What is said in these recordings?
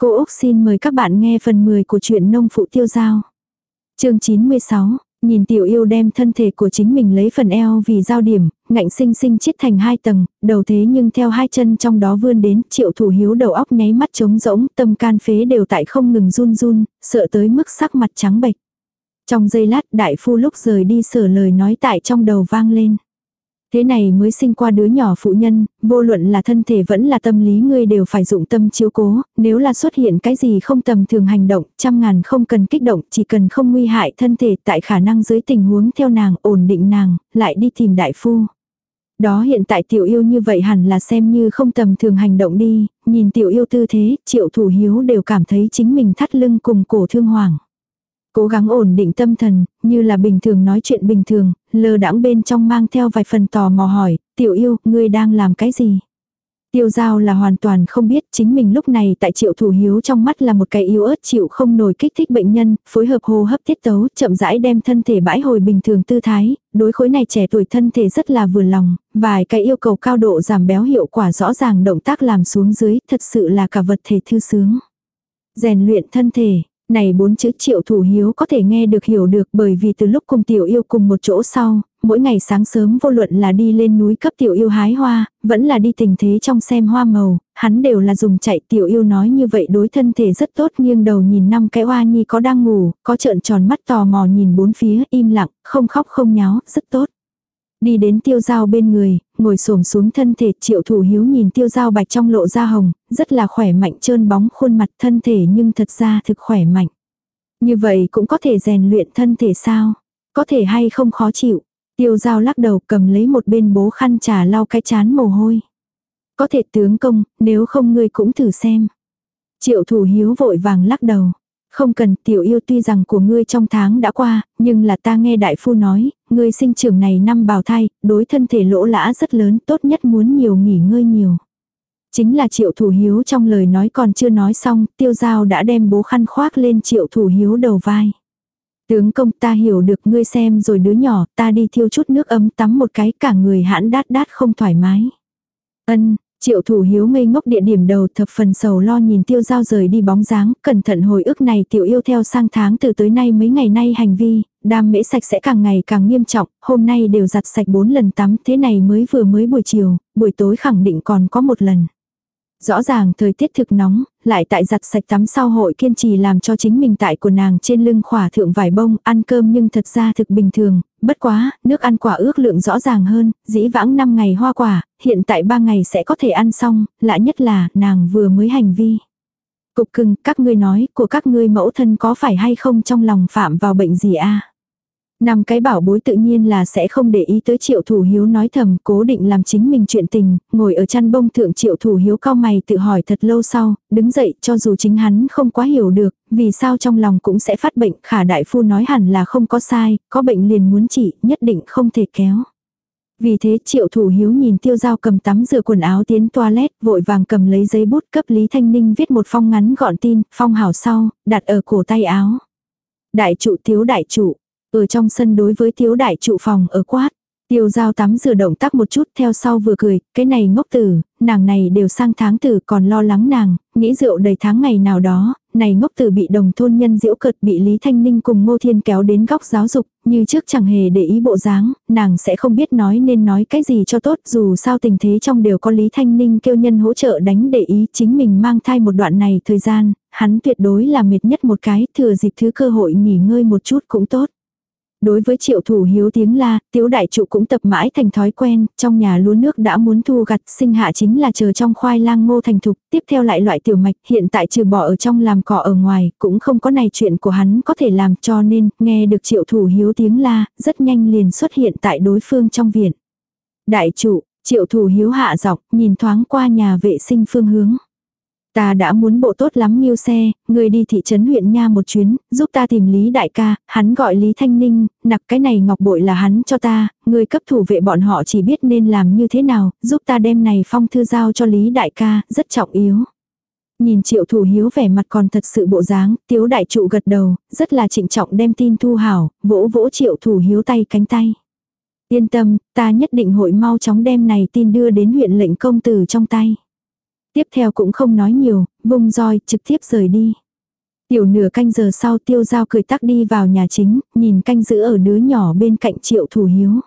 Cô Úc xin mời các bạn nghe phần 10 của truyện nông phụ tiêu giao. chương 96, nhìn tiểu yêu đem thân thể của chính mình lấy phần eo vì giao điểm, ngạnh sinh sinh chết thành hai tầng, đầu thế nhưng theo hai chân trong đó vươn đến, triệu thủ hiếu đầu óc nháy mắt trống rỗng, tâm can phế đều tại không ngừng run run, sợ tới mức sắc mặt trắng bệch. Trong giây lát đại phu lúc rời đi sửa lời nói tại trong đầu vang lên. Thế này mới sinh qua đứa nhỏ phụ nhân, vô luận là thân thể vẫn là tâm lý ngươi đều phải dụng tâm chiếu cố, nếu là xuất hiện cái gì không tầm thường hành động, trăm ngàn không cần kích động, chỉ cần không nguy hại thân thể tại khả năng dưới tình huống theo nàng, ổn định nàng, lại đi tìm đại phu. Đó hiện tại tiểu yêu như vậy hẳn là xem như không tầm thường hành động đi, nhìn tiểu yêu tư thế, triệu thủ hiếu đều cảm thấy chính mình thắt lưng cùng cổ thương hoàng. Cố gắng ổn định tâm thần, như là bình thường nói chuyện bình thường, lơ đãng bên trong mang theo vài phần tò mò hỏi, tiểu yêu, ngươi đang làm cái gì? Tiêu giao là hoàn toàn không biết chính mình lúc này tại triệu thủ hiếu trong mắt là một cái yếu ớt chịu không nổi kích thích bệnh nhân, phối hợp hô hấp tiết tấu, chậm rãi đem thân thể bãi hồi bình thường tư thái, đối khối này trẻ tuổi thân thể rất là vừa lòng, vài cái yêu cầu cao độ giảm béo hiệu quả rõ ràng động tác làm xuống dưới, thật sự là cả vật thể thư sướng. rèn luyện thân thể, này bốn chữ triệu thủ hiếu có thể nghe được hiểu được bởi vì từ lúc cùng tiểu yêu cùng một chỗ sau, mỗi ngày sáng sớm vô luận là đi lên núi cấp tiểu yêu hái hoa, vẫn là đi tình thế trong xem hoa màu, hắn đều là dùng chạy tiểu yêu nói như vậy đối thân thể rất tốt nghiêng đầu nhìn năm cái hoa nhi có đang ngủ, có trợn tròn mắt tò mò nhìn bốn phía im lặng, không khóc không nháo, rất tốt. Đi đến tiêu dao bên người, ngồi xổm xuống thân thể triệu thủ hiếu nhìn tiêu dao bạch trong lộ da hồng, rất là khỏe mạnh trơn bóng khuôn mặt thân thể nhưng thật ra thực khỏe mạnh. Như vậy cũng có thể rèn luyện thân thể sao? Có thể hay không khó chịu? Tiêu dao lắc đầu cầm lấy một bên bố khăn trà lau cái chán mồ hôi. Có thể tướng công, nếu không ngươi cũng thử xem. Triệu thủ hiếu vội vàng lắc đầu. Không cần, tiểu yêu tuy rằng của ngươi trong tháng đã qua, nhưng là ta nghe đại phu nói, ngươi sinh trưởng này năm bào thai, đối thân thể lỗ lã rất lớn, tốt nhất muốn nhiều nghỉ ngơi nhiều. Chính là triệu thủ hiếu trong lời nói còn chưa nói xong, tiêu giao đã đem bố khăn khoác lên triệu thủ hiếu đầu vai. Tướng công ta hiểu được ngươi xem rồi đứa nhỏ, ta đi thiêu chút nước ấm tắm một cái cả người hãn đát đát không thoải mái. Ân, Triệu thủ hiếu ngây ngốc địa điểm đầu thập phần sầu lo nhìn tiêu giao rời đi bóng dáng, cẩn thận hồi ức này tiểu yêu theo sang tháng từ tới nay mấy ngày nay hành vi, đam mễ sạch sẽ càng ngày càng nghiêm trọng, hôm nay đều giặt sạch bốn lần tắm thế này mới vừa mới buổi chiều, buổi tối khẳng định còn có một lần. Rõ ràng thời tiết thực nóng, lại tại giặt sạch tắm sau hội kiên trì làm cho chính mình tại của nàng trên lưng khỏa thượng vải bông, ăn cơm nhưng thật ra thực bình thường, bất quá, nước ăn quả ước lượng rõ ràng hơn, dĩ vãng 5 ngày hoa quả, hiện tại 3 ngày sẽ có thể ăn xong, lạ nhất là, nàng vừa mới hành vi. Cục cưng, các ngươi nói, của các ngươi mẫu thân có phải hay không trong lòng phạm vào bệnh gì a Năm cái bảo bối tự nhiên là sẽ không để ý tới triệu thủ hiếu nói thầm cố định làm chính mình chuyện tình, ngồi ở chăn bông thượng triệu thủ hiếu cao mày tự hỏi thật lâu sau, đứng dậy cho dù chính hắn không quá hiểu được, vì sao trong lòng cũng sẽ phát bệnh, khả đại phu nói hẳn là không có sai, có bệnh liền muốn trị, nhất định không thể kéo. Vì thế triệu thủ hiếu nhìn tiêu dao cầm tắm rửa quần áo tiến toilet, vội vàng cầm lấy giấy bút cấp Lý Thanh Ninh viết một phong ngắn gọn tin, phong hảo sau, đặt ở cổ tay áo. Đại trụ thiếu đại trụ, ở trong sân đối với thiếu đại trụ phòng ở quát. Tiêu giao tắm rửa động tác một chút theo sau vừa cười, cái này ngốc tử, nàng này đều sang tháng tử còn lo lắng nàng, nghĩ rượu đầy tháng ngày nào đó, này ngốc tử bị đồng thôn nhân diễu cợt bị Lý Thanh Ninh cùng Ngô Thiên kéo đến góc giáo dục, như trước chẳng hề để ý bộ dáng, nàng sẽ không biết nói nên nói cái gì cho tốt dù sao tình thế trong đều có Lý Thanh Ninh kêu nhân hỗ trợ đánh để ý chính mình mang thai một đoạn này thời gian, hắn tuyệt đối là mệt nhất một cái, thừa dịp thứ cơ hội nghỉ ngơi một chút cũng tốt. Đối với triệu thủ hiếu tiếng la, tiếu đại trụ cũng tập mãi thành thói quen, trong nhà lúa nước đã muốn thu gặt, sinh hạ chính là chờ trong khoai lang ngô thành thục, tiếp theo lại loại tiểu mạch, hiện tại trừ bỏ ở trong làm cỏ ở ngoài, cũng không có này chuyện của hắn có thể làm cho nên, nghe được triệu thủ hiếu tiếng la, rất nhanh liền xuất hiện tại đối phương trong viện. Đại trụ, triệu thủ hiếu hạ dọc, nhìn thoáng qua nhà vệ sinh phương hướng. Ta đã muốn bộ tốt lắm nghiêu xe, người đi thị trấn huyện nha một chuyến, giúp ta tìm Lý Đại ca, hắn gọi Lý Thanh Ninh, nặc cái này ngọc bội là hắn cho ta, người cấp thủ vệ bọn họ chỉ biết nên làm như thế nào, giúp ta đem này phong thư giao cho Lý Đại ca, rất trọng yếu. Nhìn triệu thủ hiếu vẻ mặt còn thật sự bộ dáng, tiếu đại trụ gật đầu, rất là trịnh trọng đem tin thu hảo, vỗ vỗ triệu thủ hiếu tay cánh tay. Yên tâm, ta nhất định hội mau chóng đem này tin đưa đến huyện lệnh công tử trong tay. Tiếp theo cũng không nói nhiều, vung roi trực tiếp rời đi. Tiểu nửa canh giờ sau tiêu giao cười tắc đi vào nhà chính, nhìn canh giữ ở đứa nhỏ bên cạnh triệu thủ hiếu.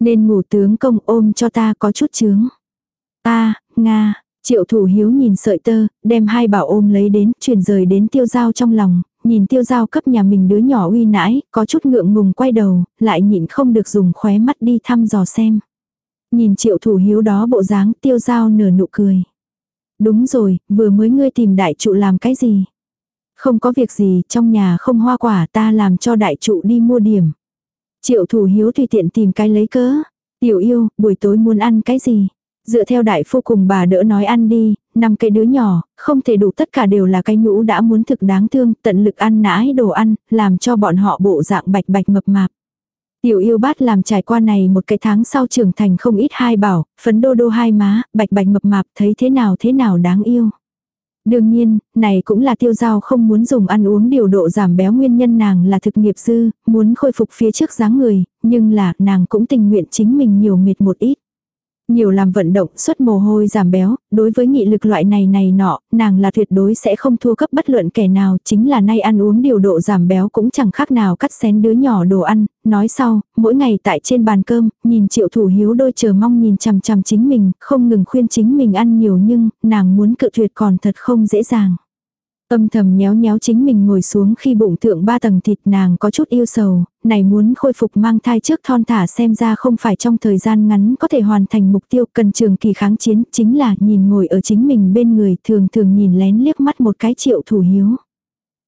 Nên ngủ tướng công ôm cho ta có chút chướng. Ta, Nga, triệu thủ hiếu nhìn sợi tơ, đem hai bảo ôm lấy đến, truyền rời đến tiêu giao trong lòng, nhìn tiêu giao cấp nhà mình đứa nhỏ uy nãi, có chút ngượng ngùng quay đầu, lại nhịn không được dùng khóe mắt đi thăm dò xem. Nhìn triệu thủ hiếu đó bộ dáng tiêu giao nở nụ cười. Đúng rồi, vừa mới ngươi tìm đại trụ làm cái gì? Không có việc gì, trong nhà không hoa quả ta làm cho đại trụ đi mua điểm. Triệu thủ hiếu tùy tiện tìm cái lấy cớ. Tiểu yêu, buổi tối muốn ăn cái gì? Dựa theo đại phu cùng bà đỡ nói ăn đi, năm cái đứa nhỏ, không thể đủ tất cả đều là cái nhũ đã muốn thực đáng thương, tận lực ăn nãi đồ ăn, làm cho bọn họ bộ dạng bạch bạch mập mạp. Tiểu yêu bát làm trải qua này một cái tháng sau trưởng thành không ít hai bảo, phấn đô đô hai má, bạch bạch mập mạp thấy thế nào thế nào đáng yêu. Đương nhiên, này cũng là tiêu giao không muốn dùng ăn uống điều độ giảm béo nguyên nhân nàng là thực nghiệp dư, muốn khôi phục phía trước dáng người, nhưng là nàng cũng tình nguyện chính mình nhiều mệt một ít. Nhiều làm vận động, xuất mồ hôi giảm béo, đối với nghị lực loại này này nọ, nàng là tuyệt đối sẽ không thua cấp bất luận kẻ nào, chính là nay ăn uống điều độ giảm béo cũng chẳng khác nào cắt xén đứa nhỏ đồ ăn, nói sau, mỗi ngày tại trên bàn cơm, nhìn triệu thủ hiếu đôi chờ mong nhìn chằm chằm chính mình, không ngừng khuyên chính mình ăn nhiều nhưng, nàng muốn cự tuyệt còn thật không dễ dàng. Âm thầm nhéo nhéo chính mình ngồi xuống khi bụng thượng ba tầng thịt nàng có chút yêu sầu, này muốn khôi phục mang thai trước thon thả xem ra không phải trong thời gian ngắn có thể hoàn thành mục tiêu cần trường kỳ kháng chiến, chính là nhìn ngồi ở chính mình bên người thường thường nhìn lén liếc mắt một cái triệu thủ hiếu.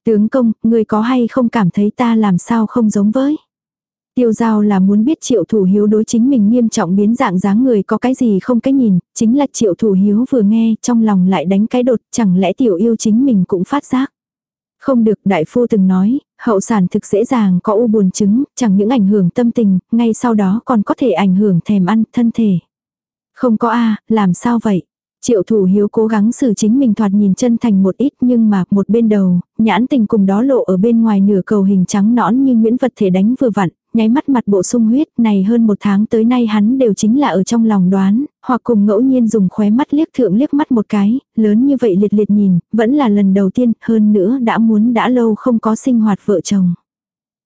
Tướng công, người có hay không cảm thấy ta làm sao không giống với? Tiêu giao là muốn biết triệu thủ hiếu đối chính mình nghiêm trọng biến dạng dáng người có cái gì không cái nhìn, chính là triệu thủ hiếu vừa nghe trong lòng lại đánh cái đột chẳng lẽ tiểu yêu chính mình cũng phát giác. Không được đại phu từng nói, hậu sản thực dễ dàng có u buồn chứng, chẳng những ảnh hưởng tâm tình, ngay sau đó còn có thể ảnh hưởng thèm ăn thân thể. Không có a làm sao vậy? Triệu thủ hiếu cố gắng xử chính mình thoạt nhìn chân thành một ít nhưng mà một bên đầu, nhãn tình cùng đó lộ ở bên ngoài nửa cầu hình trắng nõn như nguyễn vật thể đánh vừa vặn, nháy mắt mặt bộ sung huyết này hơn một tháng tới nay hắn đều chính là ở trong lòng đoán, hoặc cùng ngẫu nhiên dùng khóe mắt liếc thượng liếc mắt một cái, lớn như vậy liệt liệt nhìn, vẫn là lần đầu tiên, hơn nữa đã muốn đã lâu không có sinh hoạt vợ chồng.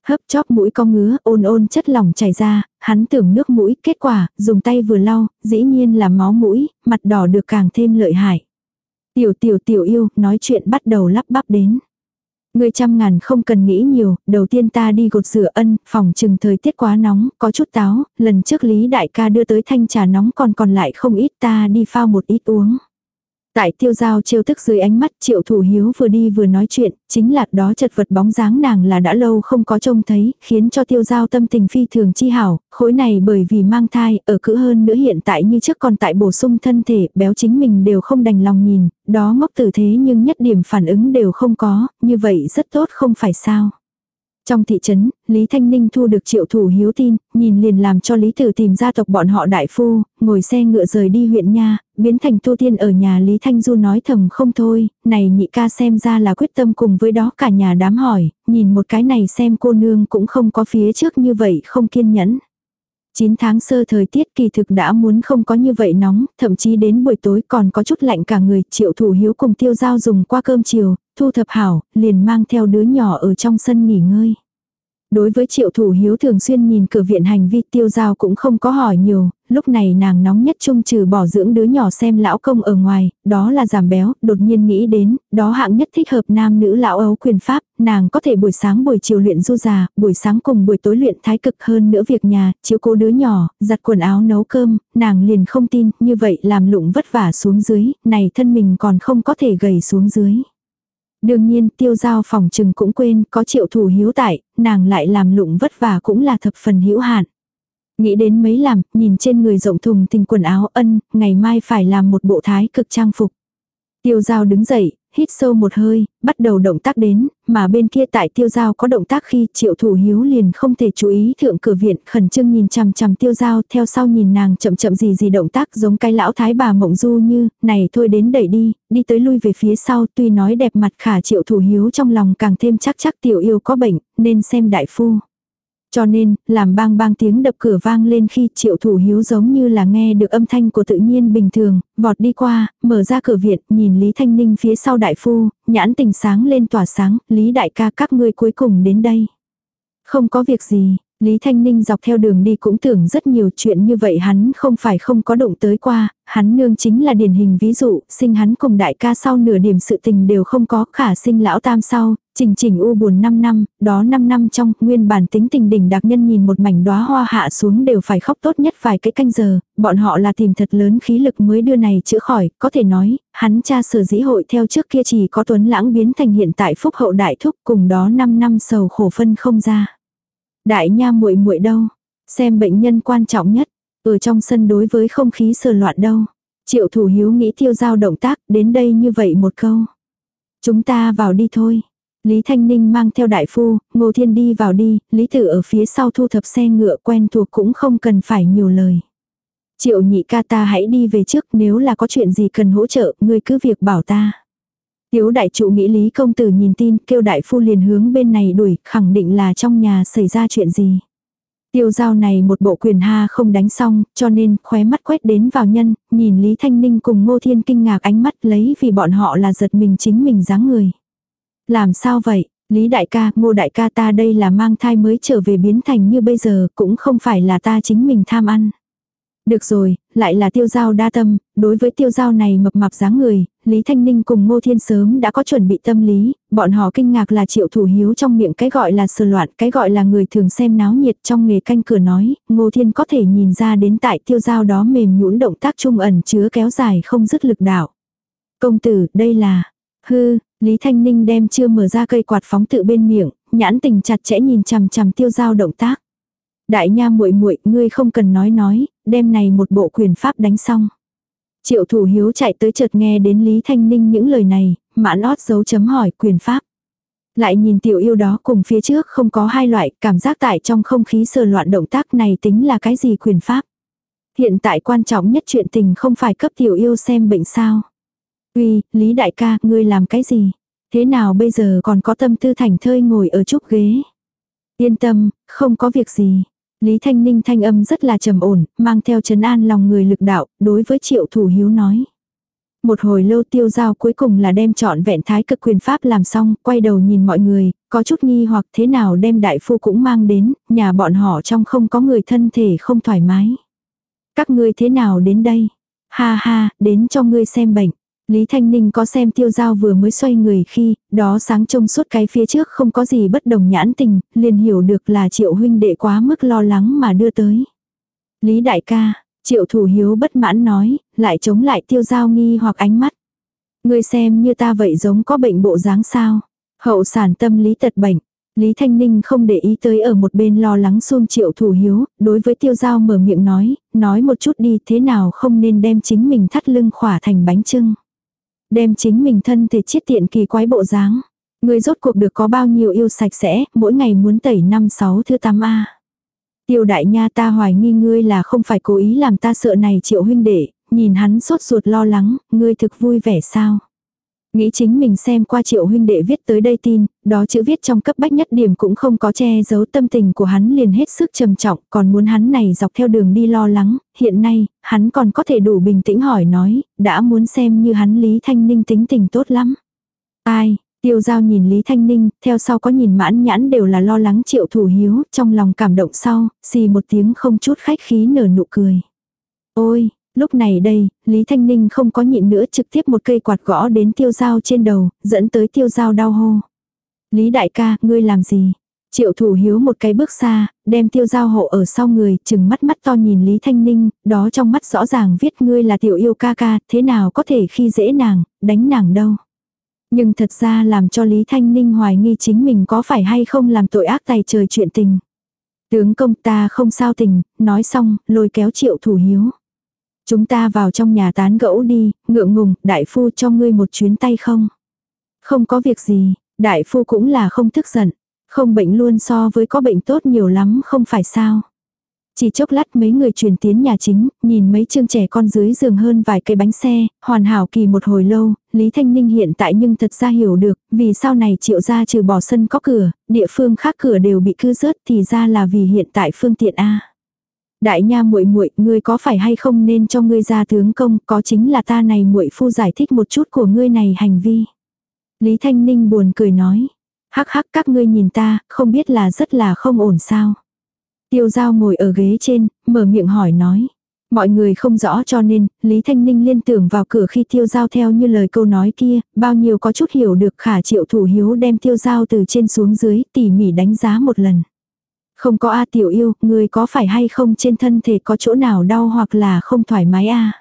Hấp chóp mũi con ngứa, ôn ôn chất lỏng chảy ra, hắn tưởng nước mũi, kết quả, dùng tay vừa lau, dĩ nhiên là máu mũi, mặt đỏ được càng thêm lợi hại. Tiểu tiểu tiểu yêu, nói chuyện bắt đầu lắp bắp đến. Người trăm ngàn không cần nghĩ nhiều, đầu tiên ta đi gột rửa ân, phòng chừng thời tiết quá nóng, có chút táo, lần trước Lý Đại ca đưa tới thanh trà nóng còn còn lại không ít ta đi pha một ít uống. Tại tiêu giao trêu tức dưới ánh mắt triệu thủ hiếu vừa đi vừa nói chuyện, chính là đó chật vật bóng dáng nàng là đã lâu không có trông thấy, khiến cho tiêu giao tâm tình phi thường chi hảo, khối này bởi vì mang thai, ở cữ hơn nữa hiện tại như trước còn tại bổ sung thân thể, béo chính mình đều không đành lòng nhìn, đó ngốc tử thế nhưng nhất điểm phản ứng đều không có, như vậy rất tốt không phải sao. Trong thị trấn, Lý Thanh Ninh thu được triệu thủ hiếu tin, nhìn liền làm cho Lý Tử tìm gia tộc bọn họ đại phu, ngồi xe ngựa rời đi huyện nha, biến thành tu tiên ở nhà Lý Thanh Du nói thầm không thôi, này nhị ca xem ra là quyết tâm cùng với đó cả nhà đám hỏi, nhìn một cái này xem cô nương cũng không có phía trước như vậy không kiên nhẫn. 9 tháng sơ thời tiết kỳ thực đã muốn không có như vậy nóng, thậm chí đến buổi tối còn có chút lạnh cả người, triệu thủ hiếu cùng tiêu giao dùng qua cơm chiều, thu thập hảo, liền mang theo đứa nhỏ ở trong sân nghỉ ngơi. Đối với triệu thủ hiếu thường xuyên nhìn cửa viện hành vi tiêu giao cũng không có hỏi nhiều, lúc này nàng nóng nhất chung trừ bỏ dưỡng đứa nhỏ xem lão công ở ngoài, đó là giảm béo, đột nhiên nghĩ đến, đó hạng nhất thích hợp nam nữ lão ấu quyền pháp, nàng có thể buổi sáng buổi chiều luyện du già, buổi sáng cùng buổi tối luyện thái cực hơn nữa việc nhà, chiếu cố đứa nhỏ, giặt quần áo nấu cơm, nàng liền không tin, như vậy làm lụng vất vả xuống dưới, này thân mình còn không có thể gầy xuống dưới. Đương nhiên tiêu giao phòng trừng cũng quên có triệu thủ hiếu tại, nàng lại làm lụng vất vả cũng là thập phần hữu hạn. Nghĩ đến mấy làm, nhìn trên người rộng thùng tình quần áo ân, ngày mai phải làm một bộ thái cực trang phục. Tiêu giao đứng dậy, hít sâu một hơi, bắt đầu động tác đến, mà bên kia tại tiêu giao có động tác khi triệu thủ hiếu liền không thể chú ý thượng cửa viện khẩn trương nhìn chằm chằm tiêu giao theo sau nhìn nàng chậm chậm gì gì động tác giống cái lão thái bà mộng du như, này thôi đến đẩy đi, đi tới lui về phía sau tuy nói đẹp mặt khả triệu thủ hiếu trong lòng càng thêm chắc chắc tiểu yêu có bệnh, nên xem đại phu. Cho nên, làm bang bang tiếng đập cửa vang lên khi triệu thủ hiếu giống như là nghe được âm thanh của tự nhiên bình thường, vọt đi qua, mở ra cửa viện, nhìn Lý Thanh Ninh phía sau đại phu, nhãn tình sáng lên tỏa sáng, Lý đại ca các ngươi cuối cùng đến đây. Không có việc gì, Lý Thanh Ninh dọc theo đường đi cũng tưởng rất nhiều chuyện như vậy hắn không phải không có động tới qua, hắn nương chính là điển hình ví dụ, sinh hắn cùng đại ca sau nửa điểm sự tình đều không có, khả sinh lão tam sau, trình trình u buồn 5 năm, đó 5 năm trong, nguyên bản tính tình đỉnh đặc nhân nhìn một mảnh đóa hoa hạ xuống đều phải khóc tốt nhất vài cái canh giờ, bọn họ là tìm thật lớn khí lực mới đưa này chữa khỏi, có thể nói, hắn cha sở dĩ hội theo trước kia chỉ có tuấn lãng biến thành hiện tại phúc hậu đại thúc cùng đó 5 năm sầu khổ phân không ra. Đại nha muội muội đâu? Xem bệnh nhân quan trọng nhất. Ở trong sân đối với không khí sờ loạn đâu. Triệu thủ hiếu nghĩ tiêu giao động tác đến đây như vậy một câu. Chúng ta vào đi thôi. Lý Thanh Ninh mang theo đại phu, Ngô Thiên đi vào đi, Lý Tử ở phía sau thu thập xe ngựa quen thuộc cũng không cần phải nhiều lời. Triệu nhị ca ta hãy đi về trước nếu là có chuyện gì cần hỗ trợ, ngươi cứ việc bảo ta. Tiếu đại trụ nghĩ Lý công tử nhìn tin kêu đại phu liền hướng bên này đuổi, khẳng định là trong nhà xảy ra chuyện gì. Tiêu giao này một bộ quyền ha không đánh xong, cho nên khóe mắt quét đến vào nhân, nhìn Lý Thanh Ninh cùng Ngô Thiên kinh ngạc ánh mắt lấy vì bọn họ là giật mình chính mình dáng người. Làm sao vậy? Lý đại ca, ngô đại ca ta đây là mang thai mới trở về biến thành như bây giờ, cũng không phải là ta chính mình tham ăn. Được rồi, lại là tiêu giao đa tâm, đối với tiêu giao này mập mạp dáng người, Lý Thanh Ninh cùng Ngô Thiên sớm đã có chuẩn bị tâm lý, bọn họ kinh ngạc là triệu thủ hiếu trong miệng cái gọi là sờ loạn, cái gọi là người thường xem náo nhiệt trong nghề canh cửa nói, Ngô Thiên có thể nhìn ra đến tại tiêu giao đó mềm nhũn động tác trung ẩn chứa kéo dài không dứt lực đạo. Công tử, đây là, hư, Lý Thanh Ninh đem chưa mở ra cây quạt phóng tự bên miệng, nhãn tình chặt chẽ nhìn chằm chằm tiêu giao động tác. Đại nha muội muội, ngươi không cần nói nói, đem này một bộ quyền pháp đánh xong. Triệu thủ hiếu chạy tới chợt nghe đến Lý Thanh Ninh những lời này, mãn ót dấu chấm hỏi quyền pháp. Lại nhìn tiểu yêu đó cùng phía trước không có hai loại, cảm giác tại trong không khí sờ loạn động tác này tính là cái gì quyền pháp. Hiện tại quan trọng nhất chuyện tình không phải cấp tiểu yêu xem bệnh sao. Uy, Lý đại ca, ngươi làm cái gì? Thế nào bây giờ còn có tâm tư thảnh thơi ngồi ở chút ghế? Yên tâm, không có việc gì. Lý Thanh Ninh thanh âm rất là trầm ổn, mang theo chấn an lòng người lực đạo, đối với triệu thủ hiếu nói. Một hồi lâu tiêu giao cuối cùng là đem chọn vẹn thái cực quyền pháp làm xong, quay đầu nhìn mọi người, có chút nghi hoặc thế nào đem đại phu cũng mang đến, nhà bọn họ trong không có người thân thể không thoải mái. Các ngươi thế nào đến đây? Ha ha, đến cho ngươi xem bệnh. Lý Thanh Ninh có xem tiêu giao vừa mới xoay người khi, đó sáng trông suốt cái phía trước không có gì bất đồng nhãn tình, liền hiểu được là triệu huynh đệ quá mức lo lắng mà đưa tới. Lý đại ca, triệu thủ hiếu bất mãn nói, lại chống lại tiêu giao nghi hoặc ánh mắt. Ngươi xem như ta vậy giống có bệnh bộ dáng sao. Hậu sản tâm lý tật bệnh. Lý Thanh Ninh không để ý tới ở một bên lo lắng xuông triệu thủ hiếu, đối với tiêu giao mở miệng nói, nói một chút đi thế nào không nên đem chính mình thắt lưng khỏa thành bánh trưng. Đem chính mình thân thể chiết tiện kỳ quái bộ dáng. Người rốt cuộc được có bao nhiêu yêu sạch sẽ, mỗi ngày muốn tẩy năm sáu thứ tám a Tiêu đại nha ta hoài nghi ngươi là không phải cố ý làm ta sợ này triệu huynh đệ, nhìn hắn sốt ruột lo lắng, ngươi thực vui vẻ sao. Nghĩ chính mình xem qua triệu huynh đệ viết tới đây tin, đó chữ viết trong cấp bách nhất điểm cũng không có che giấu tâm tình của hắn liền hết sức trầm trọng, còn muốn hắn này dọc theo đường đi lo lắng, hiện nay, hắn còn có thể đủ bình tĩnh hỏi nói, đã muốn xem như hắn Lý Thanh Ninh tính tình tốt lắm. Ai, tiêu giao nhìn Lý Thanh Ninh, theo sau có nhìn mãn nhãn đều là lo lắng triệu thủ hiếu, trong lòng cảm động sau, xì một tiếng không chút khách khí nở nụ cười. Ôi, Lúc này đây, Lý Thanh Ninh không có nhịn nữa trực tiếp một cây quạt gõ đến tiêu dao trên đầu, dẫn tới tiêu dao đau hô. Lý đại ca, ngươi làm gì? Triệu thủ hiếu một cái bước xa, đem tiêu giao hộ ở sau người, chừng mắt mắt to nhìn Lý Thanh Ninh, đó trong mắt rõ ràng viết ngươi là tiểu yêu ca ca, thế nào có thể khi dễ nàng, đánh nàng đâu. Nhưng thật ra làm cho Lý Thanh Ninh hoài nghi chính mình có phải hay không làm tội ác tài trời chuyện tình. Tướng công ta không sao tình, nói xong, lôi kéo triệu thủ hiếu. Chúng ta vào trong nhà tán gẫu đi, ngượng ngùng, đại phu cho ngươi một chuyến tay không? Không có việc gì, đại phu cũng là không tức giận. Không bệnh luôn so với có bệnh tốt nhiều lắm không phải sao. Chỉ chốc lát mấy người truyền tiến nhà chính, nhìn mấy chương trẻ con dưới giường hơn vài cây bánh xe, hoàn hảo kỳ một hồi lâu, Lý Thanh Ninh hiện tại nhưng thật ra hiểu được, vì sau này triệu ra trừ bỏ sân có cửa, địa phương khác cửa đều bị cư rớt thì ra là vì hiện tại phương tiện A. Đại nha muội muội, ngươi có phải hay không nên cho ngươi ra tướng công, có chính là ta này muội phu giải thích một chút của ngươi này hành vi. Lý Thanh Ninh buồn cười nói, hắc hắc các ngươi nhìn ta, không biết là rất là không ổn sao. Tiêu giao ngồi ở ghế trên, mở miệng hỏi nói. Mọi người không rõ cho nên, Lý Thanh Ninh liên tưởng vào cửa khi tiêu giao theo như lời câu nói kia, bao nhiêu có chút hiểu được khả triệu thủ hiếu đem tiêu giao từ trên xuống dưới tỉ mỉ đánh giá một lần. Không có A tiểu yêu, người có phải hay không trên thân thể có chỗ nào đau hoặc là không thoải mái A.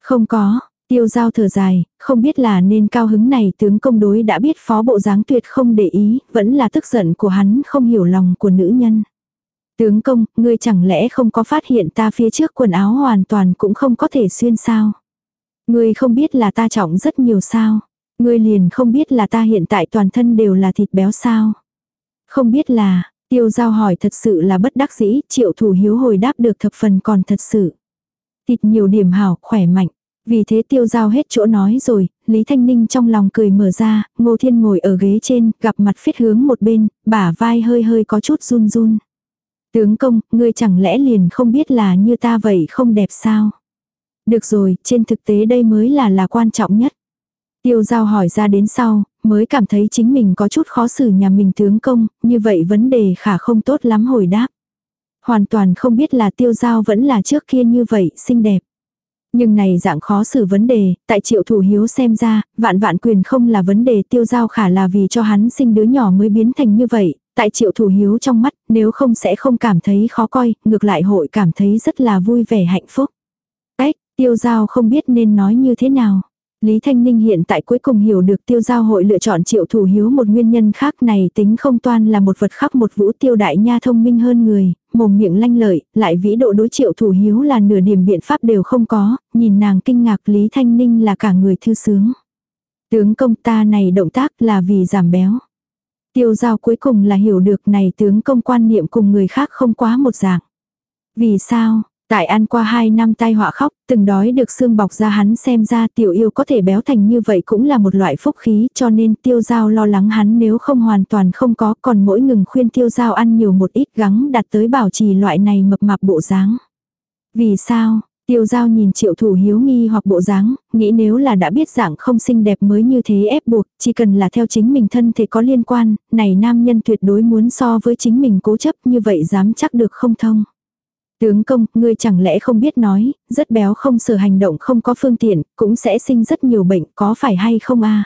Không có, tiêu giao thở dài, không biết là nên cao hứng này tướng công đối đã biết phó bộ dáng tuyệt không để ý, vẫn là tức giận của hắn không hiểu lòng của nữ nhân. Tướng công, ngươi chẳng lẽ không có phát hiện ta phía trước quần áo hoàn toàn cũng không có thể xuyên sao? Ngươi không biết là ta trọng rất nhiều sao? Ngươi liền không biết là ta hiện tại toàn thân đều là thịt béo sao? Không biết là, tiêu giao hỏi thật sự là bất đắc dĩ, triệu thủ hiếu hồi đáp được thập phần còn thật sự. Thịt nhiều điểm hảo, khỏe mạnh. Vì thế tiêu giao hết chỗ nói rồi, Lý Thanh Ninh trong lòng cười mở ra, Ngô Thiên ngồi ở ghế trên, gặp mặt phết hướng một bên, bả vai hơi hơi có chút run run. Tướng công, ngươi chẳng lẽ liền không biết là như ta vậy không đẹp sao? Được rồi, trên thực tế đây mới là là quan trọng nhất. Tiêu giao hỏi ra đến sau, mới cảm thấy chính mình có chút khó xử nhà mình tướng công, như vậy vấn đề khả không tốt lắm hồi đáp. Hoàn toàn không biết là tiêu giao vẫn là trước kia như vậy, xinh đẹp. Nhưng này dạng khó xử vấn đề, tại triệu thủ hiếu xem ra, vạn vạn quyền không là vấn đề tiêu giao khả là vì cho hắn sinh đứa nhỏ mới biến thành như vậy, tại triệu thủ hiếu trong mắt, nếu không sẽ không cảm thấy khó coi, ngược lại hội cảm thấy rất là vui vẻ hạnh phúc. Ếch, tiêu giao không biết nên nói như thế nào. Lý Thanh Ninh hiện tại cuối cùng hiểu được tiêu giao hội lựa chọn triệu thủ hiếu một nguyên nhân khác này tính không toan là một vật khác một vũ tiêu đại nha thông minh hơn người, mồm miệng lanh lợi, lại vĩ độ đối triệu thủ hiếu là nửa điểm biện pháp đều không có, nhìn nàng kinh ngạc Lý Thanh Ninh là cả người thư sướng. Tướng công ta này động tác là vì giảm béo. Tiêu giao cuối cùng là hiểu được này tướng công quan niệm cùng người khác không quá một dạng. Vì sao, tại ăn qua hai năm tai họa khóc, từng đói được xương bọc ra hắn xem ra tiểu yêu có thể béo thành như vậy cũng là một loại phúc khí cho nên tiêu giao lo lắng hắn nếu không hoàn toàn không có còn mỗi ngừng khuyên tiêu giao ăn nhiều một ít gắng đặt tới bảo trì loại này mập mạp bộ dáng. Vì sao, Tiêu giao nhìn triệu thủ hiếu nghi hoặc bộ dáng, nghĩ nếu là đã biết dạng không xinh đẹp mới như thế ép buộc, chỉ cần là theo chính mình thân thể có liên quan, này nam nhân tuyệt đối muốn so với chính mình cố chấp như vậy dám chắc được không thông. Tướng công, ngươi chẳng lẽ không biết nói, rất béo không sở hành động không có phương tiện, cũng sẽ sinh rất nhiều bệnh, có phải hay không a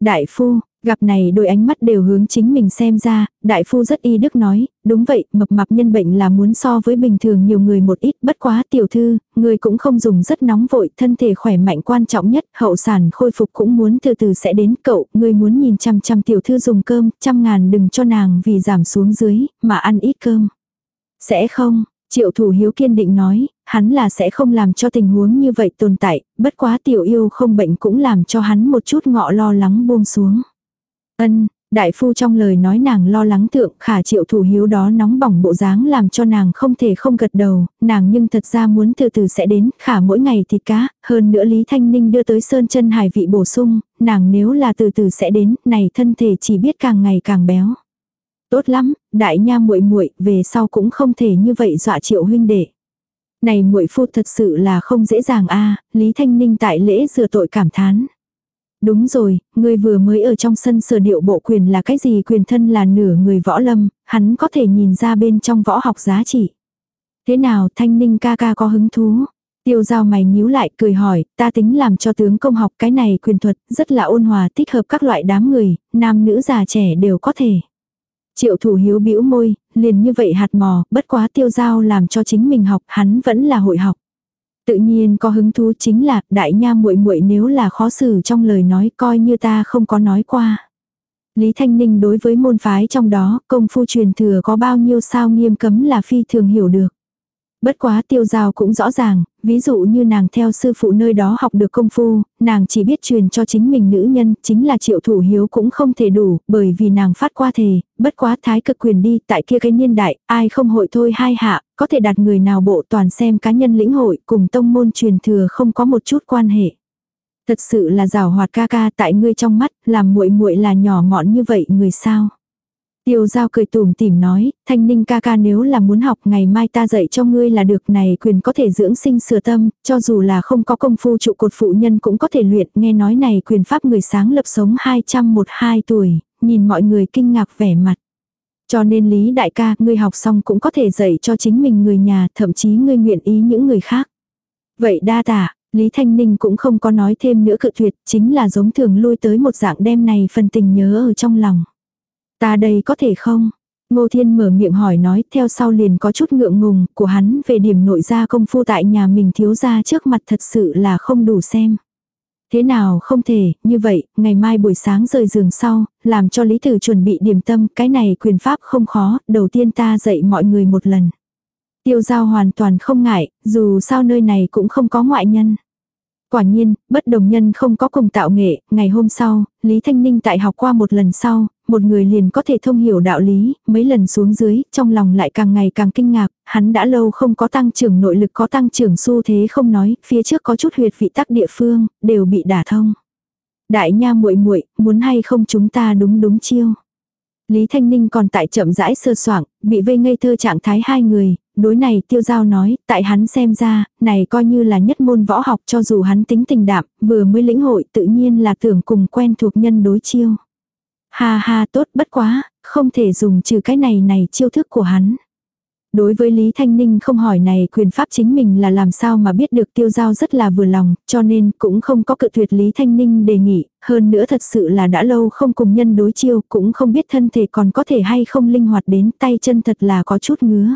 Đại phu, Gặp này đôi ánh mắt đều hướng chính mình xem ra, đại phu rất y đức nói, đúng vậy, mập mạp nhân bệnh là muốn so với bình thường nhiều người một ít, bất quá tiểu thư, người cũng không dùng rất nóng vội, thân thể khỏe mạnh quan trọng nhất, hậu sản khôi phục cũng muốn từ từ sẽ đến cậu, người muốn nhìn chăm chăm tiểu thư dùng cơm, trăm ngàn đừng cho nàng vì giảm xuống dưới, mà ăn ít cơm. Sẽ không, Triệu thủ hiếu kiên định nói, hắn là sẽ không làm cho tình huống như vậy tồn tại, bất quá tiểu yêu không bệnh cũng làm cho hắn một chút ngọ lo lắng buông xuống. Ân, đại phu trong lời nói nàng lo lắng tượng khả triệu thủ hiếu đó nóng bỏng bộ dáng làm cho nàng không thể không gật đầu, nàng nhưng thật ra muốn từ từ sẽ đến, khả mỗi ngày thịt cá, hơn nữa Lý Thanh Ninh đưa tới sơn chân hải vị bổ sung, nàng nếu là từ từ sẽ đến, này thân thể chỉ biết càng ngày càng béo. Tốt lắm, đại nha muội muội về sau cũng không thể như vậy dọa triệu huynh đệ. Này muội phu thật sự là không dễ dàng a Lý Thanh Ninh tại lễ rửa tội cảm thán. Đúng rồi, ngươi vừa mới ở trong sân sở điệu bộ quyền là cái gì quyền thân là nửa người võ lâm, hắn có thể nhìn ra bên trong võ học giá trị. Thế nào thanh ninh ca ca có hứng thú? Tiêu giao mày nhíu lại cười hỏi, ta tính làm cho tướng công học cái này quyền thuật, rất là ôn hòa thích hợp các loại đám người, nam nữ già trẻ đều có thể. Triệu thủ hiếu bĩu môi, liền như vậy hạt mò, bất quá tiêu giao làm cho chính mình học, hắn vẫn là hội học. Tự nhiên có hứng thú chính là đại nha muội muội nếu là khó xử trong lời nói coi như ta không có nói qua. Lý Thanh Ninh đối với môn phái trong đó công phu truyền thừa có bao nhiêu sao nghiêm cấm là phi thường hiểu được. Bất quá tiêu giao cũng rõ ràng, ví dụ như nàng theo sư phụ nơi đó học được công phu, nàng chỉ biết truyền cho chính mình nữ nhân, chính là triệu thủ hiếu cũng không thể đủ, bởi vì nàng phát qua thề, bất quá thái cực quyền đi, tại kia cái niên đại, ai không hội thôi hai hạ, có thể đạt người nào bộ toàn xem cá nhân lĩnh hội, cùng tông môn truyền thừa không có một chút quan hệ. Thật sự là rào hoạt ca ca tại ngươi trong mắt, làm muội muội là nhỏ mọn như vậy người sao. Tiêu giao cười tủm tỉm nói, thanh ninh ca ca nếu là muốn học ngày mai ta dạy cho ngươi là được này quyền có thể dưỡng sinh sửa tâm, cho dù là không có công phu trụ cột phụ nhân cũng có thể luyện, nghe nói này quyền pháp người sáng lập sống 201-2 tuổi, nhìn mọi người kinh ngạc vẻ mặt. Cho nên Lý đại ca, ngươi học xong cũng có thể dạy cho chính mình người nhà, thậm chí ngươi nguyện ý những người khác. Vậy đa tạ, Lý Thanh Ninh cũng không có nói thêm nữa cự tuyệt, chính là giống thường lui tới một dạng đem này phần tình nhớ ở trong lòng. Ta đây có thể không? Ngô Thiên mở miệng hỏi nói theo sau liền có chút ngượng ngùng của hắn về điểm nội gia công phu tại nhà mình thiếu ra trước mặt thật sự là không đủ xem. Thế nào không thể, như vậy, ngày mai buổi sáng rời giường sau, làm cho Lý Tử chuẩn bị điểm tâm, cái này quyền pháp không khó, đầu tiên ta dạy mọi người một lần. Tiêu giao hoàn toàn không ngại, dù sao nơi này cũng không có ngoại nhân. Quả nhiên, bất đồng nhân không có cùng tạo nghệ, ngày hôm sau, Lý Thanh Ninh tại học qua một lần sau, một người liền có thể thông hiểu đạo lý, mấy lần xuống dưới, trong lòng lại càng ngày càng kinh ngạc, hắn đã lâu không có tăng trưởng nội lực có tăng trưởng xu thế không nói, phía trước có chút huyệt vị tắc địa phương, đều bị đả thông. Đại nha muội muội muốn hay không chúng ta đúng đúng chiêu. Lý Thanh Ninh còn tại chậm rãi sơ soảng, bị vây ngây thơ trạng thái hai người, đối này tiêu giao nói, tại hắn xem ra, này coi như là nhất môn võ học cho dù hắn tính tình đạm, vừa mới lĩnh hội tự nhiên là tưởng cùng quen thuộc nhân đối chiêu. Ha ha tốt bất quá, không thể dùng trừ cái này này chiêu thức của hắn. Đối với Lý Thanh Ninh không hỏi này quyền pháp chính mình là làm sao mà biết được tiêu giao rất là vừa lòng, cho nên cũng không có cự tuyệt Lý Thanh Ninh đề nghị, hơn nữa thật sự là đã lâu không cùng nhân đối chiêu, cũng không biết thân thể còn có thể hay không linh hoạt đến tay chân thật là có chút ngứa.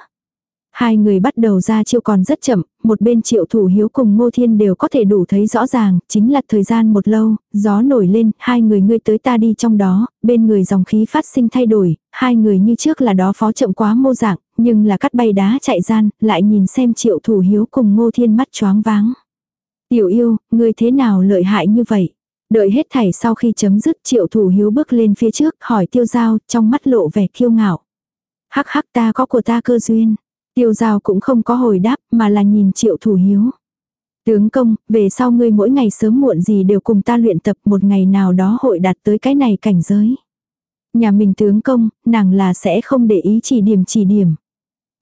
Hai người bắt đầu ra chiêu còn rất chậm, một bên triệu thủ hiếu cùng ngô thiên đều có thể đủ thấy rõ ràng, chính là thời gian một lâu, gió nổi lên, hai người ngươi tới ta đi trong đó, bên người dòng khí phát sinh thay đổi, hai người như trước là đó phó chậm quá mô dạng, nhưng là cắt bay đá chạy gian, lại nhìn xem triệu thủ hiếu cùng ngô thiên mắt choáng váng. Tiểu yêu, ngươi thế nào lợi hại như vậy? Đợi hết thảy sau khi chấm dứt triệu thủ hiếu bước lên phía trước hỏi tiêu giao trong mắt lộ vẻ kiêu ngạo. Hắc hắc ta có của ta cơ duyên. Tiêu giao cũng không có hồi đáp mà là nhìn triệu thủ hiếu. Tướng công, về sau ngươi mỗi ngày sớm muộn gì đều cùng ta luyện tập một ngày nào đó hội đạt tới cái này cảnh giới. Nhà mình tướng công, nàng là sẽ không để ý chỉ điểm chỉ điểm.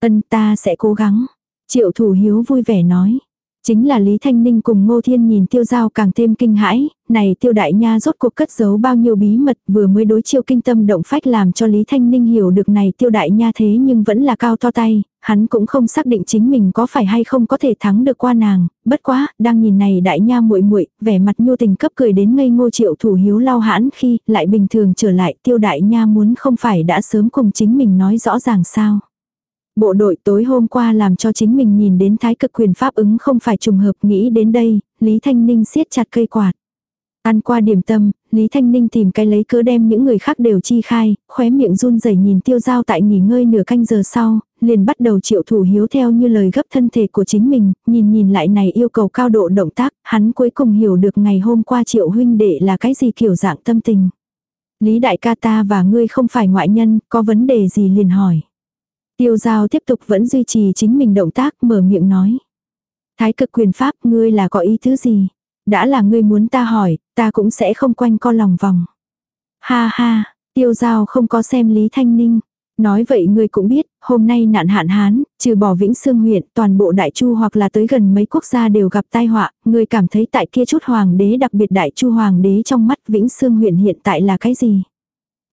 Ân ta sẽ cố gắng. Triệu thủ hiếu vui vẻ nói. Chính là Lý Thanh Ninh cùng Ngô Thiên nhìn tiêu giao càng thêm kinh hãi, này tiêu đại nha rốt cuộc cất giấu bao nhiêu bí mật vừa mới đối chiêu kinh tâm động phách làm cho Lý Thanh Ninh hiểu được này tiêu đại nha thế nhưng vẫn là cao to tay, hắn cũng không xác định chính mình có phải hay không có thể thắng được qua nàng, bất quá, đang nhìn này đại nha muội muội vẻ mặt nhu tình cấp cười đến ngây ngô triệu thủ hiếu lao hãn khi lại bình thường trở lại tiêu đại nha muốn không phải đã sớm cùng chính mình nói rõ ràng sao. Bộ đội tối hôm qua làm cho chính mình nhìn đến thái cực quyền pháp ứng không phải trùng hợp nghĩ đến đây, Lý Thanh Ninh siết chặt cây quạt. Ăn qua điểm tâm, Lý Thanh Ninh tìm cái lấy cớ đem những người khác đều chi khai, khóe miệng run rẩy nhìn tiêu giao tại nghỉ ngơi nửa canh giờ sau, liền bắt đầu triệu thủ hiếu theo như lời gấp thân thể của chính mình, nhìn nhìn lại này yêu cầu cao độ động tác, hắn cuối cùng hiểu được ngày hôm qua triệu huynh đệ là cái gì kiểu dạng tâm tình. Lý đại ca ta và ngươi không phải ngoại nhân, có vấn đề gì liền hỏi. Tiêu giao tiếp tục vẫn duy trì chính mình động tác mở miệng nói. Thái cực quyền pháp ngươi là có ý thứ gì? Đã là ngươi muốn ta hỏi, ta cũng sẽ không quanh co lòng vòng. Ha ha, tiêu giao không có xem Lý Thanh Ninh. Nói vậy ngươi cũng biết, hôm nay nạn hạn hán, trừ bỏ Vĩnh Sương huyện, toàn bộ đại chu hoặc là tới gần mấy quốc gia đều gặp tai họa, ngươi cảm thấy tại kia chút hoàng đế đặc biệt đại chu hoàng đế trong mắt Vĩnh Sương huyện hiện tại là cái gì?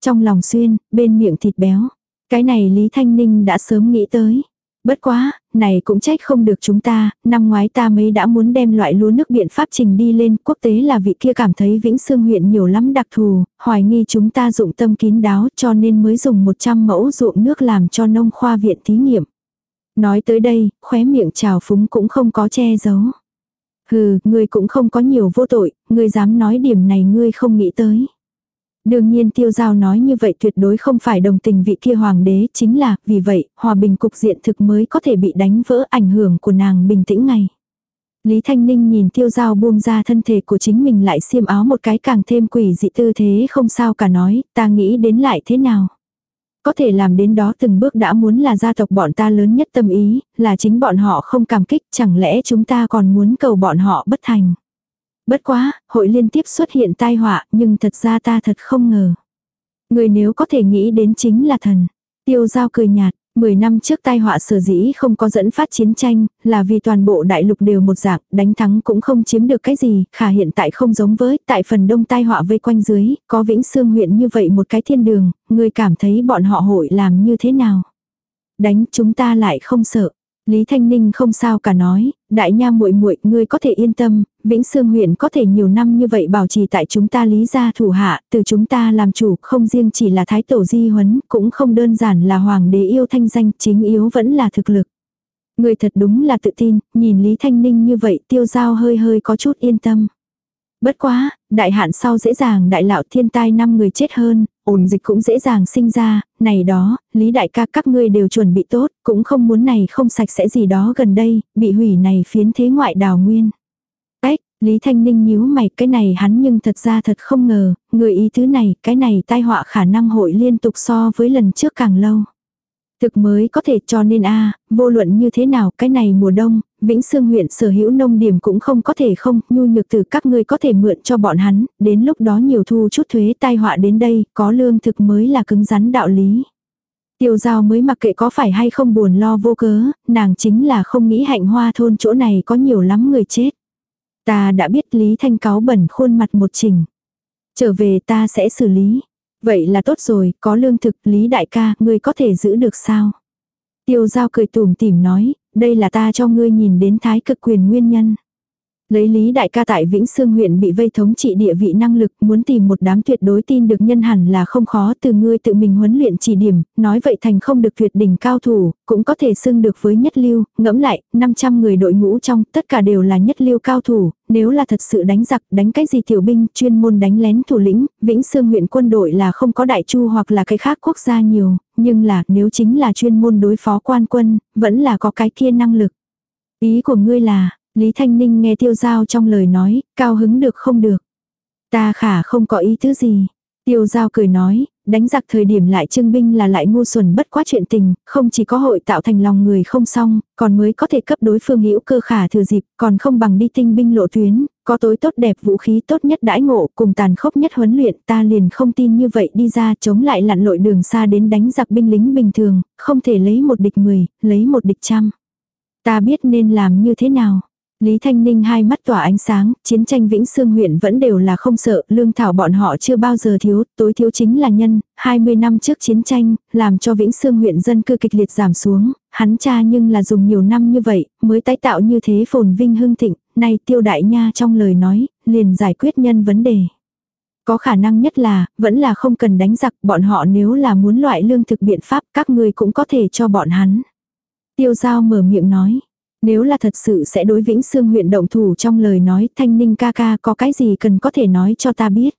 Trong lòng xuyên, bên miệng thịt béo. Cái này Lý Thanh Ninh đã sớm nghĩ tới. Bất quá, này cũng trách không được chúng ta, năm ngoái ta mới đã muốn đem loại lúa nước biện pháp trình đi lên, quốc tế là vị kia cảm thấy Vĩnh Sương huyện nhiều lắm đặc thù, hoài nghi chúng ta dụng tâm kín đáo cho nên mới dùng 100 mẫu ruộng nước làm cho nông khoa viện thí nghiệm. Nói tới đây, khóe miệng trào phúng cũng không có che giấu. Hừ, ngươi cũng không có nhiều vô tội, ngươi dám nói điểm này ngươi không nghĩ tới. Đương nhiên tiêu giao nói như vậy tuyệt đối không phải đồng tình vị kia hoàng đế, chính là, vì vậy, hòa bình cục diện thực mới có thể bị đánh vỡ ảnh hưởng của nàng bình tĩnh ngày. Lý Thanh Ninh nhìn tiêu giao buông ra thân thể của chính mình lại xiêm áo một cái càng thêm quỷ dị tư thế không sao cả nói, ta nghĩ đến lại thế nào. Có thể làm đến đó từng bước đã muốn là gia tộc bọn ta lớn nhất tâm ý, là chính bọn họ không cảm kích, chẳng lẽ chúng ta còn muốn cầu bọn họ bất thành. Bất quá, hội liên tiếp xuất hiện tai họa, nhưng thật ra ta thật không ngờ. Người nếu có thể nghĩ đến chính là thần. Tiêu giao cười nhạt, Mười năm trước tai họa sở dĩ không có dẫn phát chiến tranh, là vì toàn bộ đại lục đều một dạng, đánh thắng cũng không chiếm được cái gì, khả hiện tại không giống với, tại phần đông tai họa vây quanh dưới, có vĩnh xương huyện như vậy một cái thiên đường, người cảm thấy bọn họ hội làm như thế nào. Đánh chúng ta lại không sợ. Lý Thanh Ninh không sao cả nói, đại nha muội muội, ngươi có thể yên tâm, Vĩnh Sương huyện có thể nhiều năm như vậy bảo trì tại chúng ta lý gia thủ hạ, từ chúng ta làm chủ, không riêng chỉ là thái tổ di huấn, cũng không đơn giản là hoàng đế yêu thanh danh, chính yếu vẫn là thực lực. Người thật đúng là tự tin, nhìn Lý Thanh Ninh như vậy tiêu giao hơi hơi có chút yên tâm. Bất quá, đại hạn sau dễ dàng đại lão thiên tai năm người chết hơn, ổn dịch cũng dễ dàng sinh ra, này đó, lý đại ca các ngươi đều chuẩn bị tốt, cũng không muốn này không sạch sẽ gì đó gần đây, bị hủy này phiến thế ngoại đào nguyên. Ếch, Lý Thanh Ninh nhíu mày, cái này hắn nhưng thật ra thật không ngờ, người ý thứ này, cái này tai họa khả năng hội liên tục so với lần trước càng lâu. Thực mới có thể cho nên a vô luận như thế nào, cái này mùa đông, Vĩnh Sương huyện sở hữu nông điểm cũng không có thể không, nhu nhược từ các ngươi có thể mượn cho bọn hắn, đến lúc đó nhiều thu chút thuế tai họa đến đây, có lương thực mới là cứng rắn đạo lý. Tiêu giao mới mặc kệ có phải hay không buồn lo vô cớ, nàng chính là không nghĩ hạnh hoa thôn chỗ này có nhiều lắm người chết. Ta đã biết Lý Thanh cáo bẩn khuôn mặt một trình. Trở về ta sẽ xử lý. Vậy là tốt rồi, có lương thực, Lý đại ca, ngươi có thể giữ được sao? Tiêu giao cười tủm tỉm nói, đây là ta cho ngươi nhìn đến thái cực quyền nguyên nhân. Lấy lý đại ca tại Vĩnh Sương huyện bị vây thống trị địa vị năng lực muốn tìm một đám tuyệt đối tin được nhân hẳn là không khó từ ngươi tự mình huấn luyện chỉ điểm, nói vậy thành không được tuyệt đỉnh cao thủ, cũng có thể xưng được với nhất lưu, ngẫm lại, 500 người đội ngũ trong tất cả đều là nhất lưu cao thủ, nếu là thật sự đánh giặc, đánh cái gì tiểu binh, chuyên môn đánh lén thủ lĩnh, Vĩnh Sương huyện quân đội là không có đại chu hoặc là cái khác quốc gia nhiều, nhưng là nếu chính là chuyên môn đối phó quan quân, vẫn là có cái kia năng lực. Ý của ngươi là, Lý Thanh Ninh nghe tiêu giao trong lời nói, cao hứng được không được. Ta khả không có ý thứ gì. Tiêu giao cười nói, đánh giặc thời điểm lại trưng binh là lại ngu xuẩn bất quá chuyện tình, không chỉ có hội tạo thành lòng người không xong, còn mới có thể cấp đối phương hữu cơ khả thừa dịp, còn không bằng đi tinh binh lộ tuyến, có tối tốt đẹp vũ khí tốt nhất đãi ngộ cùng tàn khốc nhất huấn luyện ta liền không tin như vậy đi ra chống lại lặn lội đường xa đến đánh giặc binh lính bình thường, không thể lấy một địch mười, lấy một địch trăm. Ta biết nên làm như thế nào. Lý Thanh Ninh hai mắt tỏa ánh sáng, chiến tranh Vĩnh Sương huyện vẫn đều là không sợ, lương thảo bọn họ chưa bao giờ thiếu, tối thiếu chính là nhân, 20 năm trước chiến tranh, làm cho Vĩnh Sương huyện dân cư kịch liệt giảm xuống, hắn cha nhưng là dùng nhiều năm như vậy, mới tái tạo như thế phồn vinh hưng thịnh, nay tiêu đại nha trong lời nói, liền giải quyết nhân vấn đề. Có khả năng nhất là, vẫn là không cần đánh giặc, bọn họ nếu là muốn loại lương thực biện pháp, các người cũng có thể cho bọn hắn. Tiêu giao mở miệng nói. Nếu là thật sự sẽ đối Vĩnh Sương huyện động thủ trong lời nói thanh ninh ca ca có cái gì cần có thể nói cho ta biết.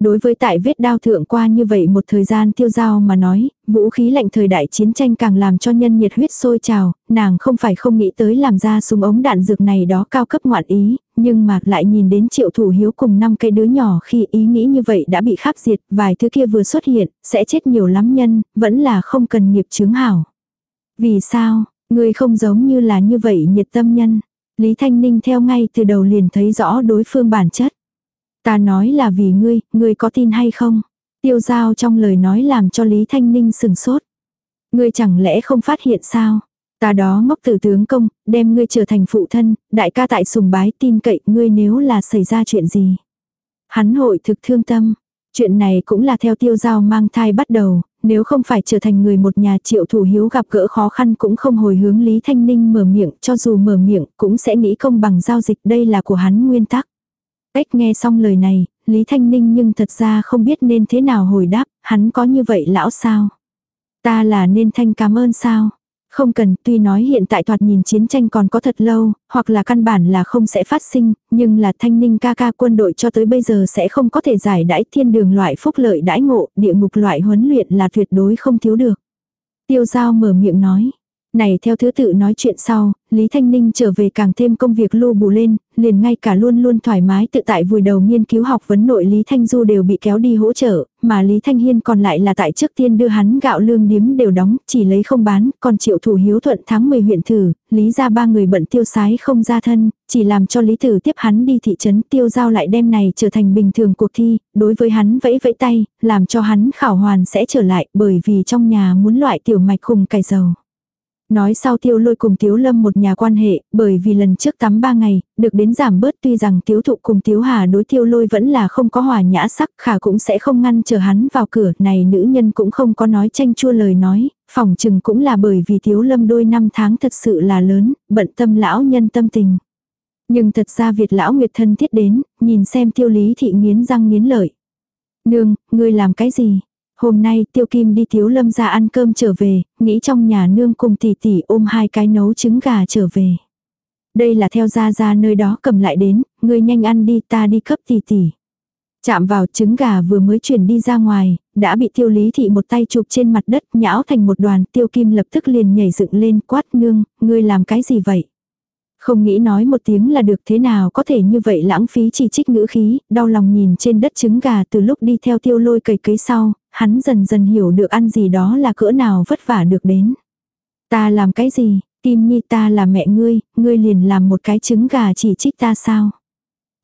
Đối với tại vết đao thượng qua như vậy một thời gian tiêu giao mà nói, vũ khí lạnh thời đại chiến tranh càng làm cho nhân nhiệt huyết sôi trào, nàng không phải không nghĩ tới làm ra súng ống đạn dược này đó cao cấp ngoạn ý, nhưng mà lại nhìn đến triệu thủ hiếu cùng năm cái đứa nhỏ khi ý nghĩ như vậy đã bị khắp diệt, vài thứ kia vừa xuất hiện, sẽ chết nhiều lắm nhân, vẫn là không cần nghiệp chứng hảo. Vì sao, Người không giống như là như vậy nhiệt tâm nhân. Lý Thanh Ninh theo ngay từ đầu liền thấy rõ đối phương bản chất. Ta nói là vì ngươi, ngươi có tin hay không? Tiêu giao trong lời nói làm cho Lý Thanh Ninh sừng sốt. Ngươi chẳng lẽ không phát hiện sao? Ta đó ngốc tử tướng công, đem ngươi trở thành phụ thân, đại ca tại sùng bái tin cậy ngươi nếu là xảy ra chuyện gì. Hắn hội thực thương tâm. Chuyện này cũng là theo tiêu giao mang thai bắt đầu, nếu không phải trở thành người một nhà triệu thủ hiếu gặp gỡ khó khăn cũng không hồi hướng Lý Thanh Ninh mở miệng, cho dù mở miệng cũng sẽ nghĩ công bằng giao dịch đây là của hắn nguyên tắc. Ếch nghe xong lời này, Lý Thanh Ninh nhưng thật ra không biết nên thế nào hồi đáp, hắn có như vậy lão sao? Ta là nên thanh cảm ơn sao? Không cần, tuy nói hiện tại thoạt nhìn chiến tranh còn có thật lâu, hoặc là căn bản là không sẽ phát sinh, nhưng là thanh ninh ca ca quân đội cho tới bây giờ sẽ không có thể giải đãi thiên đường loại phúc lợi đãi ngộ, địa ngục loại huấn luyện là tuyệt đối không thiếu được. Tiêu giao mở miệng nói. Này theo thứ tự nói chuyện sau, Lý Thanh Ninh trở về càng thêm công việc lô bù lên, liền ngay cả luôn luôn thoải mái tự tại vùi đầu nghiên cứu học vấn nội Lý Thanh Du đều bị kéo đi hỗ trợ, mà Lý Thanh Hiên còn lại là tại trước tiên đưa hắn gạo lương điếm đều đóng, chỉ lấy không bán, còn triệu thủ hiếu thuận tháng 10 huyện thử, Lý ra ba người bận tiêu sái không ra thân, chỉ làm cho Lý Tử tiếp hắn đi thị trấn tiêu giao lại đem này trở thành bình thường cuộc thi, đối với hắn vẫy vẫy tay, làm cho hắn khảo hoàn sẽ trở lại bởi vì trong nhà muốn loại tiểu mạch khùng cải dầu. Nói sau tiêu lôi cùng tiếu lâm một nhà quan hệ, bởi vì lần trước tắm ba ngày, được đến giảm bớt tuy rằng tiếu thụ cùng tiếu hà đối tiêu lôi vẫn là không có hòa nhã sắc, khả cũng sẽ không ngăn chờ hắn vào cửa, này nữ nhân cũng không có nói tranh chua lời nói, phòng chừng cũng là bởi vì tiếu lâm đôi năm tháng thật sự là lớn, bận tâm lão nhân tâm tình. Nhưng thật ra Việt lão Nguyệt thân thiết đến, nhìn xem tiêu lý thị nghiến răng nghiến lợi. Nương, ngươi làm cái gì? Hôm nay tiêu kim đi thiếu lâm ra ăn cơm trở về, nghĩ trong nhà nương cùng tỷ tỷ ôm hai cái nấu trứng gà trở về. Đây là theo ra ra nơi đó cầm lại đến, người nhanh ăn đi ta đi cấp tỷ tỷ. Chạm vào trứng gà vừa mới chuyển đi ra ngoài, đã bị tiêu lý thị một tay chụp trên mặt đất nhão thành một đoàn tiêu kim lập tức liền nhảy dựng lên quát nương, ngươi làm cái gì vậy? Không nghĩ nói một tiếng là được thế nào có thể như vậy lãng phí chỉ trích ngữ khí, đau lòng nhìn trên đất trứng gà từ lúc đi theo tiêu lôi cầy cấy sau, hắn dần dần hiểu được ăn gì đó là cỡ nào vất vả được đến. Ta làm cái gì, Kim Nhi ta là mẹ ngươi, ngươi liền làm một cái trứng gà chỉ trích ta sao.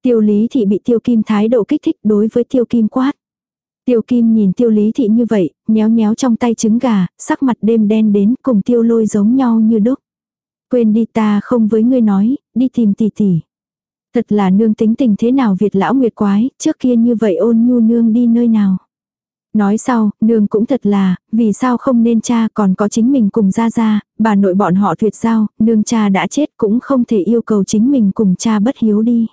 Tiêu lý thị bị tiêu kim thái độ kích thích đối với tiêu kim quát. Tiêu kim nhìn tiêu lý thị như vậy, nhéo nhéo trong tay trứng gà, sắc mặt đêm đen đến cùng tiêu lôi giống nhau như đúc. Quên đi ta không với ngươi nói, đi tìm tỷ tỷ. Thật là nương tính tình thế nào Việt lão nguyệt quái, trước kia như vậy ôn nhu nương đi nơi nào. Nói sau, nương cũng thật là, vì sao không nên cha còn có chính mình cùng ra ra, bà nội bọn họ tuyệt giao, nương cha đã chết cũng không thể yêu cầu chính mình cùng cha bất hiếu đi.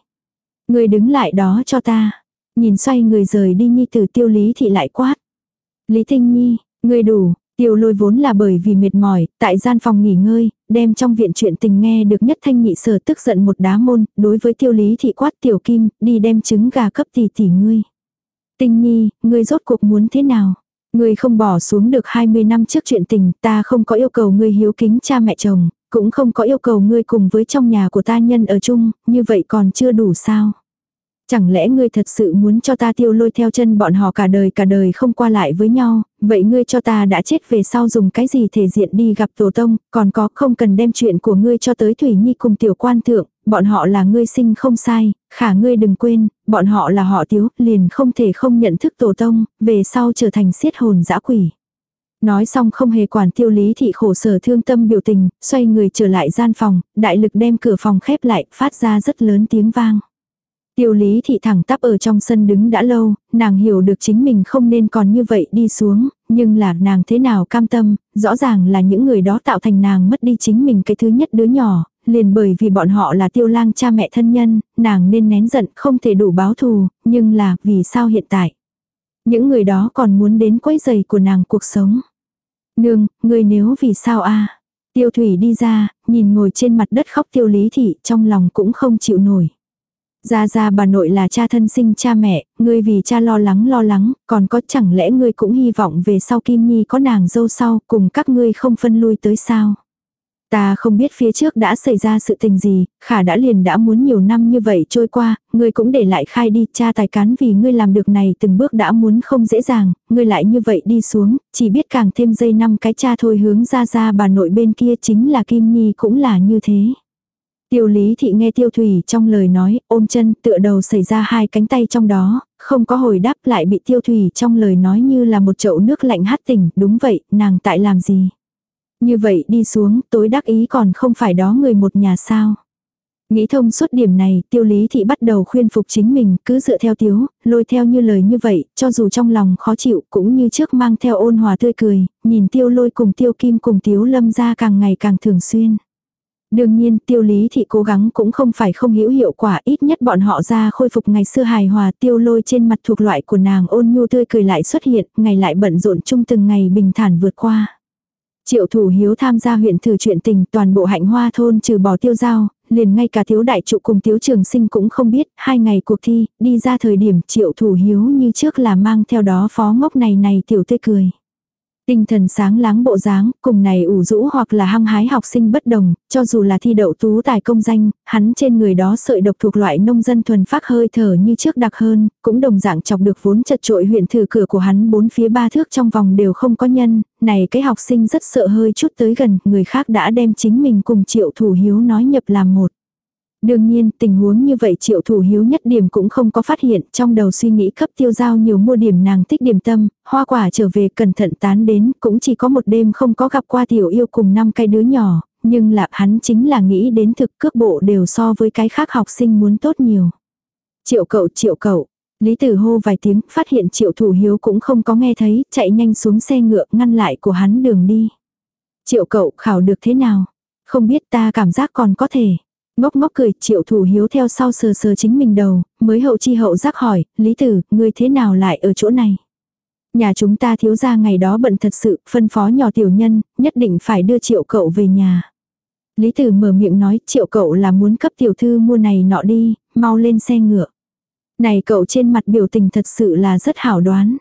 Người đứng lại đó cho ta. Nhìn xoay người rời đi nhi tử tiêu lý thì lại quát. Lý Tinh Nhi, người đủ, tiêu lôi vốn là bởi vì mệt mỏi, tại gian phòng nghỉ ngơi, đem trong viện chuyện tình nghe được nhất thanh nhị sở tức giận một đá môn, đối với tiêu lý thị quát tiểu kim, đi đem trứng gà cấp tỷ tỷ ngươi. Tinh nhi, ngươi rốt cuộc muốn thế nào? Ngươi không bỏ xuống được 20 năm trước chuyện tình, ta không có yêu cầu ngươi hiếu kính cha mẹ chồng, cũng không có yêu cầu ngươi cùng với trong nhà của ta nhân ở chung, như vậy còn chưa đủ sao? Chẳng lẽ ngươi thật sự muốn cho ta tiêu lôi theo chân bọn họ cả đời cả đời không qua lại với nhau, vậy ngươi cho ta đã chết về sau dùng cái gì thể diện đi gặp tổ tông, còn có không cần đem chuyện của ngươi cho tới Thủy Nhi cùng tiểu quan thượng, bọn họ là ngươi sinh không sai, khả ngươi đừng quên, bọn họ là họ tiếu, liền không thể không nhận thức tổ tông, về sau trở thành siết hồn dã quỷ. Nói xong không hề quản tiêu lý thị khổ sở thương tâm biểu tình, xoay người trở lại gian phòng, đại lực đem cửa phòng khép lại, phát ra rất lớn tiếng vang. Tiêu lý thị thẳng tắp ở trong sân đứng đã lâu, nàng hiểu được chính mình không nên còn như vậy đi xuống, nhưng là nàng thế nào cam tâm, rõ ràng là những người đó tạo thành nàng mất đi chính mình cái thứ nhất đứa nhỏ, liền bởi vì bọn họ là tiêu lang cha mẹ thân nhân, nàng nên nén giận không thể đủ báo thù, nhưng là vì sao hiện tại. Những người đó còn muốn đến quấy giày của nàng cuộc sống. Nương, người nếu vì sao a Tiêu thủy đi ra, nhìn ngồi trên mặt đất khóc tiêu lý thị trong lòng cũng không chịu nổi gia gia bà nội là cha thân sinh cha mẹ, ngươi vì cha lo lắng lo lắng, còn có chẳng lẽ ngươi cũng hy vọng về sau Kim Nhi có nàng dâu sau cùng các ngươi không phân lui tới sao. Ta không biết phía trước đã xảy ra sự tình gì, khả đã liền đã muốn nhiều năm như vậy trôi qua, ngươi cũng để lại khai đi, cha tài cán vì ngươi làm được này từng bước đã muốn không dễ dàng, ngươi lại như vậy đi xuống, chỉ biết càng thêm dây năm cái cha thôi hướng ra ra bà nội bên kia chính là Kim Nhi cũng là như thế. Tiêu lý thị nghe tiêu thủy trong lời nói, ôm chân tựa đầu xảy ra hai cánh tay trong đó, không có hồi đáp lại bị tiêu thủy trong lời nói như là một chậu nước lạnh hát tỉnh, đúng vậy, nàng tại làm gì. Như vậy đi xuống, tối đắc ý còn không phải đó người một nhà sao. Nghĩ thông suốt điểm này, tiêu lý thị bắt đầu khuyên phục chính mình, cứ dựa theo tiếu, lôi theo như lời như vậy, cho dù trong lòng khó chịu, cũng như trước mang theo ôn hòa tươi cười, nhìn tiêu lôi cùng tiêu kim cùng tiếu lâm ra càng ngày càng thường xuyên. Đương nhiên, tiêu lý thị cố gắng cũng không phải không hữu hiệu quả, ít nhất bọn họ ra khôi phục ngày xưa hài hòa tiêu lôi trên mặt thuộc loại của nàng ôn nhu tươi cười lại xuất hiện, ngày lại bận rộn chung từng ngày bình thản vượt qua. Triệu thủ hiếu tham gia huyện thử chuyện tình toàn bộ hạnh hoa thôn trừ bỏ tiêu giao, liền ngay cả thiếu đại trụ cùng thiếu trường sinh cũng không biết, hai ngày cuộc thi, đi ra thời điểm triệu thủ hiếu như trước là mang theo đó phó ngốc này này tiểu tê cười. Tinh thần sáng láng bộ dáng, cùng này ủ rũ hoặc là hăng hái học sinh bất đồng, cho dù là thi đậu tú tài công danh, hắn trên người đó sợi độc thuộc loại nông dân thuần phát hơi thở như trước đặc hơn, cũng đồng dạng chọc được vốn chật trội huyện thử cửa của hắn bốn phía ba thước trong vòng đều không có nhân, này cái học sinh rất sợ hơi chút tới gần, người khác đã đem chính mình cùng triệu thủ hiếu nói nhập làm một. Đương nhiên, tình huống như vậy triệu thủ hiếu nhất điểm cũng không có phát hiện, trong đầu suy nghĩ cấp tiêu giao nhiều mua điểm nàng tích điểm tâm, hoa quả trở về cẩn thận tán đến, cũng chỉ có một đêm không có gặp qua tiểu yêu cùng năm cái đứa nhỏ, nhưng là hắn chính là nghĩ đến thực cước bộ đều so với cái khác học sinh muốn tốt nhiều. Triệu cậu triệu cậu, Lý Tử hô vài tiếng, phát hiện triệu thủ hiếu cũng không có nghe thấy, chạy nhanh xuống xe ngựa ngăn lại của hắn đường đi. Triệu cậu khảo được thế nào? Không biết ta cảm giác còn có thể. Ngốc ngốc cười, triệu thủ hiếu theo sau sờ sờ chính mình đầu, mới hậu chi hậu giác hỏi, Lý Tử, ngươi thế nào lại ở chỗ này? Nhà chúng ta thiếu ra ngày đó bận thật sự, phân phó nhỏ tiểu nhân, nhất định phải đưa triệu cậu về nhà. Lý Tử mở miệng nói, triệu cậu là muốn cấp tiểu thư mua này nọ đi, mau lên xe ngựa. Này cậu trên mặt biểu tình thật sự là rất hảo đoán.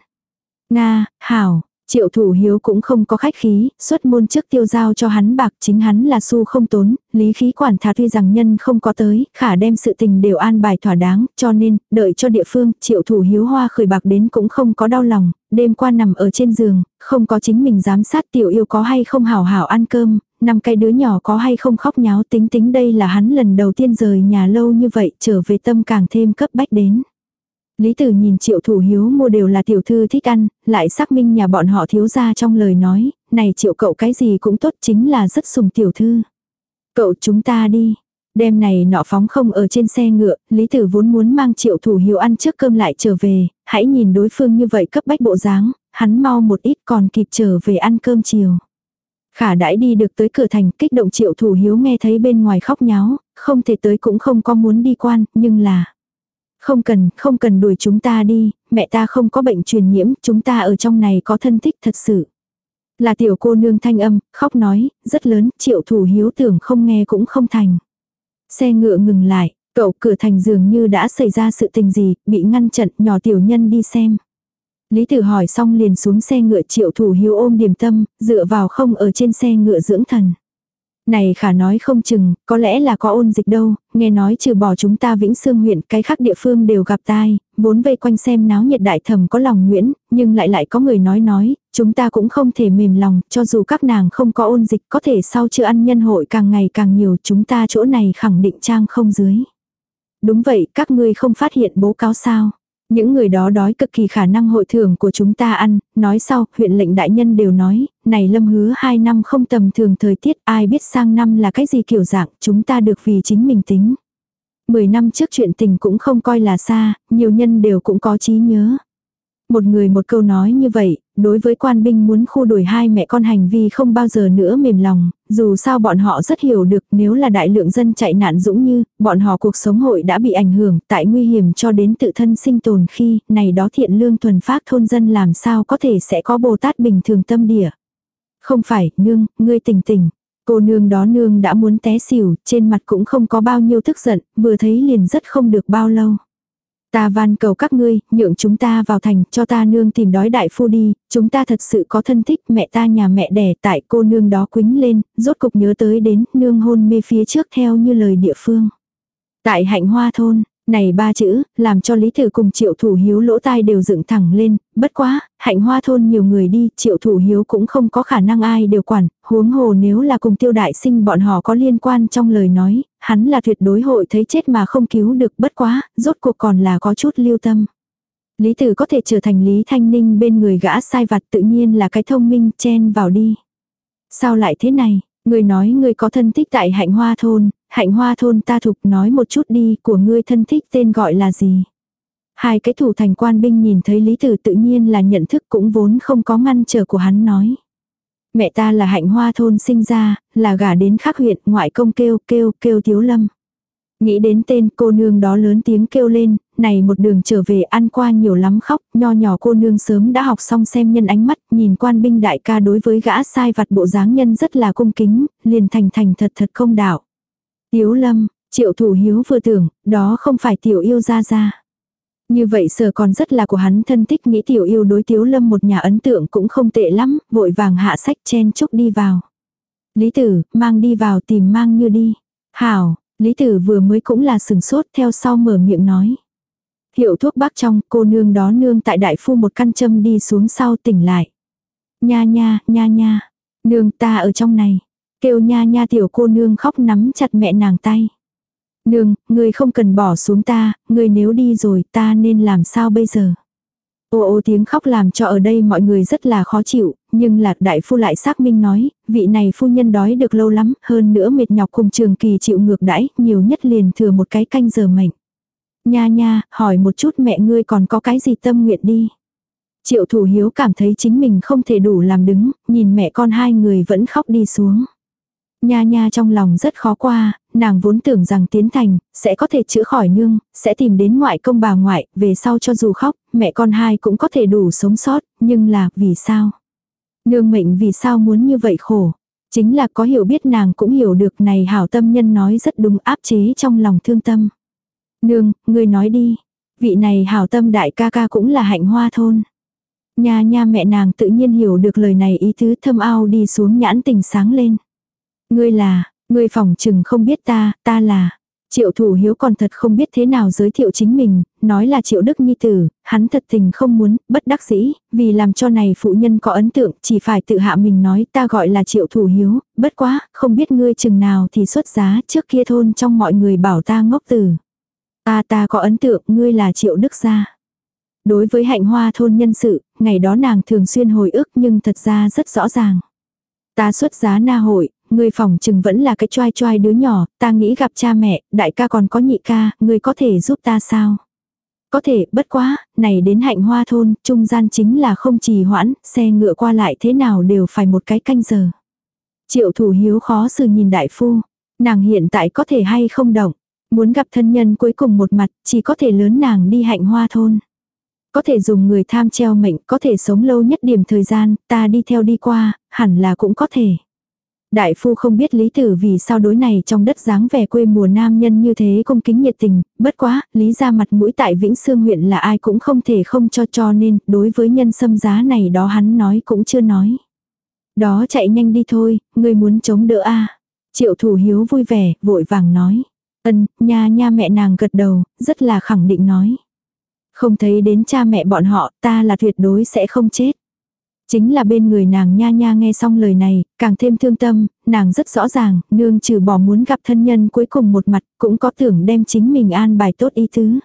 Nga, hảo, Triệu thủ hiếu cũng không có khách khí, xuất môn trước tiêu giao cho hắn bạc chính hắn là su không tốn, lý khí quản thà tuy rằng nhân không có tới, khả đem sự tình đều an bài thỏa đáng, cho nên, đợi cho địa phương, triệu thủ hiếu hoa khởi bạc đến cũng không có đau lòng, đêm qua nằm ở trên giường, không có chính mình giám sát tiểu yêu có hay không hảo hảo ăn cơm, năm cái đứa nhỏ có hay không khóc nháo tính tính đây là hắn lần đầu tiên rời nhà lâu như vậy trở về tâm càng thêm cấp bách đến. Lý Tử nhìn triệu thủ hiếu mua đều là tiểu thư thích ăn, lại xác minh nhà bọn họ thiếu ra trong lời nói, này triệu cậu cái gì cũng tốt chính là rất sùng tiểu thư. Cậu chúng ta đi. Đêm này nọ phóng không ở trên xe ngựa, Lý Tử vốn muốn mang triệu thủ hiếu ăn trước cơm lại trở về, hãy nhìn đối phương như vậy cấp bách bộ dáng, hắn mau một ít còn kịp trở về ăn cơm chiều. Khả đãi đi được tới cửa thành kích động triệu thủ hiếu nghe thấy bên ngoài khóc nháo, không thể tới cũng không có muốn đi quan, nhưng là... Không cần, không cần đuổi chúng ta đi, mẹ ta không có bệnh truyền nhiễm, chúng ta ở trong này có thân thích thật sự. Là tiểu cô nương thanh âm, khóc nói, rất lớn, triệu thủ hiếu tưởng không nghe cũng không thành. Xe ngựa ngừng lại, cậu cửa thành dường như đã xảy ra sự tình gì, bị ngăn chặn nhỏ tiểu nhân đi xem. Lý tử hỏi xong liền xuống xe ngựa triệu thủ hiếu ôm điểm tâm, dựa vào không ở trên xe ngựa dưỡng thần. Này khả nói không chừng, có lẽ là có ôn dịch đâu, nghe nói trừ bỏ chúng ta Vĩnh Sương huyện, cái khác địa phương đều gặp tai, vốn vây quanh xem náo nhiệt đại thầm có lòng nguyễn, nhưng lại lại có người nói nói, chúng ta cũng không thể mềm lòng, cho dù các nàng không có ôn dịch, có thể sau chưa ăn nhân hội càng ngày càng nhiều, chúng ta chỗ này khẳng định trang không dưới. Đúng vậy, các ngươi không phát hiện bố cáo sao. Những người đó đói cực kỳ khả năng hội thưởng của chúng ta ăn, nói sau, huyện lệnh đại nhân đều nói, này lâm hứa hai năm không tầm thường thời tiết, ai biết sang năm là cái gì kiểu dạng, chúng ta được vì chính mình tính. Mười năm trước chuyện tình cũng không coi là xa, nhiều nhân đều cũng có trí nhớ. Một người một câu nói như vậy, đối với quan binh muốn khu đuổi hai mẹ con hành vi không bao giờ nữa mềm lòng, dù sao bọn họ rất hiểu được nếu là đại lượng dân chạy nạn dũng như, bọn họ cuộc sống hội đã bị ảnh hưởng tại nguy hiểm cho đến tự thân sinh tồn khi, này đó thiện lương thuần phát thôn dân làm sao có thể sẽ có Bồ Tát bình thường tâm địa. Không phải, nương, ngươi tỉnh tỉnh. Cô nương đó nương đã muốn té xỉu, trên mặt cũng không có bao nhiêu tức giận, vừa thấy liền rất không được bao lâu. Ta van cầu các ngươi, nhượng chúng ta vào thành, cho ta nương tìm đói đại phu đi, chúng ta thật sự có thân thích, mẹ ta nhà mẹ đẻ tại cô nương đó quính lên, rốt cục nhớ tới đến, nương hôn mê phía trước theo như lời địa phương. Tại hạnh hoa thôn, này ba chữ, làm cho Lý Thử cùng triệu thủ hiếu lỗ tai đều dựng thẳng lên, bất quá, hạnh hoa thôn nhiều người đi, triệu thủ hiếu cũng không có khả năng ai đều quản, huống hồ nếu là cùng tiêu đại sinh bọn họ có liên quan trong lời nói, hắn là tuyệt đối hội thấy chết mà không cứu được bất quá, rốt cuộc còn là có chút lưu tâm. Lý Tử có thể trở thành Lý Thanh Ninh bên người gã sai vặt tự nhiên là cái thông minh chen vào đi. Sao lại thế này? Người nói người có thân thích tại hạnh hoa thôn, hạnh hoa thôn ta thục nói một chút đi của ngươi thân thích tên gọi là gì. Hai cái thủ thành quan binh nhìn thấy Lý Tử tự nhiên là nhận thức cũng vốn không có ngăn trở của hắn nói. Mẹ ta là hạnh hoa thôn sinh ra, là gả đến khắc huyện ngoại công kêu kêu kêu thiếu lâm. Nghĩ đến tên cô nương đó lớn tiếng kêu lên, này một đường trở về ăn qua nhiều lắm khóc, nho nhỏ cô nương sớm đã học xong xem nhân ánh mắt, nhìn quan binh đại ca đối với gã sai vặt bộ dáng nhân rất là cung kính, liền thành thành thật thật công đạo. Tiếu lâm, triệu thủ hiếu vừa tưởng, đó không phải tiểu yêu ra ra. Như vậy sở còn rất là của hắn thân thích nghĩ tiểu yêu đối tiếu lâm một nhà ấn tượng cũng không tệ lắm, vội vàng hạ sách chen chúc đi vào. Lý tử, mang đi vào tìm mang như đi. Hảo, Lý tử vừa mới cũng là sừng sốt theo sau mở miệng nói. Hiệu thuốc bác trong, cô nương đó nương tại đại phu một căn châm đi xuống sau tỉnh lại. Nha nha, nha nha. Nương ta ở trong này. Kêu nha nha tiểu cô nương khóc nắm chặt mẹ nàng tay. Nương, ngươi không cần bỏ xuống ta, ngươi nếu đi rồi ta nên làm sao bây giờ? Ô ô tiếng khóc làm cho ở đây mọi người rất là khó chịu, nhưng lạc đại phu lại xác minh nói, vị này phu nhân đói được lâu lắm, hơn nữa mệt nhọc cùng trường kỳ chịu ngược đãi, nhiều nhất liền thừa một cái canh giờ mệnh. Nha nha, hỏi một chút mẹ ngươi còn có cái gì tâm nguyện đi. Triệu thủ hiếu cảm thấy chính mình không thể đủ làm đứng, nhìn mẹ con hai người vẫn khóc đi xuống. Nha nha trong lòng rất khó qua, nàng vốn tưởng rằng tiến thành, sẽ có thể chữa khỏi nương, sẽ tìm đến ngoại công bà ngoại, về sau cho dù khóc, mẹ con hai cũng có thể đủ sống sót, nhưng là, vì sao? Nương mệnh vì sao muốn như vậy khổ? Chính là có hiểu biết nàng cũng hiểu được này hảo tâm nhân nói rất đúng áp chế trong lòng thương tâm. Nương, ngươi nói đi. Vị này hảo tâm đại ca ca cũng là hạnh hoa thôn. Nha nha mẹ nàng tự nhiên hiểu được lời này ý tứ thâm ao đi xuống nhãn tình sáng lên. Ngươi là, ngươi phòng chừng không biết ta, ta là. Triệu thủ hiếu còn thật không biết thế nào giới thiệu chính mình, nói là triệu đức nhi tử, hắn thật tình không muốn, bất đắc dĩ, vì làm cho này phụ nhân có ấn tượng, chỉ phải tự hạ mình nói ta gọi là triệu thủ hiếu, bất quá, không biết ngươi chừng nào thì xuất giá trước kia thôn trong mọi người bảo ta ngốc tử. Ta ta có ấn tượng ngươi là triệu đức gia. Đối với hạnh hoa thôn nhân sự, ngày đó nàng thường xuyên hồi ức nhưng thật ra rất rõ ràng. Ta xuất giá na hội, ngươi phòng chừng vẫn là cái choai choai đứa nhỏ, ta nghĩ gặp cha mẹ, đại ca còn có nhị ca, ngươi có thể giúp ta sao? Có thể, bất quá, này đến hạnh hoa thôn, trung gian chính là không trì hoãn, xe ngựa qua lại thế nào đều phải một cái canh giờ. Triệu thủ hiếu khó xử nhìn đại phu, nàng hiện tại có thể hay không động, muốn gặp thân nhân cuối cùng một mặt, chỉ có thể lớn nàng đi hạnh hoa thôn. Có thể dùng người tham treo mệnh, có thể sống lâu nhất điểm thời gian, ta đi theo đi qua, hẳn là cũng có thể. Đại phu không biết lý tử vì sao đối này trong đất dáng vẻ quê mùa nam nhân như thế cung kính nhiệt tình, bất quá, lý ra mặt mũi tại Vĩnh Sương huyện là ai cũng không thể không cho cho nên, đối với nhân sâm giá này đó hắn nói cũng chưa nói. Đó chạy nhanh đi thôi, người muốn chống đỡ a Triệu thủ hiếu vui vẻ, vội vàng nói. Ân, nha nha mẹ nàng gật đầu, rất là khẳng định nói. Không thấy đến cha mẹ bọn họ, ta là tuyệt đối sẽ không chết. Chính là bên người nàng nha nha nghe xong lời này, càng thêm thương tâm, nàng rất rõ ràng, nương trừ bỏ muốn gặp thân nhân cuối cùng một mặt, cũng có tưởng đem chính mình an bài tốt ý tứ.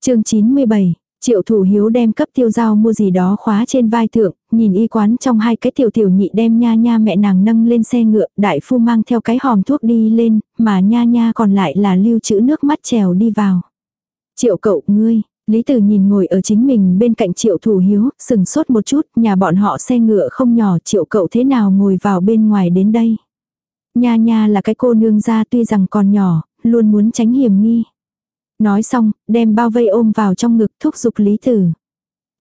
chương 97, Triệu thủ hiếu đem cấp tiêu giao mua gì đó khóa trên vai thượng, nhìn y quán trong hai cái tiểu tiểu nhị đem nha nha mẹ nàng nâng lên xe ngựa, đại phu mang theo cái hòm thuốc đi lên, mà nha nha còn lại là lưu trữ nước mắt trèo đi vào. Triệu cậu ngươi, Lý Tử nhìn ngồi ở chính mình bên cạnh triệu thủ hiếu, sừng sốt một chút, nhà bọn họ xe ngựa không nhỏ triệu cậu thế nào ngồi vào bên ngoài đến đây. Nha nha là cái cô nương ra tuy rằng còn nhỏ, luôn muốn tránh hiểm nghi. Nói xong, đem bao vây ôm vào trong ngực thúc giục Lý Tử.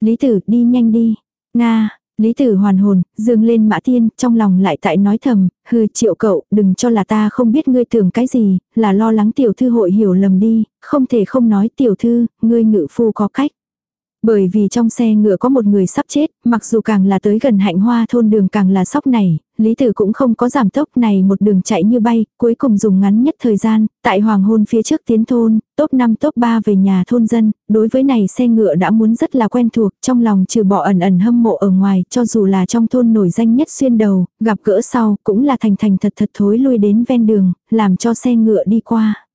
Lý Tử đi nhanh đi. Nga, Lý tử hoàn hồn, dương lên mã tiên, trong lòng lại tại nói thầm, hừ triệu cậu, đừng cho là ta không biết ngươi tưởng cái gì, là lo lắng tiểu thư hội hiểu lầm đi, không thể không nói tiểu thư, ngươi ngự phu có cách. Bởi vì trong xe ngựa có một người sắp chết, mặc dù càng là tới gần hạnh hoa thôn đường càng là sóc này, Lý Tử cũng không có giảm tốc này một đường chạy như bay, cuối cùng dùng ngắn nhất thời gian, tại hoàng hôn phía trước tiến thôn, top 5 top 3 về nhà thôn dân, đối với này xe ngựa đã muốn rất là quen thuộc, trong lòng trừ bỏ ẩn ẩn hâm mộ ở ngoài, cho dù là trong thôn nổi danh nhất xuyên đầu, gặp gỡ sau, cũng là thành thành thật thật thối lui đến ven đường, làm cho xe ngựa đi qua.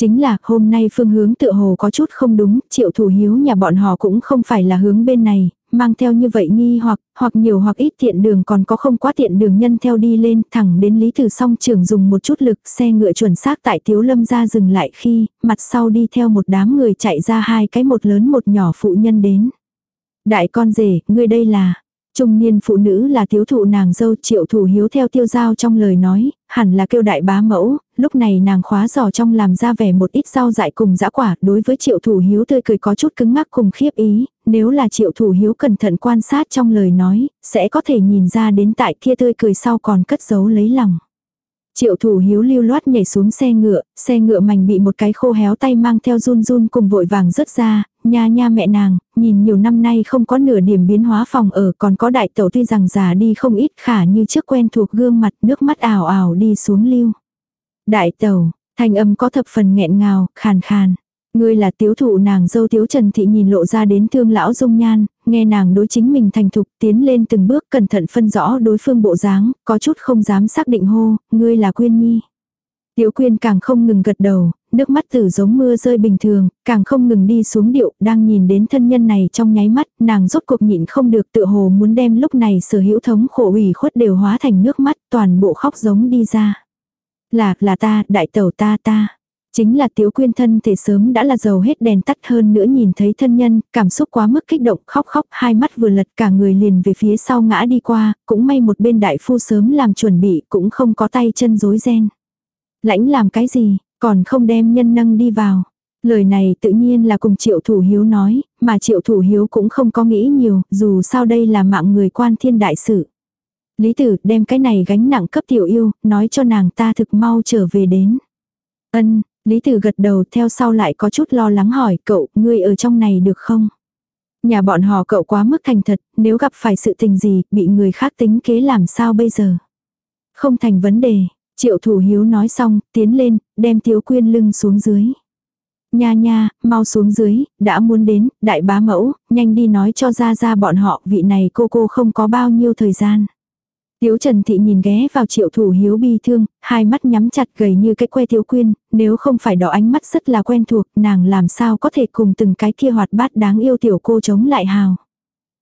Chính là hôm nay phương hướng tựa hồ có chút không đúng, triệu thủ hiếu nhà bọn họ cũng không phải là hướng bên này, mang theo như vậy nghi hoặc, hoặc nhiều hoặc ít tiện đường còn có không quá tiện đường nhân theo đi lên thẳng đến Lý Tử song trường dùng một chút lực xe ngựa chuẩn xác tại Tiếu Lâm ra dừng lại khi mặt sau đi theo một đám người chạy ra hai cái một lớn một nhỏ phụ nhân đến. Đại con rể, ngươi đây là, Trung niên phụ nữ là thiếu thụ nàng dâu triệu thủ hiếu theo tiêu giao trong lời nói, hẳn là kêu đại bá mẫu, lúc này nàng khóa giò trong làm ra vẻ một ít rau dại cùng dã quả, đối với triệu thủ hiếu tươi cười có chút cứng ngắc cùng khiếp ý, nếu là triệu thủ hiếu cẩn thận quan sát trong lời nói, sẽ có thể nhìn ra đến tại kia tươi cười sau còn cất giấu lấy lòng. Triệu thủ hiếu lưu loát nhảy xuống xe ngựa, xe ngựa mảnh bị một cái khô héo tay mang theo run run cùng vội vàng rớt ra, nha nha mẹ nàng, nhìn nhiều năm nay không có nửa điểm biến hóa phòng ở còn có đại tẩu tuy rằng già đi không ít khả như trước quen thuộc gương mặt nước mắt ảo ảo đi xuống lưu. Đại tẩu, thanh âm có thập phần nghẹn ngào, khàn khàn. Ngươi là tiếu thụ nàng dâu tiếu Trần Thị nhìn lộ ra đến thương lão dung nhan, nghe nàng đối chính mình thành thục tiến lên từng bước cẩn thận phân rõ đối phương bộ dáng, có chút không dám xác định hô, ngươi là Quyên Nhi. Tiếu Quyên càng không ngừng gật đầu, nước mắt tử giống mưa rơi bình thường, càng không ngừng đi xuống điệu, đang nhìn đến thân nhân này trong nháy mắt, nàng rốt cuộc nhịn không được tự hồ muốn đem lúc này sở hữu thống khổ ủy khuất đều hóa thành nước mắt, toàn bộ khóc giống đi ra. Là, là ta, đại tẩu ta ta. Chính là tiếu quyên thân thể sớm đã là dầu hết đèn tắt hơn nữa nhìn thấy thân nhân, cảm xúc quá mức kích động khóc khóc, hai mắt vừa lật cả người liền về phía sau ngã đi qua, cũng may một bên đại phu sớm làm chuẩn bị, cũng không có tay chân rối ren. Lãnh làm cái gì, còn không đem nhân nâng đi vào. Lời này tự nhiên là cùng triệu thủ hiếu nói, mà triệu thủ hiếu cũng không có nghĩ nhiều, dù sao đây là mạng người quan thiên đại sự. Lý tử đem cái này gánh nặng cấp tiểu yêu, nói cho nàng ta thực mau trở về đến. Ân, Lý Tử gật đầu theo sau lại có chút lo lắng hỏi cậu, ngươi ở trong này được không? Nhà bọn họ cậu quá mức thành thật, nếu gặp phải sự tình gì, bị người khác tính kế làm sao bây giờ? Không thành vấn đề, triệu thủ hiếu nói xong, tiến lên, đem tiếu quyên lưng xuống dưới. Nha nha, mau xuống dưới, đã muốn đến, đại bá mẫu, nhanh đi nói cho ra ra bọn họ, vị này cô cô không có bao nhiêu thời gian. Tiếu Trần Thị nhìn ghé vào triệu thủ hiếu bi thương, hai mắt nhắm chặt gầy như cái que thiếu quyên, nếu không phải đỏ ánh mắt rất là quen thuộc, nàng làm sao có thể cùng từng cái kia hoạt bát đáng yêu tiểu cô chống lại hào.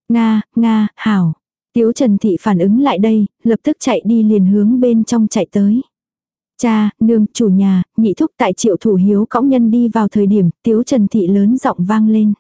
Nga, Nga, hảo. Tiếu Trần Thị phản ứng lại đây, lập tức chạy đi liền hướng bên trong chạy tới. Cha, nương, chủ nhà, nhị thúc tại triệu thủ hiếu cõng nhân đi vào thời điểm, Tiếu Trần Thị lớn giọng vang lên.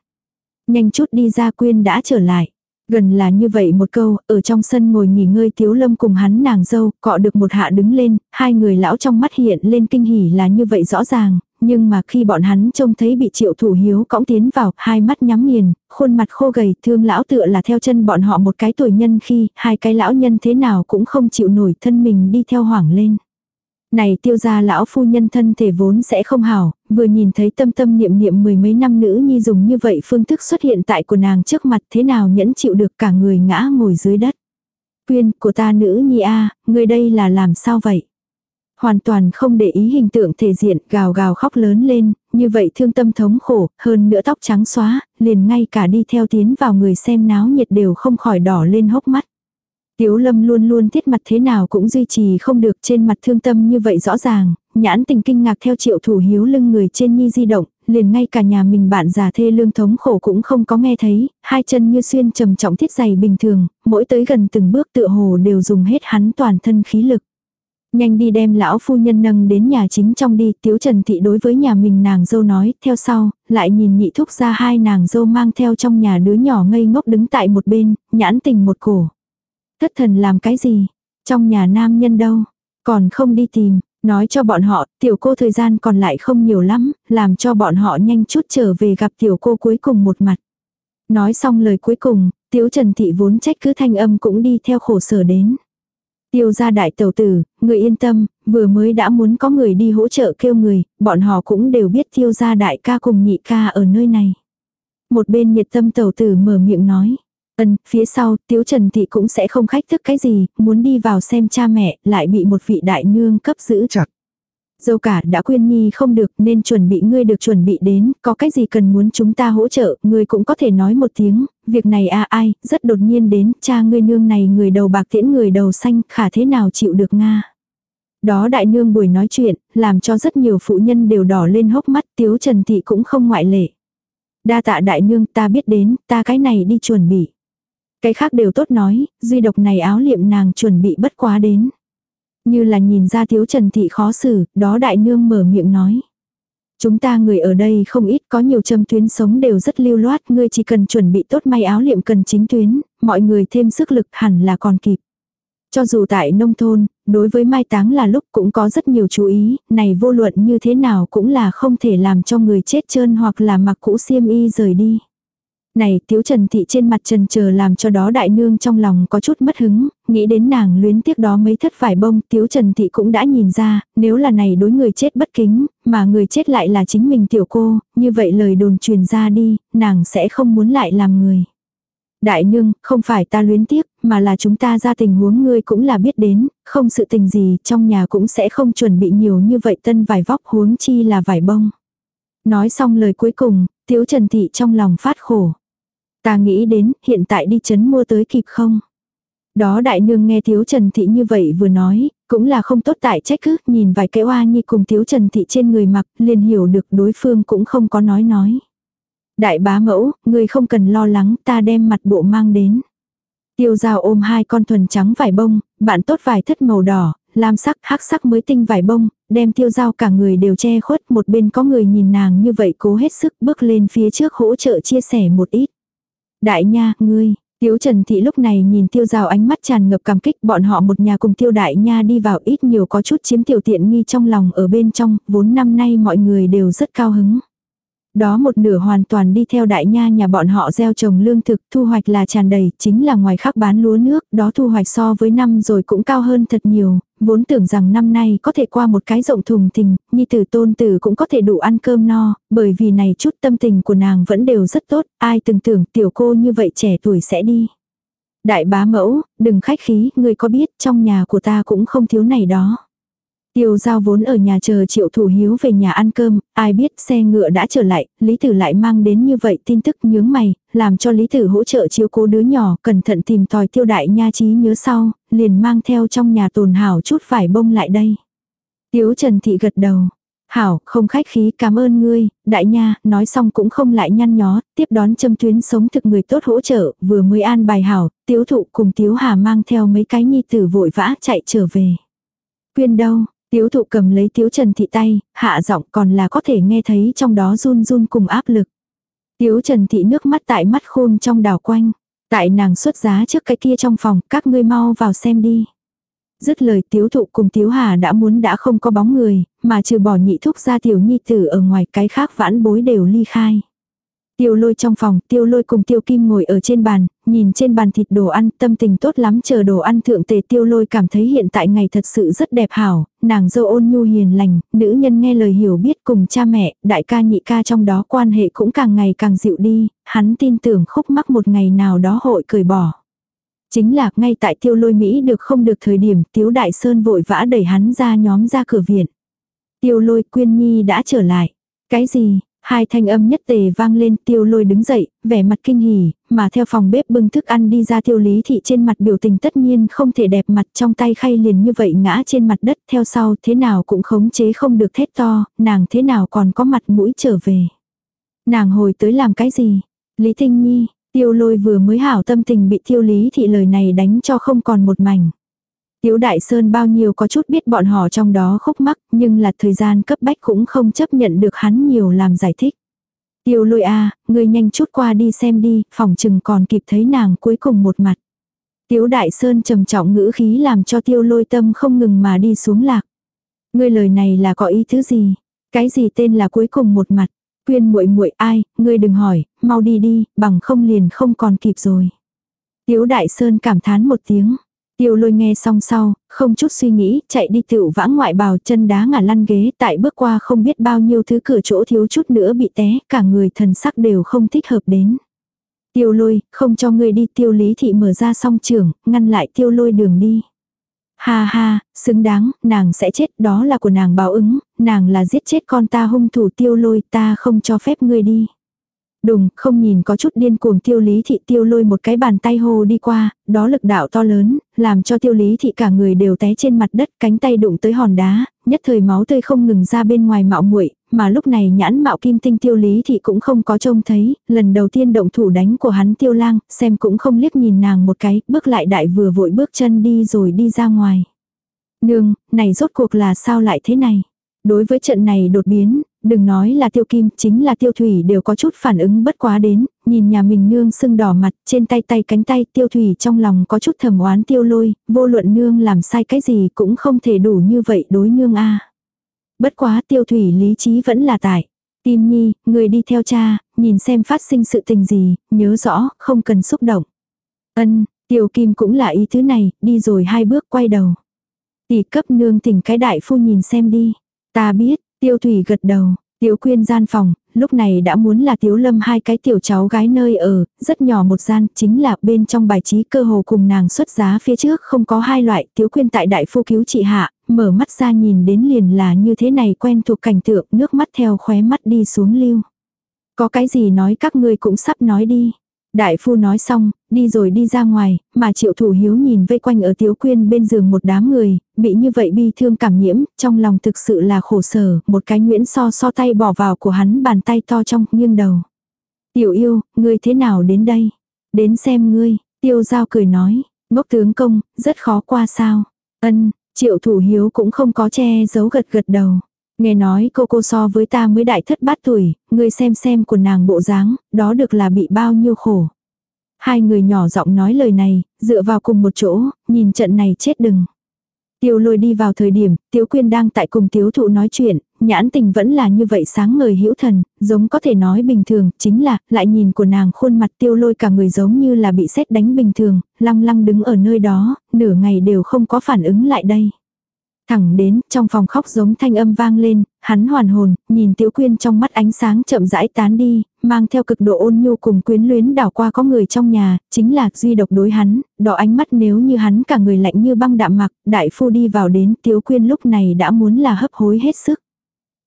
Nhanh chút đi ra quyên đã trở lại. Gần là như vậy một câu, ở trong sân ngồi nghỉ ngơi Tiếu Lâm cùng hắn nàng dâu, cọ được một hạ đứng lên, hai người lão trong mắt hiện lên kinh hỉ là như vậy rõ ràng, nhưng mà khi bọn hắn trông thấy bị triệu thủ hiếu cõng tiến vào, hai mắt nhắm nghiền, khuôn mặt khô gầy, thương lão tựa là theo chân bọn họ một cái tuổi nhân khi, hai cái lão nhân thế nào cũng không chịu nổi thân mình đi theo hoảng lên. Này tiêu gia lão phu nhân thân thể vốn sẽ không hảo, vừa nhìn thấy tâm tâm niệm niệm mười mấy năm nữ nhi dùng như vậy phương thức xuất hiện tại của nàng trước mặt thế nào nhẫn chịu được cả người ngã ngồi dưới đất. Quyên của ta nữ nhi a người đây là làm sao vậy? Hoàn toàn không để ý hình tượng thể diện gào gào khóc lớn lên, như vậy thương tâm thống khổ, hơn nữa tóc trắng xóa, liền ngay cả đi theo tiến vào người xem náo nhiệt đều không khỏi đỏ lên hốc mắt. Tiếu lâm luôn luôn tiết mặt thế nào cũng duy trì không được trên mặt thương tâm như vậy rõ ràng, nhãn tình kinh ngạc theo triệu thủ hiếu lưng người trên nhi di động, liền ngay cả nhà mình bạn già thê lương thống khổ cũng không có nghe thấy, hai chân như xuyên trầm trọng thiết giày bình thường, mỗi tới gần từng bước tựa hồ đều dùng hết hắn toàn thân khí lực. Nhanh đi đem lão phu nhân nâng đến nhà chính trong đi, tiếu trần thị đối với nhà mình nàng dâu nói, theo sau, lại nhìn nhị thúc ra hai nàng dâu mang theo trong nhà đứa nhỏ ngây ngốc đứng tại một bên, nhãn tình một cổ. Thất thần làm cái gì? Trong nhà nam nhân đâu? Còn không đi tìm, nói cho bọn họ, tiểu cô thời gian còn lại không nhiều lắm, làm cho bọn họ nhanh chút trở về gặp tiểu cô cuối cùng một mặt. Nói xong lời cuối cùng, tiếu trần thị vốn trách cứ thanh âm cũng đi theo khổ sở đến. Tiêu gia đại tẩu tử, người yên tâm, vừa mới đã muốn có người đi hỗ trợ kêu người, bọn họ cũng đều biết tiêu gia đại ca cùng nhị ca ở nơi này. Một bên nhiệt tâm tẩu tử mở miệng nói. Ân, phía sau, Tiếu Trần Thị cũng sẽ không khách thức cái gì, muốn đi vào xem cha mẹ, lại bị một vị đại nương cấp giữ chặt. Dâu cả đã khuyên nhi không được nên chuẩn bị ngươi được chuẩn bị đến, có cái gì cần muốn chúng ta hỗ trợ, ngươi cũng có thể nói một tiếng, việc này a ai, rất đột nhiên đến, cha ngươi nương này người đầu bạc tiễn người đầu xanh, khả thế nào chịu được Nga. Đó đại nương buổi nói chuyện, làm cho rất nhiều phụ nhân đều đỏ lên hốc mắt, tiếu trần thị cũng không ngoại lệ. Đa tạ đại nương ta biết đến, ta cái này đi chuẩn bị. Cái khác đều tốt nói, duy độc này áo liệm nàng chuẩn bị bất quá đến. Như là nhìn ra thiếu trần thị khó xử, đó đại nương mở miệng nói. Chúng ta người ở đây không ít có nhiều châm tuyến sống đều rất lưu loát, ngươi chỉ cần chuẩn bị tốt may áo liệm cần chính tuyến, mọi người thêm sức lực hẳn là còn kịp. Cho dù tại nông thôn, đối với mai táng là lúc cũng có rất nhiều chú ý, này vô luận như thế nào cũng là không thể làm cho người chết trơn hoặc là mặc cũ xiêm y rời đi. Này tiếu trần thị trên mặt trần chờ làm cho đó đại nương trong lòng có chút mất hứng, nghĩ đến nàng luyến tiếc đó mấy thất vải bông, tiếu trần thị cũng đã nhìn ra, nếu là này đối người chết bất kính, mà người chết lại là chính mình tiểu cô, như vậy lời đồn truyền ra đi, nàng sẽ không muốn lại làm người. Đại nương, không phải ta luyến tiếc, mà là chúng ta ra tình huống ngươi cũng là biết đến, không sự tình gì, trong nhà cũng sẽ không chuẩn bị nhiều như vậy tân vải vóc huống chi là vải bông. Nói xong lời cuối cùng, tiếu trần thị trong lòng phát khổ. Ta nghĩ đến, hiện tại đi chấn mua tới kịp không? Đó đại nương nghe thiếu Trần Thị như vậy vừa nói, cũng là không tốt tại trách cứ, nhìn vài cái oa nhi cùng thiếu Trần Thị trên người mặc, liền hiểu được đối phương cũng không có nói nói. Đại bá mẫu, người không cần lo lắng, ta đem mặt bộ mang đến. Tiêu giao ôm hai con thuần trắng vải bông, bạn tốt vải thất màu đỏ, lam sắc, hắc sắc mới tinh vải bông, đem tiêu giao cả người đều che khuất, một bên có người nhìn nàng như vậy cố hết sức bước lên phía trước hỗ trợ chia sẻ một ít. Đại nha, ngươi, Tiếu Trần Thị lúc này nhìn tiêu rào ánh mắt tràn ngập cảm kích bọn họ một nhà cùng tiêu đại nha đi vào ít nhiều có chút chiếm tiểu tiện nghi trong lòng ở bên trong, vốn năm nay mọi người đều rất cao hứng. Đó một nửa hoàn toàn đi theo đại nha nhà bọn họ gieo trồng lương thực, thu hoạch là tràn đầy, chính là ngoài khắc bán lúa nước, đó thu hoạch so với năm rồi cũng cao hơn thật nhiều, vốn tưởng rằng năm nay có thể qua một cái rộng thùng tình, nhi tử tôn tử cũng có thể đủ ăn cơm no, bởi vì này chút tâm tình của nàng vẫn đều rất tốt, ai từng tưởng tiểu cô như vậy trẻ tuổi sẽ đi. Đại bá mẫu, đừng khách khí, người có biết trong nhà của ta cũng không thiếu này đó. Tiêu giao vốn ở nhà chờ triệu thủ hiếu về nhà ăn cơm, ai biết xe ngựa đã trở lại, Lý Tử lại mang đến như vậy tin tức nhướng mày, làm cho Lý Tử hỗ trợ chiếu cố đứa nhỏ, cẩn thận tìm tòi tiêu đại nha trí nhớ sau, liền mang theo trong nhà tồn hảo chút vải bông lại đây. Tiếu Trần Thị gật đầu. Hảo, không khách khí cảm ơn ngươi, đại nha, nói xong cũng không lại nhăn nhó, tiếp đón châm tuyến sống thực người tốt hỗ trợ, vừa mới an bài hảo, tiếu thụ cùng tiếu hà mang theo mấy cái nhi tử vội vã chạy trở về. Quyên đâu, Tiếu thụ cầm lấy tiếu trần thị tay, hạ giọng còn là có thể nghe thấy trong đó run run cùng áp lực. Tiếu trần thị nước mắt tại mắt khôn trong đảo quanh. Tại nàng xuất giá trước cái kia trong phòng, các ngươi mau vào xem đi. Dứt lời tiếu thụ cùng tiếu hà đã muốn đã không có bóng người, mà trừ bỏ nhị thúc ra tiểu nhi tử ở ngoài cái khác vãn bối đều ly khai. Tiêu lôi trong phòng, tiêu lôi cùng tiêu kim ngồi ở trên bàn, nhìn trên bàn thịt đồ ăn, tâm tình tốt lắm chờ đồ ăn thượng tề tiêu lôi cảm thấy hiện tại ngày thật sự rất đẹp hảo, nàng dâu ôn nhu hiền lành, nữ nhân nghe lời hiểu biết cùng cha mẹ, đại ca nhị ca trong đó quan hệ cũng càng ngày càng dịu đi, hắn tin tưởng khúc mắc một ngày nào đó hội cười bỏ. Chính là ngay tại tiêu lôi Mỹ được không được thời điểm tiếu đại sơn vội vã đẩy hắn ra nhóm ra cửa viện. Tiêu lôi quyên nhi đã trở lại. Cái gì, Hai thanh âm nhất tề vang lên tiêu lôi đứng dậy, vẻ mặt kinh hỉ, mà theo phòng bếp bưng thức ăn đi ra tiêu lý thị trên mặt biểu tình tất nhiên không thể đẹp mặt trong tay khay liền như vậy ngã trên mặt đất theo sau thế nào cũng khống chế không được thét to, nàng thế nào còn có mặt mũi trở về. Nàng hồi tới làm cái gì? Lý Thinh Nhi, tiêu lôi vừa mới hảo tâm tình bị tiêu lý thị lời này đánh cho không còn một mảnh. Tiếu Đại Sơn bao nhiêu có chút biết bọn họ trong đó khúc mắc, nhưng là thời gian cấp bách cũng không chấp nhận được hắn nhiều làm giải thích. Tiêu lôi a à, người nhanh chút qua đi xem đi, phòng chừng còn kịp thấy nàng cuối cùng một mặt. Tiếu Đại Sơn trầm trọng ngữ khí làm cho tiêu lôi tâm không ngừng mà đi xuống lạc. Ngươi lời này là có ý thứ gì? Cái gì tên là cuối cùng một mặt? Quyên muội muội ai, ngươi đừng hỏi, mau đi đi, bằng không liền không còn kịp rồi. Tiếu Đại Sơn cảm thán một tiếng. Tiêu lôi nghe xong sau, không chút suy nghĩ, chạy đi tựu vãng ngoại bào chân đá ngả lăn ghế tại bước qua không biết bao nhiêu thứ cửa chỗ thiếu chút nữa bị té, cả người thần sắc đều không thích hợp đến. Tiêu lôi, không cho người đi tiêu lý thị mở ra song trường, ngăn lại tiêu lôi đường đi. Ha ha, xứng đáng, nàng sẽ chết, đó là của nàng báo ứng, nàng là giết chết con ta hung thủ tiêu lôi, ta không cho phép ngươi đi. Đùng, không nhìn có chút điên cuồng tiêu lý thị tiêu lôi một cái bàn tay hô đi qua, đó lực đạo to lớn, làm cho tiêu lý thị cả người đều té trên mặt đất, cánh tay đụng tới hòn đá, nhất thời máu tươi không ngừng ra bên ngoài mạo muội mà lúc này nhãn mạo kim tinh tiêu lý thị cũng không có trông thấy, lần đầu tiên động thủ đánh của hắn tiêu lang, xem cũng không liếc nhìn nàng một cái, bước lại đại vừa vội bước chân đi rồi đi ra ngoài. Nương, này rốt cuộc là sao lại thế này? Đối với trận này đột biến, đừng nói là tiêu kim, chính là tiêu thủy đều có chút phản ứng bất quá đến, nhìn nhà mình nương sưng đỏ mặt, trên tay tay cánh tay tiêu thủy trong lòng có chút thầm oán tiêu lôi, vô luận nương làm sai cái gì cũng không thể đủ như vậy đối nương a Bất quá tiêu thủy lý trí vẫn là tại. Tim nhi, người đi theo cha, nhìn xem phát sinh sự tình gì, nhớ rõ, không cần xúc động. Ân, tiêu kim cũng là ý thứ này, đi rồi hai bước quay đầu. Tỷ cấp nương tỉnh cái đại phu nhìn xem đi. Ta biết, tiêu thủy gật đầu, Tiếu quyên gian phòng, lúc này đã muốn là tiếu lâm hai cái tiểu cháu gái nơi ở, rất nhỏ một gian, chính là bên trong bài trí cơ hồ cùng nàng xuất giá phía trước không có hai loại, tiếu quyên tại đại phu cứu trị hạ, mở mắt ra nhìn đến liền là như thế này quen thuộc cảnh tượng, nước mắt theo khóe mắt đi xuống lưu. Có cái gì nói các ngươi cũng sắp nói đi. Đại phu nói xong, đi rồi đi ra ngoài, mà triệu thủ hiếu nhìn vây quanh ở tiếu quyên bên giường một đám người, bị như vậy bi thương cảm nhiễm, trong lòng thực sự là khổ sở, một cái nguyễn so so tay bỏ vào của hắn bàn tay to trong, nghiêng đầu. Tiểu yêu, ngươi thế nào đến đây? Đến xem ngươi, tiêu giao cười nói, ngốc tướng công, rất khó qua sao. Ân, triệu thủ hiếu cũng không có che giấu gật gật đầu. Nghe nói cô cô so với ta mới đại thất bát tuổi, ngươi xem xem của nàng bộ dáng, đó được là bị bao nhiêu khổ. Hai người nhỏ giọng nói lời này, dựa vào cùng một chỗ, nhìn trận này chết đừng. Tiêu lôi đi vào thời điểm, Tiếu Quyên đang tại cùng Tiếu Thụ nói chuyện, nhãn tình vẫn là như vậy sáng ngời hữu thần, giống có thể nói bình thường, chính là, lại nhìn của nàng khuôn mặt tiêu lôi cả người giống như là bị xét đánh bình thường, lăng lăng đứng ở nơi đó, nửa ngày đều không có phản ứng lại đây. Thẳng đến, trong phòng khóc giống thanh âm vang lên, hắn hoàn hồn, nhìn Tiếu Quyên trong mắt ánh sáng chậm rãi tán đi, mang theo cực độ ôn nhu cùng quyến luyến đảo qua có người trong nhà, chính là duy độc đối hắn, đỏ ánh mắt nếu như hắn cả người lạnh như băng đạm mặc, đại phu đi vào đến Tiếu Quyên lúc này đã muốn là hấp hối hết sức.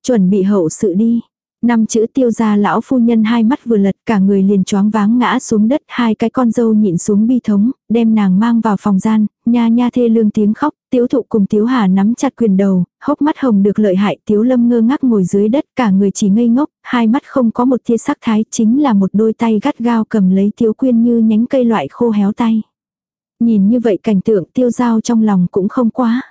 Chuẩn bị hậu sự đi. Năm chữ tiêu ra lão phu nhân hai mắt vừa lật cả người liền choáng váng ngã xuống đất hai cái con dâu nhịn xuống bi thống, đem nàng mang vào phòng gian, nha nha thê lương tiếng khóc, tiếu thụ cùng tiếu hà nắm chặt quyền đầu, hốc mắt hồng được lợi hại tiếu lâm ngơ ngác ngồi dưới đất cả người chỉ ngây ngốc, hai mắt không có một tia sắc thái chính là một đôi tay gắt gao cầm lấy tiếu quyên như nhánh cây loại khô héo tay. Nhìn như vậy cảnh tượng tiêu giao trong lòng cũng không quá.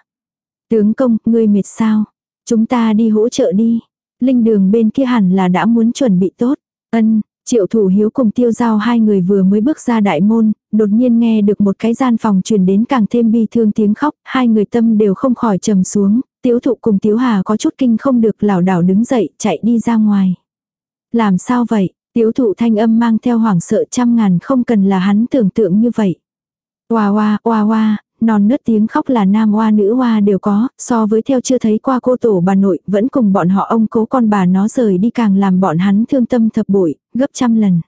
Tướng công, ngươi mệt sao? Chúng ta đi hỗ trợ đi. Linh đường bên kia hẳn là đã muốn chuẩn bị tốt. Ân, triệu thủ hiếu cùng tiêu giao hai người vừa mới bước ra đại môn, đột nhiên nghe được một cái gian phòng truyền đến càng thêm bi thương tiếng khóc, hai người tâm đều không khỏi trầm xuống, tiếu thụ cùng tiếu hà có chút kinh không được lảo đảo đứng dậy, chạy đi ra ngoài. Làm sao vậy? Tiếu thụ thanh âm mang theo hoảng sợ trăm ngàn không cần là hắn tưởng tượng như vậy. Oa oa oa oa, non nớt tiếng khóc là nam hoa nữ hoa đều có, so với theo chưa thấy qua cô tổ bà nội, vẫn cùng bọn họ ông cố con bà nó rời đi càng làm bọn hắn thương tâm thập bội, gấp trăm lần.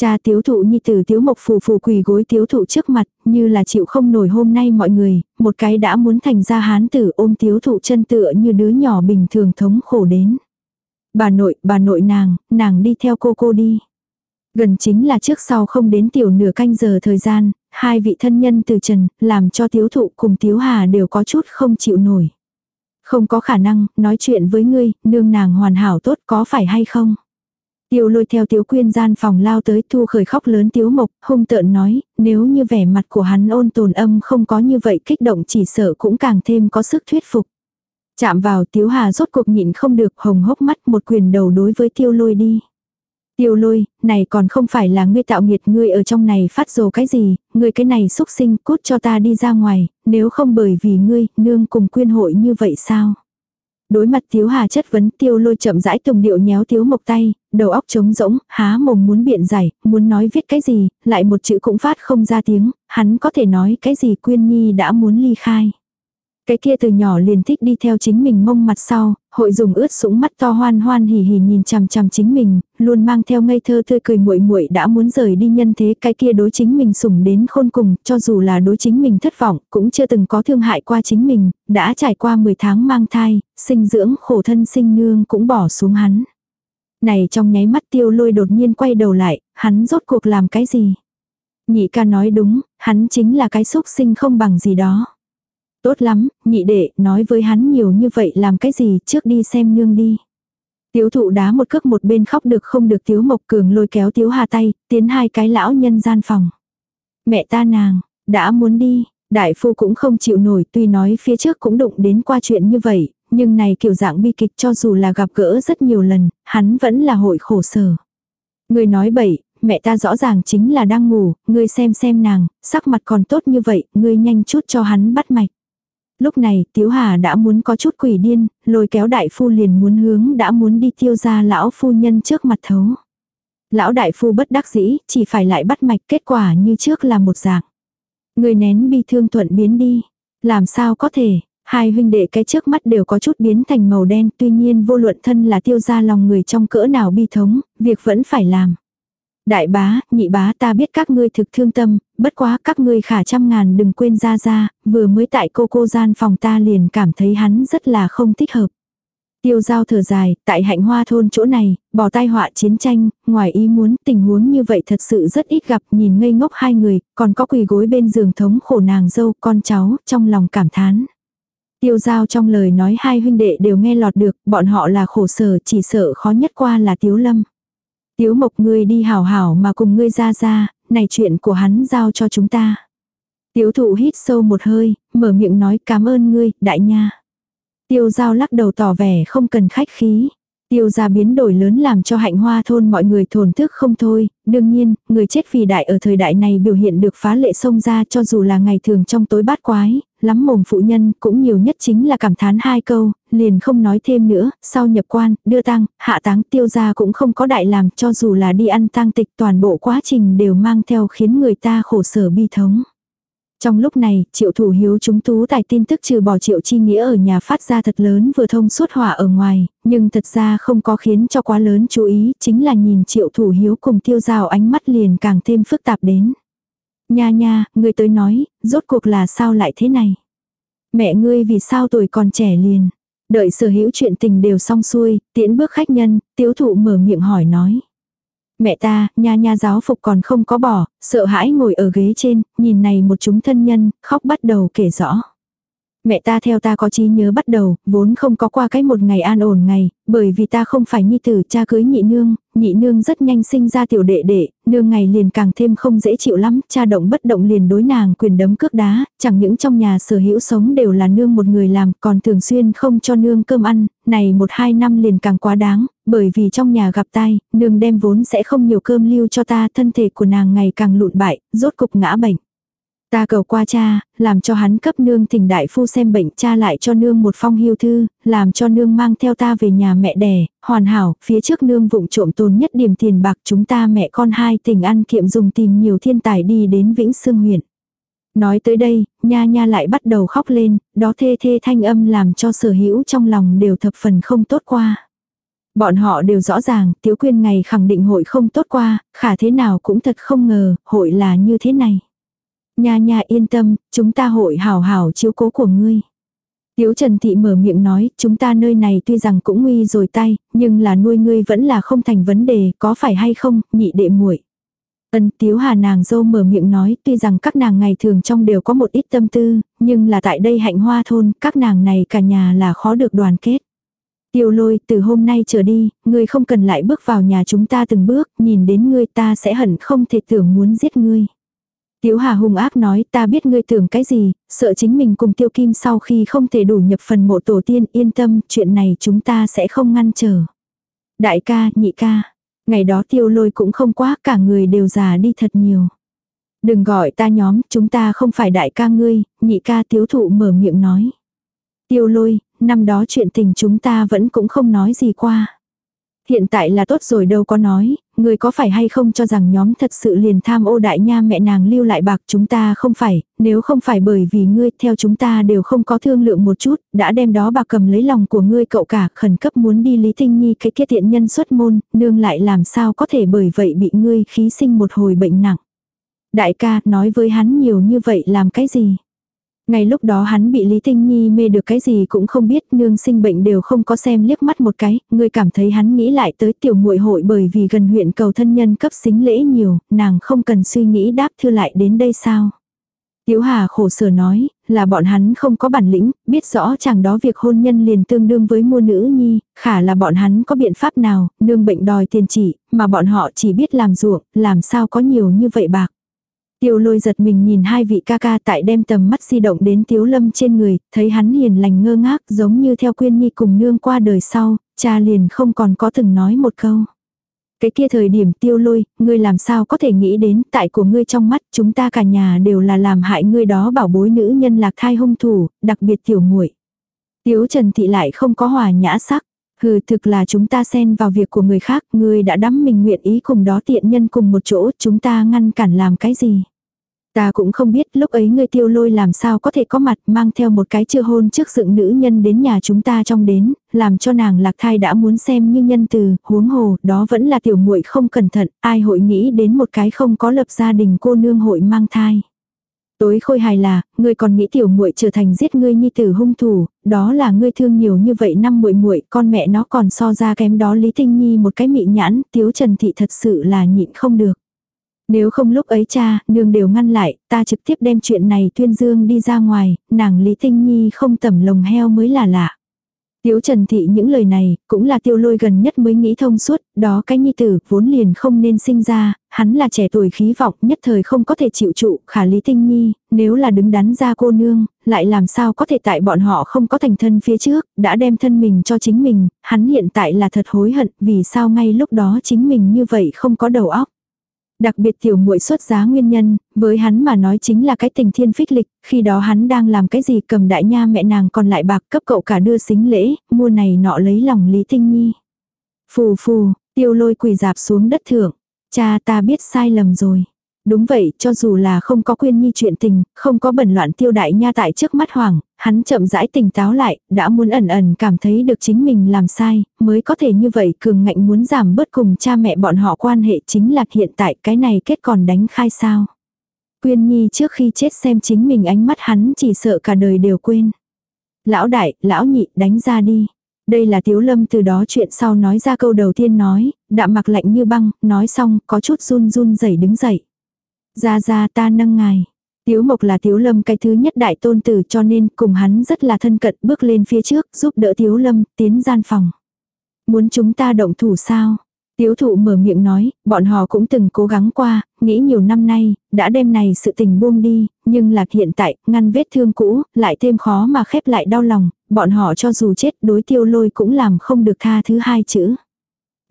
Cha tiếu thụ nhi tử tiếu mộc phù phù quỳ gối tiếu thụ trước mặt, như là chịu không nổi hôm nay mọi người, một cái đã muốn thành ra hán tử ôm tiếu thụ chân tựa như đứa nhỏ bình thường thống khổ đến. Bà nội, bà nội nàng, nàng đi theo cô cô đi. Gần chính là trước sau không đến tiểu nửa canh giờ thời gian, hai vị thân nhân từ trần, làm cho tiếu thụ cùng tiếu hà đều có chút không chịu nổi. Không có khả năng, nói chuyện với ngươi, nương nàng hoàn hảo tốt có phải hay không? Tiêu lôi theo tiếu quyên gian phòng lao tới thu khởi khóc lớn tiếu mộc, hung tợn nói, nếu như vẻ mặt của hắn ôn tồn âm không có như vậy kích động chỉ sợ cũng càng thêm có sức thuyết phục. Chạm vào tiếu hà rốt cuộc nhịn không được hồng hốc mắt một quyền đầu đối với tiêu lôi đi. Tiêu lôi, này còn không phải là ngươi tạo nghiệt ngươi ở trong này phát rồ cái gì, ngươi cái này xúc sinh cút cho ta đi ra ngoài, nếu không bởi vì ngươi, nương cùng quyên hội như vậy sao? Đối mặt Tiếu Hà chất vấn tiêu lôi chậm rãi tùng điệu nhéo Tiếu Mộc tay, đầu óc trống rỗng, há mồm muốn biện giải, muốn nói viết cái gì, lại một chữ cũng phát không ra tiếng, hắn có thể nói cái gì Quyên Nhi đã muốn ly khai. Cái kia từ nhỏ liền thích đi theo chính mình mông mặt sau, hội dùng ướt sũng mắt to hoan hoan hỉ hỉ nhìn chằm chằm chính mình, luôn mang theo ngây thơ tươi cười muội muội đã muốn rời đi nhân thế cái kia đối chính mình sủng đến khôn cùng, cho dù là đối chính mình thất vọng, cũng chưa từng có thương hại qua chính mình, đã trải qua 10 tháng mang thai, sinh dưỡng khổ thân sinh nương cũng bỏ xuống hắn. Này trong nháy mắt tiêu lôi đột nhiên quay đầu lại, hắn rốt cuộc làm cái gì? Nhị ca nói đúng, hắn chính là cái xúc sinh không bằng gì đó. Tốt lắm, nhị đệ, nói với hắn nhiều như vậy làm cái gì, trước đi xem nương đi. Tiếu thụ đá một cước một bên khóc được không được tiếu mộc cường lôi kéo tiếu hà tay, tiến hai cái lão nhân gian phòng. Mẹ ta nàng, đã muốn đi, đại phu cũng không chịu nổi tuy nói phía trước cũng đụng đến qua chuyện như vậy, Nhưng này kiểu dạng bi kịch cho dù là gặp gỡ rất nhiều lần, hắn vẫn là hội khổ sở. Người nói bậy, mẹ ta rõ ràng chính là đang ngủ, ngươi xem xem nàng, sắc mặt còn tốt như vậy, ngươi nhanh chút cho hắn bắt mạch. Lúc này, Tiếu Hà đã muốn có chút quỷ điên, lôi kéo đại phu liền muốn hướng đã muốn đi tiêu ra lão phu nhân trước mặt thấu. Lão đại phu bất đắc dĩ, chỉ phải lại bắt mạch kết quả như trước là một dạng. Người nén bi thương thuận biến đi. Làm sao có thể, hai huynh đệ cái trước mắt đều có chút biến thành màu đen, tuy nhiên vô luận thân là tiêu ra lòng người trong cỡ nào bi thống, việc vẫn phải làm. Đại bá, nhị bá ta biết các ngươi thực thương tâm, bất quá các ngươi khả trăm ngàn đừng quên ra ra, vừa mới tại cô cô gian phòng ta liền cảm thấy hắn rất là không thích hợp. Tiêu giao thở dài, tại hạnh hoa thôn chỗ này, bỏ tai họa chiến tranh, ngoài ý muốn tình huống như vậy thật sự rất ít gặp nhìn ngây ngốc hai người, còn có quỳ gối bên giường thống khổ nàng dâu con cháu, trong lòng cảm thán. Tiêu giao trong lời nói hai huynh đệ đều nghe lọt được, bọn họ là khổ sở chỉ sợ khó nhất qua là tiếu lâm. Tiếu mộc ngươi đi hảo hảo mà cùng ngươi ra ra, này chuyện của hắn giao cho chúng ta. Tiếu thụ hít sâu một hơi, mở miệng nói cảm ơn ngươi, đại nha. Tiêu giao lắc đầu tỏ vẻ không cần khách khí. Tiêu gia biến đổi lớn làm cho hạnh hoa thôn mọi người thổn thức không thôi, đương nhiên, người chết vì đại ở thời đại này biểu hiện được phá lệ sông ra cho dù là ngày thường trong tối bát quái, lắm mồm phụ nhân cũng nhiều nhất chính là cảm thán hai câu, liền không nói thêm nữa, sau nhập quan, đưa tang, hạ táng tiêu gia cũng không có đại làm cho dù là đi ăn tang tịch toàn bộ quá trình đều mang theo khiến người ta khổ sở bi thống. Trong lúc này, triệu thủ hiếu chúng tú tài tin tức trừ bỏ triệu chi nghĩa ở nhà phát ra thật lớn vừa thông suốt hỏa ở ngoài, nhưng thật ra không có khiến cho quá lớn chú ý, chính là nhìn triệu thủ hiếu cùng tiêu rào ánh mắt liền càng thêm phức tạp đến. Nha nha, người tới nói, rốt cuộc là sao lại thế này? Mẹ ngươi vì sao tuổi còn trẻ liền? Đợi sở hữu chuyện tình đều xong xuôi, tiễn bước khách nhân, tiếu thụ mở miệng hỏi nói. Mẹ ta, nha nha giáo phục còn không có bỏ, sợ hãi ngồi ở ghế trên, nhìn này một chúng thân nhân, khóc bắt đầu kể rõ. Mẹ ta theo ta có trí nhớ bắt đầu, vốn không có qua cái một ngày an ổn ngày, bởi vì ta không phải nhi tử cha cưới nhị nương, nhị nương rất nhanh sinh ra tiểu đệ đệ, nương ngày liền càng thêm không dễ chịu lắm, cha động bất động liền đối nàng quyền đấm cước đá, chẳng những trong nhà sở hữu sống đều là nương một người làm, còn thường xuyên không cho nương cơm ăn, này một hai năm liền càng quá đáng, bởi vì trong nhà gặp tai, nương đem vốn sẽ không nhiều cơm lưu cho ta, thân thể của nàng ngày càng lụn bại, rốt cục ngã bệnh. Ta cầu qua cha, làm cho hắn cấp nương thỉnh đại phu xem bệnh cha lại cho nương một phong hiêu thư, làm cho nương mang theo ta về nhà mẹ đẻ, hoàn hảo, phía trước nương vụng trộm tồn nhất điểm tiền bạc chúng ta mẹ con hai tình ăn kiệm dùng tìm nhiều thiên tài đi đến Vĩnh Sương huyện. Nói tới đây, nha nha lại bắt đầu khóc lên, đó thê thê thanh âm làm cho sở hữu trong lòng đều thập phần không tốt qua. Bọn họ đều rõ ràng, Tiếu Quyên ngày khẳng định hội không tốt qua, khả thế nào cũng thật không ngờ, hội là như thế này. Nha nha yên tâm, chúng ta hội hảo hảo chiếu cố của ngươi. Tiếu Trần Thị mở miệng nói, chúng ta nơi này tuy rằng cũng nguy rồi tay, nhưng là nuôi ngươi vẫn là không thành vấn đề, có phải hay không, nhị đệ muội. Ân Tiếu Hà nàng dâu mở miệng nói, tuy rằng các nàng ngày thường trong đều có một ít tâm tư, nhưng là tại đây hạnh hoa thôn, các nàng này cả nhà là khó được đoàn kết. Tiêu lôi, từ hôm nay trở đi, ngươi không cần lại bước vào nhà chúng ta từng bước, nhìn đến ngươi ta sẽ hận không thể tưởng muốn giết ngươi. Tiếu Hà hung ác nói ta biết ngươi tưởng cái gì, sợ chính mình cùng Tiêu Kim sau khi không thể đủ nhập phần mộ tổ tiên yên tâm, chuyện này chúng ta sẽ không ngăn trở. Đại ca, nhị ca, ngày đó Tiêu lôi cũng không quá, cả người đều già đi thật nhiều. Đừng gọi ta nhóm, chúng ta không phải đại ca ngươi, nhị ca tiếu thụ mở miệng nói. Tiêu lôi, năm đó chuyện tình chúng ta vẫn cũng không nói gì qua. Hiện tại là tốt rồi đâu có nói, người có phải hay không cho rằng nhóm thật sự liền tham ô đại nha mẹ nàng lưu lại bạc chúng ta không phải, nếu không phải bởi vì ngươi theo chúng ta đều không có thương lượng một chút, đã đem đó bạc cầm lấy lòng của ngươi cậu cả khẩn cấp muốn đi Lý Tinh Nhi cái kia tiện nhân xuất môn, nương lại làm sao có thể bởi vậy bị ngươi khí sinh một hồi bệnh nặng. Đại ca nói với hắn nhiều như vậy làm cái gì? Ngay lúc đó hắn bị Lý Tinh Nhi mê được cái gì cũng không biết, nương sinh bệnh đều không có xem liếc mắt một cái, người cảm thấy hắn nghĩ lại tới tiểu muội hội bởi vì gần huyện cầu thân nhân cấp xính lễ nhiều, nàng không cần suy nghĩ đáp thư lại đến đây sao. Tiếu Hà khổ sở nói, là bọn hắn không có bản lĩnh, biết rõ chẳng đó việc hôn nhân liền tương đương với mua nữ nhi, khả là bọn hắn có biện pháp nào, nương bệnh đòi tiền chỉ, mà bọn họ chỉ biết làm ruộng, làm sao có nhiều như vậy bạc. Tiêu lôi giật mình nhìn hai vị ca ca tại đem tầm mắt di động đến tiếu lâm trên người, thấy hắn hiền lành ngơ ngác giống như theo quyên nhi cùng nương qua đời sau, cha liền không còn có từng nói một câu. Cái kia thời điểm tiêu lôi, ngươi làm sao có thể nghĩ đến tại của ngươi trong mắt chúng ta cả nhà đều là làm hại ngươi đó bảo bối nữ nhân lạc thai hung thủ, đặc biệt tiểu muội Tiếu Trần Thị lại không có hòa nhã sắc. Hừ thực là chúng ta xen vào việc của người khác, ngươi đã đắm mình nguyện ý cùng đó tiện nhân cùng một chỗ, chúng ta ngăn cản làm cái gì. Ta cũng không biết lúc ấy ngươi tiêu lôi làm sao có thể có mặt mang theo một cái chưa hôn trước dựng nữ nhân đến nhà chúng ta trong đến, làm cho nàng lạc thai đã muốn xem như nhân từ, huống hồ, đó vẫn là tiểu muội không cẩn thận, ai hội nghĩ đến một cái không có lập gia đình cô nương hội mang thai. Tối khôi hài là, ngươi còn nghĩ tiểu muội trở thành giết ngươi nhi tử hung thủ, đó là ngươi thương nhiều như vậy năm muội muội, con mẹ nó còn so ra kém đó Lý Tinh Nhi một cái mị nhãn, Tiếu Trần Thị thật sự là nhịn không được. Nếu không lúc ấy cha, nương đều ngăn lại, ta trực tiếp đem chuyện này tuyên dương đi ra ngoài, nàng Lý Tinh Nhi không tẩm lồng heo mới là lạ. Tiếu Trần Thị những lời này, cũng là tiêu lôi gần nhất mới nghĩ thông suốt, đó cái nhi tử vốn liền không nên sinh ra, hắn là trẻ tuổi khí vọng nhất thời không có thể chịu trụ, khả Lý Tinh Nhi, nếu là đứng đắn ra cô nương, lại làm sao có thể tại bọn họ không có thành thân phía trước, đã đem thân mình cho chính mình, hắn hiện tại là thật hối hận vì sao ngay lúc đó chính mình như vậy không có đầu óc. Đặc biệt tiểu muội xuất giá nguyên nhân, với hắn mà nói chính là cái tình thiên phích lịch, khi đó hắn đang làm cái gì cầm đại nha mẹ nàng còn lại bạc cấp cậu cả đưa xính lễ, mua này nọ lấy lòng Lý Tinh Nhi. Phù phù, tiêu lôi quỳ dạp xuống đất thượng. Cha ta biết sai lầm rồi. Đúng vậy, cho dù là không có quyên nhi chuyện tình, không có bẩn loạn tiêu đại nha tại trước mắt hoàng, hắn chậm rãi tỉnh táo lại, đã muốn ẩn ẩn cảm thấy được chính mình làm sai, mới có thể như vậy cường ngạnh muốn giảm bớt cùng cha mẹ bọn họ quan hệ chính là hiện tại cái này kết còn đánh khai sao. Quyên nhi trước khi chết xem chính mình ánh mắt hắn chỉ sợ cả đời đều quên. Lão đại, lão nhị, đánh ra đi. Đây là Tiếu Lâm từ đó chuyện sau nói ra câu đầu tiên nói, đạm mặc lạnh như băng, nói xong có chút run run rẩy đứng dậy. Ra ra ta nâng ngài. Tiếu Mộc là Tiếu Lâm cái thứ nhất đại tôn tử cho nên cùng hắn rất là thân cận bước lên phía trước giúp đỡ Tiếu Lâm tiến gian phòng. Muốn chúng ta động thủ sao? Tiếu thụ mở miệng nói, bọn họ cũng từng cố gắng qua, nghĩ nhiều năm nay, đã đem này sự tình buông đi, nhưng là hiện tại, ngăn vết thương cũ, lại thêm khó mà khép lại đau lòng, bọn họ cho dù chết đối tiêu lôi cũng làm không được tha thứ hai chữ.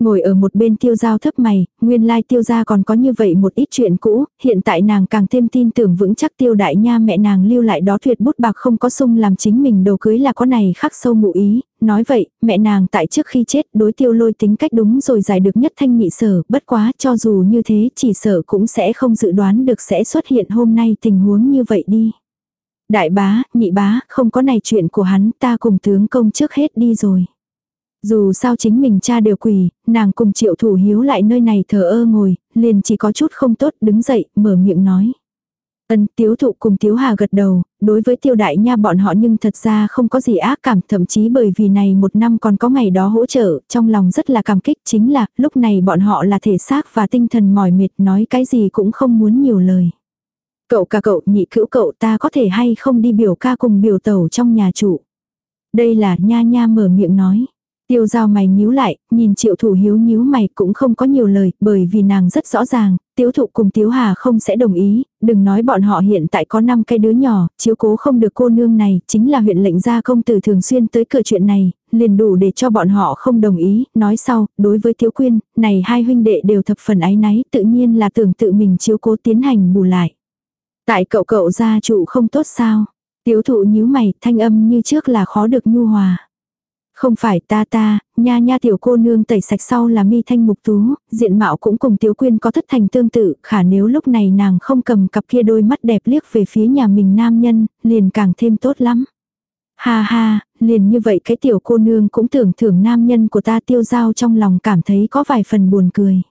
Ngồi ở một bên tiêu giao thấp mày, nguyên lai tiêu gia còn có như vậy một ít chuyện cũ, hiện tại nàng càng thêm tin tưởng vững chắc tiêu đại nha mẹ nàng lưu lại đó tuyệt bút bạc không có sung làm chính mình đầu cưới là có này khắc sâu ngụ ý, nói vậy, mẹ nàng tại trước khi chết đối tiêu lôi tính cách đúng rồi giải được nhất thanh nhị sở, bất quá cho dù như thế chỉ sở cũng sẽ không dự đoán được sẽ xuất hiện hôm nay tình huống như vậy đi. Đại bá, nhị bá, không có này chuyện của hắn ta cùng tướng công trước hết đi rồi. Dù sao chính mình cha đều quỳ, nàng cùng triệu thủ hiếu lại nơi này thờ ơ ngồi, liền chỉ có chút không tốt đứng dậy, mở miệng nói. Ân tiếu thụ cùng tiếu hà gật đầu, đối với tiêu đại nha bọn họ nhưng thật ra không có gì ác cảm, thậm chí bởi vì này một năm còn có ngày đó hỗ trợ, trong lòng rất là cảm kích chính là lúc này bọn họ là thể xác và tinh thần mỏi mệt nói cái gì cũng không muốn nhiều lời. Cậu cả cậu nhị cữu cậu ta có thể hay không đi biểu ca cùng biểu tẩu trong nhà chủ. Đây là nha nha mở miệng nói. Tiêu giao mày nhíu lại, nhìn triệu thủ hiếu nhíu mày cũng không có nhiều lời, bởi vì nàng rất rõ ràng, tiếu thụ cùng tiếu hà không sẽ đồng ý, đừng nói bọn họ hiện tại có 5 cái đứa nhỏ, chiếu cố không được cô nương này, chính là huyện lệnh gia công tử thường xuyên tới cửa chuyện này, liền đủ để cho bọn họ không đồng ý, nói sau, đối với tiếu quyên, này hai huynh đệ đều thập phần ái náy, tự nhiên là tưởng tự mình chiếu cố tiến hành bù lại. Tại cậu cậu gia trụ không tốt sao? Tiếu thụ nhíu mày, thanh âm như trước là khó được nhu hòa. Không phải ta ta, nha nha tiểu cô nương tẩy sạch sau là mi thanh mục tú, diện mạo cũng cùng tiểu quyên có thất thành tương tự, khả nếu lúc này nàng không cầm cặp kia đôi mắt đẹp liếc về phía nhà mình nam nhân, liền càng thêm tốt lắm. Ha ha, liền như vậy cái tiểu cô nương cũng tưởng thưởng nam nhân của ta tiêu giao trong lòng cảm thấy có vài phần buồn cười.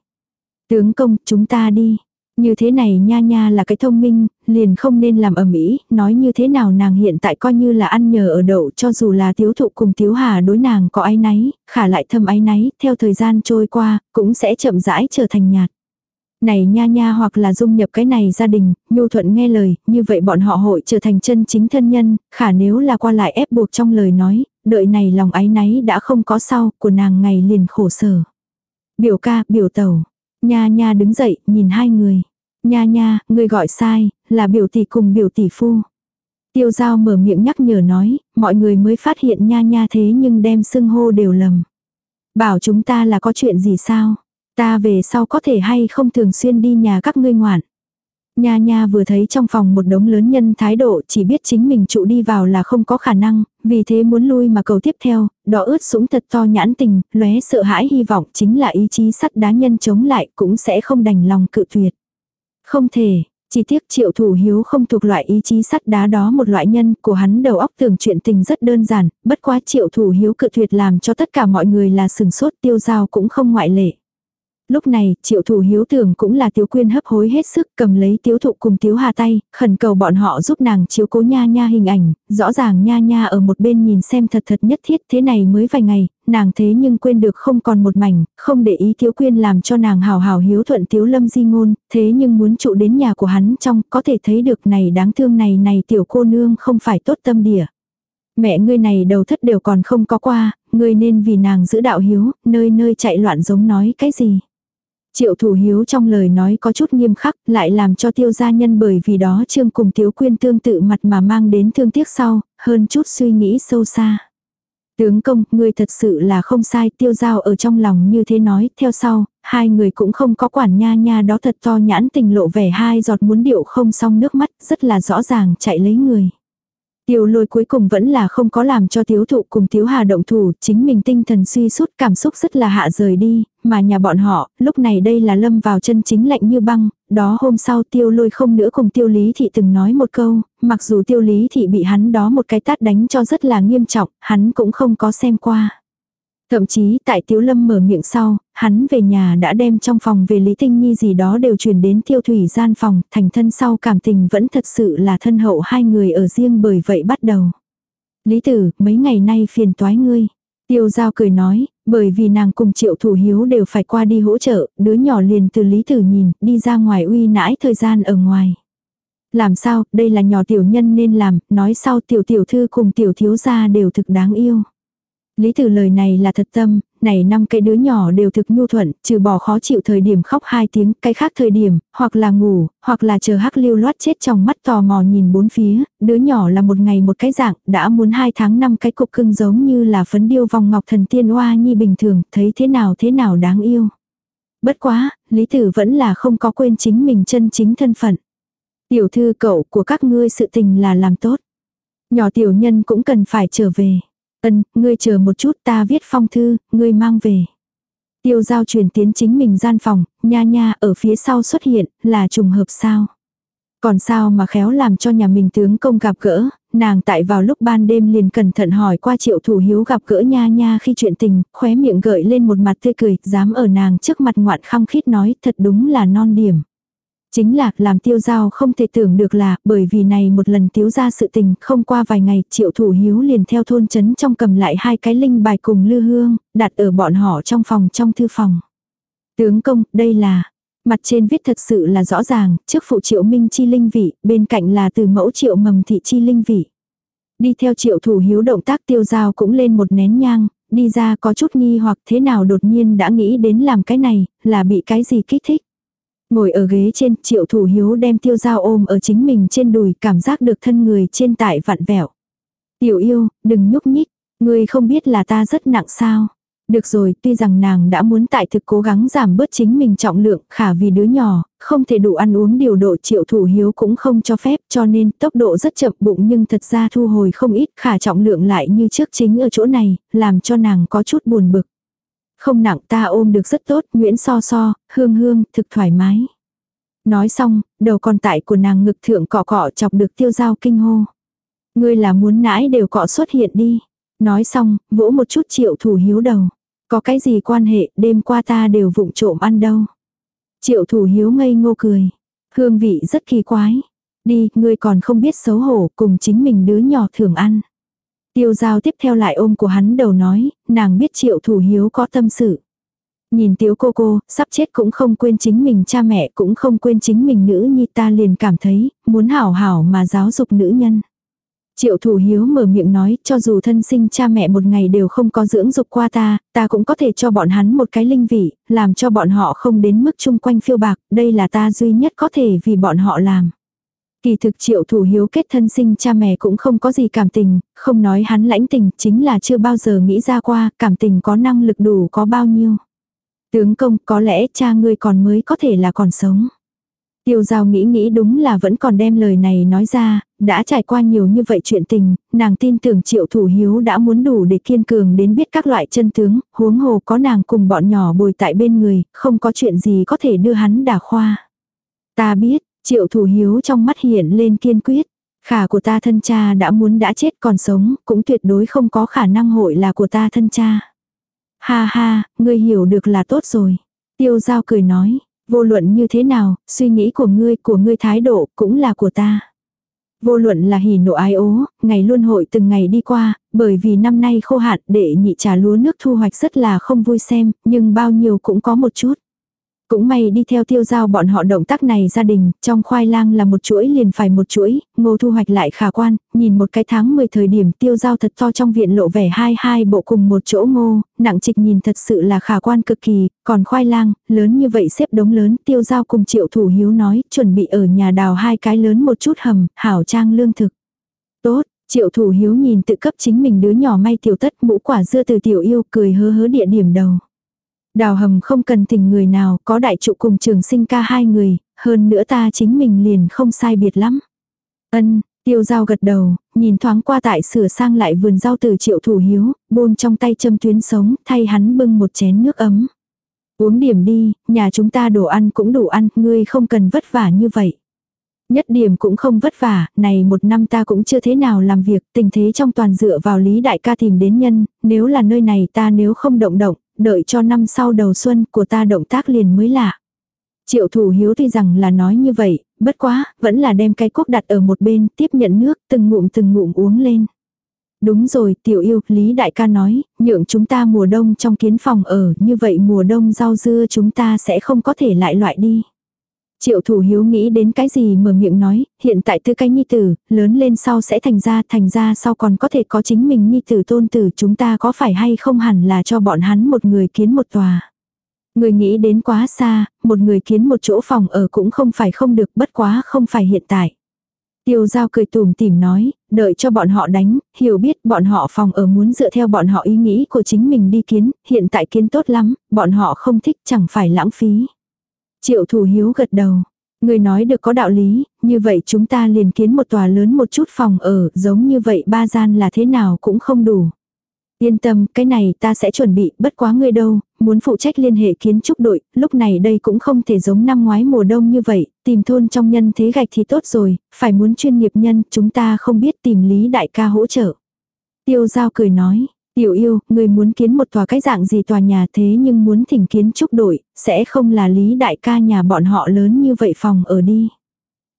Tướng công, chúng ta đi. Như thế này nha nha là cái thông minh, liền không nên làm ở Mỹ, nói như thế nào nàng hiện tại coi như là ăn nhờ ở đậu cho dù là thiếu thụ cùng thiếu hà đối nàng có ái náy, khả lại thâm ái náy, theo thời gian trôi qua, cũng sẽ chậm rãi trở thành nhạt. Này nha nha hoặc là dung nhập cái này gia đình, nhu thuận nghe lời, như vậy bọn họ hội trở thành chân chính thân nhân, khả nếu là qua lại ép buộc trong lời nói, đợi này lòng ái náy đã không có sau, của nàng ngày liền khổ sở. Biểu ca, biểu tẩu, nha nha đứng dậy, nhìn hai người. Nha nha, người gọi sai, là biểu tỷ cùng biểu tỷ phu. Tiêu giao mở miệng nhắc nhở nói, mọi người mới phát hiện nha nha thế nhưng đem xưng hô đều lầm. Bảo chúng ta là có chuyện gì sao? Ta về sau có thể hay không thường xuyên đi nhà các ngươi ngoạn. Nha nha vừa thấy trong phòng một đống lớn nhân thái độ chỉ biết chính mình trụ đi vào là không có khả năng, vì thế muốn lui mà cầu tiếp theo, đỏ ướt sũng thật to nhãn tình, lóe sợ hãi hy vọng chính là ý chí sắt đá nhân chống lại cũng sẽ không đành lòng cự tuyệt. Không thể, chỉ tiếc triệu thủ hiếu không thuộc loại ý chí sắt đá đó một loại nhân của hắn đầu óc tưởng chuyện tình rất đơn giản, bất quá triệu thủ hiếu cự tuyệt làm cho tất cả mọi người là sừng sốt tiêu giao cũng không ngoại lệ. Lúc này, triệu thủ hiếu tưởng cũng là tiếu quyên hấp hối hết sức cầm lấy tiếu thụ cùng tiếu hà tay, khẩn cầu bọn họ giúp nàng chiếu cố nha nha hình ảnh, rõ ràng nha nha ở một bên nhìn xem thật thật nhất thiết thế này mới vài ngày, nàng thế nhưng quên được không còn một mảnh, không để ý tiếu quyên làm cho nàng hào hào hiếu thuận tiếu lâm di ngôn, thế nhưng muốn trụ đến nhà của hắn trong, có thể thấy được này đáng thương này này tiểu cô nương không phải tốt tâm địa. Mẹ ngươi này đầu thất đều còn không có qua, ngươi nên vì nàng giữ đạo hiếu, nơi nơi chạy loạn giống nói cái gì. Triệu thủ hiếu trong lời nói có chút nghiêm khắc, lại làm cho tiêu gia nhân bởi vì đó trương cùng tiếu quyên tương tự mặt mà mang đến thương tiếc sau, hơn chút suy nghĩ sâu xa. Tướng công, người thật sự là không sai, tiêu giao ở trong lòng như thế nói, theo sau, hai người cũng không có quản nha nha đó thật to nhãn tình lộ vẻ hai giọt muốn điệu không xong nước mắt, rất là rõ ràng chạy lấy người. Tiêu lôi cuối cùng vẫn là không có làm cho tiếu thụ cùng tiếu hà động thủ, chính mình tinh thần suy sút cảm xúc rất là hạ rời đi, mà nhà bọn họ, lúc này đây là lâm vào chân chính lạnh như băng, đó hôm sau tiêu lôi không nữa cùng tiêu lý thị từng nói một câu, mặc dù tiêu lý thị bị hắn đó một cái tát đánh cho rất là nghiêm trọng, hắn cũng không có xem qua. Thậm chí tại Tiếu Lâm mở miệng sau, hắn về nhà đã đem trong phòng về Lý Tinh Nhi gì đó đều truyền đến tiêu thủy gian phòng, thành thân sau cảm tình vẫn thật sự là thân hậu hai người ở riêng bởi vậy bắt đầu. Lý tử, mấy ngày nay phiền toái ngươi. Tiêu giao cười nói, bởi vì nàng cùng triệu thủ hiếu đều phải qua đi hỗ trợ, đứa nhỏ liền từ Lý tử nhìn, đi ra ngoài uy nãi thời gian ở ngoài. Làm sao, đây là nhỏ tiểu nhân nên làm, nói sau tiểu tiểu thư cùng tiểu thiếu gia đều thực đáng yêu. Lý Tử lời này là thật tâm, này năm cái đứa nhỏ đều thực nhu thuận, trừ bỏ khó chịu thời điểm khóc hai tiếng, cái khác thời điểm, hoặc là ngủ, hoặc là chờ hắc lưu loát chết trong mắt tò mò nhìn bốn phía, đứa nhỏ là một ngày một cái dạng, đã muốn hai tháng năm cái cục cưng giống như là phấn điêu vòng ngọc thần tiên oa nhi bình thường, thấy thế nào thế nào đáng yêu. Bất quá, Lý Tử vẫn là không có quên chính mình chân chính thân phận. Tiểu thư cậu của các ngươi sự tình là làm tốt. Nhỏ tiểu nhân cũng cần phải trở về. Ân, ngươi chờ một chút ta viết phong thư, ngươi mang về. Tiêu giao truyền tiến chính mình gian phòng, nha nha ở phía sau xuất hiện, là trùng hợp sao. Còn sao mà khéo làm cho nhà mình tướng công gặp gỡ, nàng tại vào lúc ban đêm liền cẩn thận hỏi qua triệu thủ hiếu gặp gỡ nha nha khi chuyện tình, khóe miệng gợi lên một mặt tươi cười, dám ở nàng trước mặt ngoạn khăng khít nói thật đúng là non điểm. Chính là làm tiêu giao không thể tưởng được là bởi vì này một lần tiếu ra sự tình không qua vài ngày triệu thủ hiếu liền theo thôn chấn trong cầm lại hai cái linh bài cùng lư hương, đặt ở bọn họ trong phòng trong thư phòng. Tướng công, đây là, mặt trên viết thật sự là rõ ràng, trước phụ triệu minh chi linh vị, bên cạnh là từ mẫu triệu mầm thị chi linh vị. Đi theo triệu thủ hiếu động tác tiêu giao cũng lên một nén nhang, đi ra có chút nghi hoặc thế nào đột nhiên đã nghĩ đến làm cái này, là bị cái gì kích thích. Ngồi ở ghế trên, triệu thủ hiếu đem tiêu dao ôm ở chính mình trên đùi, cảm giác được thân người trên tại vặn vẹo. Tiểu yêu, đừng nhúc nhích, ngươi không biết là ta rất nặng sao. Được rồi, tuy rằng nàng đã muốn tại thực cố gắng giảm bớt chính mình trọng lượng, khả vì đứa nhỏ, không thể đủ ăn uống điều độ triệu thủ hiếu cũng không cho phép, cho nên tốc độ rất chậm bụng nhưng thật ra thu hồi không ít, khả trọng lượng lại như trước chính ở chỗ này, làm cho nàng có chút buồn bực. Không nặng ta ôm được rất tốt, Nguyễn so so, hương hương, thực thoải mái. Nói xong, đầu con tại của nàng ngực thượng cọ cọ chọc được tiêu dao kinh hô. Ngươi là muốn nãi đều cọ xuất hiện đi. Nói xong, vỗ một chút triệu thủ hiếu đầu. Có cái gì quan hệ, đêm qua ta đều vụng trộm ăn đâu. Triệu thủ hiếu ngây ngô cười. Hương vị rất kỳ quái. Đi, ngươi còn không biết xấu hổ, cùng chính mình đứa nhỏ thường ăn. Tiêu giao tiếp theo lại ôm của hắn đầu nói, nàng biết triệu thủ hiếu có tâm sự. Nhìn tiếu cô cô, sắp chết cũng không quên chính mình cha mẹ cũng không quên chính mình nữ nhi ta liền cảm thấy, muốn hảo hảo mà giáo dục nữ nhân. Triệu thủ hiếu mở miệng nói, cho dù thân sinh cha mẹ một ngày đều không có dưỡng dục qua ta, ta cũng có thể cho bọn hắn một cái linh vị, làm cho bọn họ không đến mức chung quanh phiêu bạc, đây là ta duy nhất có thể vì bọn họ làm. Kỳ thực triệu thủ hiếu kết thân sinh cha mẹ cũng không có gì cảm tình, không nói hắn lãnh tình, chính là chưa bao giờ nghĩ ra qua, cảm tình có năng lực đủ có bao nhiêu. Tướng công, có lẽ cha ngươi còn mới có thể là còn sống. Tiêu giao nghĩ nghĩ đúng là vẫn còn đem lời này nói ra, đã trải qua nhiều như vậy chuyện tình, nàng tin tưởng triệu thủ hiếu đã muốn đủ để kiên cường đến biết các loại chân tướng, huống hồ có nàng cùng bọn nhỏ bồi tại bên người, không có chuyện gì có thể đưa hắn đả khoa. Ta biết, triệu thủ hiếu trong mắt hiện lên kiên quyết. Khả của ta thân cha đã muốn đã chết còn sống, cũng tuyệt đối không có khả năng hội là của ta thân cha. Ha ha, ngươi hiểu được là tốt rồi. Tiêu giao cười nói, vô luận như thế nào, suy nghĩ của ngươi, của ngươi thái độ cũng là của ta. Vô luận là hỉ nộ ái ố, ngày luôn hội từng ngày đi qua, bởi vì năm nay khô hạn để nhị trà lúa nước thu hoạch rất là không vui xem, nhưng bao nhiêu cũng có một chút. Cũng may đi theo tiêu giao bọn họ động tác này gia đình, trong khoai lang là một chuỗi liền phải một chuỗi, ngô thu hoạch lại khả quan, nhìn một cái tháng 10 thời điểm tiêu giao thật to trong viện lộ vẻ hai hai bộ cùng một chỗ ngô, nặng trịch nhìn thật sự là khả quan cực kỳ, còn khoai lang, lớn như vậy xếp đống lớn, tiêu giao cùng triệu thủ hiếu nói, chuẩn bị ở nhà đào hai cái lớn một chút hầm, hảo trang lương thực. Tốt, triệu thủ hiếu nhìn tự cấp chính mình đứa nhỏ may tiểu tất mũ quả dưa từ tiểu yêu cười hớ hớ địa điểm đầu. Đào hầm không cần tình người nào, có đại trụ cùng trường sinh ca hai người, hơn nữa ta chính mình liền không sai biệt lắm. Ân, tiêu dao gật đầu, nhìn thoáng qua tại sửa sang lại vườn rau từ triệu thủ hiếu, buông trong tay châm tuyến sống, thay hắn bưng một chén nước ấm. Uống điểm đi, nhà chúng ta đồ ăn cũng đủ ăn, ngươi không cần vất vả như vậy. Nhất điểm cũng không vất vả, này một năm ta cũng chưa thế nào làm việc, tình thế trong toàn dựa vào lý đại ca tìm đến nhân, nếu là nơi này ta nếu không động động, đợi cho năm sau đầu xuân của ta động tác liền mới lạ. Triệu thủ hiếu tuy rằng là nói như vậy, bất quá, vẫn là đem cái cốc đặt ở một bên, tiếp nhận nước, từng ngụm từng ngụm uống lên. Đúng rồi, tiểu yêu, Lý Đại ca nói, nhượng chúng ta mùa đông trong kiến phòng ở, như vậy mùa đông rau dưa chúng ta sẽ không có thể lại loại đi. Triệu thủ hiếu nghĩ đến cái gì mở miệng nói, hiện tại tư cái nhi tử, lớn lên sau sẽ thành ra, thành ra sau còn có thể có chính mình nhi tử tôn tử chúng ta có phải hay không hẳn là cho bọn hắn một người kiến một tòa. Người nghĩ đến quá xa, một người kiến một chỗ phòng ở cũng không phải không được bất quá không phải hiện tại. Tiêu giao cười tùm tìm nói, đợi cho bọn họ đánh, hiểu biết bọn họ phòng ở muốn dựa theo bọn họ ý nghĩ của chính mình đi kiến, hiện tại kiến tốt lắm, bọn họ không thích chẳng phải lãng phí. Triệu thủ hiếu gật đầu. Người nói được có đạo lý, như vậy chúng ta liền kiến một tòa lớn một chút phòng ở, giống như vậy ba gian là thế nào cũng không đủ. Yên tâm, cái này ta sẽ chuẩn bị, bất quá người đâu, muốn phụ trách liên hệ kiến trúc đội, lúc này đây cũng không thể giống năm ngoái mùa đông như vậy, tìm thôn trong nhân thế gạch thì tốt rồi, phải muốn chuyên nghiệp nhân, chúng ta không biết tìm lý đại ca hỗ trợ. Tiêu giao cười nói, Tiểu yêu, người muốn kiến một tòa cái dạng gì tòa nhà thế nhưng muốn thỉnh kiến trúc đội, sẽ không là lý đại ca nhà bọn họ lớn như vậy phòng ở đi.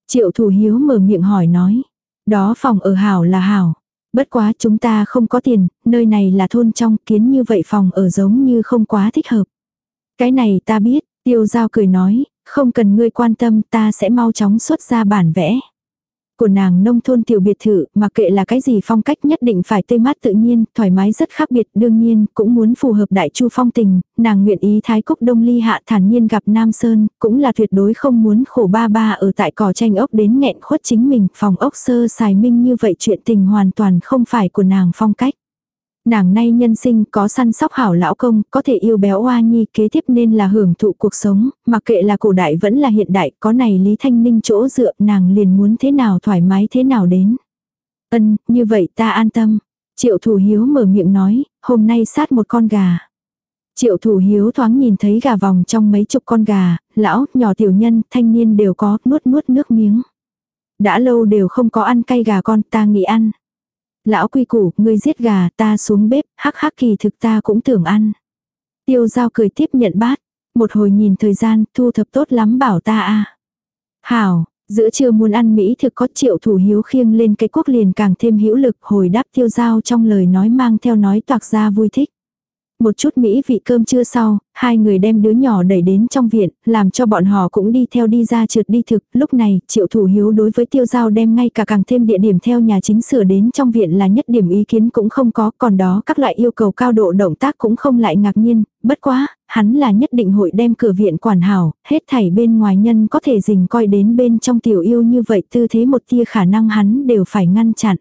Triệu thủ hiếu mở miệng hỏi nói. Đó phòng ở hảo là hảo. Bất quá chúng ta không có tiền, nơi này là thôn trong kiến như vậy phòng ở giống như không quá thích hợp. Cái này ta biết, tiêu giao cười nói, không cần ngươi quan tâm ta sẽ mau chóng xuất ra bản vẽ của nàng nông thôn tiểu biệt thự, mà kệ là cái gì phong cách nhất định phải tươi mát tự nhiên, thoải mái rất khác biệt, đương nhiên, cũng muốn phù hợp đại chu phong tình, nàng nguyện ý thái cúc đông ly hạ thản nhiên gặp Nam Sơn, cũng là tuyệt đối không muốn khổ ba ba ở tại cỏ tranh ốc đến nghẹn khuất chính mình, phòng ốc sơ xài minh như vậy chuyện tình hoàn toàn không phải của nàng phong cách. Nàng nay nhân sinh có săn sóc hảo lão công, có thể yêu béo oa nhi kế tiếp nên là hưởng thụ cuộc sống, mà kệ là cổ đại vẫn là hiện đại, có này Lý Thanh Ninh chỗ dựa nàng liền muốn thế nào thoải mái thế nào đến. Ân, như vậy ta an tâm. Triệu thủ hiếu mở miệng nói, hôm nay sát một con gà. Triệu thủ hiếu thoáng nhìn thấy gà vòng trong mấy chục con gà, lão, nhỏ tiểu nhân, thanh niên đều có, nuốt nuốt nước miếng. Đã lâu đều không có ăn cay gà con, ta nghĩ ăn. Lão quy củ, ngươi giết gà ta xuống bếp, hắc hắc kỳ thực ta cũng tưởng ăn. Tiêu giao cười tiếp nhận bát. Một hồi nhìn thời gian, thu thập tốt lắm bảo ta a Hảo, giữa trưa muốn ăn Mỹ thực có triệu thủ hiếu khiêng lên cái quốc liền càng thêm hữu lực hồi đáp tiêu giao trong lời nói mang theo nói toạc ra vui thích. Một chút mỹ vị cơm trưa sau, hai người đem đứa nhỏ đẩy đến trong viện, làm cho bọn họ cũng đi theo đi ra trượt đi thực. Lúc này, triệu thủ hiếu đối với tiêu giao đem ngay cả càng thêm địa điểm theo nhà chính sửa đến trong viện là nhất điểm ý kiến cũng không có, còn đó các loại yêu cầu cao độ động tác cũng không lại ngạc nhiên. Bất quá, hắn là nhất định hội đem cửa viện quản hảo, hết thảy bên ngoài nhân có thể dình coi đến bên trong tiểu yêu như vậy tư thế một tia khả năng hắn đều phải ngăn chặn.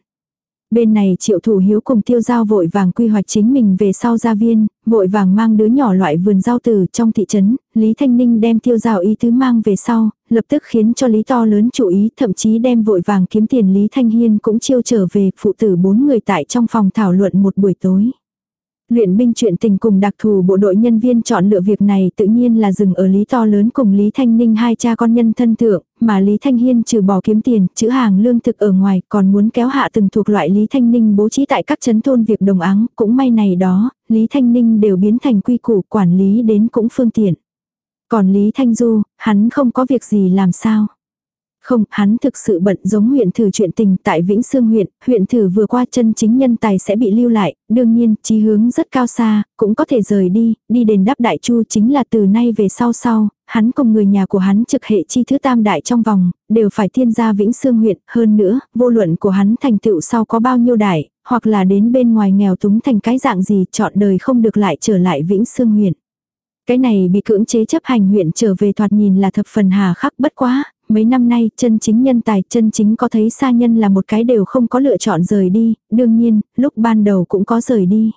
Bên này triệu thủ hiếu cùng tiêu giao vội vàng quy hoạch chính mình về sau gia viên, vội vàng mang đứa nhỏ loại vườn rau từ trong thị trấn, Lý Thanh Ninh đem tiêu giao ý tứ mang về sau, lập tức khiến cho Lý to lớn chú ý, thậm chí đem vội vàng kiếm tiền Lý Thanh Hiên cũng chiêu trở về, phụ tử bốn người tại trong phòng thảo luận một buổi tối. Luyện binh chuyện tình cùng đặc thù bộ đội nhân viên chọn lựa việc này tự nhiên là dừng ở Lý To lớn cùng Lý Thanh Ninh hai cha con nhân thân thượng, mà Lý Thanh Hiên trừ bỏ kiếm tiền, chữ hàng lương thực ở ngoài còn muốn kéo hạ từng thuộc loại Lý Thanh Ninh bố trí tại các chấn thôn việc đồng áng, cũng may này đó, Lý Thanh Ninh đều biến thành quy củ quản lý đến cũng phương tiện. Còn Lý Thanh Du, hắn không có việc gì làm sao. Không, hắn thực sự bận giống huyện thử chuyện tình tại Vĩnh Sương huyện, huyện thử vừa qua chân chính nhân tài sẽ bị lưu lại, đương nhiên, chí hướng rất cao xa, cũng có thể rời đi, đi đền đáp đại chu chính là từ nay về sau sau, hắn cùng người nhà của hắn trực hệ chi thứ tam đại trong vòng, đều phải thiên gia Vĩnh Sương huyện, hơn nữa, vô luận của hắn thành tựu sau có bao nhiêu đại, hoặc là đến bên ngoài nghèo túng thành cái dạng gì, chọn đời không được lại trở lại Vĩnh Sương huyện. Cái này bị cưỡng chế chấp hành huyện trở về thoạt nhìn là thập phần hà khắc bất quá, mấy năm nay chân chính nhân tài chân chính có thấy xa nhân là một cái đều không có lựa chọn rời đi, đương nhiên, lúc ban đầu cũng có rời đi.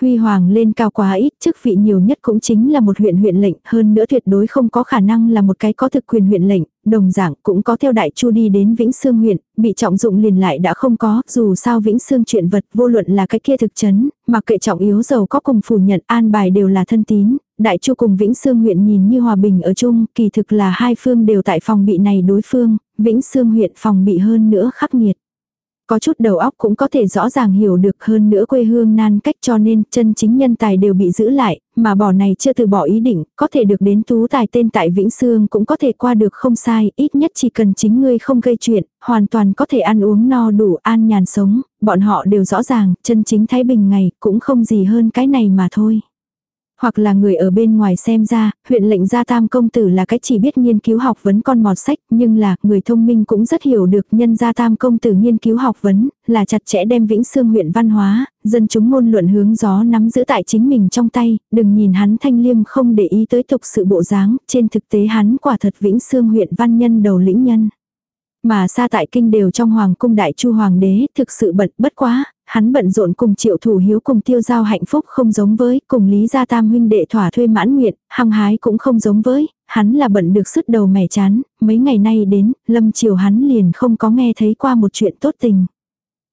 Huy Hoàng lên cao quá ít, chức vị nhiều nhất cũng chính là một huyện huyện lệnh, hơn nữa tuyệt đối không có khả năng là một cái có thực quyền huyện lệnh, đồng dạng cũng có theo đại chu đi đến Vĩnh Sương huyện, bị trọng dụng liền lại đã không có, dù sao Vĩnh Sương chuyện vật vô luận là cái kia thực chấn, mà kệ trọng yếu giàu có cùng phủ nhận an bài đều là thân tín, đại chu cùng Vĩnh Sương huyện nhìn như hòa bình ở chung, kỳ thực là hai phương đều tại phòng bị này đối phương, Vĩnh Sương huyện phòng bị hơn nữa khắc nghiệt. Có chút đầu óc cũng có thể rõ ràng hiểu được hơn nữa quê hương nan cách cho nên chân chính nhân tài đều bị giữ lại, mà bỏ này chưa từ bỏ ý định, có thể được đến tú tài tên tại Vĩnh Sương cũng có thể qua được không sai, ít nhất chỉ cần chính ngươi không gây chuyện, hoàn toàn có thể ăn uống no đủ an nhàn sống, bọn họ đều rõ ràng, chân chính Thái Bình ngày cũng không gì hơn cái này mà thôi. Hoặc là người ở bên ngoài xem ra, huyện lệnh gia tam công tử là cái chỉ biết nghiên cứu học vấn con mọt sách, nhưng là, người thông minh cũng rất hiểu được nhân gia tam công tử nghiên cứu học vấn, là chặt chẽ đem vĩnh xương huyện văn hóa, dân chúng ngôn luận hướng gió nắm giữ tại chính mình trong tay, đừng nhìn hắn thanh liêm không để ý tới tục sự bộ dáng, trên thực tế hắn quả thật vĩnh xương huyện văn nhân đầu lĩnh nhân. Mà xa tại kinh đều trong hoàng cung đại chu hoàng đế thực sự bận bất quá, hắn bận rộn cùng triệu thủ hiếu cùng tiêu giao hạnh phúc không giống với, cùng lý gia tam huynh đệ thỏa thuê mãn nguyện, hăng hái cũng không giống với, hắn là bận được sứt đầu mẻ chán, mấy ngày nay đến, lâm triều hắn liền không có nghe thấy qua một chuyện tốt tình.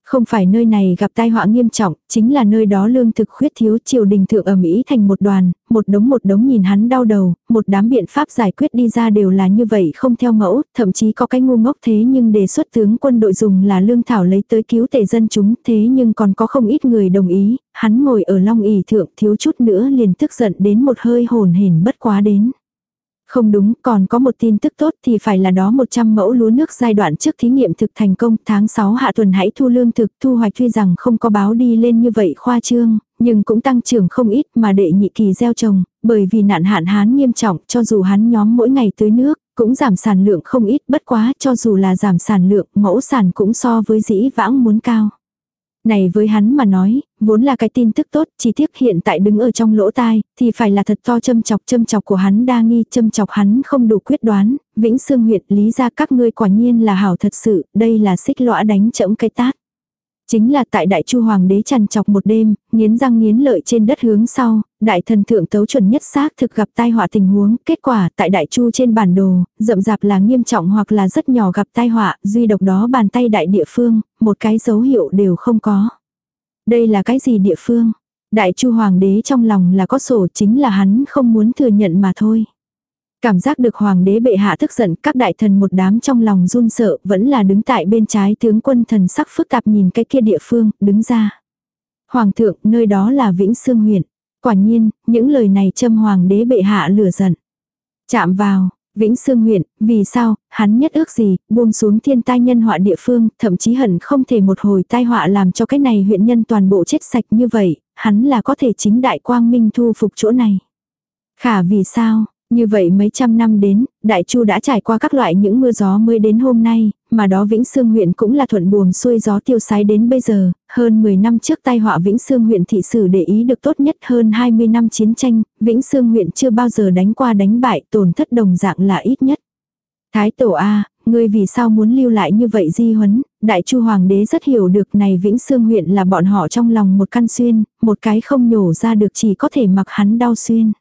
Không phải nơi này gặp tai họa nghiêm trọng, chính là nơi đó lương thực khuyết thiếu triều đình thượng ở Mỹ thành một đoàn, một đống một đống nhìn hắn đau đầu, một đám biện pháp giải quyết đi ra đều là như vậy không theo mẫu, thậm chí có cái ngu ngốc thế nhưng đề xuất tướng quân đội dùng là lương thảo lấy tới cứu tể dân chúng thế nhưng còn có không ít người đồng ý, hắn ngồi ở long ỉ thượng thiếu chút nữa liền tức giận đến một hơi hồn hển bất quá đến. Không đúng, còn có một tin tức tốt thì phải là đó 100 mẫu lúa nước giai đoạn trước thí nghiệm thực thành công tháng 6 hạ tuần hãy thu lương thực thu hoạch tuy rằng không có báo đi lên như vậy khoa trương, nhưng cũng tăng trưởng không ít mà đệ nhị kỳ gieo trồng, bởi vì nạn hạn hán nghiêm trọng cho dù hắn nhóm mỗi ngày tưới nước, cũng giảm sản lượng không ít bất quá cho dù là giảm sản lượng mẫu sản cũng so với dĩ vãng muốn cao. Này với hắn mà nói, vốn là cái tin tức tốt, chỉ tiếc hiện tại đứng ở trong lỗ tai, thì phải là thật to châm chọc châm chọc của hắn đa nghi châm chọc hắn không đủ quyết đoán, vĩnh xương huyện lý ra các ngươi quả nhiên là hảo thật sự, đây là xích lõa đánh chẫm cái tát. Chính là tại đại chu hoàng đế chằn chọc một đêm, nghiến răng nghiến lợi trên đất hướng sau, đại thần thượng tấu chuẩn nhất xác thực gặp tai họa tình huống, kết quả tại đại chu trên bản đồ, rậm rạp là nghiêm trọng hoặc là rất nhỏ gặp tai họa, duy độc đó bàn tay đại địa phương, một cái dấu hiệu đều không có. Đây là cái gì địa phương? Đại chu hoàng đế trong lòng là có sổ chính là hắn không muốn thừa nhận mà thôi. Cảm giác được hoàng đế bệ hạ tức giận các đại thần một đám trong lòng run sợ vẫn là đứng tại bên trái tướng quân thần sắc phức tạp nhìn cái kia địa phương, đứng ra. Hoàng thượng, nơi đó là Vĩnh Sương huyện. Quả nhiên, những lời này châm hoàng đế bệ hạ lửa giận. Chạm vào, Vĩnh Sương huyện, vì sao, hắn nhất ước gì, buông xuống thiên tai nhân họa địa phương, thậm chí hận không thể một hồi tai họa làm cho cái này huyện nhân toàn bộ chết sạch như vậy, hắn là có thể chính đại quang minh thu phục chỗ này. Khả vì sao, như vậy mấy trăm năm đến, Đại Chu đã trải qua các loại những mưa gió mới đến hôm nay, mà đó Vĩnh Sương huyện cũng là thuận buồm xuôi gió tiêu sái đến bây giờ, hơn 10 năm trước tai họa Vĩnh Sương huyện thị sử để ý được tốt nhất hơn 20 năm chiến tranh, Vĩnh Sương huyện chưa bao giờ đánh qua đánh bại tổn thất đồng dạng là ít nhất. Thái tổ A, ngươi vì sao muốn lưu lại như vậy di huấn, đại chu hoàng đế rất hiểu được này Vĩnh Sương huyện là bọn họ trong lòng một căn xuyên, một cái không nhổ ra được chỉ có thể mặc hắn đau xuyên.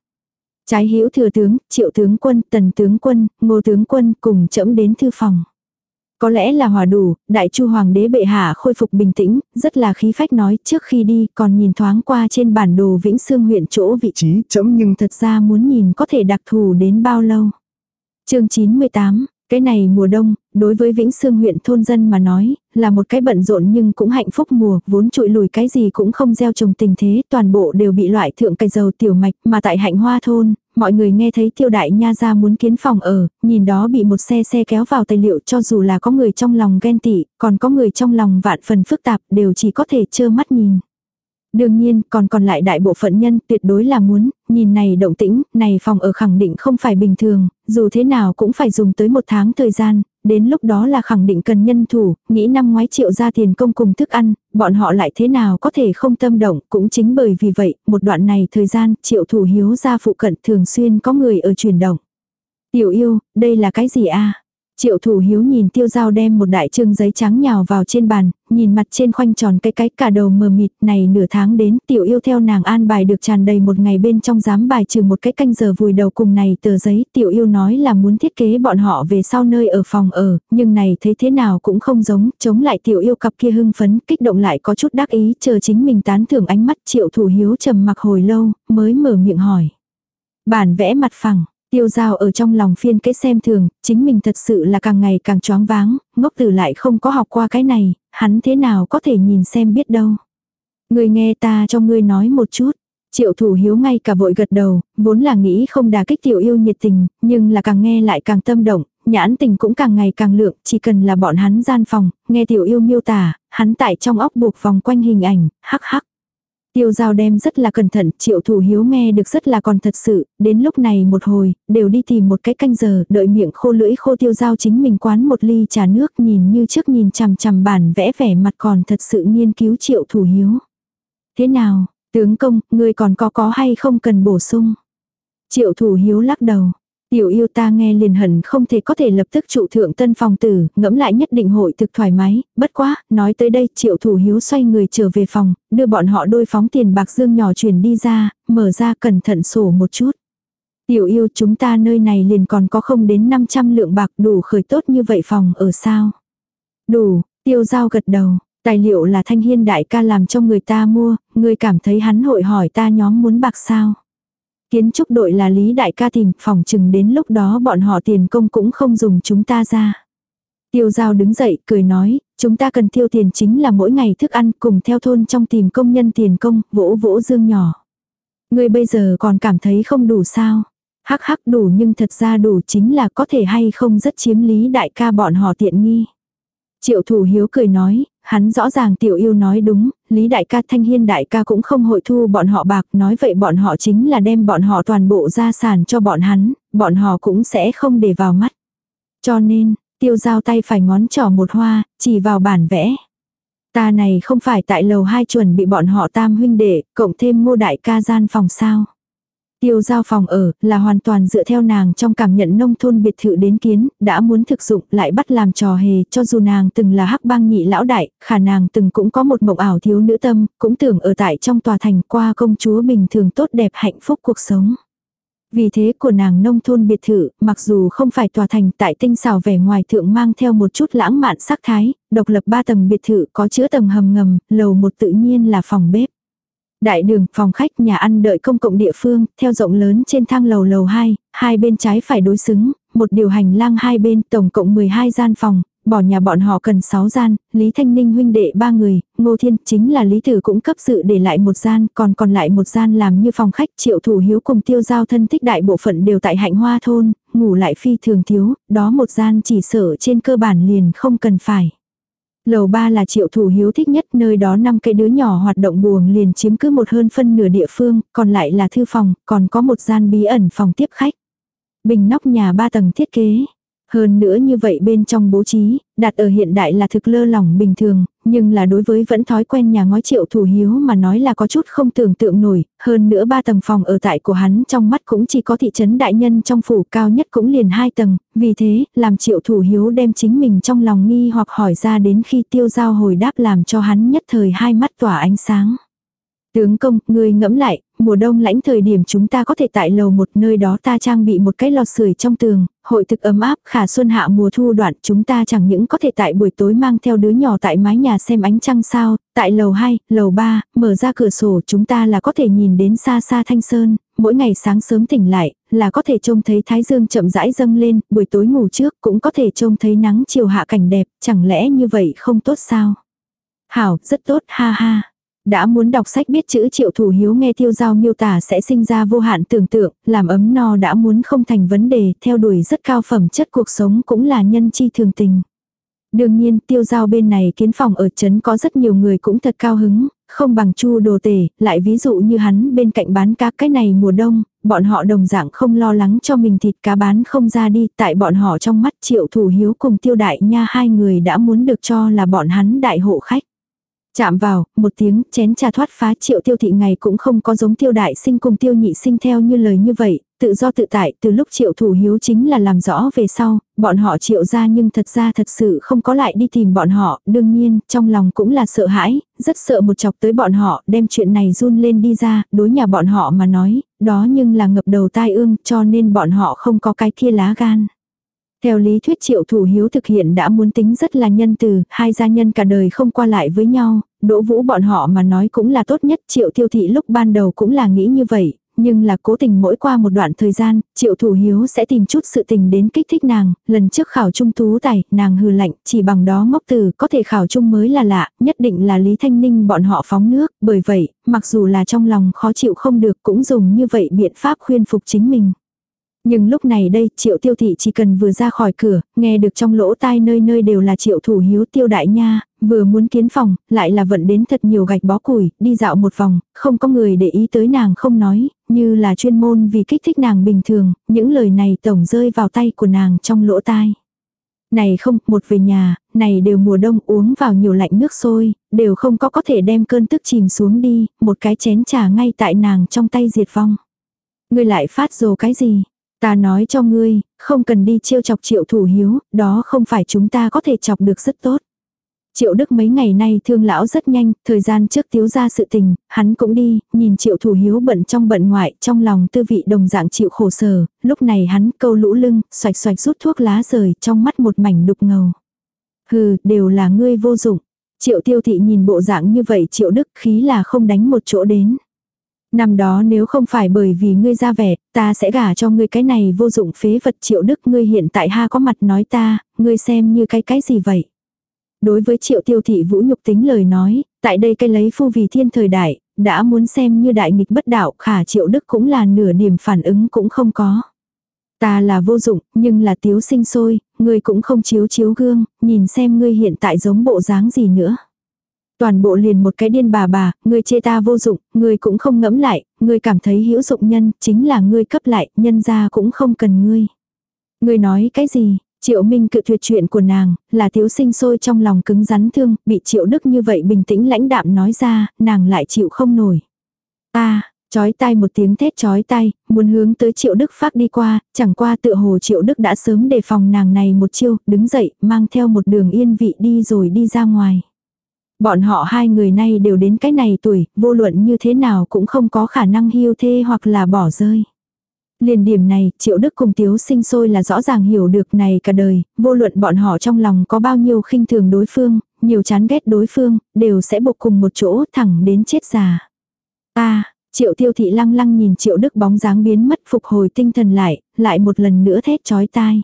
Trái hữu thừa tướng, triệu tướng quân, tần tướng quân, ngô tướng quân cùng chẫm đến thư phòng. Có lẽ là hòa đủ, đại chu hoàng đế bệ hạ khôi phục bình tĩnh, rất là khí phách nói trước khi đi còn nhìn thoáng qua trên bản đồ Vĩnh Sương huyện chỗ vị trí chấm nhưng thật ra muốn nhìn có thể đặc thù đến bao lâu. chương 98, cái này mùa đông, đối với Vĩnh Sương huyện thôn dân mà nói, là một cái bận rộn nhưng cũng hạnh phúc mùa, vốn trụi lùi cái gì cũng không gieo trồng tình thế, toàn bộ đều bị loại thượng cây dầu tiểu mạch, mà tại hạnh hoa thôn, mọi người nghe thấy tiêu đại nha ra muốn kiến phòng ở, nhìn đó bị một xe xe kéo vào tài liệu cho dù là có người trong lòng ghen tị, còn có người trong lòng vạn phần phức tạp, đều chỉ có thể trơ mắt nhìn. Đương nhiên, còn còn lại đại bộ phận nhân tuyệt đối là muốn, nhìn này động tĩnh, này phòng ở khẳng định không phải bình thường, dù thế nào cũng phải dùng tới một tháng thời gian, đến lúc đó là khẳng định cần nhân thủ, nghĩ năm ngoái triệu ra tiền công cùng thức ăn, bọn họ lại thế nào có thể không tâm động, cũng chính bởi vì vậy, một đoạn này thời gian, triệu thủ hiếu ra phụ cận thường xuyên có người ở chuyển động. Tiểu yêu, đây là cái gì a Triệu thủ hiếu nhìn tiêu dao đem một đại trương giấy trắng nhào vào trên bàn, nhìn mặt trên khoanh tròn cái cái cả đầu mờ mịt này nửa tháng đến tiểu yêu theo nàng an bài được tràn đầy một ngày bên trong dám bài trừ một cái canh giờ vùi đầu cùng này tờ giấy tiểu yêu nói là muốn thiết kế bọn họ về sau nơi ở phòng ở, nhưng này thấy thế nào cũng không giống, chống lại tiểu yêu cặp kia hưng phấn, kích động lại có chút đắc ý chờ chính mình tán thưởng ánh mắt triệu thủ hiếu trầm mặc hồi lâu, mới mở miệng hỏi. Bản vẽ mặt phẳng, Tiêu giao ở trong lòng phiên cái xem thường, chính mình thật sự là càng ngày càng choáng váng, ngốc tử lại không có học qua cái này, hắn thế nào có thể nhìn xem biết đâu. Người nghe ta cho ngươi nói một chút. Triệu thủ hiếu ngay cả vội gật đầu, vốn là nghĩ không đà kích tiểu yêu nhiệt tình, nhưng là càng nghe lại càng tâm động, nhãn tình cũng càng ngày càng lượng, chỉ cần là bọn hắn gian phòng, nghe tiểu yêu miêu tả, hắn tại trong óc buộc vòng quanh hình ảnh, hắc hắc. Tiêu giao đem rất là cẩn thận, triệu thủ hiếu nghe được rất là còn thật sự, đến lúc này một hồi, đều đi tìm một cái canh giờ, đợi miệng khô lưỡi khô tiêu giao chính mình quán một ly trà nước nhìn như trước nhìn chằm chằm bản vẽ vẻ mặt còn thật sự nghiên cứu triệu thủ hiếu. Thế nào, tướng công, ngươi còn có có hay không cần bổ sung? Triệu thủ hiếu lắc đầu. Tiểu yêu ta nghe liền hận không thể có thể lập tức trụ thượng tân phòng tử, ngẫm lại nhất định hội thực thoải mái, bất quá, nói tới đây triệu thủ hiếu xoay người trở về phòng, đưa bọn họ đôi phóng tiền bạc dương nhỏ chuyển đi ra, mở ra cẩn thận sổ một chút. Tiểu yêu chúng ta nơi này liền còn có không đến 500 lượng bạc đủ khởi tốt như vậy phòng ở sao. Đủ, tiêu giao gật đầu, tài liệu là thanh hiên đại ca làm cho người ta mua, người cảm thấy hắn hội hỏi ta nhóm muốn bạc sao. Kiến trúc đội là Lý Đại ca tìm, phòng chừng đến lúc đó bọn họ tiền công cũng không dùng chúng ta ra. Tiêu giao đứng dậy, cười nói, chúng ta cần tiêu tiền chính là mỗi ngày thức ăn cùng theo thôn trong tìm công nhân tiền công, vỗ vỗ dương nhỏ. Người bây giờ còn cảm thấy không đủ sao? Hắc hắc đủ nhưng thật ra đủ chính là có thể hay không rất chiếm lý đại ca bọn họ tiện nghi. Triệu thủ hiếu cười nói, hắn rõ ràng tiểu yêu nói đúng, Lý đại ca thanh hiên đại ca cũng không hội thu bọn họ bạc, nói vậy bọn họ chính là đem bọn họ toàn bộ gia sản cho bọn hắn, bọn họ cũng sẽ không để vào mắt. Cho nên, tiêu giao tay phải ngón trỏ một hoa, chỉ vào bản vẽ. Ta này không phải tại lầu hai chuẩn bị bọn họ tam huynh đệ, cộng thêm ngô đại ca gian phòng sao. Tiêu giao phòng ở là hoàn toàn dựa theo nàng trong cảm nhận nông thôn biệt thự đến kiến, đã muốn thực dụng lại bắt làm trò hề cho dù nàng từng là hắc bang nhị lão đại, khả nàng từng cũng có một mộng ảo thiếu nữ tâm, cũng tưởng ở tại trong tòa thành qua công chúa bình thường tốt đẹp hạnh phúc cuộc sống. Vì thế của nàng nông thôn biệt thự, mặc dù không phải tòa thành tại tinh xảo vẻ ngoài thượng mang theo một chút lãng mạn sắc thái, độc lập ba tầng biệt thự có chứa tầng hầm ngầm, lầu một tự nhiên là phòng bếp. Đại đường, phòng khách, nhà ăn đợi công cộng địa phương, theo rộng lớn trên thang lầu lầu 2, hai bên trái phải đối xứng, một điều hành lang hai bên, tổng cộng 12 gian phòng, bỏ nhà bọn họ cần 6 gian, Lý Thanh Ninh huynh đệ ba người, Ngô Thiên chính là Lý Tử cũng cấp sự để lại một gian, còn còn lại một gian làm như phòng khách triệu thủ hiếu cùng tiêu giao thân thích đại bộ phận đều tại hạnh hoa thôn, ngủ lại phi thường thiếu, đó một gian chỉ sợ trên cơ bản liền không cần phải. Lầu ba là triệu thủ hiếu thích nhất nơi đó năm cái đứa nhỏ hoạt động buồng liền chiếm cứ một hơn phân nửa địa phương, còn lại là thư phòng, còn có một gian bí ẩn phòng tiếp khách. Bình nóc nhà ba tầng thiết kế. Hơn nữa như vậy bên trong bố trí, đặt ở hiện đại là thực lơ lỏng bình thường, nhưng là đối với vẫn thói quen nhà ngói triệu thủ hiếu mà nói là có chút không tưởng tượng nổi, hơn nữa ba tầng phòng ở tại của hắn trong mắt cũng chỉ có thị trấn đại nhân trong phủ cao nhất cũng liền hai tầng, vì thế, làm triệu thủ hiếu đem chính mình trong lòng nghi hoặc hỏi ra đến khi tiêu giao hồi đáp làm cho hắn nhất thời hai mắt tỏa ánh sáng. Tướng công, người ngẫm lại, mùa đông lãnh thời điểm chúng ta có thể tại lầu một nơi đó ta trang bị một cái lò sưởi trong tường, hội thực ấm áp khả xuân hạ mùa thu đoạn chúng ta chẳng những có thể tại buổi tối mang theo đứa nhỏ tại mái nhà xem ánh trăng sao, tại lầu 2, lầu 3, mở ra cửa sổ chúng ta là có thể nhìn đến xa xa thanh sơn, mỗi ngày sáng sớm tỉnh lại, là có thể trông thấy thái dương chậm rãi dâng lên, buổi tối ngủ trước cũng có thể trông thấy nắng chiều hạ cảnh đẹp, chẳng lẽ như vậy không tốt sao? Hảo, rất tốt, ha ha. Đã muốn đọc sách biết chữ triệu thủ hiếu nghe tiêu giao miêu tả sẽ sinh ra vô hạn tưởng tượng, làm ấm no đã muốn không thành vấn đề, theo đuổi rất cao phẩm chất cuộc sống cũng là nhân chi thường tình. Đương nhiên tiêu giao bên này kiến phòng ở trấn có rất nhiều người cũng thật cao hứng, không bằng chu đồ tể, lại ví dụ như hắn bên cạnh bán cá cái này mùa đông, bọn họ đồng dạng không lo lắng cho mình thịt cá bán không ra đi, tại bọn họ trong mắt triệu thủ hiếu cùng tiêu đại nha hai người đã muốn được cho là bọn hắn đại hộ khách. Chạm vào, một tiếng, chén trà thoát phá triệu tiêu thị ngày cũng không có giống tiêu đại sinh cùng tiêu nhị sinh theo như lời như vậy, tự do tự tại, từ lúc triệu thủ hiếu chính là làm rõ về sau, bọn họ triệu ra nhưng thật ra thật sự không có lại đi tìm bọn họ, đương nhiên, trong lòng cũng là sợ hãi, rất sợ một chọc tới bọn họ, đem chuyện này run lên đi ra, đối nhà bọn họ mà nói, đó nhưng là ngập đầu tai ương, cho nên bọn họ không có cái kia lá gan. Theo lý thuyết triệu thủ hiếu thực hiện đã muốn tính rất là nhân từ, hai gia nhân cả đời không qua lại với nhau, đỗ vũ bọn họ mà nói cũng là tốt nhất triệu tiêu thị lúc ban đầu cũng là nghĩ như vậy, nhưng là cố tình mỗi qua một đoạn thời gian, triệu thủ hiếu sẽ tìm chút sự tình đến kích thích nàng, lần trước khảo trung tú tài, nàng hừ lạnh, chỉ bằng đó ngốc từ có thể khảo trung mới là lạ, nhất định là Lý Thanh Ninh bọn họ phóng nước, bởi vậy, mặc dù là trong lòng khó chịu không được cũng dùng như vậy biện pháp khuyên phục chính mình. Nhưng lúc này đây, triệu tiêu thị chỉ cần vừa ra khỏi cửa, nghe được trong lỗ tai nơi nơi đều là triệu thủ hiếu tiêu đại nha, vừa muốn kiến phòng, lại là vận đến thật nhiều gạch bó củi, đi dạo một vòng, không có người để ý tới nàng không nói, như là chuyên môn vì kích thích nàng bình thường, những lời này tổng rơi vào tay của nàng trong lỗ tai. Này không, một về nhà, này đều mùa đông uống vào nhiều lạnh nước sôi, đều không có có thể đem cơn tức chìm xuống đi, một cái chén trà ngay tại nàng trong tay diệt vong. Ngươi lại phát rồ cái gì? Ta nói cho ngươi, không cần đi chiêu chọc triệu thủ hiếu, đó không phải chúng ta có thể chọc được rất tốt. Triệu Đức mấy ngày nay thương lão rất nhanh, thời gian trước tiếu ra sự tình, hắn cũng đi, nhìn triệu thủ hiếu bận trong bận ngoại, trong lòng tư vị đồng dạng chịu khổ sở, lúc này hắn câu lũ lưng, xoạch xoạch rút thuốc lá rời, trong mắt một mảnh đục ngầu. Hừ, đều là ngươi vô dụng. Triệu tiêu thị nhìn bộ dạng như vậy triệu đức khí là không đánh một chỗ đến. Năm đó nếu không phải bởi vì ngươi ra vẻ, ta sẽ gả cho ngươi cái này vô dụng phế vật triệu đức ngươi hiện tại ha có mặt nói ta, ngươi xem như cái cái gì vậy. Đối với triệu tiêu thị vũ nhục tính lời nói, tại đây cái lấy phu vì thiên thời đại, đã muốn xem như đại nghịch bất đạo khả triệu đức cũng là nửa điểm phản ứng cũng không có. Ta là vô dụng, nhưng là tiếu sinh sôi, ngươi cũng không chiếu chiếu gương, nhìn xem ngươi hiện tại giống bộ dáng gì nữa. Toàn bộ liền một cái điên bà bà, ngươi chê ta vô dụng, ngươi cũng không ngẫm lại, ngươi cảm thấy hữu dụng nhân, chính là ngươi cấp lại, nhân ra cũng không cần ngươi. Ngươi nói cái gì? Triệu Minh cự tuyệt chuyện của nàng, là thiếu sinh sôi trong lòng cứng rắn thương, bị Triệu Đức như vậy bình tĩnh lãnh đạm nói ra, nàng lại chịu không nổi. Ta, chói tai một tiếng thét chói tai, muốn hướng tới Triệu Đức phát đi qua, chẳng qua tựa hồ Triệu Đức đã sớm đề phòng nàng này một chiêu, đứng dậy, mang theo một đường yên vị đi rồi đi ra ngoài. Bọn họ hai người nay đều đến cái này tuổi, vô luận như thế nào cũng không có khả năng hiu thê hoặc là bỏ rơi. Liền điểm này, Triệu Đức cùng Tiếu sinh sôi là rõ ràng hiểu được này cả đời, vô luận bọn họ trong lòng có bao nhiêu khinh thường đối phương, nhiều chán ghét đối phương, đều sẽ buộc cùng một chỗ thẳng đến chết già. ta Triệu Tiêu Thị lăng lăng nhìn Triệu Đức bóng dáng biến mất phục hồi tinh thần lại, lại một lần nữa thét chói tai.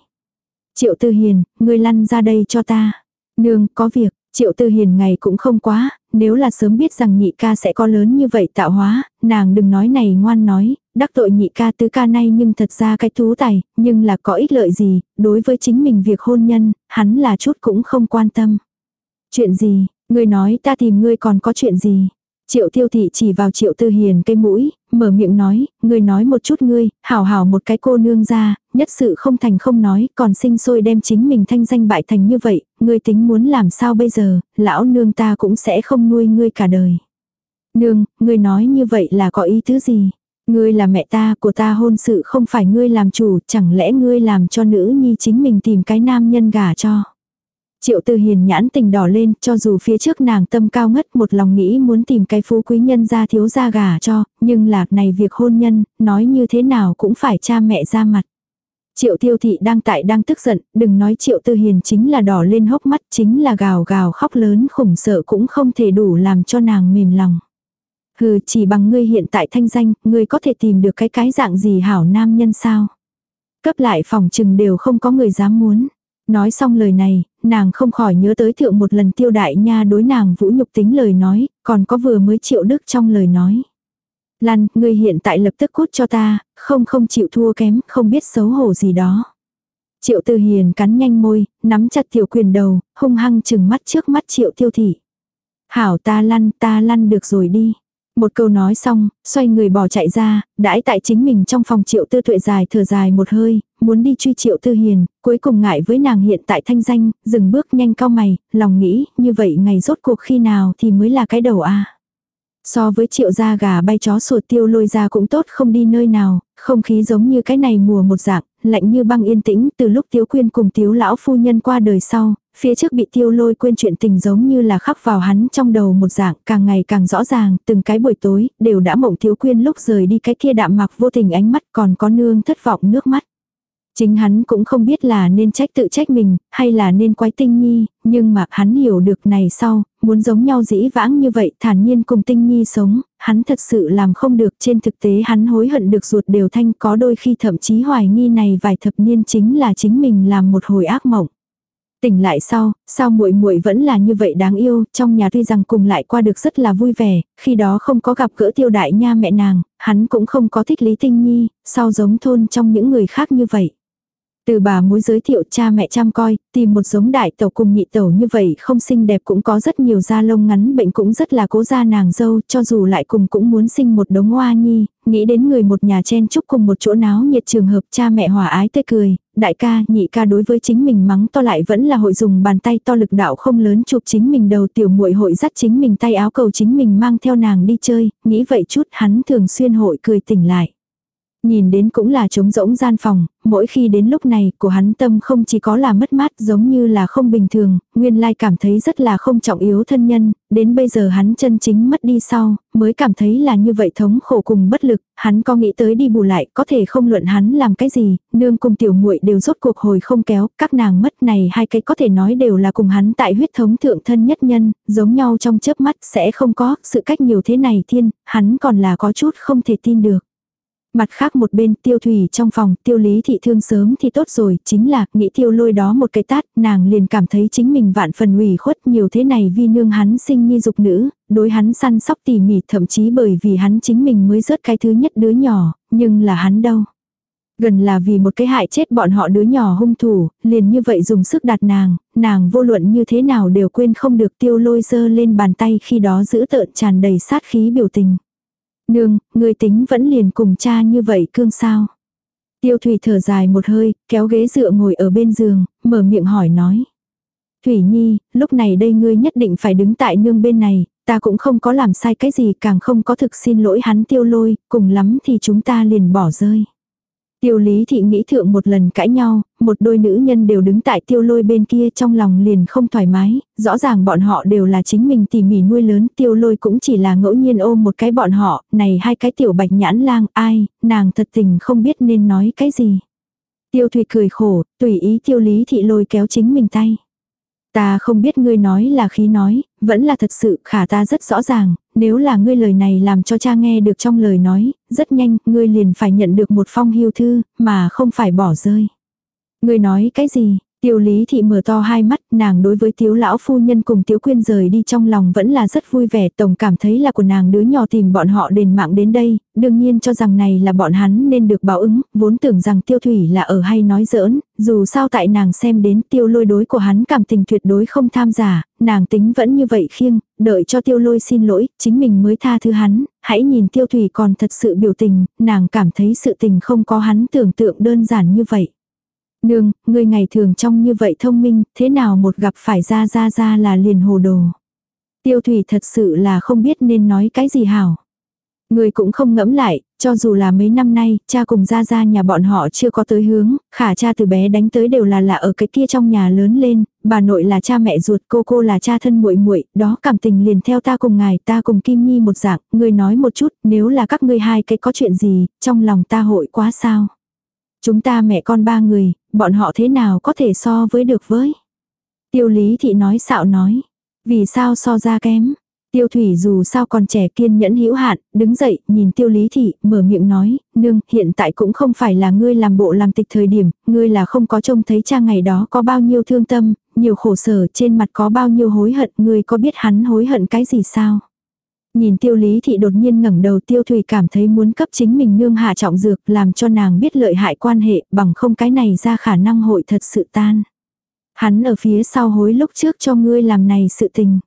Triệu Tư Hiền, ngươi lăn ra đây cho ta. Nương, có việc, Triệu Tư Hiền ngày cũng không quá, nếu là sớm biết rằng nhị ca sẽ có lớn như vậy tạo hóa, nàng đừng nói này ngoan nói, đắc tội nhị ca tứ ca nay nhưng thật ra cái thú tài, nhưng là có ích lợi gì, đối với chính mình việc hôn nhân, hắn là chút cũng không quan tâm. Chuyện gì, ngươi nói ta tìm ngươi còn có chuyện gì? Triệu tiêu thị chỉ vào triệu tư hiền cây mũi, mở miệng nói, ngươi nói một chút ngươi, hảo hảo một cái cô nương ra, nhất sự không thành không nói, còn sinh sôi đem chính mình thanh danh bại thành như vậy, ngươi tính muốn làm sao bây giờ, lão nương ta cũng sẽ không nuôi ngươi cả đời. Nương, ngươi nói như vậy là có ý thứ gì? Ngươi là mẹ ta, của ta hôn sự không phải ngươi làm chủ, chẳng lẽ ngươi làm cho nữ nhi chính mình tìm cái nam nhân gả cho. Triệu Tư Hiền nhãn tình đỏ lên, cho dù phía trước nàng tâm cao ngất một lòng nghĩ muốn tìm cái phú quý nhân ra thiếu gia gả cho, nhưng lạc này việc hôn nhân, nói như thế nào cũng phải cha mẹ ra mặt. Triệu Tiêu Thị đang tại đang tức giận, đừng nói Triệu Tư Hiền chính là đỏ lên hốc mắt, chính là gào gào khóc lớn khủng sợ cũng không thể đủ làm cho nàng mềm lòng. Hừ, chỉ bằng ngươi hiện tại thanh danh, ngươi có thể tìm được cái cái dạng gì hảo nam nhân sao? Cấp lại phòng trừng đều không có người dám muốn. Nói xong lời này, nàng không khỏi nhớ tới thượng một lần tiêu đại nha đối nàng vũ nhục tính lời nói, còn có vừa mới triệu đức trong lời nói. Lan, ngươi hiện tại lập tức cút cho ta, không không chịu thua kém, không biết xấu hổ gì đó. Triệu tư hiền cắn nhanh môi, nắm chặt tiểu quyền đầu, hung hăng chừng mắt trước mắt triệu tiêu thị. Hảo ta lăn, ta lăn được rồi đi. Một câu nói xong, xoay người bỏ chạy ra, đãi tại chính mình trong phòng triệu tư tuệ dài thở dài một hơi, muốn đi truy triệu tư hiền, cuối cùng ngại với nàng hiện tại thanh danh, dừng bước nhanh cao mày, lòng nghĩ, như vậy ngày rốt cuộc khi nào thì mới là cái đầu a So với triệu gia gà bay chó sủa tiêu lôi ra cũng tốt không đi nơi nào, không khí giống như cái này mùa một dạng, lạnh như băng yên tĩnh từ lúc tiếu quyên cùng tiếu lão phu nhân qua đời sau, phía trước bị tiêu lôi quên chuyện tình giống như là khắc vào hắn trong đầu một dạng càng ngày càng rõ ràng, từng cái buổi tối, đều đã mộng tiếu quyên lúc rời đi cái kia đạm mặc vô tình ánh mắt còn có nương thất vọng nước mắt. Chính hắn cũng không biết là nên trách tự trách mình, hay là nên quái tinh nhi, nhưng mà hắn hiểu được này sau, muốn giống nhau dĩ vãng như vậy thản nhiên cùng tinh nhi sống, hắn thật sự làm không được trên thực tế hắn hối hận được ruột đều thanh có đôi khi thậm chí hoài nghi này vài thập niên chính là chính mình làm một hồi ác mộng. Tỉnh lại sau, sao muội muội vẫn là như vậy đáng yêu, trong nhà tuy rằng cùng lại qua được rất là vui vẻ, khi đó không có gặp gỡ tiêu đại nha mẹ nàng, hắn cũng không có thích Lý Tinh Nhi, sao giống thôn trong những người khác như vậy. Từ bà mối giới thiệu cha mẹ chăm coi, tìm một giống đại tẩu cùng nhị tẩu như vậy không xinh đẹp cũng có rất nhiều da lông ngắn bệnh cũng rất là cố gia nàng dâu cho dù lại cùng cũng muốn sinh một đống hoa nhi, nghĩ đến người một nhà chen chúc cùng một chỗ náo nhiệt trường hợp cha mẹ hòa ái tươi cười, đại ca, nhị ca đối với chính mình mắng to lại vẫn là hội dùng bàn tay to lực đạo không lớn chụp chính mình đầu tiểu muội hội dắt chính mình tay áo cầu chính mình mang theo nàng đi chơi, nghĩ vậy chút hắn thường xuyên hội cười tỉnh lại. Nhìn đến cũng là trống rỗng gian phòng, mỗi khi đến lúc này của hắn tâm không chỉ có là mất mát giống như là không bình thường, nguyên lai cảm thấy rất là không trọng yếu thân nhân, đến bây giờ hắn chân chính mất đi sau, mới cảm thấy là như vậy thống khổ cùng bất lực, hắn có nghĩ tới đi bù lại, có thể không luận hắn làm cái gì, nương cùng tiểu muội đều rốt cuộc hồi không kéo, các nàng mất này hai cái có thể nói đều là cùng hắn tại huyết thống thượng thân nhất nhân, giống nhau trong chớp mắt sẽ không có, sự cách nhiều thế này thiên, hắn còn là có chút không thể tin được. Mặt khác một bên tiêu thủy trong phòng tiêu lý thị thương sớm thì tốt rồi, chính là nghĩ tiêu lôi đó một cái tát, nàng liền cảm thấy chính mình vạn phần ủy khuất nhiều thế này vì nương hắn sinh nhi dục nữ, đối hắn săn sóc tỉ mỉ thậm chí bởi vì hắn chính mình mới rớt cái thứ nhất đứa nhỏ, nhưng là hắn đâu. Gần là vì một cái hại chết bọn họ đứa nhỏ hung thủ, liền như vậy dùng sức đặt nàng, nàng vô luận như thế nào đều quên không được tiêu lôi dơ lên bàn tay khi đó giữ tợn tràn đầy sát khí biểu tình. Nương, người tính vẫn liền cùng cha như vậy cương sao. Tiêu Thủy thở dài một hơi, kéo ghế dựa ngồi ở bên giường, mở miệng hỏi nói. Thủy Nhi, lúc này đây ngươi nhất định phải đứng tại nương bên này, ta cũng không có làm sai cái gì càng không có thực xin lỗi hắn tiêu lôi, cùng lắm thì chúng ta liền bỏ rơi. Tiêu lý thị nghĩ thượng một lần cãi nhau, một đôi nữ nhân đều đứng tại tiêu lôi bên kia trong lòng liền không thoải mái, rõ ràng bọn họ đều là chính mình tỉ mỉ nuôi lớn, tiêu lôi cũng chỉ là ngẫu nhiên ôm một cái bọn họ, này hai cái tiểu bạch nhãn lang, ai, nàng thật tình không biết nên nói cái gì. Tiêu thủy cười khổ, tùy ý tiêu lý thị lôi kéo chính mình tay. Ta không biết ngươi nói là khí nói, vẫn là thật sự khả ta rất rõ ràng, nếu là ngươi lời này làm cho cha nghe được trong lời nói, rất nhanh, ngươi liền phải nhận được một phong hưu thư, mà không phải bỏ rơi. Ngươi nói cái gì, Tiêu lý thị mở to hai mắt, nàng đối với tiếu lão phu nhân cùng tiếu quyên rời đi trong lòng vẫn là rất vui vẻ, tổng cảm thấy là của nàng đứa nhỏ tìm bọn họ đền mạng đến đây, đương nhiên cho rằng này là bọn hắn nên được báo ứng, vốn tưởng rằng tiêu thủy là ở hay nói giỡn, dù sao tại nàng xem đến tiêu lôi đối của hắn cảm tình tuyệt đối không tham giả, nàng tính vẫn như vậy khiêng, đợi cho tiêu lôi xin lỗi, chính mình mới tha thứ hắn, hãy nhìn tiêu thủy còn thật sự biểu tình, nàng cảm thấy sự tình không có hắn tưởng tượng đơn giản như vậy. Nương, ngươi ngày thường trông như vậy thông minh, thế nào một gặp phải ra ra ra là liền hồ đồ. Tiêu thủy thật sự là không biết nên nói cái gì hảo. Người cũng không ngẫm lại, cho dù là mấy năm nay, cha cùng ra ra nhà bọn họ chưa có tới hướng, khả cha từ bé đánh tới đều là là ở cái kia trong nhà lớn lên, bà nội là cha mẹ ruột, cô cô là cha thân muội muội, đó cảm tình liền theo ta cùng ngài, ta cùng Kim Nhi một dạng, người nói một chút, nếu là các ngươi hai cái có chuyện gì, trong lòng ta hội quá sao. Chúng ta mẹ con ba người, bọn họ thế nào có thể so với được với. Tiêu lý thị nói xạo nói. Vì sao so ra kém. Tiêu thủy dù sao còn trẻ kiên nhẫn hữu hạn, đứng dậy, nhìn tiêu lý thị, mở miệng nói, nương, hiện tại cũng không phải là ngươi làm bộ làm tịch thời điểm, ngươi là không có trông thấy cha ngày đó có bao nhiêu thương tâm, nhiều khổ sở trên mặt có bao nhiêu hối hận, ngươi có biết hắn hối hận cái gì sao? Nhìn tiêu lý thị đột nhiên ngẩng đầu tiêu thủy cảm thấy muốn cấp chính mình nương hạ trọng dược làm cho nàng biết lợi hại quan hệ bằng không cái này ra khả năng hội thật sự tan. Hắn ở phía sau hối lúc trước cho ngươi làm này sự tình.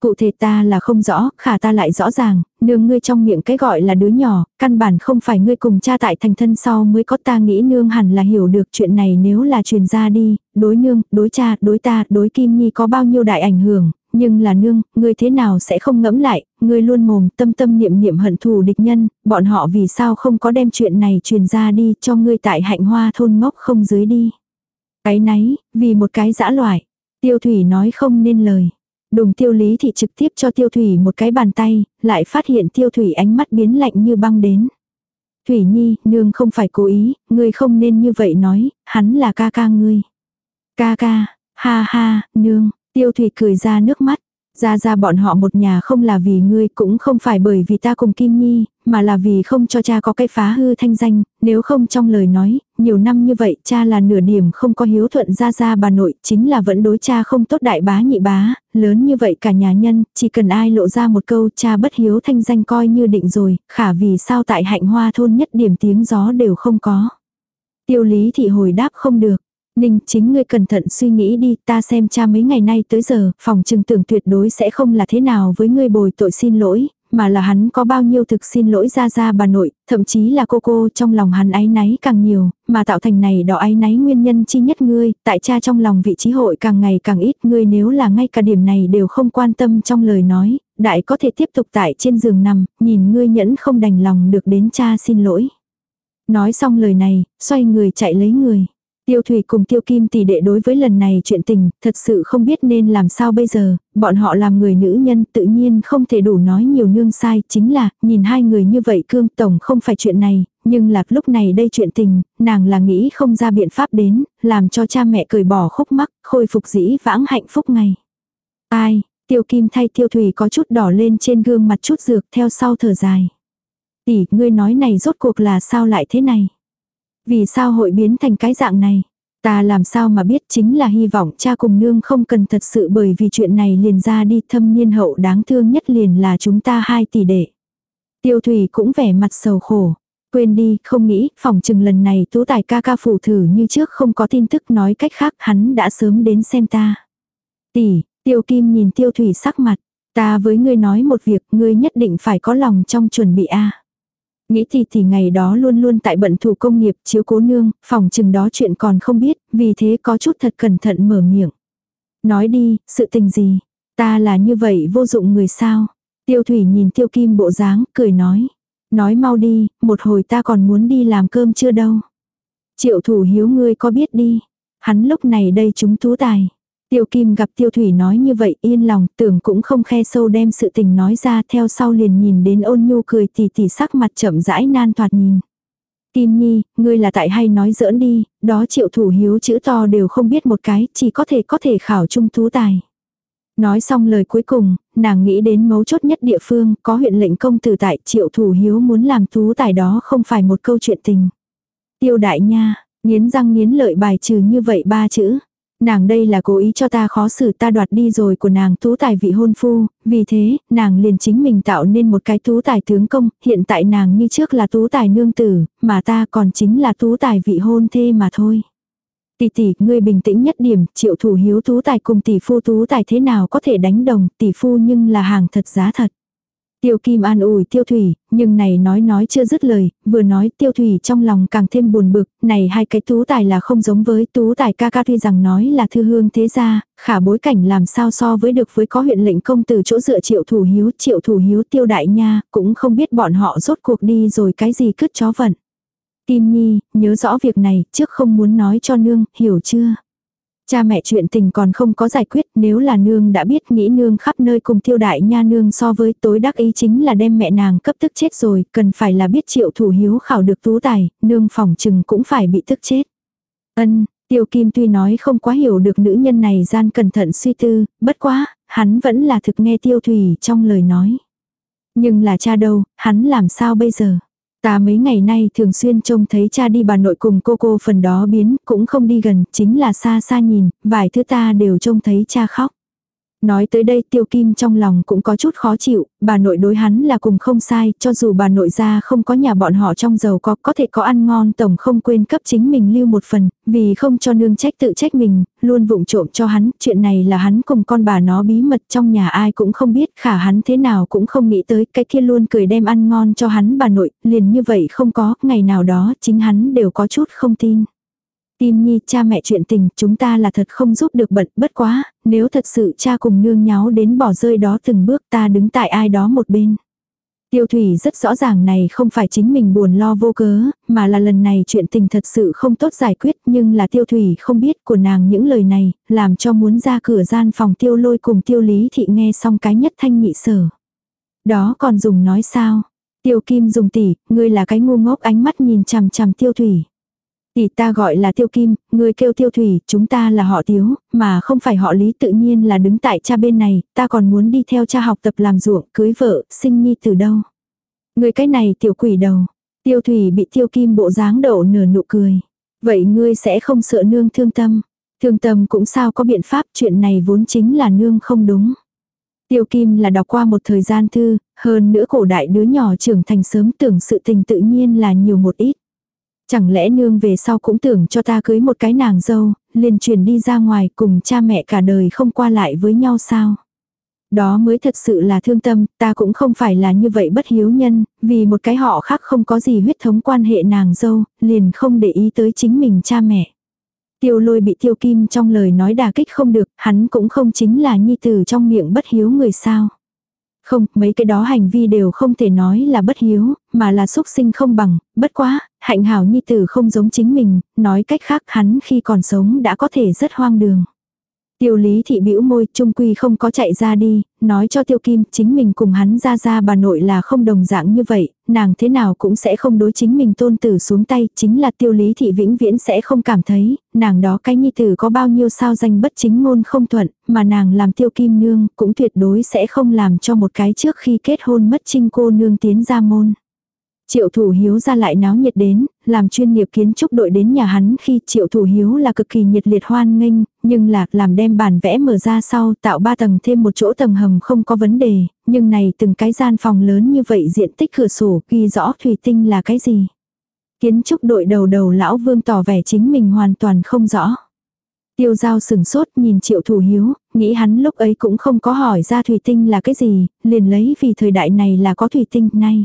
Cụ thể ta là không rõ, khả ta lại rõ ràng, nương ngươi trong miệng cái gọi là đứa nhỏ, căn bản không phải ngươi cùng cha tại thành thân sau mới có ta nghĩ nương hẳn là hiểu được chuyện này nếu là truyền ra đi, đối nương, đối cha, đối ta, đối Kim Nhi có bao nhiêu đại ảnh hưởng, nhưng là nương, ngươi thế nào sẽ không ngẫm lại, ngươi luôn mồm tâm tâm niệm niệm hận thù địch nhân, bọn họ vì sao không có đem chuyện này truyền ra đi cho ngươi tại hạnh hoa thôn ngốc không dưới đi. Cái náy, vì một cái dã loại. Tiêu thủy nói không nên lời. Đùng tiêu lý thì trực tiếp cho tiêu thủy một cái bàn tay, lại phát hiện tiêu thủy ánh mắt biến lạnh như băng đến. Thủy nhi, nương không phải cố ý, ngươi không nên như vậy nói, hắn là ca ca ngươi. Ca ca, ha ha, nương, tiêu thủy cười ra nước mắt. Ra ra bọn họ một nhà không là vì ngươi cũng không phải bởi vì ta cùng Kim Nhi, mà là vì không cho cha có cái phá hư thanh danh, nếu không trong lời nói, nhiều năm như vậy cha là nửa điểm không có hiếu thuận ra ra bà nội, chính là vẫn đối cha không tốt đại bá nhị bá, lớn như vậy cả nhà nhân, chỉ cần ai lộ ra một câu cha bất hiếu thanh danh coi như định rồi, khả vì sao tại hạnh hoa thôn nhất điểm tiếng gió đều không có. Tiêu lý thị hồi đáp không được. Ninh, chính ngươi cẩn thận suy nghĩ đi, ta xem cha mấy ngày nay tới giờ, phòng trừng tưởng tuyệt đối sẽ không là thế nào với ngươi bồi tội xin lỗi, mà là hắn có bao nhiêu thực xin lỗi ra ra bà nội, thậm chí là cô cô trong lòng hắn ái náy càng nhiều, mà tạo thành này đó ái náy nguyên nhân chi nhất ngươi, tại cha trong lòng vị trí hội càng ngày càng ít, ngươi nếu là ngay cả điểm này đều không quan tâm trong lời nói, đại có thể tiếp tục tại trên giường nằm, nhìn ngươi nhẫn không đành lòng được đến cha xin lỗi. Nói xong lời này, xoay người chạy lấy người. Tiêu Thủy cùng Tiêu Kim tỷ đệ đối với lần này chuyện tình, thật sự không biết nên làm sao bây giờ, bọn họ làm người nữ nhân tự nhiên không thể đủ nói nhiều nương sai, chính là, nhìn hai người như vậy cương tổng không phải chuyện này, nhưng là lúc này đây chuyện tình, nàng là nghĩ không ra biện pháp đến, làm cho cha mẹ cười bỏ khúc mắc, khôi phục dĩ vãng hạnh phúc ngày. Ai, Tiêu Kim thay Tiêu Thủy có chút đỏ lên trên gương mặt chút dược theo sau thở dài. Tỷ, ngươi nói này rốt cuộc là sao lại thế này? Vì sao hội biến thành cái dạng này? Ta làm sao mà biết chính là hy vọng cha cùng nương không cần thật sự bởi vì chuyện này liền ra đi thâm niên hậu đáng thương nhất liền là chúng ta hai tỷ đệ. Tiêu thủy cũng vẻ mặt sầu khổ. Quên đi, không nghĩ, phòng chừng lần này tú tài ca ca phủ thử như trước không có tin tức nói cách khác hắn đã sớm đến xem ta. Tỷ, tiêu kim nhìn tiêu thủy sắc mặt. Ta với ngươi nói một việc, ngươi nhất định phải có lòng trong chuẩn bị a. Nghĩ thì thì ngày đó luôn luôn tại bận thủ công nghiệp chiếu cố nương, phòng chừng đó chuyện còn không biết, vì thế có chút thật cẩn thận mở miệng. Nói đi, sự tình gì? Ta là như vậy vô dụng người sao? Tiêu thủy nhìn tiêu kim bộ dáng, cười nói. Nói mau đi, một hồi ta còn muốn đi làm cơm chưa đâu. Triệu thủ hiếu ngươi có biết đi. Hắn lúc này đây chúng tú tài. Tiêu Kim gặp Tiêu Thủy nói như vậy yên lòng tưởng cũng không khe sâu đem sự tình nói ra theo sau liền nhìn đến ôn nhu cười tỉ tỉ sắc mặt chậm rãi nan thoạt nhìn. Kim Nhi, ngươi là tại hay nói giỡn đi, đó triệu thủ hiếu chữ to đều không biết một cái, chỉ có thể có thể khảo trung thú tài. Nói xong lời cuối cùng, nàng nghĩ đến mấu chốt nhất địa phương, có huyện lệnh công tử tại triệu thủ hiếu muốn làm thú tài đó không phải một câu chuyện tình. Tiêu đại nha, nghiến răng nghiến lợi bài trừ như vậy ba chữ. Nàng đây là cố ý cho ta khó xử ta đoạt đi rồi của nàng tú tài vị hôn phu, vì thế, nàng liền chính mình tạo nên một cái tú tài tướng công, hiện tại nàng như trước là tú tài nương tử, mà ta còn chính là tú tài vị hôn thê mà thôi. Tỷ tỷ, ngươi bình tĩnh nhất điểm, triệu thủ hiếu tú tài cùng tỷ phu tú tài thế nào có thể đánh đồng, tỷ phu nhưng là hàng thật giá thật. Tiêu Kim an ủi Tiêu Thủy, nhưng này nói nói chưa dứt lời, vừa nói Tiêu Thủy trong lòng càng thêm buồn bực, này hai cái tú tài là không giống với tú tài ca ca tuy rằng nói là thư hương thế gia, khả bối cảnh làm sao so với được với có huyện lệnh công từ chỗ dựa triệu thủ hiếu, triệu thủ hiếu tiêu đại nha, cũng không biết bọn họ rốt cuộc đi rồi cái gì cứt chó vận. Kim Nhi, nhớ rõ việc này, trước không muốn nói cho nương, hiểu chưa? Cha mẹ chuyện tình còn không có giải quyết, nếu là nương đã biết nghĩ nương khắp nơi cùng tiêu đại nha nương so với tối đắc ý chính là đem mẹ nàng cấp tức chết rồi, cần phải là biết triệu thủ hiếu khảo được tú tài, nương phòng chừng cũng phải bị tức chết. Ân, tiêu kim tuy nói không quá hiểu được nữ nhân này gian cẩn thận suy tư, bất quá, hắn vẫn là thực nghe tiêu thủy trong lời nói. Nhưng là cha đâu, hắn làm sao bây giờ? Ta mấy ngày nay thường xuyên trông thấy cha đi bà nội cùng cô cô phần đó biến, cũng không đi gần, chính là xa xa nhìn, vài thứ ta đều trông thấy cha khóc. Nói tới đây tiêu kim trong lòng cũng có chút khó chịu, bà nội đối hắn là cùng không sai, cho dù bà nội ra không có nhà bọn họ trong giàu có, có thể có ăn ngon tổng không quên cấp chính mình lưu một phần, vì không cho nương trách tự trách mình, luôn vụng trộm cho hắn, chuyện này là hắn cùng con bà nó bí mật trong nhà ai cũng không biết, khả hắn thế nào cũng không nghĩ tới, cái kia luôn cười đem ăn ngon cho hắn bà nội, liền như vậy không có, ngày nào đó chính hắn đều có chút không tin. Tim nhi cha mẹ chuyện tình chúng ta là thật không giúp được bận bất quá, nếu thật sự cha cùng nương nháo đến bỏ rơi đó từng bước ta đứng tại ai đó một bên. Tiêu thủy rất rõ ràng này không phải chính mình buồn lo vô cớ, mà là lần này chuyện tình thật sự không tốt giải quyết nhưng là tiêu thủy không biết của nàng những lời này, làm cho muốn ra cửa gian phòng tiêu lôi cùng tiêu lý thị nghe xong cái nhất thanh nhị sở. Đó còn dùng nói sao? Tiêu kim dùng tỉ, ngươi là cái ngu ngốc ánh mắt nhìn chằm chằm tiêu thủy. Tỷ ta gọi là tiêu kim, người kêu tiêu thủy, chúng ta là họ tiếu, mà không phải họ lý tự nhiên là đứng tại cha bên này, ta còn muốn đi theo cha học tập làm ruộng, cưới vợ, sinh nhi từ đâu. Người cái này tiểu quỷ đầu. Tiêu thủy bị tiêu kim bộ dáng đổ nửa nụ cười. Vậy ngươi sẽ không sợ nương thương tâm. Thương tâm cũng sao có biện pháp chuyện này vốn chính là nương không đúng. Tiêu Kim là đọc qua một thời gian thư, hơn nữa cổ đại đứa nhỏ trưởng thành sớm tưởng sự tình tự nhiên là nhiều một ít. Chẳng lẽ nương về sau cũng tưởng cho ta cưới một cái nàng dâu, liền chuyển đi ra ngoài cùng cha mẹ cả đời không qua lại với nhau sao? Đó mới thật sự là thương tâm, ta cũng không phải là như vậy bất hiếu nhân, vì một cái họ khác không có gì huyết thống quan hệ nàng dâu, liền không để ý tới chính mình cha mẹ. Tiêu lôi bị tiêu kim trong lời nói đà kích không được, hắn cũng không chính là nhi tử trong miệng bất hiếu người sao. Không, mấy cái đó hành vi đều không thể nói là bất hiếu, mà là xúc sinh không bằng, bất quá, hạnh hảo nhi tử không giống chính mình, nói cách khác hắn khi còn sống đã có thể rất hoang đường. Tiêu lý thị bĩu môi, trung quy không có chạy ra đi, nói cho tiêu kim chính mình cùng hắn ra ra bà nội là không đồng dạng như vậy, nàng thế nào cũng sẽ không đối chính mình tôn tử xuống tay, chính là tiêu lý thị vĩnh viễn sẽ không cảm thấy, nàng đó cái nhi tử có bao nhiêu sao danh bất chính ngôn không thuận, mà nàng làm tiêu kim nương cũng tuyệt đối sẽ không làm cho một cái trước khi kết hôn mất trinh cô nương tiến ra môn. Triệu thủ hiếu ra lại náo nhiệt đến, làm chuyên nghiệp kiến trúc đội đến nhà hắn khi triệu thủ hiếu là cực kỳ nhiệt liệt hoan nghênh, nhưng là làm đem bản vẽ mở ra sau tạo ba tầng thêm một chỗ tầng hầm không có vấn đề, nhưng này từng cái gian phòng lớn như vậy diện tích cửa sổ ghi rõ thủy tinh là cái gì. Kiến trúc đội đầu đầu lão vương tỏ vẻ chính mình hoàn toàn không rõ. Tiêu giao sừng sốt nhìn triệu thủ hiếu, nghĩ hắn lúc ấy cũng không có hỏi ra thủy tinh là cái gì, liền lấy vì thời đại này là có thủy tinh nay.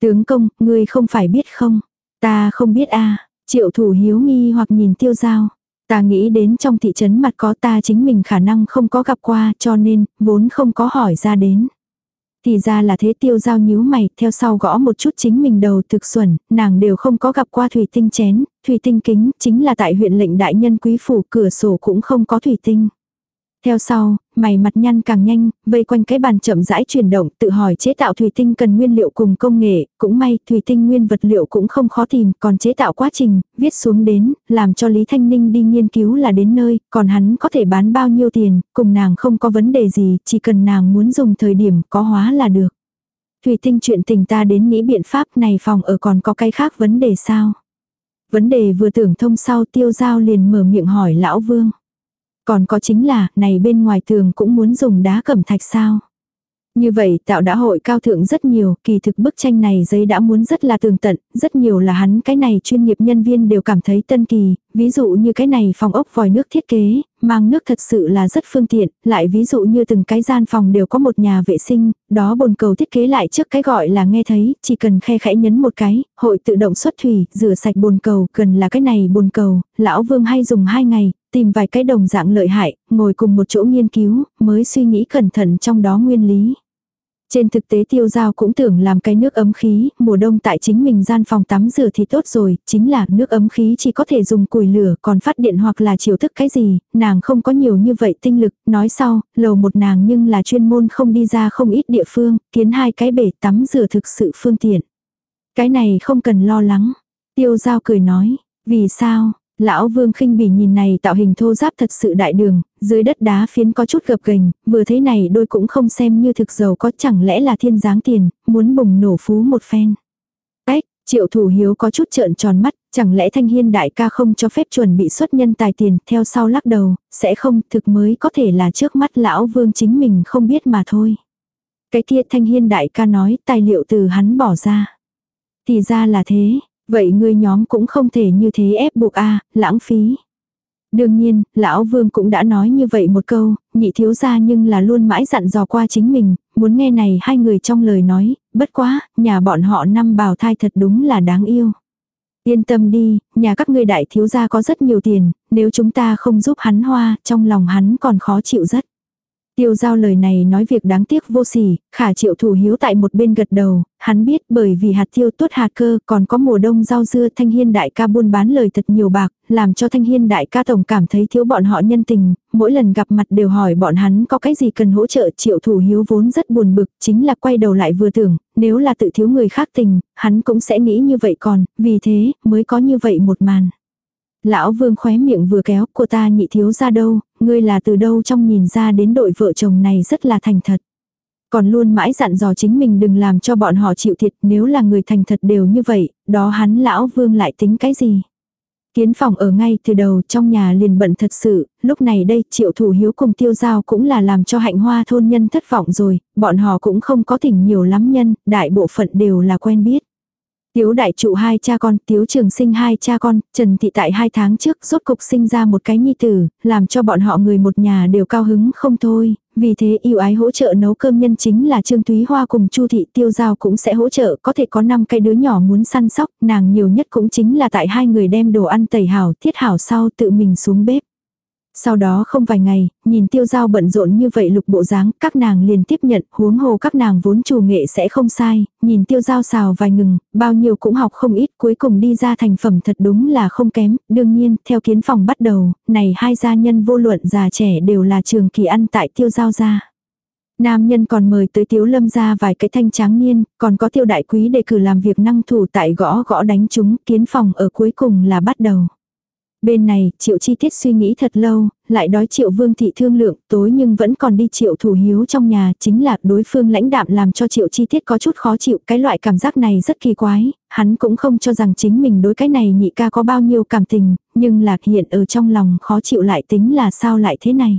Tướng công, ngươi không phải biết không? Ta không biết a Triệu thủ hiếu nghi hoặc nhìn tiêu giao. Ta nghĩ đến trong thị trấn mặt có ta chính mình khả năng không có gặp qua cho nên vốn không có hỏi ra đến. Thì ra là thế tiêu giao nhíu mày, theo sau gõ một chút chính mình đầu thực xuẩn, nàng đều không có gặp qua thủy tinh chén, thủy tinh kính, chính là tại huyện lệnh đại nhân quý phủ cửa sổ cũng không có thủy tinh. Theo sau, mày mặt nhăn càng nhanh, vây quanh cái bàn chậm rãi chuyển động, tự hỏi chế tạo thủy tinh cần nguyên liệu cùng công nghệ, cũng may, thủy tinh nguyên vật liệu cũng không khó tìm, còn chế tạo quá trình, viết xuống đến, làm cho Lý Thanh Ninh đi nghiên cứu là đến nơi, còn hắn có thể bán bao nhiêu tiền, cùng nàng không có vấn đề gì, chỉ cần nàng muốn dùng thời điểm có hóa là được. Thủy tinh chuyện tình ta đến nghĩ biện pháp này phòng ở còn có cái khác vấn đề sao? Vấn đề vừa tưởng thông sau tiêu giao liền mở miệng hỏi lão vương. Còn có chính là, này bên ngoài tường cũng muốn dùng đá cẩm thạch sao. Như vậy tạo đã hội cao thượng rất nhiều, kỳ thực bức tranh này giấy đã muốn rất là tường tận, rất nhiều là hắn cái này chuyên nghiệp nhân viên đều cảm thấy tân kỳ, ví dụ như cái này phòng ốc vòi nước thiết kế, mang nước thật sự là rất phương tiện, lại ví dụ như từng cái gian phòng đều có một nhà vệ sinh, đó bồn cầu thiết kế lại trước cái gọi là nghe thấy, chỉ cần khe khẽ nhấn một cái, hội tự động xuất thủy, rửa sạch bồn cầu, cần là cái này bồn cầu, lão vương hay dùng hai ngày, tìm vài cái đồng dạng lợi hại, ngồi cùng một chỗ nghiên cứu, mới suy nghĩ cẩn thận trong đó nguyên lý. Trên thực tế tiêu giao cũng tưởng làm cái nước ấm khí, mùa đông tại chính mình gian phòng tắm rửa thì tốt rồi, chính là nước ấm khí chỉ có thể dùng củi lửa còn phát điện hoặc là chiều thức cái gì, nàng không có nhiều như vậy tinh lực, nói sau, lầu một nàng nhưng là chuyên môn không đi ra không ít địa phương, kiến hai cái bể tắm rửa thực sự phương tiện. Cái này không cần lo lắng. Tiêu giao cười nói, vì sao, Lão Vương khinh bỉ nhìn này tạo hình thô giáp thật sự đại đường, dưới đất đá phiến có chút gập ghềnh, vừa thấy này đôi cũng không xem như thực giàu có chẳng lẽ là thiên giáng tiền, muốn bùng nổ phú một phen. Ếch, triệu thủ hiếu có chút trợn tròn mắt, chẳng lẽ thanh hiên đại ca không cho phép chuẩn bị xuất nhân tài tiền, theo sau lắc đầu, sẽ không, thực mới có thể là trước mắt lão Vương chính mình không biết mà thôi. Cái kia thanh hiên đại ca nói tài liệu từ hắn bỏ ra. Thì ra là thế, Vậy ngươi nhóm cũng không thể như thế ép buộc a lãng phí. Đương nhiên, lão vương cũng đã nói như vậy một câu, nhị thiếu gia nhưng là luôn mãi dặn dò qua chính mình, muốn nghe này hai người trong lời nói, bất quá, nhà bọn họ năm bào thai thật đúng là đáng yêu. Yên tâm đi, nhà các ngươi đại thiếu gia có rất nhiều tiền, nếu chúng ta không giúp hắn hoa, trong lòng hắn còn khó chịu rất. Tiêu giao lời này nói việc đáng tiếc vô sỉ, khả triệu thủ hiếu tại một bên gật đầu, hắn biết bởi vì hạt tiêu tuốt hạt cơ còn có mùa đông rau dưa thanh hiên đại ca buôn bán lời thật nhiều bạc, làm cho thanh hiên đại ca tổng cảm thấy thiếu bọn họ nhân tình, mỗi lần gặp mặt đều hỏi bọn hắn có cái gì cần hỗ trợ triệu thủ hiếu vốn rất buồn bực, chính là quay đầu lại vừa tưởng, nếu là tự thiếu người khác tình, hắn cũng sẽ nghĩ như vậy còn, vì thế mới có như vậy một màn. Lão vương khóe miệng vừa kéo, cô ta nhị thiếu ra đâu, ngươi là từ đâu trong nhìn ra đến đội vợ chồng này rất là thành thật. Còn luôn mãi dặn dò chính mình đừng làm cho bọn họ chịu thiệt nếu là người thành thật đều như vậy, đó hắn lão vương lại tính cái gì. Kiến phòng ở ngay từ đầu trong nhà liền bận thật sự, lúc này đây triệu thủ hiếu cùng tiêu giao cũng là làm cho hạnh hoa thôn nhân thất vọng rồi, bọn họ cũng không có thỉnh nhiều lắm nhân, đại bộ phận đều là quen biết. Tiếu đại trụ hai cha con, tiếu trường sinh hai cha con, Trần Thị tại hai tháng trước rốt cục sinh ra một cái nhi tử, làm cho bọn họ người một nhà đều cao hứng không thôi, vì thế yêu ái hỗ trợ nấu cơm nhân chính là Trương Thúy Hoa cùng Chu Thị Tiêu Giao cũng sẽ hỗ trợ, có thể có 5 cái đứa nhỏ muốn săn sóc, nàng nhiều nhất cũng chính là tại hai người đem đồ ăn tẩy hảo, thiết hảo sau tự mình xuống bếp. Sau đó không vài ngày, nhìn tiêu giao bận rộn như vậy lục bộ dáng, các nàng liền tiếp nhận, huống hồ các nàng vốn chủ nghệ sẽ không sai, nhìn tiêu giao xào vài ngừng, bao nhiêu cũng học không ít, cuối cùng đi ra thành phẩm thật đúng là không kém, đương nhiên, theo kiến phòng bắt đầu, này hai gia nhân vô luận già trẻ đều là trường kỳ ăn tại tiêu giao gia. Nam nhân còn mời tới tiếu lâm ra vài cái thanh tráng niên, còn có tiêu đại quý đề cử làm việc năng thủ tại gõ gõ đánh chúng, kiến phòng ở cuối cùng là bắt đầu. Bên này, triệu chi tiết suy nghĩ thật lâu, lại đói triệu vương thị thương lượng, tối nhưng vẫn còn đi triệu thủ hiếu trong nhà, chính là đối phương lãnh đạm làm cho triệu chi tiết có chút khó chịu, cái loại cảm giác này rất kỳ quái, hắn cũng không cho rằng chính mình đối cái này nhị ca có bao nhiêu cảm tình, nhưng lạc hiện ở trong lòng khó chịu lại tính là sao lại thế này.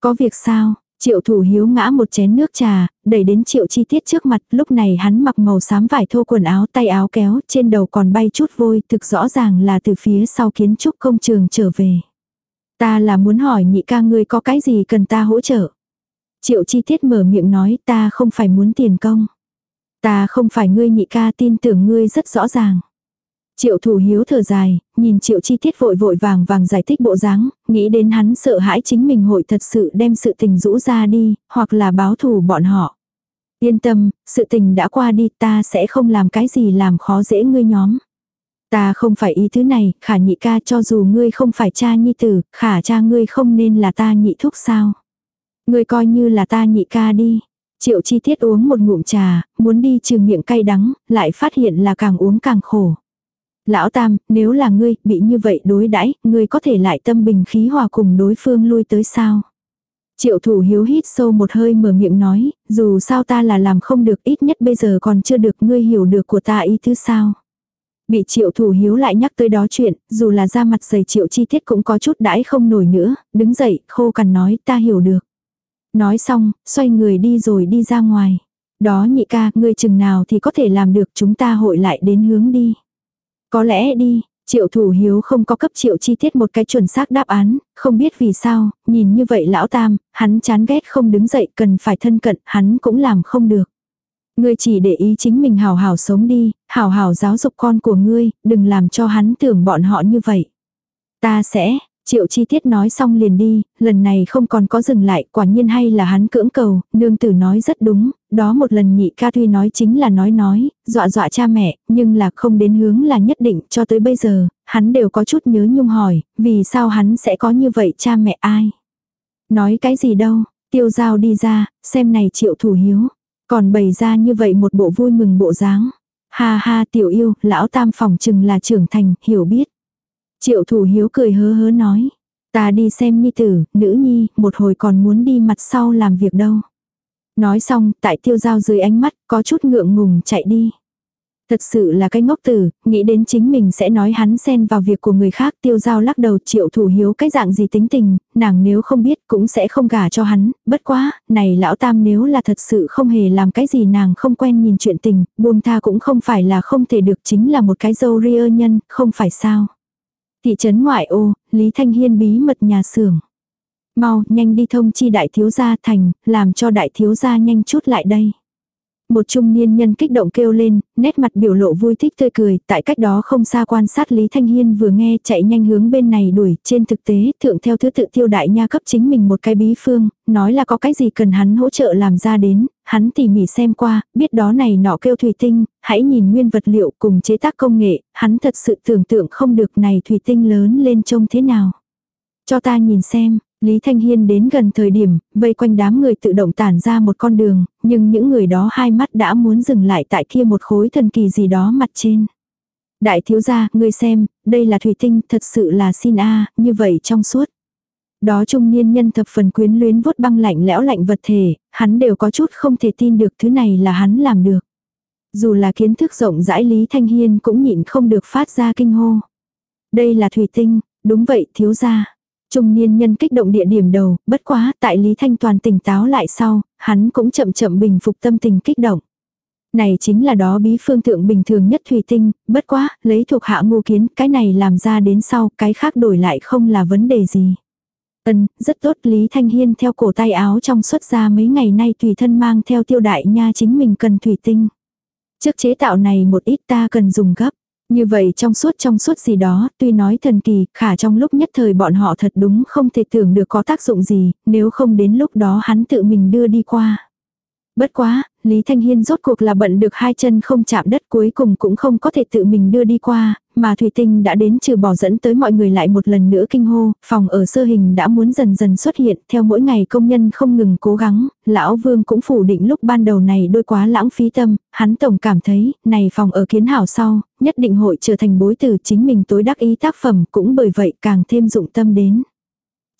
Có việc sao, Triệu thủ hiếu ngã một chén nước trà, đẩy đến triệu chi tiết trước mặt, lúc này hắn mặc màu xám vải thô quần áo tay áo kéo, trên đầu còn bay chút vôi, thực rõ ràng là từ phía sau kiến trúc công trường trở về. Ta là muốn hỏi nhị ca ngươi có cái gì cần ta hỗ trợ. Triệu chi tiết mở miệng nói ta không phải muốn tiền công. Ta không phải ngươi nhị ca tin tưởng ngươi rất rõ ràng. Triệu thủ hiếu thở dài, nhìn triệu chi tiết vội vội vàng vàng giải thích bộ dáng, nghĩ đến hắn sợ hãi chính mình hội thật sự đem sự tình rũ ra đi, hoặc là báo thù bọn họ. Yên tâm, sự tình đã qua đi ta sẽ không làm cái gì làm khó dễ ngươi nhóm. Ta không phải ý thứ này, khả nhị ca cho dù ngươi không phải cha nhi tử, khả cha ngươi không nên là ta nhị thúc sao. Ngươi coi như là ta nhị ca đi. Triệu chi tiết uống một ngụm trà, muốn đi trừ miệng cay đắng, lại phát hiện là càng uống càng khổ. Lão Tam, nếu là ngươi, bị như vậy đối đãi ngươi có thể lại tâm bình khí hòa cùng đối phương lui tới sao? Triệu thủ hiếu hít sâu một hơi mở miệng nói, dù sao ta là làm không được ít nhất bây giờ còn chưa được ngươi hiểu được của ta ý thứ sao. Bị triệu thủ hiếu lại nhắc tới đó chuyện, dù là ra mặt giày triệu chi tiết cũng có chút đãi không nổi nữa, đứng dậy, khô cằn nói ta hiểu được. Nói xong, xoay người đi rồi đi ra ngoài. Đó nhị ca, ngươi chừng nào thì có thể làm được chúng ta hội lại đến hướng đi. Có lẽ đi, Triệu thủ hiếu không có cấp triệu chi tiết một cái chuẩn xác đáp án, không biết vì sao, nhìn như vậy lão tam, hắn chán ghét không đứng dậy cần phải thân cận, hắn cũng làm không được. Ngươi chỉ để ý chính mình hào hào sống đi, hào hào giáo dục con của ngươi, đừng làm cho hắn tưởng bọn họ như vậy. Ta sẽ, Triệu chi tiết nói xong liền đi, lần này không còn có dừng lại, quả nhiên hay là hắn cưỡng cầu, nương tử nói rất đúng, đó một lần nhị ca tuy nói chính là nói nói, dọa dọa cha mẹ, nhưng là không đến hướng là nhất định cho tới bây giờ, hắn đều có chút nhớ nhung hỏi, vì sao hắn sẽ có như vậy cha mẹ ai? Nói cái gì đâu, tiêu giao đi ra, xem này triệu thủ hiếu, còn bày ra như vậy một bộ vui mừng bộ dáng. Ha ha tiểu yêu, lão tam phòng chừng là trưởng thành, hiểu biết. Triệu thủ hiếu cười hớ hớ nói. Ta đi xem nhi tử, nữ nhi, một hồi còn muốn đi mặt sau làm việc đâu. Nói xong, tại tiêu giao dưới ánh mắt, có chút ngượng ngùng chạy đi. Thật sự là cái ngốc tử, nghĩ đến chính mình sẽ nói hắn xen vào việc của người khác tiêu giao lắc đầu triệu thủ hiếu cái dạng gì tính tình, nàng nếu không biết cũng sẽ không gả cho hắn, bất quá, này lão tam nếu là thật sự không hề làm cái gì nàng không quen nhìn chuyện tình, buông tha cũng không phải là không thể được chính là một cái dâu ria nhân, không phải sao. Thị trấn ngoại ô, Lý Thanh Hiên bí mật nhà xưởng. Mau, nhanh đi thông chi đại thiếu gia thành, làm cho đại thiếu gia nhanh chút lại đây. Một trung niên nhân kích động kêu lên, nét mặt biểu lộ vui thích tươi cười, tại cách đó không xa quan sát Lý Thanh Hiên vừa nghe chạy nhanh hướng bên này đuổi, trên thực tế, thượng theo thứ tự tiêu đại nha cấp chính mình một cái bí phương, nói là có cái gì cần hắn hỗ trợ làm ra đến, hắn tỉ mỉ xem qua, biết đó này nọ kêu thủy tinh, hãy nhìn nguyên vật liệu cùng chế tác công nghệ, hắn thật sự tưởng tượng không được này thủy tinh lớn lên trông thế nào. Cho ta nhìn xem, Lý Thanh Hiên đến gần thời điểm, vây quanh đám người tự động tản ra một con đường, nhưng những người đó hai mắt đã muốn dừng lại tại kia một khối thần kỳ gì đó mặt trên. Đại thiếu gia, ngươi xem, đây là thủy tinh, thật sự là xin a, như vậy trong suốt. Đó trung niên nhân thập phần quyến luyến vuốt băng lạnh lẽo lạnh vật thể, hắn đều có chút không thể tin được thứ này là hắn làm được. Dù là kiến thức rộng rãi Lý Thanh Hiên cũng nhịn không được phát ra kinh hô. Đây là thủy tinh, đúng vậy thiếu gia. Trung niên nhân kích động địa điểm đầu, bất quá, tại Lý Thanh Toàn tỉnh táo lại sau, hắn cũng chậm chậm bình phục tâm tình kích động. Này chính là đó bí phương thượng bình thường nhất thủy tinh, bất quá, lấy thuộc hạ ngu kiến, cái này làm ra đến sau, cái khác đổi lại không là vấn đề gì. Ân, rất tốt Lý Thanh Hiên theo cổ tay áo trong xuất ra mấy ngày nay tùy thân mang theo tiêu đại nha chính mình cần thủy tinh. Trước chế tạo này một ít ta cần dùng gấp. Như vậy trong suốt trong suốt gì đó, tuy nói thần kỳ, khả trong lúc nhất thời bọn họ thật đúng không thể tưởng được có tác dụng gì, nếu không đến lúc đó hắn tự mình đưa đi qua. Bất quá, Lý Thanh Hiên rốt cuộc là bận được hai chân không chạm đất cuối cùng cũng không có thể tự mình đưa đi qua, mà Thủy Tinh đã đến trừ bỏ dẫn tới mọi người lại một lần nữa kinh hô, phòng ở sơ hình đã muốn dần dần xuất hiện, theo mỗi ngày công nhân không ngừng cố gắng, lão Vương cũng phủ định lúc ban đầu này đôi quá lãng phí tâm, hắn tổng cảm thấy, này phòng ở kiến hảo sau, nhất định hội trở thành bối từ chính mình tối đắc ý tác phẩm cũng bởi vậy càng thêm dụng tâm đến.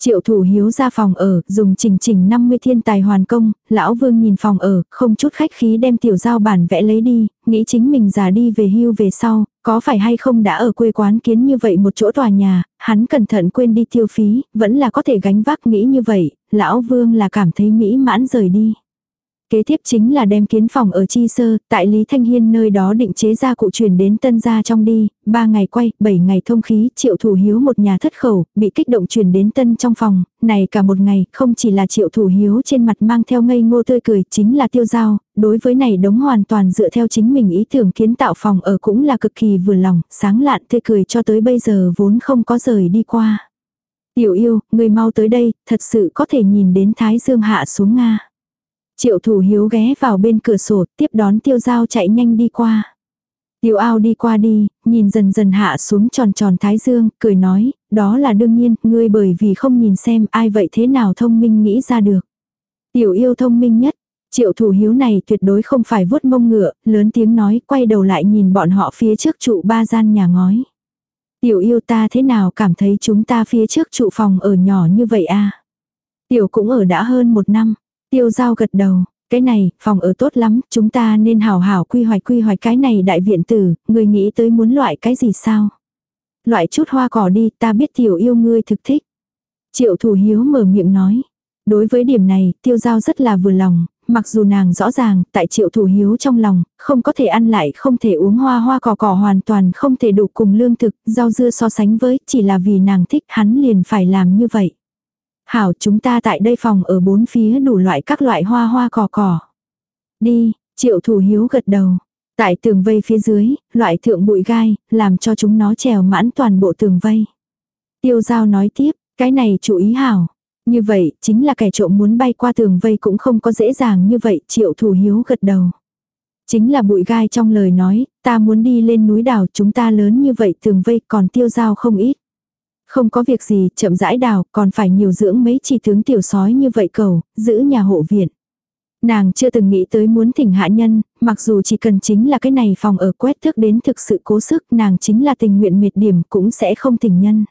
Triệu thủ hiếu ra phòng ở, dùng trình trình 50 thiên tài hoàn công, lão vương nhìn phòng ở, không chút khách khí đem tiểu giao bản vẽ lấy đi, nghĩ chính mình già đi về hưu về sau, có phải hay không đã ở quê quán kiến như vậy một chỗ tòa nhà, hắn cẩn thận quên đi tiêu phí, vẫn là có thể gánh vác nghĩ như vậy, lão vương là cảm thấy mỹ mãn rời đi. Kế tiếp chính là đem kiến phòng ở Chi Sơ, tại Lý Thanh Hiên nơi đó định chế ra cụ truyền đến tân gia trong đi, ba ngày quay, bảy ngày thông khí, triệu thủ hiếu một nhà thất khẩu, bị kích động truyền đến tân trong phòng, này cả một ngày, không chỉ là triệu thủ hiếu trên mặt mang theo ngây ngô tươi cười, chính là tiêu giao, đối với này đống hoàn toàn dựa theo chính mình ý tưởng kiến tạo phòng ở cũng là cực kỳ vừa lòng, sáng lạn tươi cười cho tới bây giờ vốn không có rời đi qua. Tiểu yêu, người mau tới đây, thật sự có thể nhìn đến Thái Dương hạ xuống Nga. Triệu thủ hiếu ghé vào bên cửa sổ, tiếp đón tiêu giao chạy nhanh đi qua. Tiêu ao đi qua đi, nhìn dần dần hạ xuống tròn tròn thái dương, cười nói, đó là đương nhiên, ngươi bởi vì không nhìn xem ai vậy thế nào thông minh nghĩ ra được. Tiểu yêu thông minh nhất, triệu thủ hiếu này tuyệt đối không phải vuốt mông ngựa, lớn tiếng nói, quay đầu lại nhìn bọn họ phía trước trụ ba gian nhà ngói. Tiểu yêu ta thế nào cảm thấy chúng ta phía trước trụ phòng ở nhỏ như vậy a à? Tiểu cũng ở đã hơn một năm. Tiêu giao gật đầu, Cái này, phòng ở tốt lắm, chúng ta nên hào hảo quy hoạch quy hoạch cái này đại viện tử, người nghĩ tới muốn loại cái gì sao? Loại chút hoa cỏ đi, ta biết tiểu yêu ngươi thực thích. Triệu thủ hiếu mở miệng nói. Đối với điểm này, tiêu giao rất là vừa lòng, mặc dù nàng rõ ràng, tại triệu thủ hiếu trong lòng, không có thể ăn lại, không thể uống hoa hoa cỏ cỏ hoàn toàn không thể đủ cùng lương thực, rau dưa so sánh với, chỉ là vì nàng thích hắn liền phải làm như vậy. Hảo chúng ta tại đây phòng ở bốn phía đủ loại các loại hoa hoa cỏ cỏ. Đi, triệu thủ hiếu gật đầu. Tại tường vây phía dưới, loại thượng bụi gai, làm cho chúng nó trèo mãn toàn bộ tường vây. Tiêu giao nói tiếp, cái này chủ ý hảo. Như vậy, chính là kẻ trộm muốn bay qua tường vây cũng không có dễ dàng như vậy, triệu thủ hiếu gật đầu. Chính là bụi gai trong lời nói, ta muốn đi lên núi đảo chúng ta lớn như vậy tường vây còn tiêu giao không ít. Không có việc gì, chậm rãi đào, còn phải nhiều dưỡng mấy chỉ tướng tiểu sói như vậy cầu, giữ nhà hộ viện. Nàng chưa từng nghĩ tới muốn thỉnh hạ nhân, mặc dù chỉ cần chính là cái này phòng ở quét thước đến thực sự cố sức, nàng chính là tình nguyện miệt điểm cũng sẽ không thỉnh nhân.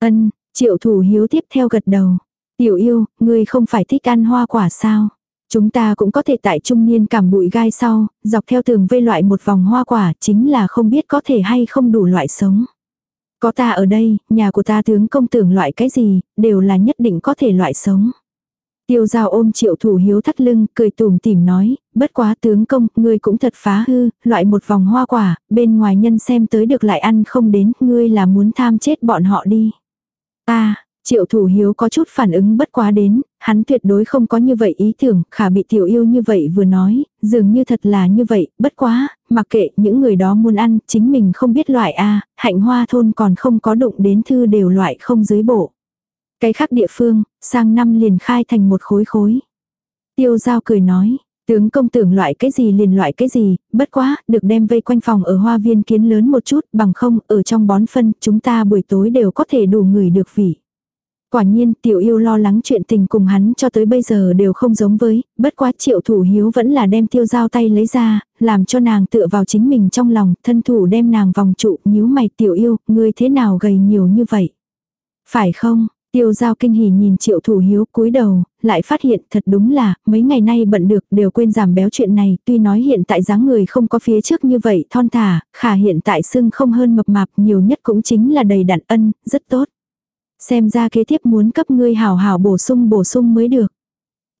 Ân, triệu thủ hiếu tiếp theo gật đầu. Tiểu yêu, ngươi không phải thích ăn hoa quả sao? Chúng ta cũng có thể tại trung niên cảm bụi gai sau, dọc theo tường vây loại một vòng hoa quả, chính là không biết có thể hay không đủ loại sống. Có ta ở đây, nhà của ta tướng công tưởng loại cái gì, đều là nhất định có thể loại sống. Tiêu giao ôm triệu thủ hiếu thắt lưng, cười tùm tìm nói, bất quá tướng công, ngươi cũng thật phá hư, loại một vòng hoa quả, bên ngoài nhân xem tới được lại ăn không đến, ngươi là muốn tham chết bọn họ đi. Ta, Triệu thủ hiếu có chút phản ứng bất quá đến, hắn tuyệt đối không có như vậy ý tưởng, khả bị tiểu yêu như vậy vừa nói, dường như thật là như vậy, bất quá, mặc kệ những người đó muốn ăn, chính mình không biết loại A, hạnh hoa thôn còn không có đụng đến thư đều loại không dưới bộ. Cái khác địa phương, sang năm liền khai thành một khối khối. Tiêu giao cười nói, Tướng công tưởng loại cái gì liền loại cái gì, bất quá, được đem vây quanh phòng ở hoa viên kiến lớn một chút, bằng không, ở trong bón phân, chúng ta buổi tối đều có thể đủ người được vị. Quả nhiên tiểu yêu lo lắng chuyện tình cùng hắn cho tới bây giờ đều không giống với, bất quá triệu thủ hiếu vẫn là đem tiêu dao tay lấy ra, làm cho nàng tựa vào chính mình trong lòng, thân thủ đem nàng vòng trụ, nhíu mày tiểu yêu, ngươi thế nào gầy nhiều như vậy? Phải không? Tiêu giao kinh hỉ nhìn triệu thủ hiếu cúi đầu, lại phát hiện thật đúng là, mấy ngày nay bận được đều quên giảm béo chuyện này, tuy nói hiện tại dáng người không có phía trước như vậy thon thả, khả hiện tại xưng không hơn mập mạp nhiều nhất cũng chính là đầy đặn ân, rất tốt. Xem ra kế tiếp muốn cấp ngươi hảo hảo bổ sung bổ sung mới được.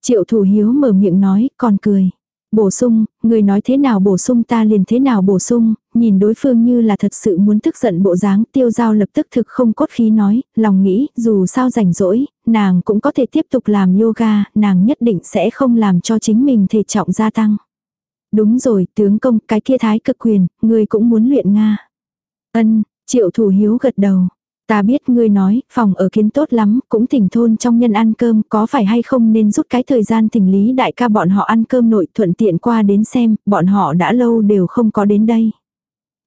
Triệu thủ hiếu mở miệng nói, còn cười. Bổ sung, người nói thế nào bổ sung ta liền thế nào bổ sung, nhìn đối phương như là thật sự muốn tức giận bộ dáng tiêu giao lập tức thực không cốt khí nói, lòng nghĩ, dù sao rảnh rỗi, nàng cũng có thể tiếp tục làm yoga, nàng nhất định sẽ không làm cho chính mình thể trọng gia tăng. Đúng rồi, tướng công, cái kia thái cực quyền, người cũng muốn luyện Nga. Ân, triệu thủ hiếu gật đầu. Ta biết ngươi nói, phòng ở kiến tốt lắm, cũng thỉnh thôn trong nhân ăn cơm, có phải hay không nên rút cái thời gian thỉnh lý đại ca bọn họ ăn cơm nội thuận tiện qua đến xem, bọn họ đã lâu đều không có đến đây.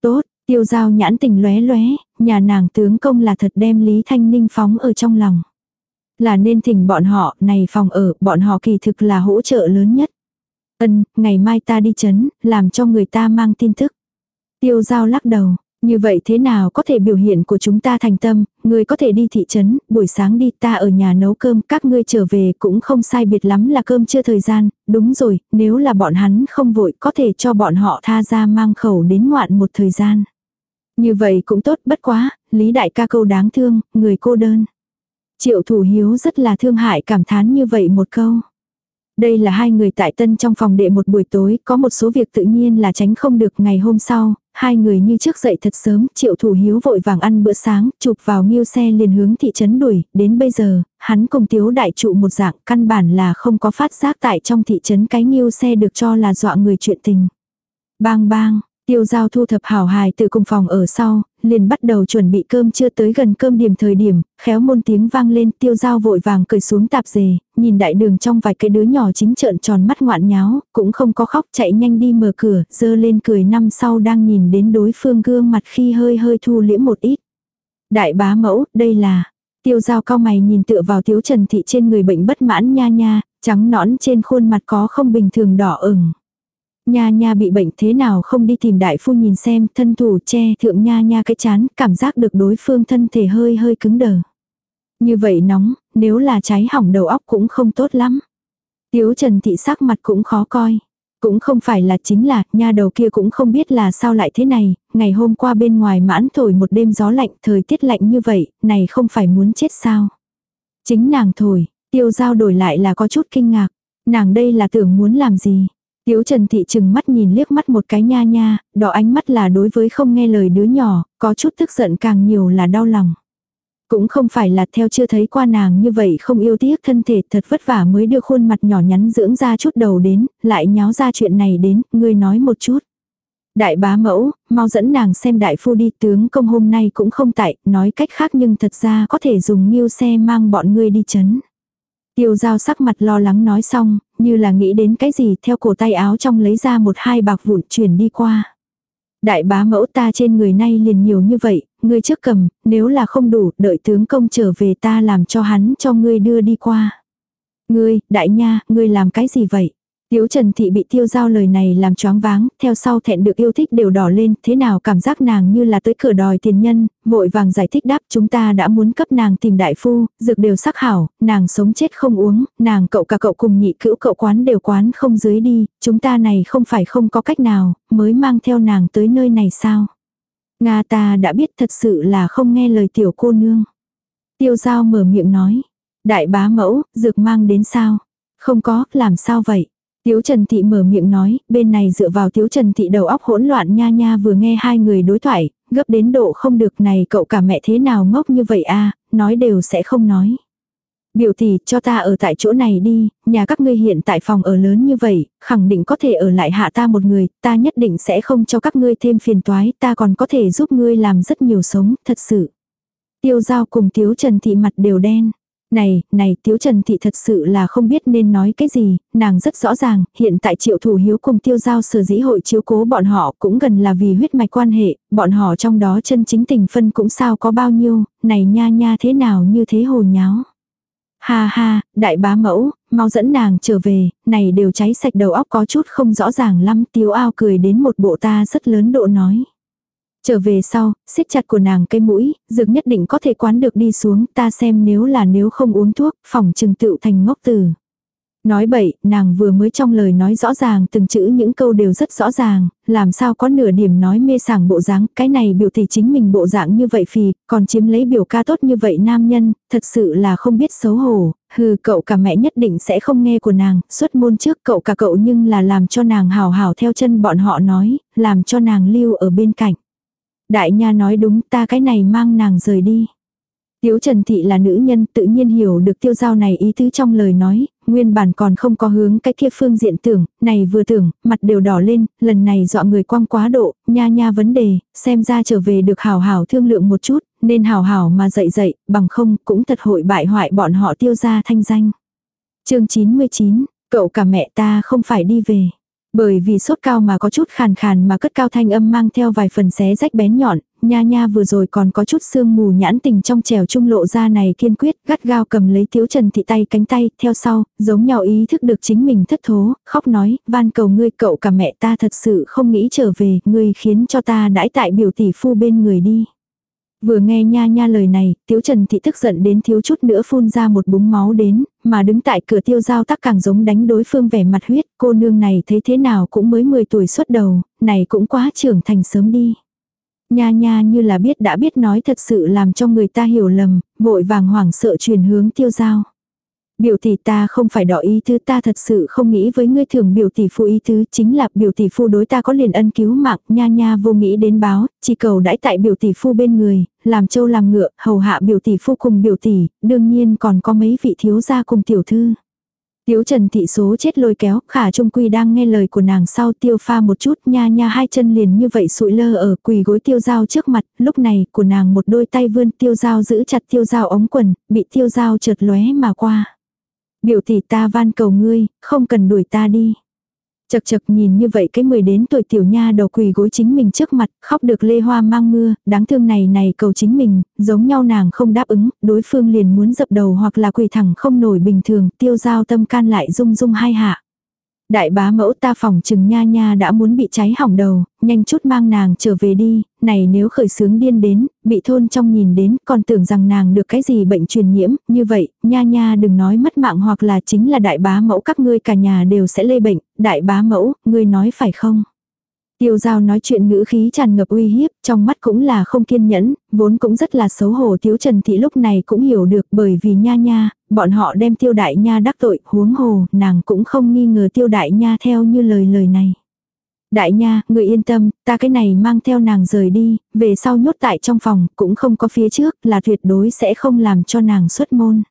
Tốt, tiêu giao nhãn tình lóe lóe, nhà nàng tướng công là thật đem Lý Thanh Ninh phóng ở trong lòng. Là nên thỉnh bọn họ, này phòng ở, bọn họ kỳ thực là hỗ trợ lớn nhất. Ân, ngày mai ta đi chấn, làm cho người ta mang tin tức. Tiêu giao lắc đầu, như vậy thế nào có thể biểu hiện của chúng ta thành tâm, người có thể đi thị trấn, buổi sáng đi ta ở nhà nấu cơm, các ngươi trở về cũng không sai biệt lắm là cơm chưa thời gian, đúng rồi, nếu là bọn hắn không vội có thể cho bọn họ tha ra mang khẩu đến ngoạn một thời gian. Như vậy cũng tốt bất quá, Lý Đại ca câu đáng thương, người cô đơn. Triệu thủ hiếu rất là thương hại cảm thán như vậy một câu. Đây là hai người tại tân trong phòng đệ một buổi tối, có một số việc tự nhiên là tránh không được ngày hôm sau, hai người như trước dậy thật sớm, triệu thủ hiếu vội vàng ăn bữa sáng, chụp vào nghiêu xe liền hướng thị trấn đuổi, đến bây giờ, hắn cùng tiếu đại trụ một dạng căn bản là không có phát giác tại trong thị trấn cái nghiêu xe được cho là dọa người chuyện tình. Bang bang, Tiêu giao thu thập hảo hài từ cùng phòng ở sau, liền bắt đầu chuẩn bị cơm chưa tới gần cơm điểm thời điểm, khéo môn tiếng vang lên tiêu giao vội vàng cười xuống tạp dề, nhìn đại đường trong vài cái đứa nhỏ chính trợn tròn mắt ngoạn nháo, cũng không có khóc chạy nhanh đi mở cửa, dơ lên cười năm sau đang nhìn đến đối phương gương mặt khi hơi hơi thu liễm một ít. Đại bá mẫu, đây là, tiêu giao cao mày nhìn tựa vào tiếu trần thị trên người bệnh bất mãn nha nha, trắng nõn trên khuôn mặt có không bình thường đỏ ửng. Nha nha bị bệnh thế nào không đi tìm đại phu nhìn xem, thân thủ che thượng nha nha cái chán, cảm giác được đối phương thân thể hơi hơi cứng đờ. Như vậy nóng, nếu là cháy hỏng đầu óc cũng không tốt lắm. Tiếu Trần Thị sắc mặt cũng khó coi. Cũng không phải là chính là, nha đầu kia cũng không biết là sao lại thế này, ngày hôm qua bên ngoài mãn thổi một đêm gió lạnh, thời tiết lạnh như vậy, này không phải muốn chết sao. Chính nàng thổi, tiêu giao đổi lại là có chút kinh ngạc, nàng đây là tưởng muốn làm gì. Tiếu Trần Thị chừng mắt nhìn liếc mắt một cái nha nha, đỏ ánh mắt là đối với không nghe lời đứa nhỏ, có chút tức giận càng nhiều là đau lòng. Cũng không phải là theo chưa thấy qua nàng như vậy không yêu tiếc thân thể thật vất vả mới đưa khuôn mặt nhỏ nhắn dưỡng ra chút đầu đến, lại nháo ra chuyện này đến, ngươi nói một chút. Đại bá mẫu, mau dẫn nàng xem đại phu đi tướng công hôm nay cũng không tại, nói cách khác nhưng thật ra có thể dùng nghiêu xe mang bọn ngươi đi chấn. Tiêu giao sắc mặt lo lắng nói xong, như là nghĩ đến cái gì theo cổ tay áo trong lấy ra một hai bạc vụn chuyển đi qua. Đại bá mẫu ta trên người nay liền nhiều như vậy, ngươi trước cầm, nếu là không đủ, đợi tướng công trở về ta làm cho hắn cho ngươi đưa đi qua. Ngươi, đại nha, ngươi làm cái gì vậy? Tiếu Trần Thị bị tiêu giao lời này làm choáng váng, theo sau thẹn được yêu thích đều đỏ lên, thế nào cảm giác nàng như là tới cửa đòi tiền nhân, vội vàng giải thích đáp chúng ta đã muốn cấp nàng tìm đại phu, dược đều sắc hảo, nàng sống chết không uống, nàng cậu cả cậu cùng nhị cữu cậu quán đều quán không dưới đi, chúng ta này không phải không có cách nào, mới mang theo nàng tới nơi này sao. Nga ta đã biết thật sự là không nghe lời tiểu cô nương. Tiêu giao mở miệng nói, đại bá mẫu, dược mang đến sao? Không có, làm sao vậy? Tiếu Trần Thị mở miệng nói, bên này dựa vào Tiếu Trần Thị đầu óc hỗn loạn nha nha vừa nghe hai người đối thoại, gấp đến độ không được này cậu cả mẹ thế nào ngốc như vậy a nói đều sẽ không nói. Biểu tỷ cho ta ở tại chỗ này đi, nhà các ngươi hiện tại phòng ở lớn như vậy, khẳng định có thể ở lại hạ ta một người, ta nhất định sẽ không cho các ngươi thêm phiền toái, ta còn có thể giúp ngươi làm rất nhiều sống, thật sự. Tiêu giao cùng Tiếu Trần Thị mặt đều đen. Này, này, Tiếu Trần Thị thật sự là không biết nên nói cái gì, nàng rất rõ ràng, hiện tại triệu thủ hiếu cùng tiêu giao sở dĩ hội chiếu cố bọn họ cũng gần là vì huyết mạch quan hệ, bọn họ trong đó chân chính tình phân cũng sao có bao nhiêu, này nha nha thế nào như thế hồ nháo. Ha ha, đại bá mẫu, mau dẫn nàng trở về, này đều cháy sạch đầu óc có chút không rõ ràng lắm, tiếu ao cười đến một bộ ta rất lớn độ nói. Trở về sau, siết chặt của nàng cây mũi, dược nhất định có thể quán được đi xuống, ta xem nếu là nếu không uống thuốc, phòng trừng tựu thành ngốc tử. Nói bậy, nàng vừa mới trong lời nói rõ ràng từng chữ những câu đều rất rõ ràng, làm sao có nửa điểm nói mê sảng bộ dáng, cái này biểu thị chính mình bộ dạng như vậy phì, còn chiếm lấy biểu ca tốt như vậy nam nhân, thật sự là không biết xấu hổ, hừ cậu cả mẹ nhất định sẽ không nghe của nàng, xuất môn trước cậu cả cậu nhưng là làm cho nàng hào hào theo chân bọn họ nói, làm cho nàng lưu ở bên cạnh. Đại nha nói đúng ta cái này mang nàng rời đi. Tiếu Trần Thị là nữ nhân tự nhiên hiểu được tiêu giao này ý tứ trong lời nói, nguyên bản còn không có hướng cái kia phương diện tưởng, này vừa tưởng, mặt đều đỏ lên, lần này dọa người quang quá độ, nha nha vấn đề, xem ra trở về được hào hào thương lượng một chút, nên hào hào mà dậy dậy, bằng không cũng thật hội bại hoại bọn họ tiêu ra thanh danh. chương 99, cậu cả mẹ ta không phải đi về. Bởi vì sốt cao mà có chút khàn khàn mà cất cao thanh âm mang theo vài phần xé rách bén nhọn, nha nha vừa rồi còn có chút sương mù nhãn tình trong trèo trung lộ ra này kiên quyết, gắt gao cầm lấy thiếu trần thị tay cánh tay, theo sau, giống nhau ý thức được chính mình thất thố, khóc nói, van cầu ngươi cậu cả mẹ ta thật sự không nghĩ trở về, ngươi khiến cho ta đãi tại biểu tỷ phu bên người đi. Vừa nghe nha nha lời này, tiếu trần thị tức giận đến thiếu chút nữa phun ra một búng máu đến, mà đứng tại cửa tiêu giao tắc càng giống đánh đối phương vẻ mặt huyết, cô nương này thấy thế nào cũng mới 10 tuổi xuất đầu, này cũng quá trưởng thành sớm đi. Nha nha như là biết đã biết nói thật sự làm cho người ta hiểu lầm, vội vàng hoảng sợ truyền hướng tiêu giao. Biểu tỷ ta không phải đỏ ý tứ ta thật sự không nghĩ với ngươi thường biểu tỷ phu ý tứ chính là biểu tỷ phu đối ta có liền ân cứu mạng nha nha vô nghĩ đến báo, chỉ cầu đãi tại biểu tỷ phu bên người, làm châu làm ngựa, hầu hạ biểu tỷ phu cùng biểu tỷ, đương nhiên còn có mấy vị thiếu gia cùng tiểu thư. Tiếu Trần Thị số chết lôi kéo, khả trung quy đang nghe lời của nàng sau tiêu pha một chút nha nha hai chân liền như vậy sụi lơ ở quỳ gối tiêu dao trước mặt, lúc này của nàng một đôi tay vươn tiêu dao giữ chặt tiêu dao ống quần, bị tiêu dao trượt lóe mà qua. Biểu tỷ ta van cầu ngươi, không cần đuổi ta đi. Chật chật nhìn như vậy cái mười đến tuổi tiểu nha đầu quỳ gối chính mình trước mặt, khóc được lê hoa mang mưa, đáng thương này này cầu chính mình, giống nhau nàng không đáp ứng, đối phương liền muốn dập đầu hoặc là quỳ thẳng không nổi bình thường, tiêu giao tâm can lại rung rung hai hạ. Đại bá mẫu ta phòng chừng nha nha đã muốn bị cháy hỏng đầu, nhanh chút mang nàng trở về đi, này nếu khởi sướng điên đến, bị thôn trong nhìn đến, còn tưởng rằng nàng được cái gì bệnh truyền nhiễm, như vậy, nha nha đừng nói mất mạng hoặc là chính là đại bá mẫu các ngươi cả nhà đều sẽ lây bệnh, đại bá mẫu, ngươi nói phải không? Tiêu giao nói chuyện ngữ khí tràn ngập uy hiếp, trong mắt cũng là không kiên nhẫn, vốn cũng rất là xấu hổ thiếu Trần Thị lúc này cũng hiểu được bởi vì nha nha, bọn họ đem tiêu đại nha đắc tội, huống hồ, nàng cũng không nghi ngờ tiêu đại nha theo như lời lời này. Đại nha, người yên tâm, ta cái này mang theo nàng rời đi, về sau nhốt tại trong phòng, cũng không có phía trước, là tuyệt đối sẽ không làm cho nàng xuất môn.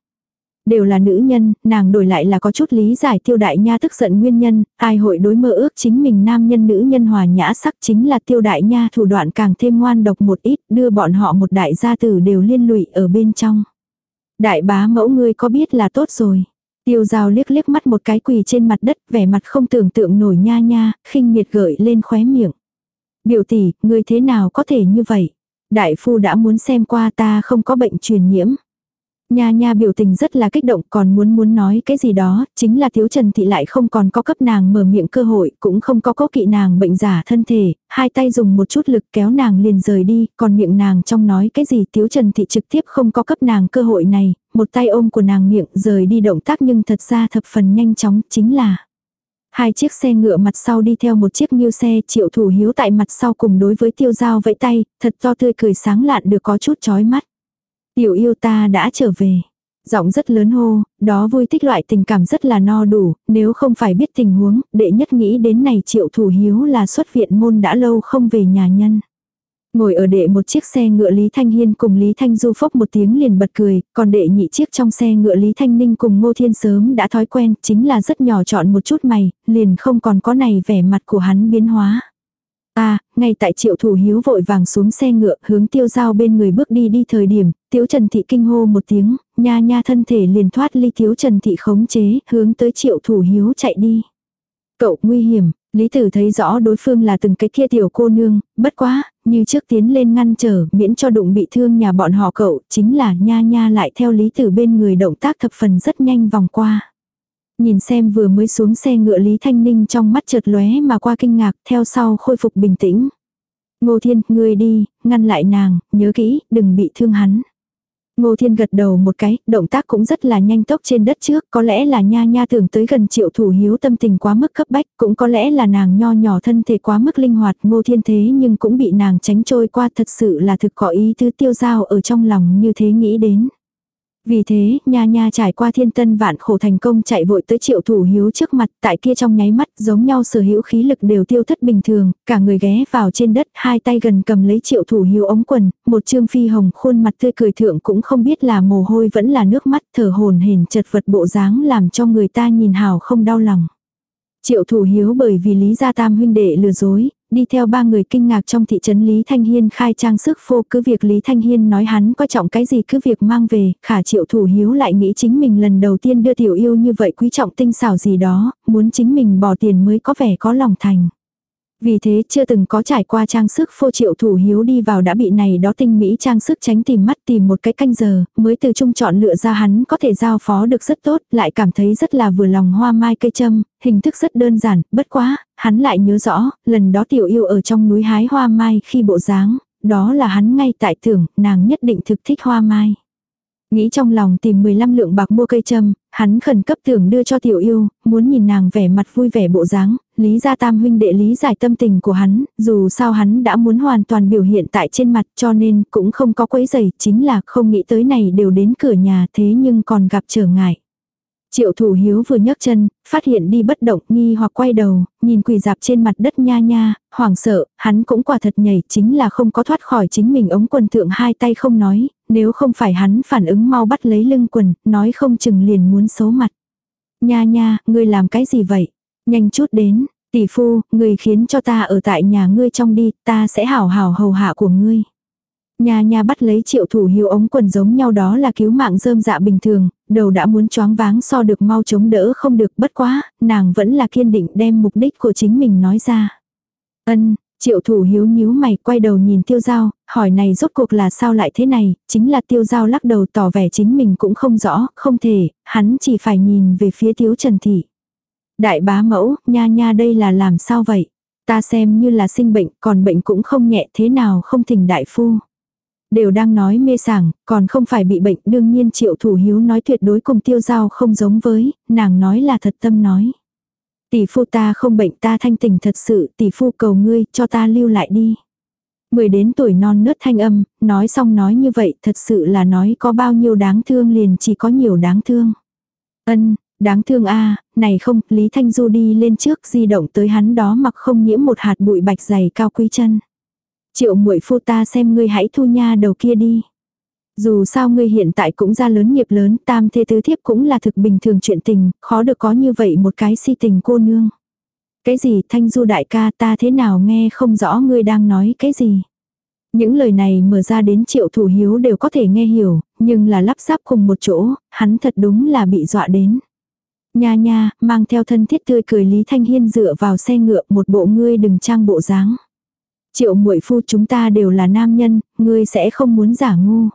Đều là nữ nhân, nàng đổi lại là có chút lý giải tiêu đại nha tức giận nguyên nhân, ai hội đối mơ ước chính mình nam nhân nữ nhân hòa nhã sắc chính là tiêu đại nha thủ đoạn càng thêm ngoan độc một ít, đưa bọn họ một đại gia tử đều liên lụy ở bên trong. Đại bá mẫu ngươi có biết là tốt rồi. Tiêu rào liếc liếc mắt một cái quỳ trên mặt đất, vẻ mặt không tưởng tượng nổi nha nha, khinh miệt gợi lên khóe miệng. Biểu tỷ, ngươi thế nào có thể như vậy? Đại phu đã muốn xem qua ta không có bệnh truyền nhiễm. Nha nha biểu tình rất là kích động còn muốn muốn nói cái gì đó, chính là thiếu trần thị lại không còn có cấp nàng mở miệng cơ hội, cũng không có có kỵ nàng bệnh giả thân thể, hai tay dùng một chút lực kéo nàng liền rời đi, còn miệng nàng trong nói cái gì thiếu trần thị trực tiếp không có cấp nàng cơ hội này, một tay ôm của nàng miệng rời đi động tác nhưng thật ra thập phần nhanh chóng chính là. Hai chiếc xe ngựa mặt sau đi theo một chiếc nghiêu xe triệu thủ hiếu tại mặt sau cùng đối với tiêu dao vẫy tay, thật to tươi cười sáng lạn được có chút chói mắt. Tiểu yêu ta đã trở về. Giọng rất lớn hô, đó vui thích loại tình cảm rất là no đủ, nếu không phải biết tình huống, đệ nhất nghĩ đến này triệu thủ hiếu là xuất viện môn đã lâu không về nhà nhân. Ngồi ở đệ một chiếc xe ngựa Lý Thanh Hiên cùng Lý Thanh Du phốc một tiếng liền bật cười, còn đệ nhị chiếc trong xe ngựa Lý Thanh Ninh cùng Ngô Thiên sớm đã thói quen, chính là rất nhỏ chọn một chút mày, liền không còn có này vẻ mặt của hắn biến hóa. À, ngay tại triệu thủ hiếu vội vàng xuống xe ngựa hướng tiêu giao bên người bước đi đi thời điểm, tiếu trần thị kinh hô một tiếng, nha nha thân thể liền thoát ly tiếu trần thị khống chế, hướng tới triệu thủ hiếu chạy đi. Cậu nguy hiểm, Lý Tử thấy rõ đối phương là từng cái kia tiểu cô nương, bất quá, như trước tiến lên ngăn trở, miễn cho đụng bị thương nhà bọn họ cậu, chính là nha nha lại theo Lý Tử bên người động tác thập phần rất nhanh vòng qua. Nhìn xem vừa mới xuống xe ngựa Lý Thanh Ninh trong mắt chợt lóe mà qua kinh ngạc, theo sau khôi phục bình tĩnh. Ngô Thiên, ngươi đi, ngăn lại nàng, nhớ kỹ, đừng bị thương hắn. Ngô Thiên gật đầu một cái, động tác cũng rất là nhanh tốc trên đất trước, có lẽ là nha nha tưởng tới gần triệu thủ hiếu tâm tình quá mức cấp bách, cũng có lẽ là nàng nho nhỏ thân thể quá mức linh hoạt, Ngô Thiên thế nhưng cũng bị nàng tránh trôi qua thật sự là thực có ý tứ tiêu giao ở trong lòng như thế nghĩ đến. Vì thế, nha nha trải qua thiên tân vạn khổ thành công chạy vội tới triệu thủ hiếu trước mặt, tại kia trong nháy mắt giống nhau sở hữu khí lực đều tiêu thất bình thường, cả người ghé vào trên đất, hai tay gần cầm lấy triệu thủ hiếu ống quần, một trương phi hồng khuôn mặt tươi cười thượng cũng không biết là mồ hôi vẫn là nước mắt thở hồn hển chật vật bộ dáng làm cho người ta nhìn hào không đau lòng. Triệu thủ hiếu bởi vì Lý Gia Tam huynh đệ lừa dối, đi theo ba người kinh ngạc trong thị trấn Lý Thanh Hiên khai trang sức phô cứ việc Lý Thanh Hiên nói hắn coi trọng cái gì cứ việc mang về, khả triệu thủ hiếu lại nghĩ chính mình lần đầu tiên đưa tiểu yêu như vậy quý trọng tinh xảo gì đó, muốn chính mình bỏ tiền mới có vẻ có lòng thành. Vì thế chưa từng có trải qua trang sức phô triệu thủ hiếu đi vào đã bị này đó tinh mỹ trang sức tránh tìm mắt tìm một cái canh giờ, mới từ trung chọn lựa ra hắn có thể giao phó được rất tốt, lại cảm thấy rất là vừa lòng hoa mai cây châm, hình thức rất đơn giản, bất quá, hắn lại nhớ rõ, lần đó tiểu yêu ở trong núi hái hoa mai khi bộ dáng, đó là hắn ngay tại tưởng, nàng nhất định thực thích hoa mai. Nghĩ trong lòng tìm 15 lượng bạc mua cây châm, hắn khẩn cấp tưởng đưa cho tiểu yêu, muốn nhìn nàng vẻ mặt vui vẻ bộ dáng, lý gia tam huynh đệ lý giải tâm tình của hắn, dù sao hắn đã muốn hoàn toàn biểu hiện tại trên mặt cho nên cũng không có quấy giày, chính là không nghĩ tới này đều đến cửa nhà thế nhưng còn gặp trở ngại. Triệu thủ hiếu vừa nhấc chân, phát hiện đi bất động nghi hoặc quay đầu, nhìn quỳ dạp trên mặt đất nha nha, hoảng sợ, hắn cũng quả thật nhảy chính là không có thoát khỏi chính mình ống quần thượng hai tay không nói, nếu không phải hắn phản ứng mau bắt lấy lưng quần, nói không chừng liền muốn xấu mặt. Nha nha, ngươi làm cái gì vậy? Nhanh chút đến, tỷ phu, ngươi khiến cho ta ở tại nhà ngươi trong đi, ta sẽ hảo hảo hầu hạ của ngươi. Nha nha bắt lấy triệu thủ hiếu ống quần giống nhau đó là cứu mạng rơm dạ bình thường, đầu đã muốn choáng váng so được mau chống đỡ không được bất quá, nàng vẫn là kiên định đem mục đích của chính mình nói ra. Ân, triệu thủ hiếu nhíu mày quay đầu nhìn tiêu giao, hỏi này rốt cuộc là sao lại thế này, chính là tiêu giao lắc đầu tỏ vẻ chính mình cũng không rõ, không thể, hắn chỉ phải nhìn về phía thiếu trần thị. Đại bá mẫu, nha nha đây là làm sao vậy? Ta xem như là sinh bệnh, còn bệnh cũng không nhẹ thế nào không thỉnh đại phu. Đều đang nói mê sảng, còn không phải bị bệnh, đương nhiên triệu thủ hiếu nói tuyệt đối cùng tiêu giao không giống với, nàng nói là thật tâm nói. Tỷ phu ta không bệnh ta thanh tỉnh thật sự, tỷ phu cầu ngươi, cho ta lưu lại đi. Mười đến tuổi non nớt thanh âm, nói xong nói như vậy thật sự là nói có bao nhiêu đáng thương liền chỉ có nhiều đáng thương. Ân, đáng thương a này không, Lý Thanh Du đi lên trước di động tới hắn đó mặc không nhiễm một hạt bụi bạch dày cao quý chân. Triệu muội phu ta xem ngươi hãy thu nha đầu kia đi. Dù sao ngươi hiện tại cũng ra lớn nghiệp lớn, tam thê tứ thiếp cũng là thực bình thường chuyện tình, khó được có như vậy một cái si tình cô nương. Cái gì thanh du đại ca ta thế nào nghe không rõ ngươi đang nói cái gì. Những lời này mở ra đến triệu thủ hiếu đều có thể nghe hiểu, nhưng là lắp ráp cùng một chỗ, hắn thật đúng là bị dọa đến. Nha nha, mang theo thân thiết tươi cười Lý Thanh Hiên dựa vào xe ngựa một bộ ngươi đừng trang bộ dáng. Triệu muội phu chúng ta đều là nam nhân, ngươi sẽ không muốn giả ngu.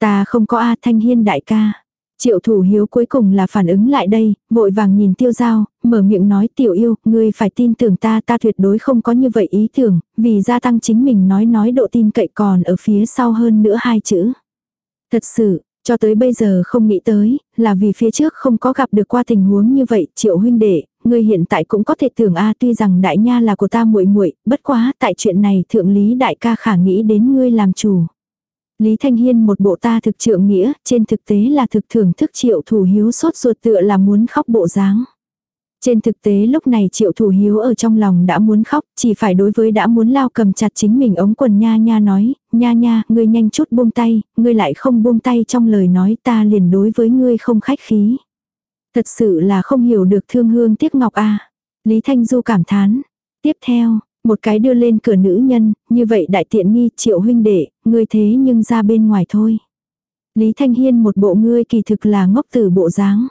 Ta không có A Thanh Hiên đại ca. Triệu thủ hiếu cuối cùng là phản ứng lại đây, vội vàng nhìn tiêu giao, mở miệng nói tiểu yêu, ngươi phải tin tưởng ta, ta tuyệt đối không có như vậy ý tưởng, vì gia tăng chính mình nói nói độ tin cậy còn ở phía sau hơn nữa hai chữ. Thật sự, cho tới bây giờ không nghĩ tới, là vì phía trước không có gặp được qua tình huống như vậy, triệu huynh đệ, ngươi hiện tại cũng có thể tưởng a tuy rằng đại nha là của ta muội muội bất quá tại chuyện này thượng lý đại ca khả nghĩ đến ngươi làm chủ. Lý Thanh Hiên một bộ ta thực trượng nghĩa, trên thực tế là thực thưởng thức triệu thủ hiếu sốt ruột tựa là muốn khóc bộ dáng. Trên thực tế lúc này triệu thủ hiếu ở trong lòng đã muốn khóc, chỉ phải đối với đã muốn lao cầm chặt chính mình ống quần nha nha nói, nha nha, ngươi nhanh chút buông tay, ngươi lại không buông tay trong lời nói ta liền đối với ngươi không khách khí. Thật sự là không hiểu được thương hương tiếc ngọc a Lý Thanh Du cảm thán. Tiếp theo, một cái đưa lên cửa nữ nhân, như vậy đại tiện nghi triệu huynh đệ, ngươi thế nhưng ra bên ngoài thôi. Lý Thanh Hiên một bộ ngươi kỳ thực là ngốc tử bộ dáng.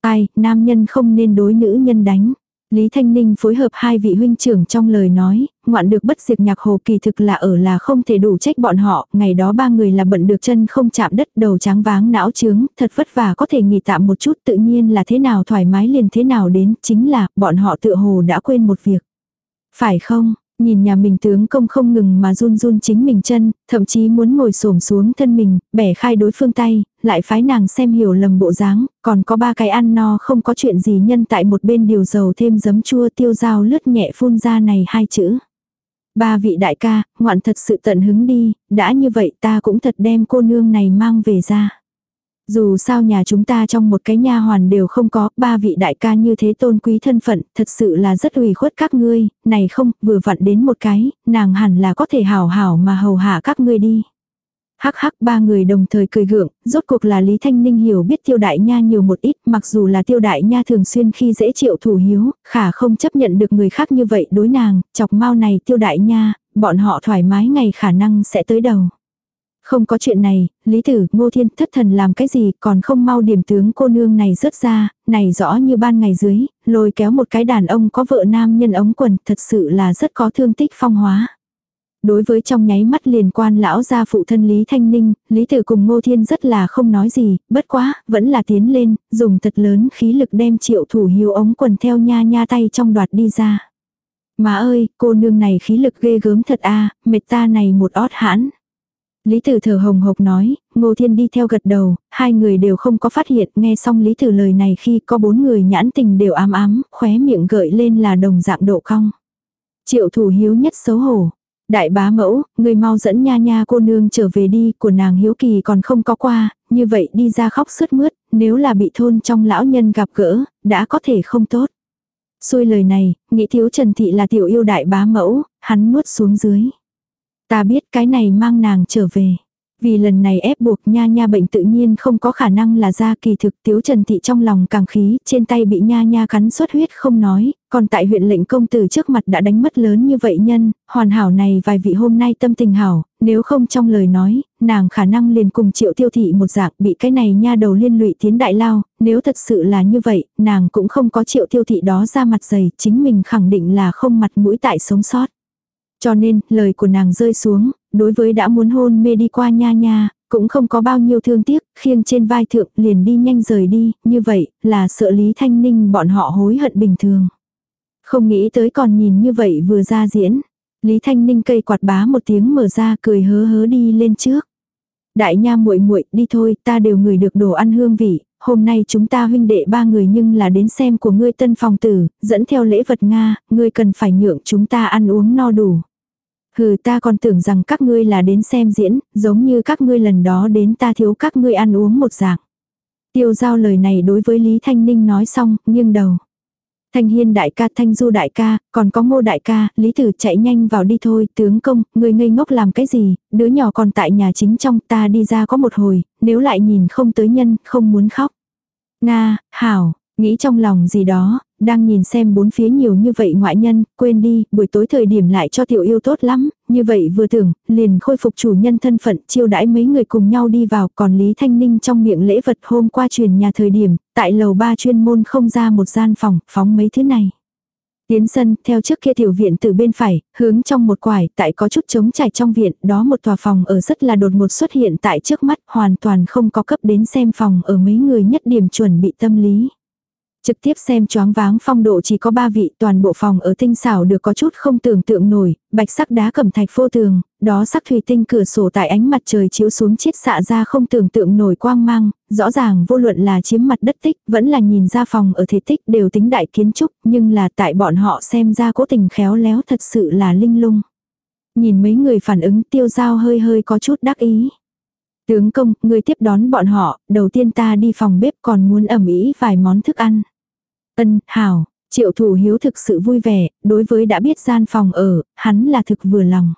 Ai, nam nhân không nên đối nữ nhân đánh. Lý Thanh Ninh phối hợp hai vị huynh trưởng trong lời nói, ngoạn được bất diệt nhạc hồ kỳ thực là ở là không thể đủ trách bọn họ, ngày đó ba người là bận được chân không chạm đất đầu trắng váng não trướng, thật vất vả có thể nghỉ tạm một chút tự nhiên là thế nào thoải mái liền thế nào đến, chính là bọn họ tự hồ đã quên một việc. Phải không, nhìn nhà mình tướng công không ngừng mà run run chính mình chân, thậm chí muốn ngồi xổm xuống thân mình, bẻ khai đối phương tay, lại phái nàng xem hiểu lầm bộ dáng, còn có ba cái ăn no không có chuyện gì nhân tại một bên điều dầu thêm giấm chua tiêu dao lướt nhẹ phun ra này hai chữ. Ba vị đại ca, ngoạn thật sự tận hứng đi, đã như vậy ta cũng thật đem cô nương này mang về ra. Dù sao nhà chúng ta trong một cái nha hoàn đều không có, ba vị đại ca như thế tôn quý thân phận, thật sự là rất ủy khuất các ngươi, này không, vừa vặn đến một cái, nàng hẳn là có thể hảo hảo mà hầu hạ các ngươi đi. Hắc hắc ba người đồng thời cười gượng, rốt cuộc là Lý Thanh Ninh hiểu biết tiêu đại nha nhiều một ít, mặc dù là tiêu đại nha thường xuyên khi dễ chịu thủ hiếu, khả không chấp nhận được người khác như vậy đối nàng, chọc mau này tiêu đại nha, bọn họ thoải mái ngày khả năng sẽ tới đầu. Không có chuyện này, Lý Tử, Ngô Thiên thất thần làm cái gì còn không mau điểm tướng cô nương này rớt ra, này rõ như ban ngày dưới, lôi kéo một cái đàn ông có vợ nam nhân ống quần thật sự là rất có thương tích phong hóa. Đối với trong nháy mắt liền quan lão gia phụ thân Lý Thanh Ninh, Lý Tử cùng Ngô Thiên rất là không nói gì, bất quá, vẫn là tiến lên, dùng thật lớn khí lực đem triệu thủ hiếu ống quần theo nha nha tay trong đoạt đi ra. Má ơi, cô nương này khí lực ghê gớm thật a mệt ta này một ót hãn. Lý Tử thở hồng hộc nói, Ngô Thiên đi theo gật đầu, hai người đều không có phát hiện, nghe xong Lý Tử lời này khi có bốn người nhãn tình đều ám ám, khóe miệng gợi lên là đồng dạng độ cong. Triệu thủ hiếu nhất xấu hổ. Đại bá mẫu, người mau dẫn nha nha cô nương trở về đi, của nàng hiếu kỳ còn không có qua, như vậy đi ra khóc sướt mướt, nếu là bị thôn trong lão nhân gặp gỡ, đã có thể không tốt. Xui lời này, nghĩ thiếu Trần Thị là tiểu yêu đại bá mẫu, hắn nuốt xuống dưới. Ta biết cái này mang nàng trở về. Vì lần này ép buộc nha nha bệnh tự nhiên không có khả năng là ra kỳ thực tiếu trần thị trong lòng càng khí, trên tay bị nha nha cắn xuất huyết không nói, còn tại huyện lệnh công tử trước mặt đã đánh mất lớn như vậy nhân, hoàn hảo này vài vị hôm nay tâm tình hảo, nếu không trong lời nói, nàng khả năng liền cùng triệu tiêu thị một dạng bị cái này nha đầu liên lụy tiến đại lao, nếu thật sự là như vậy, nàng cũng không có triệu tiêu thị đó ra mặt dày, chính mình khẳng định là không mặt mũi tại sống sót. Cho nên, lời của nàng rơi xuống, đối với đã muốn hôn mê đi qua nha nha, Cũng không có bao nhiêu thương tiếc, khiêng trên vai thượng liền đi nhanh rời đi, như vậy là sợ Lý Thanh Ninh bọn họ hối hận bình thường. Không nghĩ tới còn nhìn như vậy vừa ra diễn. Lý Thanh Ninh cây quạt bá một tiếng mở ra cười hớ hớ đi lên trước. Đại nha muội muội đi thôi, ta đều ngửi được đồ ăn hương vị, hôm nay chúng ta huynh đệ ba người nhưng là đến xem của ngươi tân phòng tử, dẫn theo lễ vật Nga, ngươi cần phải nhượng chúng ta ăn uống no đủ. Hừ ta còn tưởng rằng các ngươi là đến xem diễn, giống như các ngươi lần đó đến ta thiếu các ngươi ăn uống một dạng. Tiêu giao lời này đối với Lý Thanh Ninh nói xong, nghiêng đầu. Thanh Hiên đại ca, Thanh Du đại ca, còn có Ngô đại ca, Lý Tử chạy nhanh vào đi thôi, tướng công, người ngây ngốc làm cái gì, đứa nhỏ còn tại nhà chính trong, ta đi ra có một hồi, nếu lại nhìn không tới nhân, không muốn khóc. Nga, Hảo, nghĩ trong lòng gì đó, đang nhìn xem bốn phía nhiều như vậy ngoại nhân, quên đi, buổi tối thời điểm lại cho tiểu yêu tốt lắm, như vậy vừa tưởng, liền khôi phục chủ nhân thân phận, chiêu đãi mấy người cùng nhau đi vào, còn Lý Thanh Ninh trong miệng lễ vật hôm qua truyền nhà thời điểm, tại lầu ba chuyên môn không ra một gian phòng, phóng mấy thứ này. Tiến sân, theo trước kia tiểu viện từ bên phải, hướng trong một quải, tại có chút trống trải trong viện, đó một tòa phòng ở rất là đột ngột xuất hiện tại trước mắt, hoàn toàn không có cấp đến xem phòng ở mấy người nhất điểm chuẩn bị tâm lý. Trực tiếp xem choáng váng phong độ chỉ có ba vị toàn bộ phòng ở tinh xảo được có chút không tưởng tượng nổi, bạch sắc đá cẩm thạch phô tường, đó sắc thủy tinh cửa sổ tại ánh mặt trời chiếu xuống chiết xạ ra không tưởng tượng nổi quang mang, rõ ràng vô luận là chiếm mặt đất tích, vẫn là nhìn ra phòng ở thể tích đều tính đại kiến trúc, nhưng là tại bọn họ xem ra cố tình khéo léo thật sự là linh lung. Nhìn mấy người phản ứng tiêu giao hơi hơi có chút đắc ý. Tướng công, người tiếp đón bọn họ, đầu tiên ta đi phòng bếp còn muốn ẩm ý vài món thức ăn. Ân, hảo, triệu thủ hiếu thực sự vui vẻ, đối với đã biết gian phòng ở, hắn là thực vừa lòng.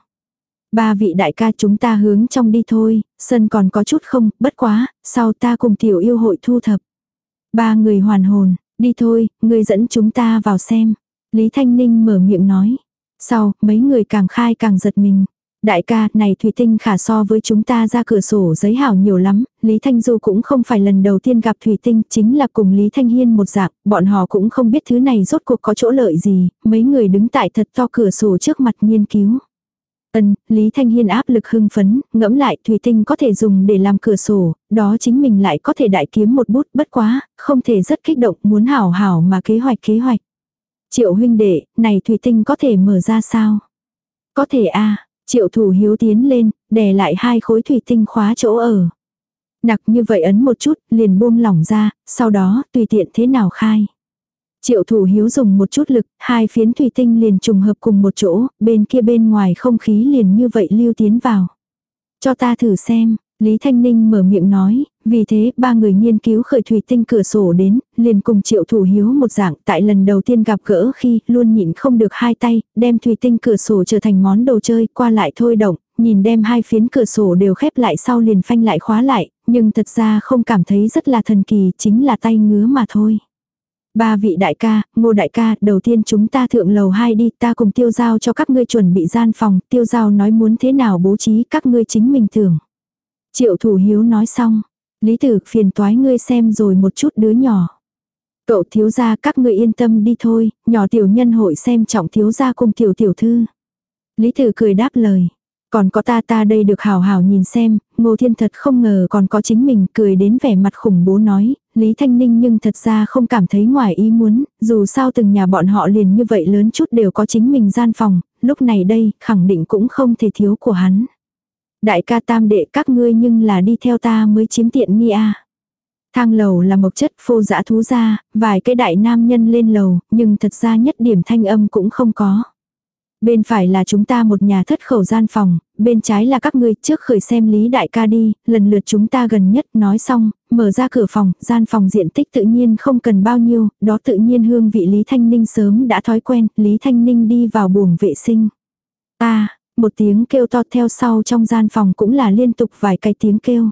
Ba vị đại ca chúng ta hướng trong đi thôi, sân còn có chút không, bất quá, sau ta cùng tiểu yêu hội thu thập. Ba người hoàn hồn, đi thôi, người dẫn chúng ta vào xem. Lý Thanh Ninh mở miệng nói. Sau, mấy người càng khai càng giật mình. Đại ca, này thủy tinh khả so với chúng ta ra cửa sổ giấy hảo nhiều lắm, Lý Thanh Du cũng không phải lần đầu tiên gặp thủy tinh, chính là cùng Lý Thanh Hiên một dạng, bọn họ cũng không biết thứ này rốt cuộc có chỗ lợi gì, mấy người đứng tại thật to cửa sổ trước mặt nghiên cứu. Ân, Lý Thanh Hiên áp lực hưng phấn, ngẫm lại thủy tinh có thể dùng để làm cửa sổ, đó chính mình lại có thể đại kiếm một bút bất quá, không thể rất kích động muốn hảo hảo mà kế hoạch kế hoạch. Triệu huynh đệ, này thủy tinh có thể mở ra sao? Có thể a Triệu thủ hiếu tiến lên, đè lại hai khối thủy tinh khóa chỗ ở. Nặc như vậy ấn một chút, liền buông lỏng ra, sau đó tùy tiện thế nào khai. Triệu thủ hiếu dùng một chút lực, hai phiến thủy tinh liền trùng hợp cùng một chỗ, bên kia bên ngoài không khí liền như vậy lưu tiến vào. Cho ta thử xem, Lý Thanh Ninh mở miệng nói, vì thế ba người nghiên cứu khởi thủy tinh cửa sổ đến, liền cùng triệu thủ hiếu một dạng tại lần đầu tiên gặp gỡ khi luôn nhịn không được hai tay, đem thủy tinh cửa sổ trở thành món đồ chơi qua lại thôi động, nhìn đem hai phiến cửa sổ đều khép lại sau liền phanh lại khóa lại, nhưng thật ra không cảm thấy rất là thần kỳ chính là tay ngứa mà thôi. Ba vị đại ca, ngô đại ca, đầu tiên chúng ta thượng lầu hai đi, ta cùng tiêu giao cho các ngươi chuẩn bị gian phòng, tiêu giao nói muốn thế nào bố trí các ngươi chính mình tưởng. Triệu thủ hiếu nói xong, lý tử phiền toái ngươi xem rồi một chút đứa nhỏ. Cậu thiếu gia các ngươi yên tâm đi thôi, nhỏ tiểu nhân hội xem trọng thiếu gia cùng tiểu tiểu thư. Lý tử cười đáp lời. Còn có ta ta đây được hào hào nhìn xem, ngô thiên thật không ngờ còn có chính mình cười đến vẻ mặt khủng bố nói, Lý Thanh Ninh nhưng thật ra không cảm thấy ngoài ý muốn, dù sao từng nhà bọn họ liền như vậy lớn chút đều có chính mình gian phòng, lúc này đây khẳng định cũng không thể thiếu của hắn. Đại ca tam đệ các ngươi nhưng là đi theo ta mới chiếm tiện nghi a. Thang lầu là mộc chất phô dã thú ra, vài cái đại nam nhân lên lầu, nhưng thật ra nhất điểm thanh âm cũng không có. Bên phải là chúng ta một nhà thất khẩu gian phòng, bên trái là các ngươi trước khởi xem Lý Đại ca đi, lần lượt chúng ta gần nhất nói xong, mở ra cửa phòng, gian phòng diện tích tự nhiên không cần bao nhiêu, đó tự nhiên hương vị Lý Thanh Ninh sớm đã thói quen, Lý Thanh Ninh đi vào buồng vệ sinh. ta một tiếng kêu to theo sau trong gian phòng cũng là liên tục vài cái tiếng kêu.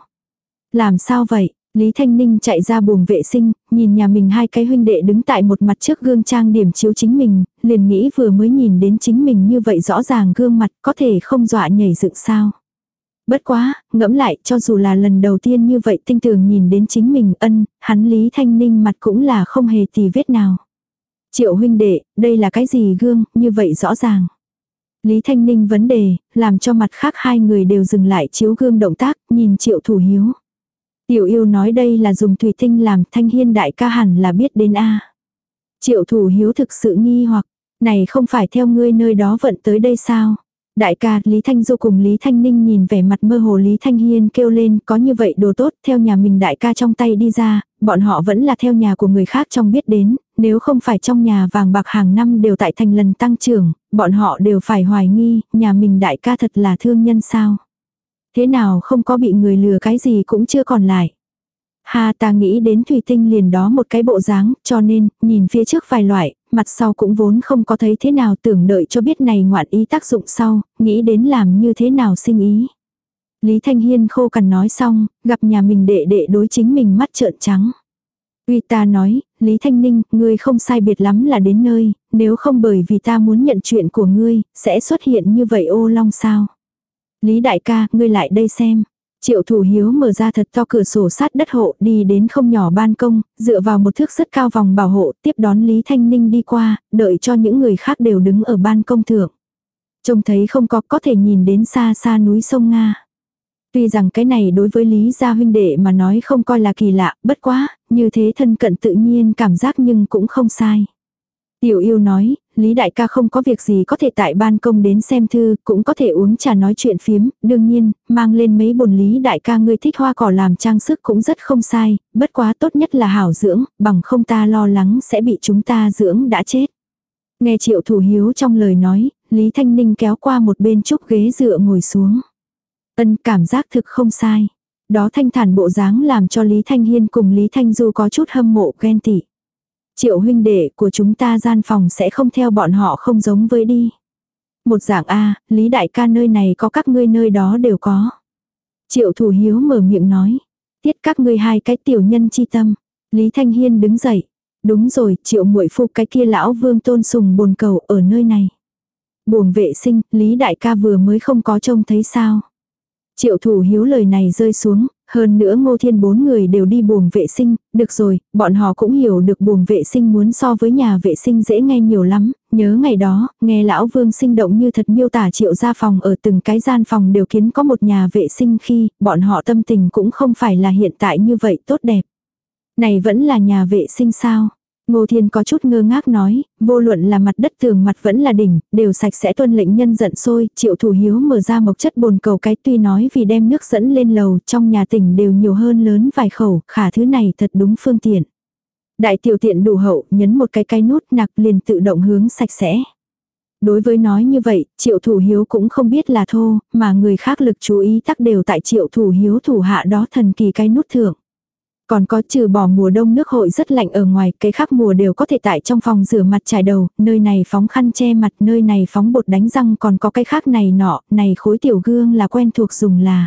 Làm sao vậy? Lý Thanh Ninh chạy ra buồng vệ sinh, nhìn nhà mình hai cái huynh đệ đứng tại một mặt trước gương trang điểm chiếu chính mình, liền nghĩ vừa mới nhìn đến chính mình như vậy rõ ràng gương mặt có thể không dọa nhảy dựng sao. Bất quá, ngẫm lại cho dù là lần đầu tiên như vậy tinh tường nhìn đến chính mình ân, hắn Lý Thanh Ninh mặt cũng là không hề tì vết nào. Triệu huynh đệ, đây là cái gì gương, như vậy rõ ràng. Lý Thanh Ninh vấn đề, làm cho mặt khác hai người đều dừng lại chiếu gương động tác, nhìn triệu thủ hiếu. Tiểu yêu nói đây là dùng thủy tinh làm thanh hiên đại ca hẳn là biết đến A. Triệu thủ hiếu thực sự nghi hoặc, này không phải theo ngươi nơi đó vận tới đây sao? Đại ca, Lý Thanh Du cùng Lý Thanh Ninh nhìn vẻ mặt mơ hồ Lý Thanh Hiên kêu lên có như vậy đồ tốt theo nhà mình đại ca trong tay đi ra, bọn họ vẫn là theo nhà của người khác trong biết đến, nếu không phải trong nhà vàng bạc hàng năm đều tại thành lần tăng trưởng, bọn họ đều phải hoài nghi, nhà mình đại ca thật là thương nhân sao. Thế nào không có bị người lừa cái gì cũng chưa còn lại. Ha ta nghĩ đến thủy tinh liền đó một cái bộ dáng, cho nên, nhìn phía trước vài loại, mặt sau cũng vốn không có thấy thế nào tưởng đợi cho biết này ngoạn ý tác dụng sau, nghĩ đến làm như thế nào sinh ý. Lý Thanh Hiên khô cằn nói xong, gặp nhà mình đệ đệ đối chính mình mắt trợn trắng. Uy ta nói, Lý Thanh Ninh, ngươi không sai biệt lắm là đến nơi, nếu không bởi vì ta muốn nhận chuyện của ngươi, sẽ xuất hiện như vậy ô long sao. Lý đại ca, ngươi lại đây xem. Triệu thủ hiếu mở ra thật to cửa sổ sát đất hộ đi đến không nhỏ ban công, dựa vào một thước rất cao vòng bảo hộ tiếp đón Lý Thanh Ninh đi qua, đợi cho những người khác đều đứng ở ban công thượng. Trông thấy không có có thể nhìn đến xa xa núi sông Nga. Tuy rằng cái này đối với Lý gia huynh đệ mà nói không coi là kỳ lạ, bất quá, như thế thân cận tự nhiên cảm giác nhưng cũng không sai. Tiểu yêu nói, Lý đại ca không có việc gì có thể tại ban công đến xem thư, cũng có thể uống trà nói chuyện phiếm, đương nhiên, mang lên mấy bồn Lý đại ca ngươi thích hoa cỏ làm trang sức cũng rất không sai, bất quá tốt nhất là hảo dưỡng, bằng không ta lo lắng sẽ bị chúng ta dưỡng đã chết. Nghe triệu thủ hiếu trong lời nói, Lý Thanh Ninh kéo qua một bên chúc ghế dựa ngồi xuống. Ân cảm giác thực không sai. Đó thanh thản bộ dáng làm cho Lý Thanh Hiên cùng Lý Thanh Du có chút hâm mộ ghen tị. Triệu huynh đệ của chúng ta gian phòng sẽ không theo bọn họ không giống với đi. Một dạng A, Lý đại ca nơi này có các ngươi nơi đó đều có. Triệu thủ hiếu mở miệng nói. Tiết các ngươi hai cái tiểu nhân chi tâm. Lý Thanh Hiên đứng dậy. Đúng rồi, triệu muội phu cái kia lão vương tôn sùng bồn cầu ở nơi này. Buồng vệ sinh, Lý đại ca vừa mới không có trông thấy sao. Triệu thủ hiếu lời này rơi xuống, hơn nữa ngô thiên bốn người đều đi buồng vệ sinh, được rồi, bọn họ cũng hiểu được buồng vệ sinh muốn so với nhà vệ sinh dễ nghe nhiều lắm, nhớ ngày đó, nghe lão vương sinh động như thật miêu tả triệu gia phòng ở từng cái gian phòng đều kiến có một nhà vệ sinh khi, bọn họ tâm tình cũng không phải là hiện tại như vậy tốt đẹp. Này vẫn là nhà vệ sinh sao? Ngô Thiên có chút ngơ ngác nói, vô luận là mặt đất tường mặt vẫn là đỉnh, đều sạch sẽ tuân lệnh nhân giận sôi, triệu thủ hiếu mở ra mộc chất bồn cầu cái tuy nói vì đem nước dẫn lên lầu, trong nhà tỉnh đều nhiều hơn lớn vài khẩu, khả thứ này thật đúng phương tiện. Đại tiểu tiện đủ hậu, nhấn một cái cái nút nặc liền tự động hướng sạch sẽ. Đối với nói như vậy, triệu thủ hiếu cũng không biết là thô, mà người khác lực chú ý tắc đều tại triệu thủ hiếu thủ hạ đó thần kỳ cái nút thượng. Còn có trừ bỏ mùa đông nước hội rất lạnh ở ngoài, cái khác mùa đều có thể tại trong phòng rửa mặt trải đầu, nơi này phóng khăn che mặt, nơi này phóng bột đánh răng còn có cái khác này nọ, này khối tiểu gương là quen thuộc dùng là.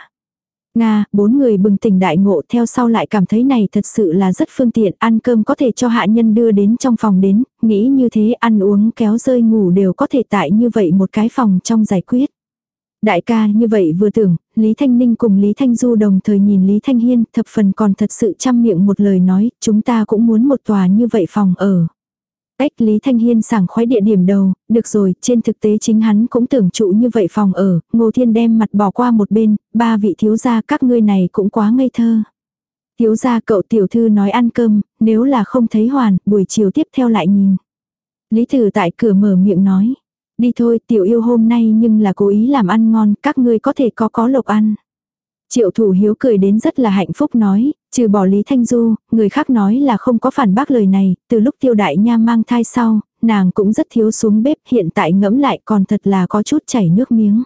Nga, bốn người bừng tỉnh đại ngộ theo sau lại cảm thấy này thật sự là rất phương tiện, ăn cơm có thể cho hạ nhân đưa đến trong phòng đến, nghĩ như thế ăn uống kéo rơi ngủ đều có thể tại như vậy một cái phòng trong giải quyết. Đại ca như vậy vừa tưởng, Lý Thanh Ninh cùng Lý Thanh Du đồng thời nhìn Lý Thanh Hiên thập phần còn thật sự chăm miệng một lời nói, chúng ta cũng muốn một tòa như vậy phòng ở. Ếch Lý Thanh Hiên sảng khoái địa điểm đầu, được rồi, trên thực tế chính hắn cũng tưởng trụ như vậy phòng ở, Ngô Thiên đem mặt bỏ qua một bên, ba vị thiếu gia các ngươi này cũng quá ngây thơ. Thiếu gia cậu tiểu thư nói ăn cơm, nếu là không thấy hoàn, buổi chiều tiếp theo lại nhìn. Lý Thử tại cửa mở miệng nói. Đi thôi tiểu yêu hôm nay nhưng là cố ý làm ăn ngon, các ngươi có thể có có lộc ăn. Triệu thủ hiếu cười đến rất là hạnh phúc nói, trừ bỏ Lý Thanh Du, người khác nói là không có phản bác lời này, từ lúc tiêu đại nha mang thai sau, nàng cũng rất thiếu xuống bếp, hiện tại ngẫm lại còn thật là có chút chảy nước miếng.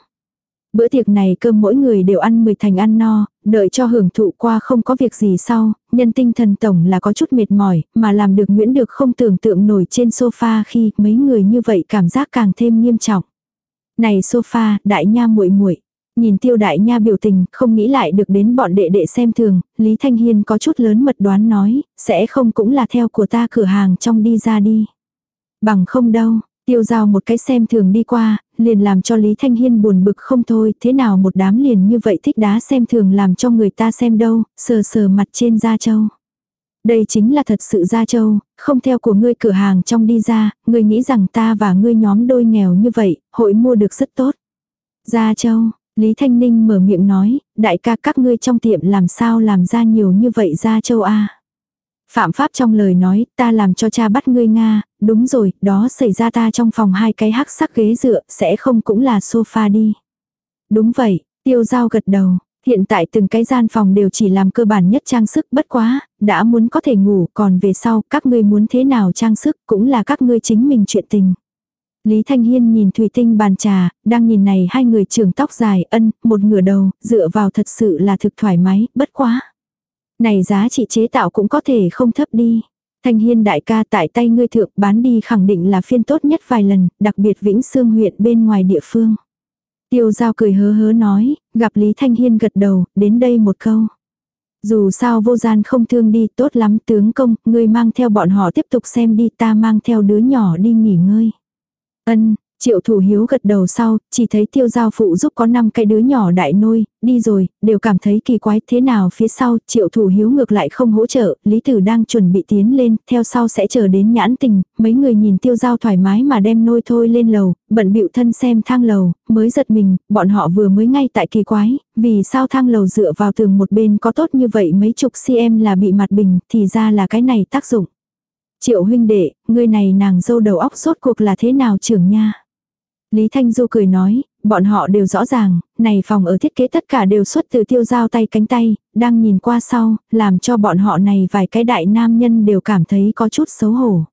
Bữa tiệc này cơm mỗi người đều ăn mười thành ăn no, đợi cho hưởng thụ qua không có việc gì sau, nhân tinh thần tổng là có chút mệt mỏi, mà làm được Nguyễn được không tưởng tượng nổi trên sofa khi mấy người như vậy cảm giác càng thêm nghiêm trọng. Này sofa, đại nha muội muội Nhìn tiêu đại nha biểu tình, không nghĩ lại được đến bọn đệ đệ xem thường, Lý Thanh Hiên có chút lớn mật đoán nói, sẽ không cũng là theo của ta cửa hàng trong đi ra đi. Bằng không đâu, Tiêu giao một cái xem thường đi qua, liền làm cho Lý Thanh Hiên buồn bực không thôi, thế nào một đám liền như vậy thích đá xem thường làm cho người ta xem đâu, sờ sờ mặt trên da trâu. Đây chính là thật sự da châu, không theo của ngươi cửa hàng trong đi ra, ngươi nghĩ rằng ta và ngươi nhóm đôi nghèo như vậy, hội mua được rất tốt. da châu, Lý Thanh Ninh mở miệng nói, đại ca các ngươi trong tiệm làm sao làm ra nhiều như vậy da châu a Phạm Pháp trong lời nói, ta làm cho cha bắt ngươi Nga, đúng rồi, đó xảy ra ta trong phòng hai cái hắc sắc ghế dựa, sẽ không cũng là sofa đi. Đúng vậy, tiêu giao gật đầu, hiện tại từng cái gian phòng đều chỉ làm cơ bản nhất trang sức bất quá, đã muốn có thể ngủ, còn về sau các ngươi muốn thế nào trang sức cũng là các ngươi chính mình chuyện tình. Lý Thanh Hiên nhìn thủy tinh bàn trà, đang nhìn này hai người trưởng tóc dài ân, một ngửa đầu, dựa vào thật sự là thực thoải mái, bất quá. Này giá trị chế tạo cũng có thể không thấp đi. Thanh Hiên đại ca tại tay ngươi thượng bán đi khẳng định là phiên tốt nhất vài lần, đặc biệt Vĩnh Sương huyện bên ngoài địa phương. Tiêu giao cười hớ hớ nói, gặp Lý Thanh Hiên gật đầu, đến đây một câu. Dù sao vô gian không thương đi, tốt lắm tướng công, ngươi mang theo bọn họ tiếp tục xem đi, ta mang theo đứa nhỏ đi nghỉ ngơi. Ân, Triệu thủ hiếu gật đầu sau, chỉ thấy tiêu giao phụ giúp có 5 cái đứa nhỏ đại nôi, đi rồi, đều cảm thấy kỳ quái thế nào phía sau, triệu thủ hiếu ngược lại không hỗ trợ, lý tử đang chuẩn bị tiến lên, theo sau sẽ chờ đến nhãn tình, mấy người nhìn tiêu giao thoải mái mà đem nôi thôi lên lầu, bận bịu thân xem thang lầu, mới giật mình, bọn họ vừa mới ngay tại kỳ quái, vì sao thang lầu dựa vào tường một bên có tốt như vậy mấy chục cm là bị mặt bình, thì ra là cái này tác dụng. Triệu huynh đệ, người này nàng dâu đầu óc suốt cuộc là thế nào trưởng nha. Lý Thanh Du cười nói, bọn họ đều rõ ràng, này phòng ở thiết kế tất cả đều xuất từ tiêu giao tay cánh tay, đang nhìn qua sau, làm cho bọn họ này vài cái đại nam nhân đều cảm thấy có chút xấu hổ.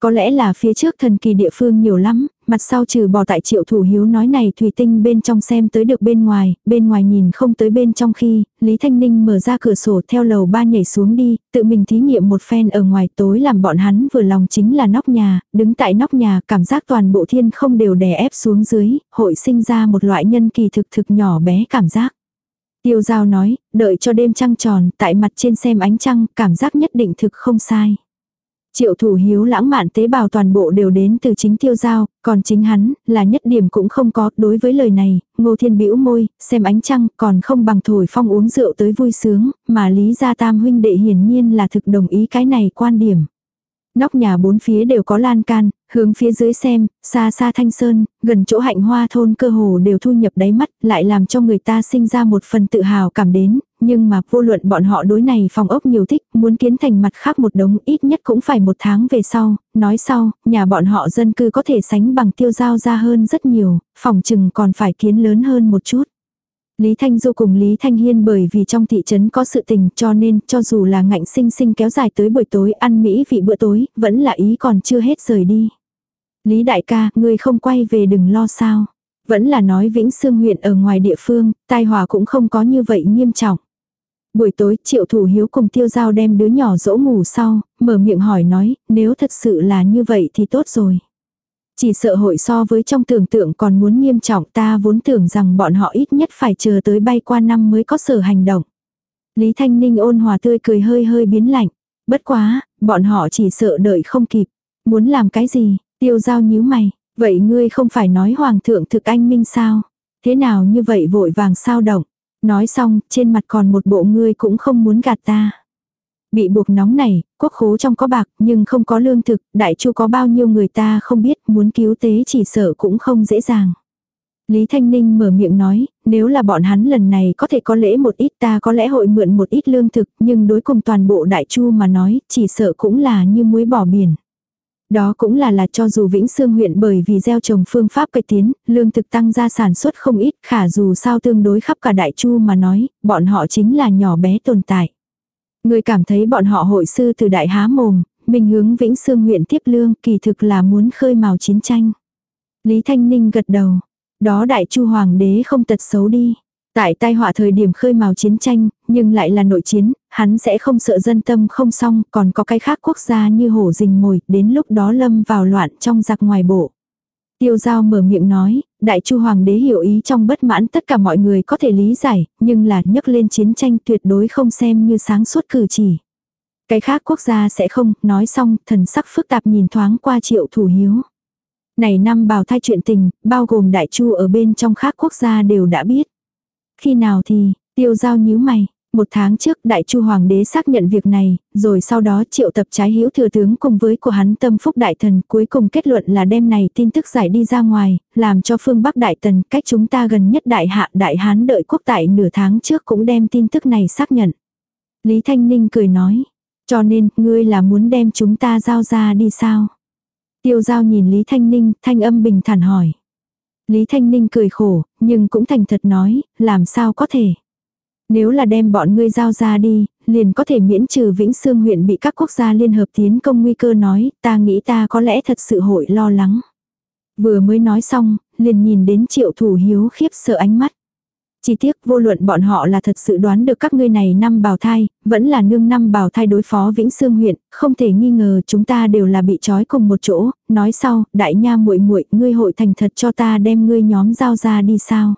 Có lẽ là phía trước thần kỳ địa phương nhiều lắm, mặt sau trừ bỏ tại triệu thủ hiếu nói này thủy tinh bên trong xem tới được bên ngoài, bên ngoài nhìn không tới bên trong khi, Lý Thanh Ninh mở ra cửa sổ theo lầu ba nhảy xuống đi, tự mình thí nghiệm một phen ở ngoài tối làm bọn hắn vừa lòng chính là nóc nhà, đứng tại nóc nhà cảm giác toàn bộ thiên không đều đè ép xuống dưới, hội sinh ra một loại nhân kỳ thực thực nhỏ bé cảm giác. Tiêu giao nói, đợi cho đêm trăng tròn, tại mặt trên xem ánh trăng, cảm giác nhất định thực không sai. Triệu thủ hiếu lãng mạn tế bào toàn bộ đều đến từ chính tiêu giao, còn chính hắn, là nhất điểm cũng không có, đối với lời này, ngô thiên bĩu môi, xem ánh trăng, còn không bằng thổi phong uống rượu tới vui sướng, mà lý gia tam huynh đệ hiển nhiên là thực đồng ý cái này quan điểm. Nóc nhà bốn phía đều có lan can, hướng phía dưới xem, xa xa thanh sơn, gần chỗ hạnh hoa thôn cơ hồ đều thu nhập đáy mắt, lại làm cho người ta sinh ra một phần tự hào cảm đến, nhưng mà vô luận bọn họ đối này phòng ốc nhiều thích, muốn kiến thành mặt khác một đống ít nhất cũng phải một tháng về sau, nói sau, nhà bọn họ dân cư có thể sánh bằng tiêu giao ra hơn rất nhiều, phòng chừng còn phải kiến lớn hơn một chút. Lý Thanh Du cùng Lý Thanh Hiên bởi vì trong thị trấn có sự tình cho nên cho dù là ngạnh sinh sinh kéo dài tới buổi tối ăn mỹ vị bữa tối, vẫn là ý còn chưa hết rời đi. Lý đại ca, ngươi không quay về đừng lo sao. Vẫn là nói Vĩnh Sương huyện ở ngoài địa phương, tai họa cũng không có như vậy nghiêm trọng. Buổi tối triệu thủ hiếu cùng tiêu giao đem đứa nhỏ dỗ ngủ sau, mở miệng hỏi nói, nếu thật sự là như vậy thì tốt rồi. Chỉ sợ hội so với trong tưởng tượng còn muốn nghiêm trọng ta vốn tưởng rằng bọn họ ít nhất phải chờ tới bay qua năm mới có sở hành động. Lý Thanh Ninh ôn hòa tươi cười hơi hơi biến lạnh. Bất quá, bọn họ chỉ sợ đợi không kịp. Muốn làm cái gì, tiêu giao nhíu mày. Vậy ngươi không phải nói hoàng thượng thực anh minh sao? Thế nào như vậy vội vàng sao động? Nói xong, trên mặt còn một bộ ngươi cũng không muốn gạt ta. Bị buộc nóng này, quốc khố trong có bạc nhưng không có lương thực, đại chu có bao nhiêu người ta không biết muốn cứu tế chỉ sợ cũng không dễ dàng. Lý Thanh Ninh mở miệng nói, nếu là bọn hắn lần này có thể có lễ một ít ta có lẽ hội mượn một ít lương thực, nhưng đối cùng toàn bộ đại chu mà nói, chỉ sợ cũng là như muối bỏ biển. Đó cũng là là cho dù Vĩnh Sương huyện bởi vì gieo trồng phương pháp cải tiến, lương thực tăng ra sản xuất không ít, khả dù sao tương đối khắp cả đại chu mà nói, bọn họ chính là nhỏ bé tồn tại. Người cảm thấy bọn họ hội sư từ đại há mồm, mình hướng Vĩnh Sương huyện tiếp lương, kỳ thực là muốn khơi mào chiến tranh. Lý Thanh Ninh gật đầu. Đó đại chu hoàng đế không tật xấu đi. Tại tai họa thời điểm khơi mào chiến tranh, nhưng lại là nội chiến, hắn sẽ không sợ dân tâm không xong, còn có cái khác quốc gia như hổ rình mồi, đến lúc đó lâm vào loạn trong giặc ngoài bộ. Tiêu giao mở miệng nói, đại chu hoàng đế hiểu ý trong bất mãn tất cả mọi người có thể lý giải, nhưng là nhấc lên chiến tranh tuyệt đối không xem như sáng suốt cử chỉ. Cái khác quốc gia sẽ không, nói xong, thần sắc phức tạp nhìn thoáng qua triệu thủ hiếu. Này năm bào thai chuyện tình, bao gồm đại chu ở bên trong khác quốc gia đều đã biết. Khi nào thì, tiêu giao nhíu mày, Một tháng trước đại chu hoàng đế xác nhận việc này, rồi sau đó triệu tập trái hữu thừa tướng cùng với của hắn tâm phúc đại thần cuối cùng kết luận là đêm này tin tức giải đi ra ngoài, làm cho phương Bắc đại tần cách chúng ta gần nhất đại hạ đại hán đợi quốc tại nửa tháng trước cũng đem tin tức này xác nhận. Lý Thanh Ninh cười nói, cho nên ngươi là muốn đem chúng ta giao ra đi sao? Tiêu giao nhìn Lý Thanh Ninh, thanh âm bình thản hỏi. Lý Thanh Ninh cười khổ, nhưng cũng thành thật nói, làm sao có thể. Nếu là đem bọn ngươi giao ra đi, liền có thể miễn trừ Vĩnh Sương huyện bị các quốc gia liên hợp tiến công nguy cơ nói, ta nghĩ ta có lẽ thật sự hội lo lắng. Vừa mới nói xong, liền nhìn đến triệu thủ hiếu khiếp sợ ánh mắt. Chỉ tiếc vô luận bọn họ là thật sự đoán được các ngươi này năm bào thai, vẫn là nương năm bào thai đối phó Vĩnh Sương huyện, không thể nghi ngờ chúng ta đều là bị trói cùng một chỗ, nói sau, đại nha muội muội, ngươi hội thành thật cho ta đem ngươi nhóm giao ra đi sao.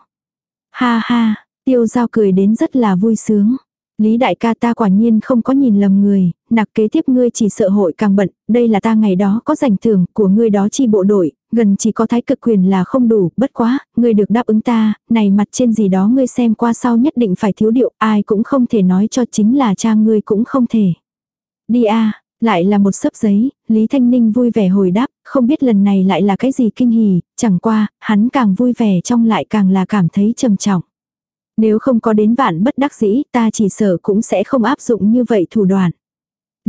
Ha ha, tiêu giao cười đến rất là vui sướng. Lý đại ca ta quả nhiên không có nhìn lầm người, nặc kế tiếp ngươi chỉ sợ hội càng bận, đây là ta ngày đó có giành thưởng của ngươi đó chi bộ đội, gần chỉ có thái cực quyền là không đủ, bất quá, ngươi được đáp ứng ta, này mặt trên gì đó ngươi xem qua sau nhất định phải thiếu điệu, ai cũng không thể nói cho chính là cha ngươi cũng không thể. Đi a lại là một sấp giấy, Lý Thanh Ninh vui vẻ hồi đáp, không biết lần này lại là cái gì kinh hỉ, chẳng qua, hắn càng vui vẻ trong lại càng là cảm thấy trầm trọng. Nếu không có đến vạn bất đắc dĩ, ta chỉ sợ cũng sẽ không áp dụng như vậy thủ đoạn.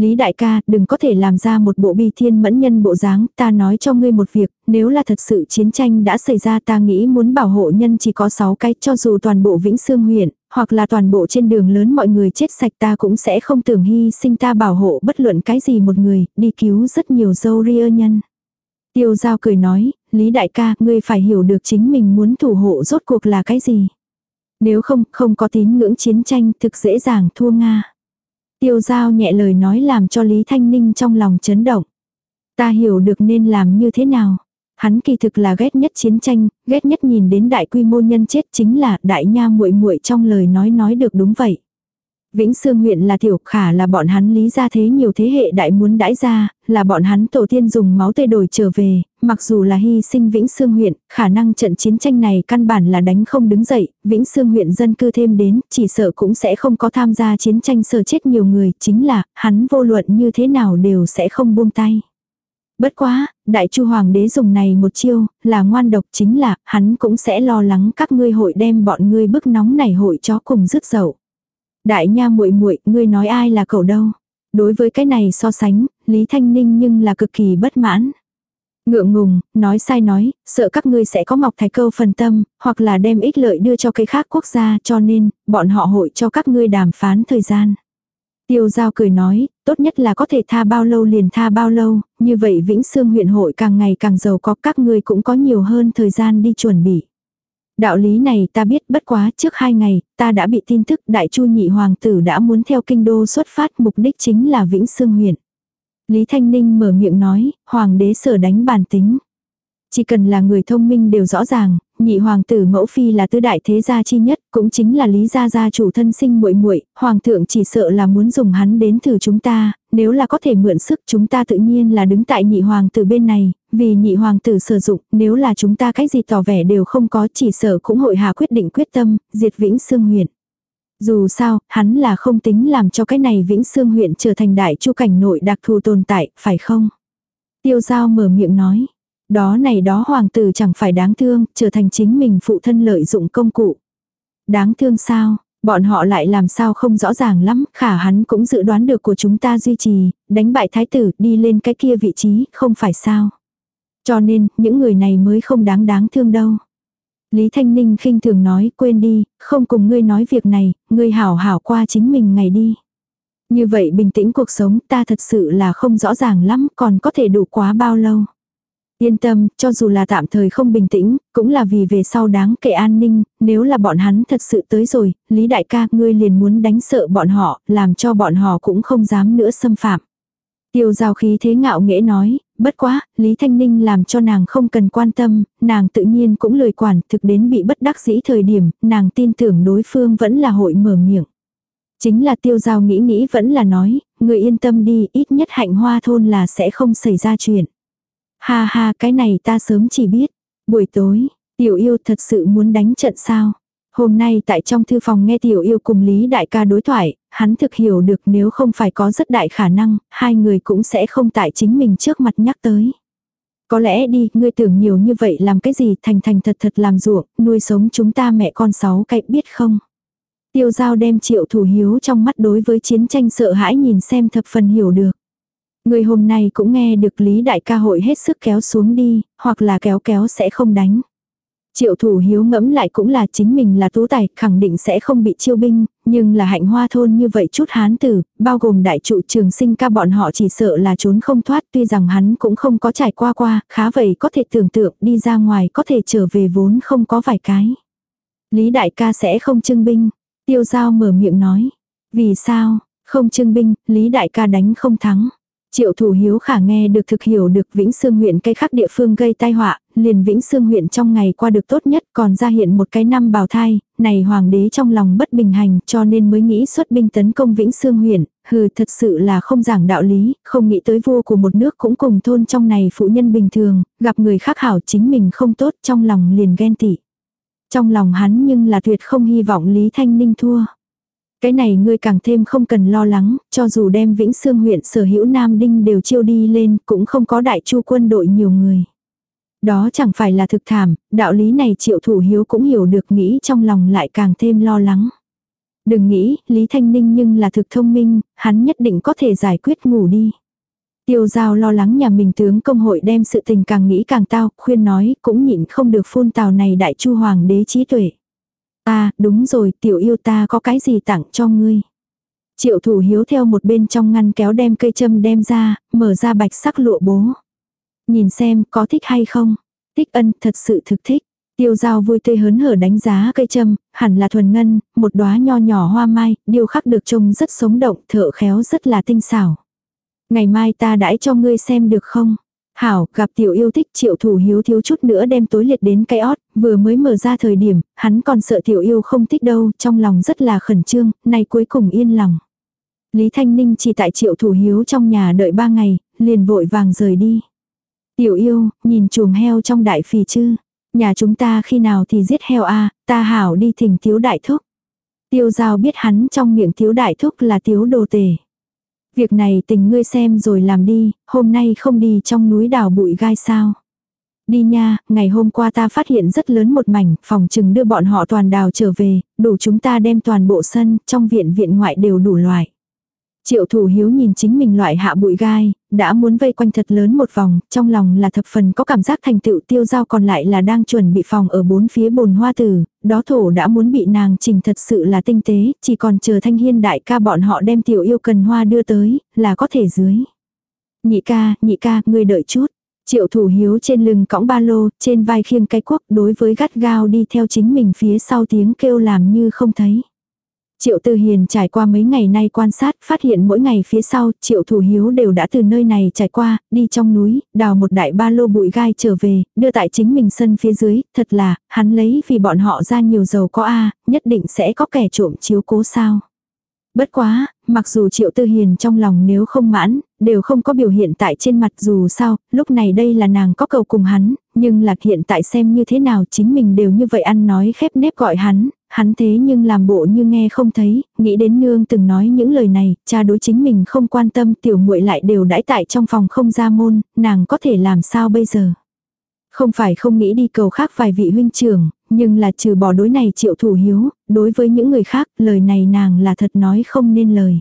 Lý đại ca, đừng có thể làm ra một bộ bi thiên mẫn nhân bộ dáng, ta nói cho ngươi một việc, nếu là thật sự chiến tranh đã xảy ra ta nghĩ muốn bảo hộ nhân chỉ có 6 cái, cho dù toàn bộ Vĩnh Sương huyện, hoặc là toàn bộ trên đường lớn mọi người chết sạch ta cũng sẽ không tưởng hy sinh ta bảo hộ bất luận cái gì một người, đi cứu rất nhiều dâu ria nhân. Tiêu giao cười nói, Lý đại ca, ngươi phải hiểu được chính mình muốn thủ hộ rốt cuộc là cái gì. Nếu không, không có tín ngưỡng chiến tranh thực dễ dàng thua Nga. Tiêu giao nhẹ lời nói làm cho Lý Thanh Ninh trong lòng chấn động. Ta hiểu được nên làm như thế nào. Hắn kỳ thực là ghét nhất chiến tranh, ghét nhất nhìn đến đại quy mô nhân chết chính là đại nha muội muội trong lời nói nói được đúng vậy. Vĩnh Sương huyện là tiểu khả là bọn hắn lý ra thế nhiều thế hệ đại muốn đãi ra, là bọn hắn tổ tiên dùng máu tê đổi trở về, mặc dù là hy sinh Vĩnh Sương huyện, khả năng trận chiến tranh này căn bản là đánh không đứng dậy, Vĩnh Sương huyện dân cư thêm đến, chỉ sợ cũng sẽ không có tham gia chiến tranh sờ chết nhiều người, chính là, hắn vô luận như thế nào đều sẽ không buông tay. Bất quá, đại chu hoàng đế dùng này một chiêu, là ngoan độc chính là, hắn cũng sẽ lo lắng các ngươi hội đem bọn ngươi bức nóng này hội chó cùng rứt dậu. Đại nha muội muội, ngươi nói ai là cậu đâu? Đối với cái này so sánh, Lý Thanh Ninh nhưng là cực kỳ bất mãn. Ngượng ngùng, nói sai nói, sợ các ngươi sẽ có ngọc thạch câu phần tâm, hoặc là đem ích lợi đưa cho cái khác quốc gia cho nên, bọn họ hội cho các ngươi đàm phán thời gian. Tiêu giao cười nói, tốt nhất là có thể tha bao lâu liền tha bao lâu, như vậy Vĩnh Sương huyện hội càng ngày càng giàu có các ngươi cũng có nhiều hơn thời gian đi chuẩn bị. Đạo lý này ta biết bất quá trước hai ngày, ta đã bị tin tức đại chu nhị hoàng tử đã muốn theo kinh đô xuất phát mục đích chính là Vĩnh Sương huyện. Lý Thanh Ninh mở miệng nói, hoàng đế sở đánh bản tính. Chỉ cần là người thông minh đều rõ ràng, nhị hoàng tử mẫu phi là tứ đại thế gia chi nhất, cũng chính là lý gia gia chủ thân sinh muội muội, hoàng thượng chỉ sợ là muốn dùng hắn đến thử chúng ta, nếu là có thể mượn sức chúng ta tự nhiên là đứng tại nhị hoàng tử bên này, vì nhị hoàng tử sử dụng, nếu là chúng ta cái gì tỏ vẻ đều không có chỉ sợ cũng hội hà quyết định quyết tâm, diệt vĩnh xương huyện. Dù sao, hắn là không tính làm cho cái này vĩnh xương huyện trở thành đại chu cảnh nội đặc thù tồn tại, phải không? Tiêu giao mở miệng nói. Đó này đó hoàng tử chẳng phải đáng thương, trở thành chính mình phụ thân lợi dụng công cụ. Đáng thương sao, bọn họ lại làm sao không rõ ràng lắm, khả hắn cũng dự đoán được của chúng ta duy trì, đánh bại thái tử đi lên cái kia vị trí, không phải sao. Cho nên, những người này mới không đáng đáng thương đâu. Lý Thanh Ninh khinh thường nói, quên đi, không cùng ngươi nói việc này, ngươi hảo hảo qua chính mình ngày đi. Như vậy bình tĩnh cuộc sống ta thật sự là không rõ ràng lắm, còn có thể đủ quá bao lâu. Yên tâm, cho dù là tạm thời không bình tĩnh, cũng là vì về sau đáng kể an ninh, nếu là bọn hắn thật sự tới rồi, Lý đại ca ngươi liền muốn đánh sợ bọn họ, làm cho bọn họ cũng không dám nữa xâm phạm. Tiêu giao khí thế ngạo nghễ nói, bất quá, Lý Thanh Ninh làm cho nàng không cần quan tâm, nàng tự nhiên cũng lời quản thực đến bị bất đắc dĩ thời điểm, nàng tin tưởng đối phương vẫn là hội mở miệng. Chính là tiêu giao nghĩ nghĩ vẫn là nói, người yên tâm đi, ít nhất hạnh hoa thôn là sẽ không xảy ra chuyện. Ha ha cái này ta sớm chỉ biết. Buổi tối, tiểu yêu thật sự muốn đánh trận sao? Hôm nay tại trong thư phòng nghe tiểu yêu cùng Lý Đại ca đối thoại, hắn thực hiểu được nếu không phải có rất đại khả năng, hai người cũng sẽ không tại chính mình trước mặt nhắc tới. Có lẽ đi, ngươi tưởng nhiều như vậy làm cái gì thành thành thật thật làm ruộng, nuôi sống chúng ta mẹ con sáu cạnh biết không. Tiêu giao đem triệu thủ hiếu trong mắt đối với chiến tranh sợ hãi nhìn xem thập phần hiểu được. Người hôm nay cũng nghe được Lý Đại ca hội hết sức kéo xuống đi, hoặc là kéo kéo sẽ không đánh. Triệu thủ hiếu ngẫm lại cũng là chính mình là tú tài, khẳng định sẽ không bị chiêu binh, nhưng là hạnh hoa thôn như vậy chút hán tử, bao gồm đại trụ trường sinh ca bọn họ chỉ sợ là trốn không thoát tuy rằng hắn cũng không có trải qua qua, khá vậy có thể tưởng tượng đi ra ngoài có thể trở về vốn không có vài cái. Lý đại ca sẽ không trưng binh, tiêu giao mở miệng nói. Vì sao, không trưng binh, Lý đại ca đánh không thắng. Triệu thủ hiếu khả nghe được thực hiểu được Vĩnh Sương huyện cây khắc địa phương gây tai họa, liền Vĩnh Sương huyện trong ngày qua được tốt nhất còn ra hiện một cái năm bào thai, này hoàng đế trong lòng bất bình hành cho nên mới nghĩ xuất binh tấn công Vĩnh Sương huyện, hừ thật sự là không giảng đạo lý, không nghĩ tới vua của một nước cũng cùng thôn trong này phụ nhân bình thường, gặp người khác hảo chính mình không tốt trong lòng liền ghen tị. Trong lòng hắn nhưng là tuyệt không hy vọng Lý Thanh Ninh thua. Cái này ngươi càng thêm không cần lo lắng, cho dù đem Vĩnh Sương huyện sở hữu Nam Đinh đều chiêu đi lên, cũng không có đại chu quân đội nhiều người. Đó chẳng phải là thực thảm, đạo lý này triệu thủ hiếu cũng hiểu được nghĩ trong lòng lại càng thêm lo lắng. Đừng nghĩ, Lý Thanh Ninh nhưng là thực thông minh, hắn nhất định có thể giải quyết ngủ đi. Tiêu giao lo lắng nhà mình tướng công hội đem sự tình càng nghĩ càng tao, khuyên nói cũng nhịn không được phun tào này đại chu hoàng đế trí tuệ. À, đúng rồi, tiểu yêu ta có cái gì tặng cho ngươi. Triệu thủ hiếu theo một bên trong ngăn kéo đem cây châm đem ra, mở ra bạch sắc lụa bố. Nhìn xem có thích hay không. Thích ân thật sự thực thích. Tiêu dao vui tươi hớn hở đánh giá cây châm, hẳn là thuần ngân, một đóa nho nhỏ hoa mai, điêu khắc được trông rất sống động, thợ khéo rất là tinh xảo. Ngày mai ta đãi cho ngươi xem được không? Hảo, gặp tiểu yêu thích triệu thủ hiếu thiếu chút nữa đem tối liệt đến cái ót, vừa mới mở ra thời điểm, hắn còn sợ tiểu yêu không thích đâu, trong lòng rất là khẩn trương, nay cuối cùng yên lòng. Lý Thanh Ninh chỉ tại triệu thủ hiếu trong nhà đợi ba ngày, liền vội vàng rời đi. Tiểu yêu, nhìn chuồng heo trong đại phì chư. Nhà chúng ta khi nào thì giết heo a ta hảo đi thỉnh thiếu đại thúc. Tiêu giao biết hắn trong miệng thiếu đại thúc là thiếu đồ tể. Việc này tình ngươi xem rồi làm đi, hôm nay không đi trong núi đảo bụi gai sao. Đi nha, ngày hôm qua ta phát hiện rất lớn một mảnh, phòng chừng đưa bọn họ toàn đào trở về, đủ chúng ta đem toàn bộ sân, trong viện viện ngoại đều đủ loại. Triệu thủ hiếu nhìn chính mình loại hạ bụi gai, đã muốn vây quanh thật lớn một vòng, trong lòng là thập phần có cảm giác thành tựu tiêu giao còn lại là đang chuẩn bị phòng ở bốn phía bồn hoa tử, đó thổ đã muốn bị nàng trình thật sự là tinh tế, chỉ còn chờ thanh hiên đại ca bọn họ đem tiểu yêu cần hoa đưa tới, là có thể dưới. Nhị ca, nhị ca, ngươi đợi chút. Triệu thủ hiếu trên lưng cõng ba lô, trên vai khiêng cái quốc đối với gắt gao đi theo chính mình phía sau tiếng kêu làm như không thấy. Triệu Tư Hiền trải qua mấy ngày nay quan sát, phát hiện mỗi ngày phía sau, Triệu Thủ Hiếu đều đã từ nơi này trải qua, đi trong núi, đào một đại ba lô bụi gai trở về, đưa tại chính mình sân phía dưới, thật là, hắn lấy vì bọn họ ra nhiều dầu có A, nhất định sẽ có kẻ trộm chiếu cố sao. Bất quá, mặc dù Triệu Tư Hiền trong lòng nếu không mãn, đều không có biểu hiện tại trên mặt dù sao, lúc này đây là nàng có cầu cùng hắn, nhưng lạc hiện tại xem như thế nào chính mình đều như vậy ăn nói khép nép gọi hắn, hắn thế nhưng làm bộ như nghe không thấy, nghĩ đến nương từng nói những lời này, cha đối chính mình không quan tâm tiểu muội lại đều đãi tại trong phòng không ra môn, nàng có thể làm sao bây giờ. Không phải không nghĩ đi cầu khác vài vị huynh trưởng, nhưng là trừ bỏ đối này triệu thủ hiếu, đối với những người khác, lời này nàng là thật nói không nên lời.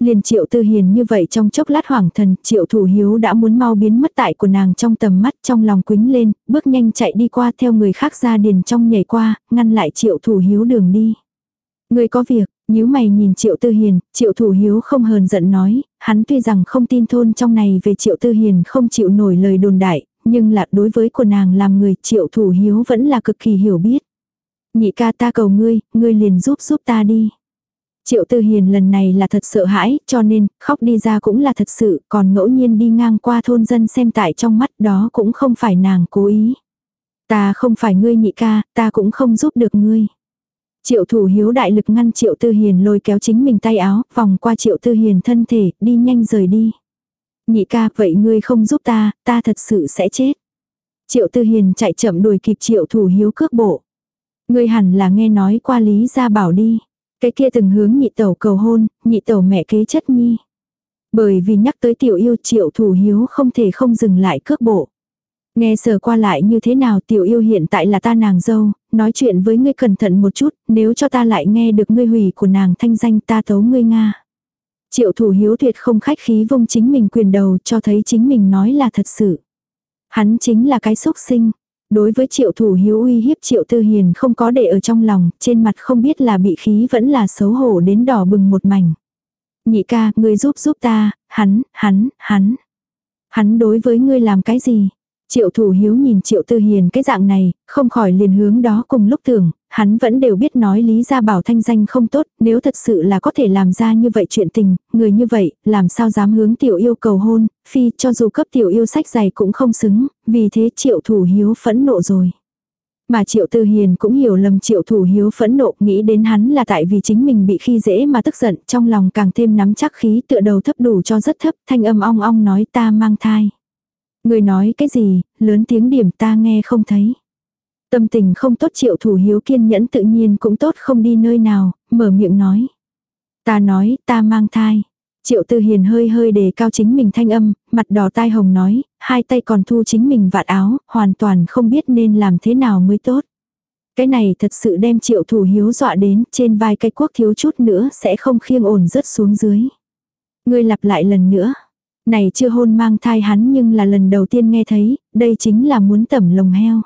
Liền triệu tư hiền như vậy trong chốc lát hoảng thần, triệu thủ hiếu đã muốn mau biến mất tại của nàng trong tầm mắt trong lòng quính lên, bước nhanh chạy đi qua theo người khác ra điền trong nhảy qua, ngăn lại triệu thủ hiếu đường đi. Người có việc, nếu mày nhìn triệu tư hiền, triệu thủ hiếu không hờn giận nói, hắn tuy rằng không tin thôn trong này về triệu tư hiền không chịu nổi lời đồn đại, nhưng là đối với của nàng làm người triệu thủ hiếu vẫn là cực kỳ hiểu biết. Nhị ca ta cầu ngươi, ngươi liền giúp giúp ta đi. Triệu Tư Hiền lần này là thật sợ hãi, cho nên, khóc đi ra cũng là thật sự, còn ngẫu nhiên đi ngang qua thôn dân xem tại trong mắt đó cũng không phải nàng cố ý. Ta không phải ngươi nhị ca, ta cũng không giúp được ngươi. Triệu thủ hiếu đại lực ngăn Triệu Tư Hiền lôi kéo chính mình tay áo, vòng qua Triệu Tư Hiền thân thể, đi nhanh rời đi. Nhị ca, vậy ngươi không giúp ta, ta thật sự sẽ chết. Triệu Tư Hiền chạy chậm đuổi kịp Triệu thủ hiếu cước bộ. Ngươi hẳn là nghe nói qua Lý Gia Bảo đi. Cái kia từng hướng nhị tẩu cầu hôn, nhị tẩu mẹ kế chất nhi. Bởi vì nhắc tới tiểu yêu triệu thủ hiếu không thể không dừng lại cước bộ. Nghe sờ qua lại như thế nào tiểu yêu hiện tại là ta nàng dâu, nói chuyện với ngươi cẩn thận một chút, nếu cho ta lại nghe được ngươi hủy của nàng thanh danh ta tấu ngươi Nga. Triệu thủ hiếu tuyệt không khách khí vung chính mình quyền đầu cho thấy chính mình nói là thật sự. Hắn chính là cái xúc sinh. Đối với triệu thủ hiếu uy hiếp triệu tư hiền không có để ở trong lòng, trên mặt không biết là bị khí vẫn là xấu hổ đến đỏ bừng một mảnh. Nhị ca, ngươi giúp giúp ta, hắn, hắn, hắn. Hắn đối với ngươi làm cái gì? Triệu thủ hiếu nhìn triệu tư hiền cái dạng này, không khỏi liền hướng đó cùng lúc tưởng, hắn vẫn đều biết nói lý ra bảo thanh danh không tốt, nếu thật sự là có thể làm ra như vậy chuyện tình, người như vậy, làm sao dám hướng tiểu yêu cầu hôn, phi cho dù cấp tiểu yêu sách giày cũng không xứng, vì thế triệu thủ hiếu phẫn nộ rồi. Mà triệu tư hiền cũng hiểu lầm triệu thủ hiếu phẫn nộ nghĩ đến hắn là tại vì chính mình bị khi dễ mà tức giận trong lòng càng thêm nắm chắc khí tựa đầu thấp đủ cho rất thấp thanh âm ong ong nói ta mang thai. Người nói cái gì, lớn tiếng điểm ta nghe không thấy. Tâm tình không tốt triệu thủ hiếu kiên nhẫn tự nhiên cũng tốt không đi nơi nào, mở miệng nói. Ta nói, ta mang thai. Triệu tư hiền hơi hơi đề cao chính mình thanh âm, mặt đỏ tai hồng nói, hai tay còn thu chính mình vạt áo, hoàn toàn không biết nên làm thế nào mới tốt. Cái này thật sự đem triệu thủ hiếu dọa đến, trên vai cây quốc thiếu chút nữa sẽ không khiêng ổn rớt xuống dưới. Ngươi lặp lại lần nữa. Này chưa hôn mang thai hắn nhưng là lần đầu tiên nghe thấy, đây chính là muốn tẩm lồng heo.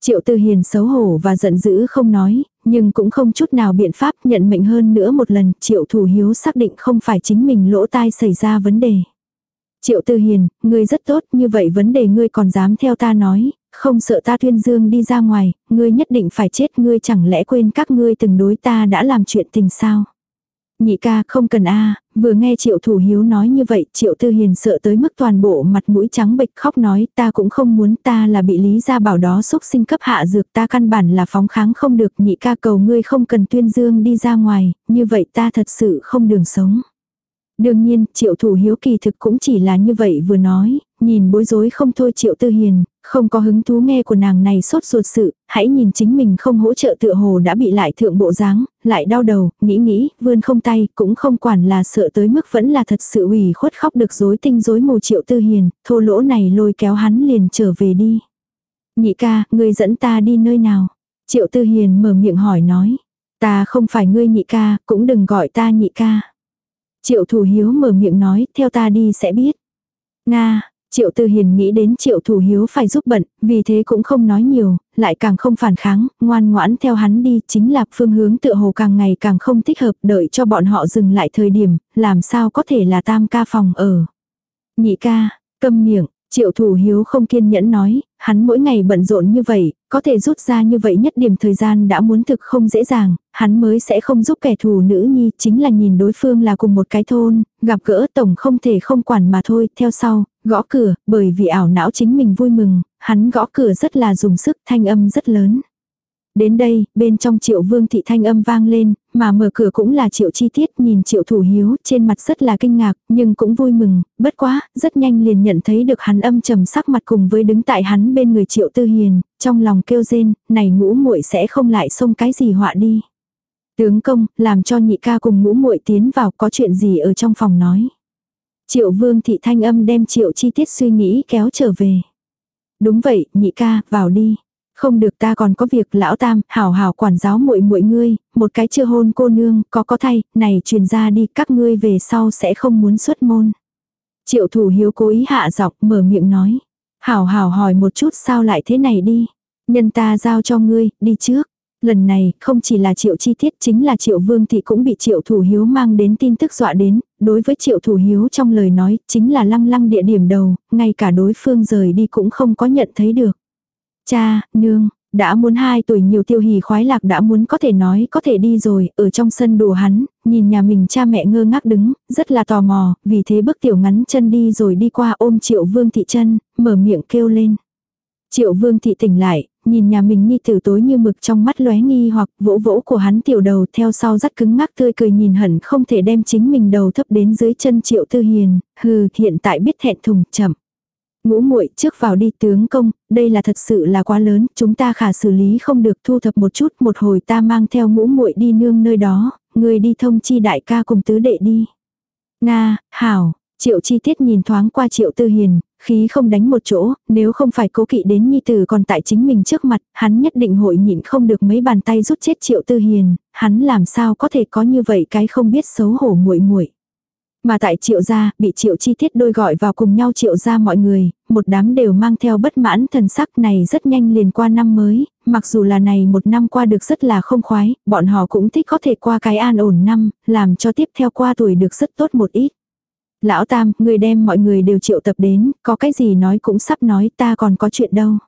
Triệu Tư Hiền xấu hổ và giận dữ không nói, nhưng cũng không chút nào biện pháp nhận mệnh hơn nữa một lần, Triệu Thủ Hiếu xác định không phải chính mình lỗ tai xảy ra vấn đề. Triệu Tư Hiền, ngươi rất tốt, như vậy vấn đề ngươi còn dám theo ta nói, không sợ ta tuyên dương đi ra ngoài, ngươi nhất định phải chết, ngươi chẳng lẽ quên các ngươi từng đối ta đã làm chuyện tình sao? Nhị ca không cần a vừa nghe triệu thủ hiếu nói như vậy triệu tư hiền sợ tới mức toàn bộ mặt mũi trắng bệch khóc nói ta cũng không muốn ta là bị lý gia bảo đó xúc sinh cấp hạ dược ta căn bản là phóng kháng không được nhị ca cầu ngươi không cần tuyên dương đi ra ngoài, như vậy ta thật sự không đường sống. Đương nhiên, triệu thủ hiếu kỳ thực cũng chỉ là như vậy vừa nói, nhìn bối rối không thôi triệu tư hiền, không có hứng thú nghe của nàng này sốt ruột sự, hãy nhìn chính mình không hỗ trợ tựa hồ đã bị lại thượng bộ dáng, lại đau đầu, nghĩ nghĩ, vươn không tay, cũng không quản là sợ tới mức vẫn là thật sự ủy khuất khóc được rối tinh rối mù triệu tư hiền, thô lỗ này lôi kéo hắn liền trở về đi. Nhị ca, ngươi dẫn ta đi nơi nào? Triệu tư hiền mở miệng hỏi nói. Ta không phải ngươi nhị ca, cũng đừng gọi ta nhị ca. Triệu thủ hiếu mở miệng nói, theo ta đi sẽ biết. Nga, Triệu Tư Hiền nghĩ đến Triệu Thủ Hiếu phải giúp bận, vì thế cũng không nói nhiều, lại càng không phản kháng, ngoan ngoãn theo hắn đi, chính là phương hướng tựa hồ càng ngày càng không thích hợp, đợi cho bọn họ dừng lại thời điểm, làm sao có thể là tam ca phòng ở. Nhị ca, câm miệng, Triệu thủ hiếu không kiên nhẫn nói, hắn mỗi ngày bận rộn như vậy, có thể rút ra như vậy nhất điểm thời gian đã muốn thực không dễ dàng, hắn mới sẽ không giúp kẻ thù nữ nhi, chính là nhìn đối phương là cùng một cái thôn, gặp gỡ tổng không thể không quản mà thôi, theo sau, gõ cửa, bởi vì ảo não chính mình vui mừng, hắn gõ cửa rất là dùng sức, thanh âm rất lớn. Đến đây, bên trong triệu vương thị thanh âm vang lên, mà mở cửa cũng là triệu chi tiết nhìn triệu thủ hiếu trên mặt rất là kinh ngạc, nhưng cũng vui mừng, bất quá, rất nhanh liền nhận thấy được hắn âm trầm sắc mặt cùng với đứng tại hắn bên người triệu tư hiền, trong lòng kêu rên, này ngũ muội sẽ không lại xông cái gì họa đi. Tướng công, làm cho nhị ca cùng ngũ muội tiến vào có chuyện gì ở trong phòng nói. Triệu vương thị thanh âm đem triệu chi tiết suy nghĩ kéo trở về. Đúng vậy, nhị ca, vào đi. Không được ta còn có việc lão tam, hảo hảo quản giáo muội muội ngươi, một cái chưa hôn cô nương, có có thay, này truyền ra đi, các ngươi về sau sẽ không muốn xuất môn. Triệu thủ hiếu cố ý hạ giọng mở miệng nói. Hảo hảo hỏi một chút sao lại thế này đi. Nhân ta giao cho ngươi, đi trước. Lần này, không chỉ là triệu chi tiết chính là triệu vương thị cũng bị triệu thủ hiếu mang đến tin tức dọa đến, đối với triệu thủ hiếu trong lời nói, chính là lăng lăng địa điểm đầu, ngay cả đối phương rời đi cũng không có nhận thấy được. Cha, nương, đã muốn hai tuổi nhiều tiêu hỉ khoái lạc đã muốn có thể nói có thể đi rồi, ở trong sân đùa hắn, nhìn nhà mình cha mẹ ngơ ngác đứng, rất là tò mò, vì thế bước tiểu ngắn chân đi rồi đi qua ôm triệu vương thị chân, mở miệng kêu lên. Triệu vương thị tỉnh lại, nhìn nhà mình nhi tử tối như mực trong mắt lóe nghi hoặc vỗ vỗ của hắn tiểu đầu theo sau rất cứng ngắc tươi cười nhìn hẳn không thể đem chính mình đầu thấp đến dưới chân triệu tư hiền, hừ hiện tại biết thẹn thùng chậm. Ngũ muội trước vào đi tướng công, đây là thật sự là quá lớn, chúng ta khả xử lý không được thu thập một chút, một hồi ta mang theo ngũ muội đi nương nơi đó, người đi thông chi đại ca cùng tứ đệ đi. Nga, hảo, triệu chi tiết nhìn thoáng qua triệu tư hiền, khí không đánh một chỗ, nếu không phải cố kỵ đến nhi tử còn tại chính mình trước mặt, hắn nhất định hội nhịn không được mấy bàn tay rút chết triệu tư hiền, hắn làm sao có thể có như vậy cái không biết xấu hổ muội muội. Mà tại triệu gia, bị triệu chi tiết đôi gọi vào cùng nhau triệu gia mọi người, một đám đều mang theo bất mãn thần sắc này rất nhanh liền qua năm mới, mặc dù là này một năm qua được rất là không khoái, bọn họ cũng thích có thể qua cái an ổn năm, làm cho tiếp theo qua tuổi được rất tốt một ít. Lão Tam, người đem mọi người đều triệu tập đến, có cái gì nói cũng sắp nói ta còn có chuyện đâu.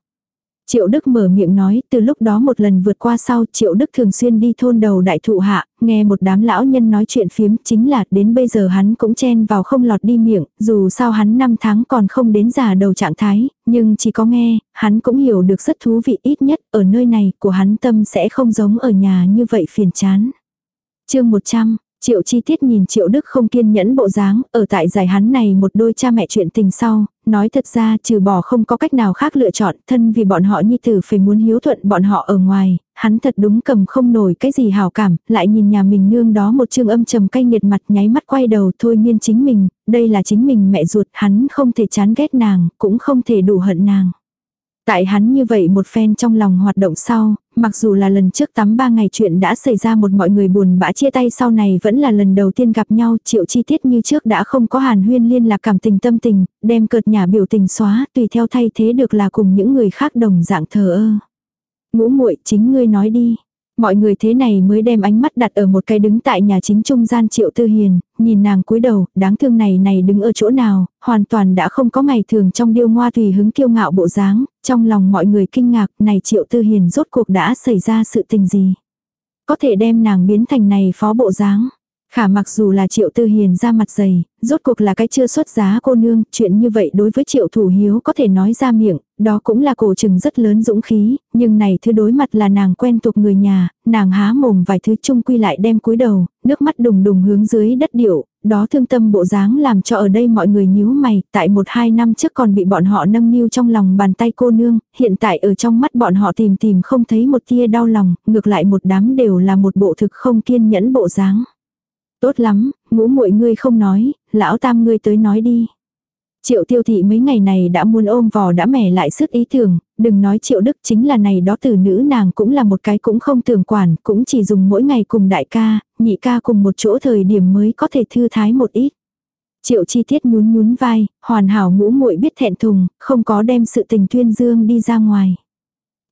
Triệu Đức mở miệng nói, từ lúc đó một lần vượt qua sau, Triệu Đức thường xuyên đi thôn đầu đại thụ hạ, nghe một đám lão nhân nói chuyện phiếm, chính là đến bây giờ hắn cũng chen vào không lọt đi miệng, dù sao hắn năm tháng còn không đến già đầu trạng thái, nhưng chỉ có nghe, hắn cũng hiểu được rất thú vị ít nhất, ở nơi này của hắn tâm sẽ không giống ở nhà như vậy phiền chán. chương 100, Triệu chi tiết nhìn triệu đức không kiên nhẫn bộ dáng, ở tại giải hắn này một đôi cha mẹ chuyện tình sau, nói thật ra trừ bỏ không có cách nào khác lựa chọn, thân vì bọn họ nhi tử phải muốn hiếu thuận bọn họ ở ngoài, hắn thật đúng cầm không nổi cái gì hào cảm, lại nhìn nhà mình nương đó một chương âm trầm cay nghiệt mặt nháy mắt quay đầu thôi miên chính mình, đây là chính mình mẹ ruột, hắn không thể chán ghét nàng, cũng không thể đủ hận nàng. Tại hắn như vậy một phen trong lòng hoạt động sau, mặc dù là lần trước tắm ba ngày chuyện đã xảy ra một mọi người buồn bã chia tay sau này vẫn là lần đầu tiên gặp nhau triệu chi tiết như trước đã không có hàn huyên liên lạc cảm tình tâm tình, đem cợt nhà biểu tình xóa tùy theo thay thế được là cùng những người khác đồng dạng thờ ơ. Ngũ muội chính ngươi nói đi, Mọi người thế này mới đem ánh mắt đặt ở một cái đứng tại nhà chính trung gian triệu tư hiền, nhìn nàng cúi đầu, đáng thương này này đứng ở chỗ nào, hoàn toàn đã không có ngày thường trong điêu ngoa tùy hứng kiêu ngạo bộ dáng, trong lòng mọi người kinh ngạc, này triệu tư hiền rốt cuộc đã xảy ra sự tình gì. Có thể đem nàng biến thành này phó bộ dáng. Khả mặc dù là triệu tư hiền ra mặt dày, rốt cuộc là cái chưa xuất giá cô nương, chuyện như vậy đối với triệu thủ hiếu có thể nói ra miệng, đó cũng là cổ trừng rất lớn dũng khí, nhưng này thứ đối mặt là nàng quen thuộc người nhà, nàng há mồm vài thứ chung quy lại đem cúi đầu, nước mắt đùng đùng hướng dưới đất điệu, đó thương tâm bộ dáng làm cho ở đây mọi người nhíu mày, tại một hai năm trước còn bị bọn họ nâng niu trong lòng bàn tay cô nương, hiện tại ở trong mắt bọn họ tìm tìm không thấy một tia đau lòng, ngược lại một đám đều là một bộ thực không kiên nhẫn bộ dáng. Tốt lắm, ngũ muội ngươi không nói, lão tam ngươi tới nói đi. Triệu tiêu thị mấy ngày này đã muốn ôm vò đã mẻ lại sức ý tưởng, đừng nói triệu đức chính là này đó từ nữ nàng cũng là một cái cũng không tưởng quản, cũng chỉ dùng mỗi ngày cùng đại ca, nhị ca cùng một chỗ thời điểm mới có thể thư thái một ít. Triệu chi tiết nhún nhún vai, hoàn hảo ngũ muội biết thẹn thùng, không có đem sự tình tuyên dương đi ra ngoài.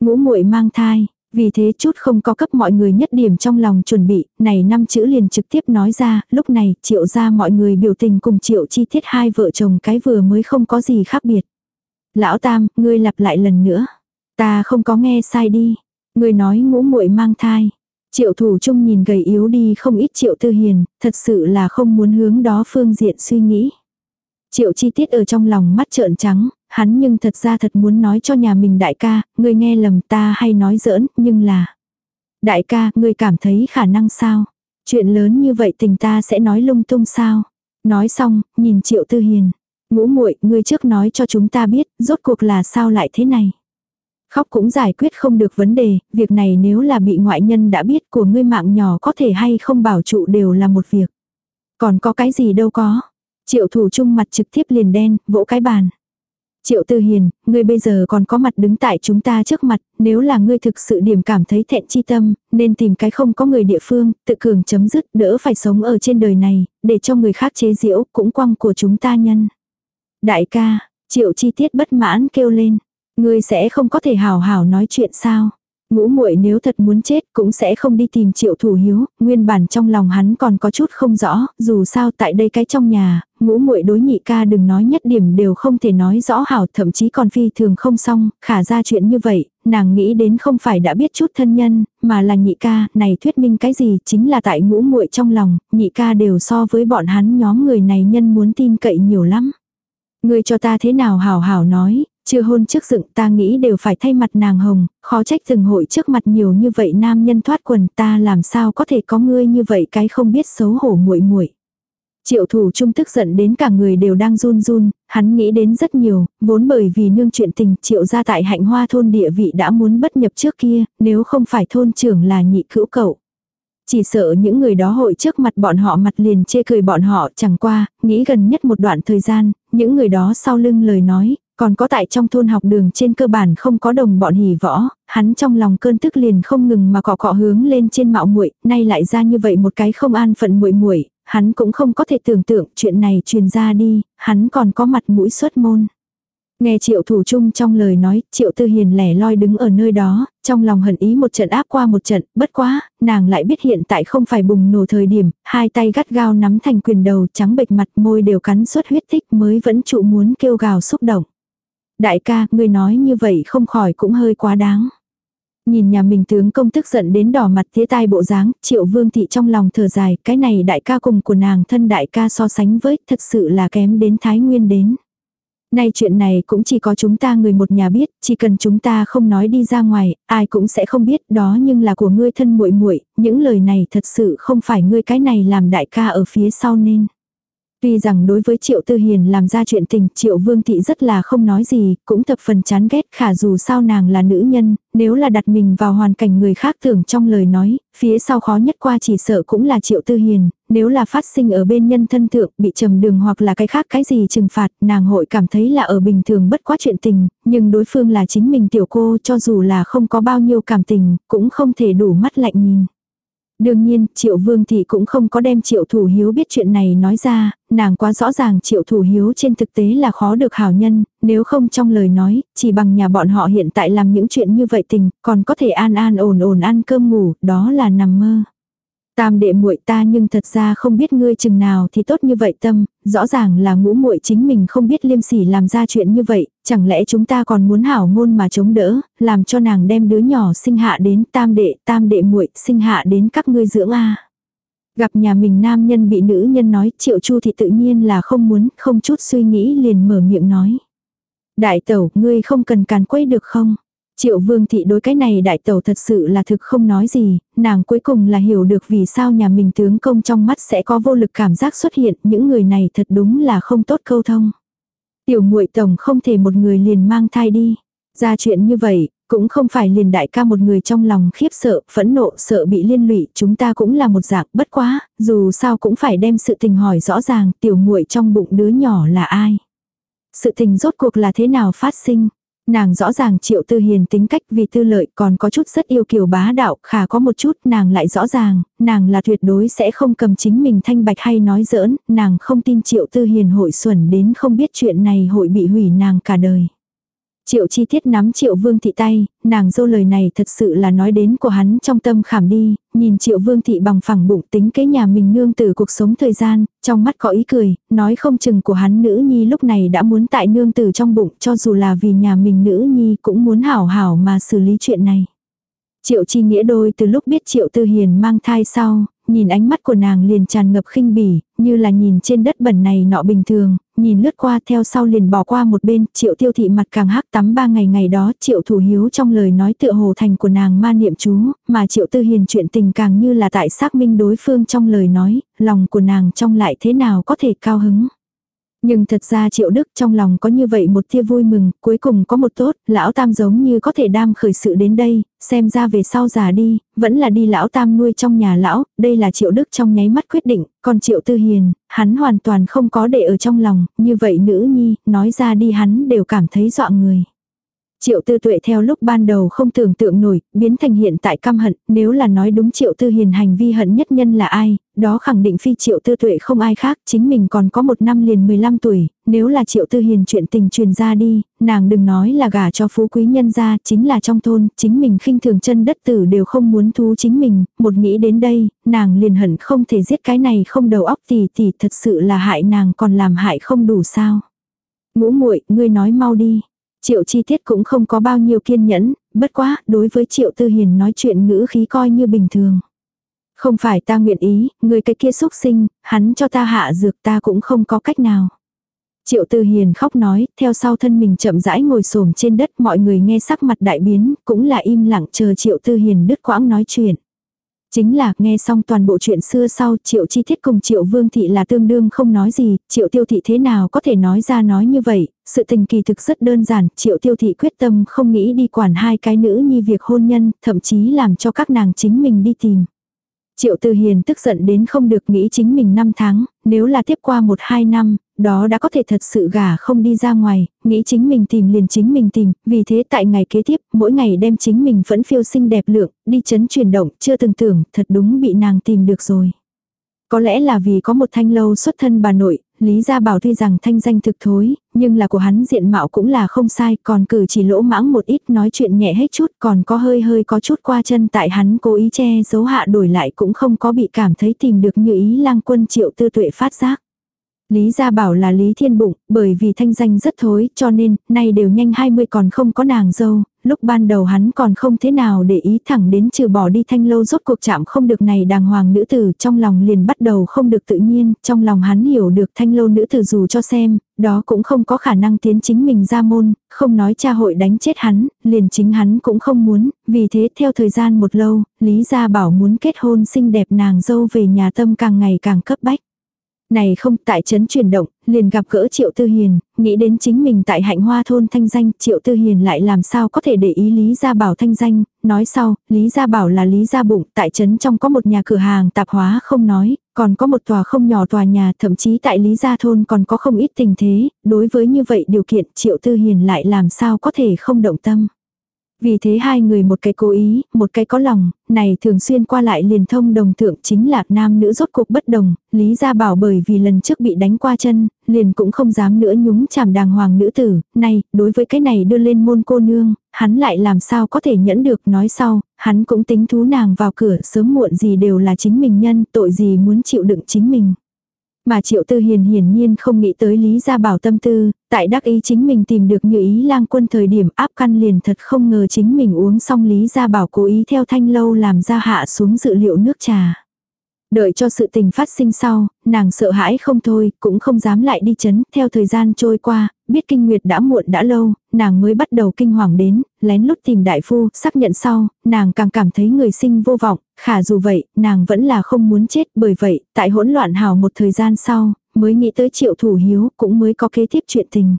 Ngũ muội mang thai, vì thế chút không có cấp mọi người nhất điểm trong lòng chuẩn bị, này năm chữ liền trực tiếp nói ra, lúc này triệu ra mọi người biểu tình cùng triệu chi tiết hai vợ chồng cái vừa mới không có gì khác biệt. Lão Tam, ngươi lặp lại lần nữa. Ta không có nghe sai đi. Ngươi nói ngũ muội mang thai. Triệu thủ trung nhìn gầy yếu đi không ít triệu tư hiền, thật sự là không muốn hướng đó phương diện suy nghĩ. Triệu chi tiết ở trong lòng mắt trợn trắng, hắn nhưng thật ra thật muốn nói cho nhà mình đại ca, người nghe lầm ta hay nói giỡn, nhưng là... Đại ca, người cảm thấy khả năng sao? Chuyện lớn như vậy tình ta sẽ nói lung tung sao? Nói xong, nhìn triệu tư hiền. Ngũ muội ngươi trước nói cho chúng ta biết, rốt cuộc là sao lại thế này? Khóc cũng giải quyết không được vấn đề, việc này nếu là bị ngoại nhân đã biết của ngươi mạng nhỏ có thể hay không bảo trụ đều là một việc. Còn có cái gì đâu có. Triệu thủ trung mặt trực tiếp liền đen, vỗ cái bàn. Triệu Tư Hiền, ngươi bây giờ còn có mặt đứng tại chúng ta trước mặt, nếu là ngươi thực sự điểm cảm thấy thẹn chi tâm, nên tìm cái không có người địa phương, tự cường chấm dứt, đỡ phải sống ở trên đời này, để cho người khác chế giễu, cũng quăng của chúng ta nhân. Đại ca, Triệu chi tiết bất mãn kêu lên, ngươi sẽ không có thể hào hào nói chuyện sao? Ngũ muội nếu thật muốn chết cũng sẽ không đi tìm triệu thủ hiếu, nguyên bản trong lòng hắn còn có chút không rõ, dù sao tại đây cái trong nhà, ngũ muội đối nhị ca đừng nói nhất điểm đều không thể nói rõ hảo thậm chí còn phi thường không xong, khả ra chuyện như vậy, nàng nghĩ đến không phải đã biết chút thân nhân, mà là nhị ca, này thuyết minh cái gì chính là tại ngũ muội trong lòng, nhị ca đều so với bọn hắn nhóm người này nhân muốn tin cậy nhiều lắm. Người cho ta thế nào hảo hảo nói, chưa hôn trước dựng ta nghĩ đều phải thay mặt nàng hồng, khó trách từng hội trước mặt nhiều như vậy nam nhân thoát quần ta làm sao có thể có ngươi như vậy cái không biết xấu hổ muội muội Triệu thủ trung tức giận đến cả người đều đang run run, hắn nghĩ đến rất nhiều, vốn bởi vì nương chuyện tình triệu gia tại hạnh hoa thôn địa vị đã muốn bất nhập trước kia, nếu không phải thôn trưởng là nhị cữu cậu. Chỉ sợ những người đó hội trước mặt bọn họ mặt liền chê cười bọn họ chẳng qua, nghĩ gần nhất một đoạn thời gian, những người đó sau lưng lời nói, còn có tại trong thôn học đường trên cơ bản không có đồng bọn hỉ võ, hắn trong lòng cơn tức liền không ngừng mà cọ cọ hướng lên trên mạo muội, nay lại ra như vậy một cái không an phận muội muội, hắn cũng không có thể tưởng tượng chuyện này truyền ra đi, hắn còn có mặt mũi xuất môn. Nghe triệu thủ chung trong lời nói, triệu tư hiền lẻ loi đứng ở nơi đó, trong lòng hận ý một trận áp qua một trận, bất quá, nàng lại biết hiện tại không phải bùng nổ thời điểm, hai tay gắt gao nắm thành quyền đầu trắng bệch mặt môi đều cắn suốt huyết tích mới vẫn trụ muốn kêu gào xúc động. Đại ca, người nói như vậy không khỏi cũng hơi quá đáng. Nhìn nhà mình tướng công tức giận đến đỏ mặt tía tai bộ dáng, triệu vương thị trong lòng thở dài, cái này đại ca cùng của nàng thân đại ca so sánh với, thật sự là kém đến thái nguyên đến. Nay chuyện này cũng chỉ có chúng ta người một nhà biết, chỉ cần chúng ta không nói đi ra ngoài, ai cũng sẽ không biết, đó nhưng là của ngươi thân muội muội, những lời này thật sự không phải ngươi cái này làm đại ca ở phía sau nên. Tuy rằng đối với Triệu Tư Hiền làm ra chuyện tình Triệu Vương Thị rất là không nói gì, cũng thập phần chán ghét khả dù sao nàng là nữ nhân, nếu là đặt mình vào hoàn cảnh người khác tưởng trong lời nói, phía sau khó nhất qua chỉ sợ cũng là Triệu Tư Hiền, nếu là phát sinh ở bên nhân thân thượng bị trầm đường hoặc là cái khác cái gì trừng phạt, nàng hội cảm thấy là ở bình thường bất quá chuyện tình, nhưng đối phương là chính mình tiểu cô cho dù là không có bao nhiêu cảm tình, cũng không thể đủ mắt lạnh nhìn. Đương nhiên, triệu vương thị cũng không có đem triệu thủ hiếu biết chuyện này nói ra, nàng quá rõ ràng triệu thủ hiếu trên thực tế là khó được hảo nhân, nếu không trong lời nói, chỉ bằng nhà bọn họ hiện tại làm những chuyện như vậy tình, còn có thể an an ổn ổn ăn cơm ngủ, đó là nằm mơ. Tam đệ muội ta nhưng thật ra không biết ngươi chừng nào thì tốt như vậy tâm, rõ ràng là ngũ muội chính mình không biết liêm sỉ làm ra chuyện như vậy, chẳng lẽ chúng ta còn muốn hảo ngôn mà chống đỡ, làm cho nàng đem đứa nhỏ sinh hạ đến tam đệ, tam đệ muội sinh hạ đến các ngươi dưỡng a. Gặp nhà mình nam nhân bị nữ nhân nói, triệu chu thì tự nhiên là không muốn, không chút suy nghĩ liền mở miệng nói. Đại tẩu, ngươi không cần càn quấy được không? Triệu vương thị đối cái này đại tẩu thật sự là thực không nói gì, nàng cuối cùng là hiểu được vì sao nhà mình tướng công trong mắt sẽ có vô lực cảm giác xuất hiện, những người này thật đúng là không tốt câu thông. Tiểu muội tổng không thể một người liền mang thai đi. Ra chuyện như vậy, cũng không phải liền đại ca một người trong lòng khiếp sợ, phẫn nộ, sợ bị liên lụy, chúng ta cũng là một dạng bất quá, dù sao cũng phải đem sự tình hỏi rõ ràng, tiểu muội trong bụng đứa nhỏ là ai. Sự tình rốt cuộc là thế nào phát sinh. Nàng rõ ràng triệu tư hiền tính cách vì tư lợi còn có chút rất yêu kiều bá đạo, khả có một chút nàng lại rõ ràng, nàng là tuyệt đối sẽ không cầm chính mình thanh bạch hay nói giỡn, nàng không tin triệu tư hiền hội xuẩn đến không biết chuyện này hội bị hủy nàng cả đời. Triệu chi tiết nắm triệu vương thị tay, nàng dâu lời này thật sự là nói đến của hắn trong tâm khảm đi, nhìn triệu vương thị bằng phẳng bụng tính cái nhà mình nương từ cuộc sống thời gian, trong mắt có ý cười, nói không chừng của hắn nữ nhi lúc này đã muốn tại nương từ trong bụng cho dù là vì nhà mình nữ nhi cũng muốn hảo hảo mà xử lý chuyện này. Triệu chi nghĩa đôi từ lúc biết triệu tư hiền mang thai sau, nhìn ánh mắt của nàng liền tràn ngập khinh bỉ, như là nhìn trên đất bẩn này nọ bình thường, nhìn lướt qua theo sau liền bỏ qua một bên, triệu tiêu thị mặt càng hắc tắm ba ngày ngày đó, triệu thủ hiếu trong lời nói tựa hồ thành của nàng ma niệm chú, mà triệu tư hiền chuyện tình càng như là tại xác minh đối phương trong lời nói, lòng của nàng trong lại thế nào có thể cao hứng. Nhưng thật ra triệu đức trong lòng có như vậy một tia vui mừng, cuối cùng có một tốt, lão tam giống như có thể đam khởi sự đến đây, xem ra về sau già đi, vẫn là đi lão tam nuôi trong nhà lão, đây là triệu đức trong nháy mắt quyết định, còn triệu tư hiền, hắn hoàn toàn không có để ở trong lòng, như vậy nữ nhi, nói ra đi hắn đều cảm thấy dọa người. Triệu tư tuệ theo lúc ban đầu không tưởng tượng nổi, biến thành hiện tại căm hận, nếu là nói đúng triệu tư hiền hành vi hận nhất nhân là ai, đó khẳng định phi triệu tư tuệ không ai khác, chính mình còn có một năm liền 15 tuổi, nếu là triệu tư hiền chuyện tình truyền ra đi, nàng đừng nói là gả cho phú quý nhân ra, chính là trong thôn, chính mình khinh thường chân đất tử đều không muốn thú chính mình, một nghĩ đến đây, nàng liền hận không thể giết cái này không đầu óc tỷ tỷ thật sự là hại nàng còn làm hại không đủ sao. Ngũ muội ngươi nói mau đi. Triệu chi tiết cũng không có bao nhiêu kiên nhẫn, bất quá, đối với triệu tư hiền nói chuyện ngữ khí coi như bình thường. Không phải ta nguyện ý, người cái kia xúc sinh, hắn cho ta hạ dược ta cũng không có cách nào. Triệu Tư Hiền khóc nói, theo sau thân mình chậm rãi ngồi xổm trên đất mọi người nghe sắc mặt đại biến, cũng là im lặng chờ Triệu Tư Hiền đứt quãng nói chuyện. Chính là nghe xong toàn bộ chuyện xưa sau triệu chi tiết cùng triệu vương thị là tương đương không nói gì, triệu tiêu thị thế nào có thể nói ra nói như vậy, sự tình kỳ thực rất đơn giản, triệu tiêu thị quyết tâm không nghĩ đi quản hai cái nữ như việc hôn nhân, thậm chí làm cho các nàng chính mình đi tìm. Triệu Tư Hiền tức giận đến không được nghĩ chính mình năm tháng, nếu là tiếp qua một hai năm, đó đã có thể thật sự gả không đi ra ngoài, nghĩ chính mình tìm liền chính mình tìm, vì thế tại ngày kế tiếp, mỗi ngày đem chính mình vẫn phiêu xinh đẹp lượng, đi chấn chuyển động, chưa từng tưởng, thật đúng bị nàng tìm được rồi. Có lẽ là vì có một thanh lâu xuất thân bà nội, Lý Gia Bảo tuy rằng thanh danh thực thối, nhưng là của hắn diện mạo cũng là không sai, còn cử chỉ lỗ mãng một ít nói chuyện nhẹ hết chút, còn có hơi hơi có chút qua chân tại hắn cố ý che giấu hạ đổi lại cũng không có bị cảm thấy tìm được như ý lang quân triệu tư tuệ phát giác. Lý Gia Bảo là Lý Thiên Bụng, bởi vì thanh danh rất thối, cho nên, nay đều nhanh 20 còn không có nàng dâu, lúc ban đầu hắn còn không thế nào để ý thẳng đến trừ bỏ đi thanh lâu rốt cuộc chạm không được này đàng hoàng nữ tử, trong lòng liền bắt đầu không được tự nhiên, trong lòng hắn hiểu được thanh lâu nữ tử dù cho xem, đó cũng không có khả năng tiến chính mình ra môn, không nói cha hội đánh chết hắn, liền chính hắn cũng không muốn, vì thế theo thời gian một lâu, Lý Gia Bảo muốn kết hôn xinh đẹp nàng dâu về nhà tâm càng ngày càng cấp bách. Này không tại trấn chuyển động, liền gặp gỡ Triệu Tư Hiền, nghĩ đến chính mình tại hạnh hoa thôn thanh danh, Triệu Tư Hiền lại làm sao có thể để ý Lý Gia Bảo thanh danh, nói sau, Lý Gia Bảo là Lý Gia Bụng, tại trấn trong có một nhà cửa hàng tạp hóa không nói, còn có một tòa không nhỏ tòa nhà, thậm chí tại Lý Gia Thôn còn có không ít tình thế, đối với như vậy điều kiện Triệu Tư Hiền lại làm sao có thể không động tâm. Vì thế hai người một cái cố ý, một cái có lòng, này thường xuyên qua lại liền thông đồng thượng chính là nam nữ rốt cuộc bất đồng, Lý Gia Bảo bởi vì lần trước bị đánh qua chân, liền cũng không dám nữa nhúng chàm đàng hoàng nữ tử, này, đối với cái này đưa lên môn cô nương, hắn lại làm sao có thể nhẫn được nói sau, hắn cũng tính thú nàng vào cửa sớm muộn gì đều là chính mình nhân, tội gì muốn chịu đựng chính mình. Mà triệu tư hiền hiển nhiên không nghĩ tới Lý Gia Bảo tâm tư, tại đắc ý chính mình tìm được như ý lang quân thời điểm áp căn liền thật không ngờ chính mình uống xong Lý Gia Bảo cố ý theo thanh lâu làm ra hạ xuống dự liệu nước trà. Đợi cho sự tình phát sinh sau, nàng sợ hãi không thôi, cũng không dám lại đi chấn, theo thời gian trôi qua, biết kinh nguyệt đã muộn đã lâu, nàng mới bắt đầu kinh hoàng đến, lén lút tìm đại phu, xác nhận sau, nàng càng cảm thấy người sinh vô vọng, khả dù vậy, nàng vẫn là không muốn chết, bởi vậy, tại hỗn loạn hào một thời gian sau, mới nghĩ tới triệu thủ hiếu, cũng mới có kế tiếp chuyện tình.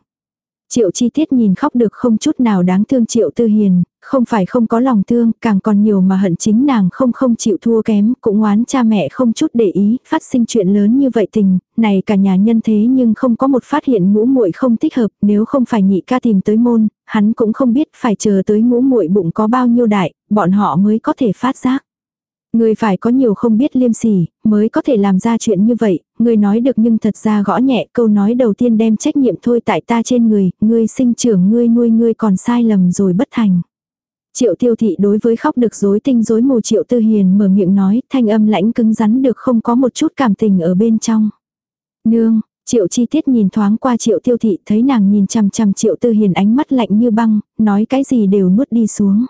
Triệu chi tiết nhìn khóc được không chút nào đáng thương triệu tư hiền, không phải không có lòng thương, càng còn nhiều mà hận chính nàng không không chịu thua kém, cũng oán cha mẹ không chút để ý, phát sinh chuyện lớn như vậy tình, này cả nhà nhân thế nhưng không có một phát hiện ngũ muội không thích hợp, nếu không phải nhị ca tìm tới môn, hắn cũng không biết phải chờ tới ngũ muội bụng có bao nhiêu đại, bọn họ mới có thể phát giác. Người phải có nhiều không biết liêm sỉ, mới có thể làm ra chuyện như vậy, người nói được nhưng thật ra gõ nhẹ câu nói đầu tiên đem trách nhiệm thôi tại ta trên người, ngươi sinh trưởng ngươi nuôi ngươi còn sai lầm rồi bất thành. Triệu tiêu thị đối với khóc được rối tinh rối mù triệu tư hiền mở miệng nói, thanh âm lãnh cứng rắn được không có một chút cảm tình ở bên trong. Nương, triệu chi tiết nhìn thoáng qua triệu tiêu thị thấy nàng nhìn chằm chằm triệu tư hiền ánh mắt lạnh như băng, nói cái gì đều nuốt đi xuống.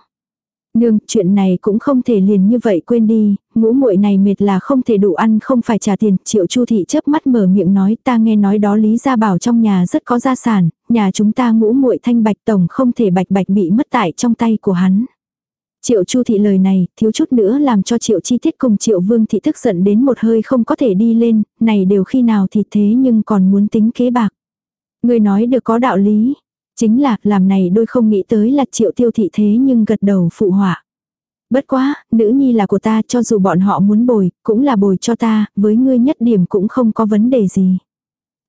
Nương, chuyện này cũng không thể liền như vậy quên đi, ngũ muội này mệt là không thể đủ ăn không phải trả tiền, triệu chu thị chớp mắt mở miệng nói ta nghe nói đó lý gia bảo trong nhà rất có gia sản, nhà chúng ta ngũ muội thanh bạch tổng không thể bạch bạch bị mất tại trong tay của hắn. Triệu chu thị lời này, thiếu chút nữa làm cho triệu chi tiết cùng triệu vương thị tức giận đến một hơi không có thể đi lên, này đều khi nào thì thế nhưng còn muốn tính kế bạc. Người nói được có đạo lý, Chính là, làm này đôi không nghĩ tới là triệu tiêu thị thế nhưng gật đầu phụ họa. Bất quá, nữ nhi là của ta cho dù bọn họ muốn bồi, cũng là bồi cho ta, với ngươi nhất điểm cũng không có vấn đề gì.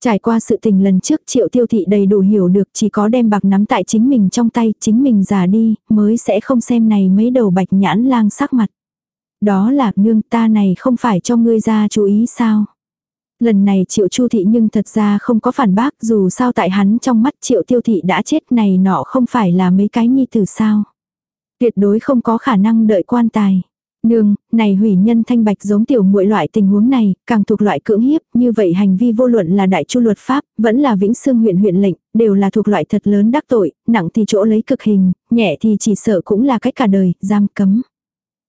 Trải qua sự tình lần trước triệu tiêu thị đầy đủ hiểu được chỉ có đem bạc nắm tại chính mình trong tay, chính mình già đi, mới sẽ không xem này mấy đầu bạch nhãn lang sắc mặt. Đó là nương ta này không phải cho ngươi ra chú ý sao. Lần này triệu chu thị nhưng thật ra không có phản bác dù sao tại hắn trong mắt triệu tiêu thị đã chết này nọ không phải là mấy cái nhi tử sao. Tuyệt đối không có khả năng đợi quan tài. Nương, này hủy nhân thanh bạch giống tiểu muội loại tình huống này, càng thuộc loại cưỡng hiếp, như vậy hành vi vô luận là đại chu luật pháp, vẫn là vĩnh xương huyện huyện lệnh, đều là thuộc loại thật lớn đắc tội, nặng thì chỗ lấy cực hình, nhẹ thì chỉ sợ cũng là cách cả đời, giam cấm.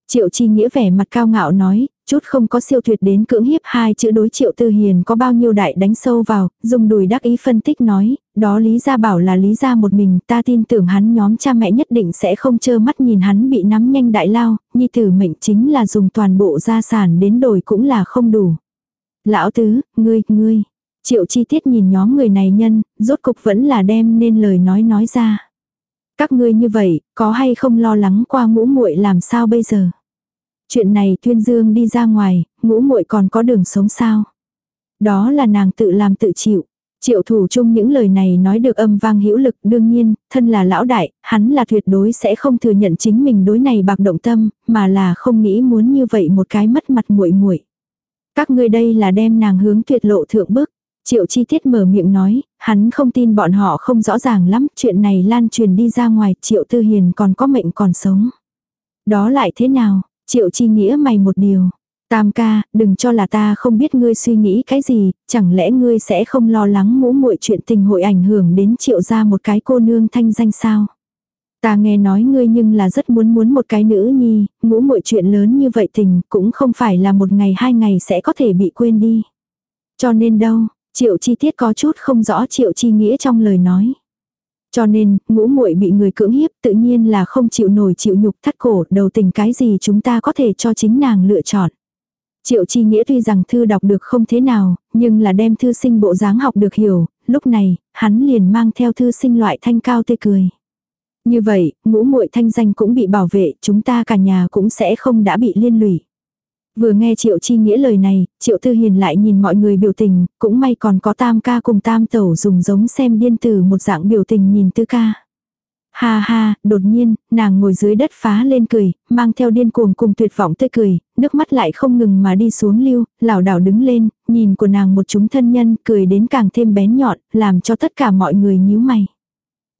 Triệu chi nghĩa vẻ mặt cao ngạo nói, Chút không có siêu tuyệt đến cưỡng hiếp hai chữ đối triệu tư hiền có bao nhiêu đại đánh sâu vào, dùng đùi đắc ý phân tích nói, đó lý gia bảo là lý gia một mình, ta tin tưởng hắn nhóm cha mẹ nhất định sẽ không chơ mắt nhìn hắn bị nắm nhanh đại lao, nhi tử mệnh chính là dùng toàn bộ gia sản đến đổi cũng là không đủ. Lão tứ, ngươi, ngươi, triệu chi tiết nhìn nhóm người này nhân, rốt cục vẫn là đem nên lời nói nói ra. Các ngươi như vậy, có hay không lo lắng qua ngũ muội làm sao bây giờ? Chuyện này tuyên dương đi ra ngoài, ngũ muội còn có đường sống sao? Đó là nàng tự làm tự chịu. Triệu thủ chung những lời này nói được âm vang hữu lực đương nhiên, thân là lão đại, hắn là tuyệt đối sẽ không thừa nhận chính mình đối này bạc động tâm, mà là không nghĩ muốn như vậy một cái mất mặt muội muội. Các ngươi đây là đem nàng hướng tuyệt lộ thượng bức. Triệu chi tiết mở miệng nói, hắn không tin bọn họ không rõ ràng lắm, chuyện này lan truyền đi ra ngoài, triệu tư hiền còn có mệnh còn sống. Đó lại thế nào, triệu chi nghĩa mày một điều. Tam ca, đừng cho là ta không biết ngươi suy nghĩ cái gì, chẳng lẽ ngươi sẽ không lo lắng ngũ muội chuyện tình hội ảnh hưởng đến triệu ra một cái cô nương thanh danh sao. Ta nghe nói ngươi nhưng là rất muốn muốn một cái nữ nhi, ngũ muội chuyện lớn như vậy tình cũng không phải là một ngày hai ngày sẽ có thể bị quên đi. Cho nên đâu, triệu chi tiết có chút không rõ triệu chi nghĩa trong lời nói. Cho nên, ngũ muội bị người cưỡng hiếp tự nhiên là không chịu nổi chịu nhục thắt cổ đầu tình cái gì chúng ta có thể cho chính nàng lựa chọn. Triệu chi nghĩa tuy rằng thư đọc được không thế nào, nhưng là đem thư sinh bộ dáng học được hiểu, lúc này, hắn liền mang theo thư sinh loại thanh cao tê cười. Như vậy, ngũ muội thanh danh cũng bị bảo vệ, chúng ta cả nhà cũng sẽ không đã bị liên lụy. Vừa nghe Triệu Chi Nghĩa lời này, Triệu Tư Hiền lại nhìn mọi người biểu tình, cũng may còn có tam ca cùng tam tẩu dùng giống xem điên tử một dạng biểu tình nhìn tư ca. Ha ha, đột nhiên, nàng ngồi dưới đất phá lên cười, mang theo điên cuồng cùng tuyệt vọng tươi cười, nước mắt lại không ngừng mà đi xuống lưu, lảo đảo đứng lên, nhìn của nàng một chúng thân nhân, cười đến càng thêm bén nhọn, làm cho tất cả mọi người nhíu mày.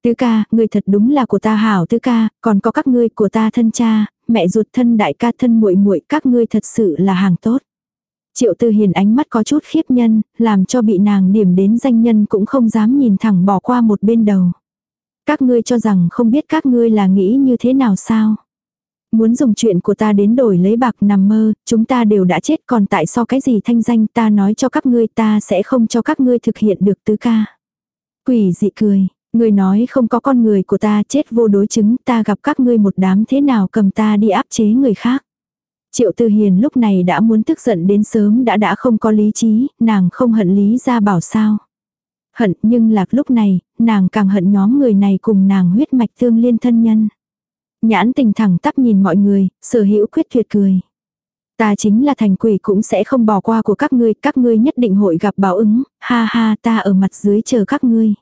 Tứ ca, người thật đúng là của ta hảo tứ ca, còn có các ngươi của ta thân cha, mẹ ruột thân đại ca thân muội muội các ngươi thật sự là hàng tốt. Triệu tư hiền ánh mắt có chút khiếp nhân, làm cho bị nàng điểm đến danh nhân cũng không dám nhìn thẳng bỏ qua một bên đầu. Các ngươi cho rằng không biết các ngươi là nghĩ như thế nào sao? Muốn dùng chuyện của ta đến đổi lấy bạc nằm mơ, chúng ta đều đã chết còn tại sao cái gì thanh danh ta nói cho các ngươi ta sẽ không cho các ngươi thực hiện được tứ ca. Quỷ dị cười, người nói không có con người của ta chết vô đối chứng ta gặp các ngươi một đám thế nào cầm ta đi áp chế người khác. Triệu Tư Hiền lúc này đã muốn tức giận đến sớm đã đã không có lý trí, nàng không hận lý ra bảo sao. Hận nhưng lạc lúc này, nàng càng hận nhóm người này cùng nàng huyết mạch tương liên thân nhân. Nhãn tình thẳng tắp nhìn mọi người, sở hữu quyết tuyệt cười. Ta chính là thành quỷ cũng sẽ không bỏ qua của các ngươi, các ngươi nhất định hội gặp báo ứng, ha ha ta ở mặt dưới chờ các ngươi.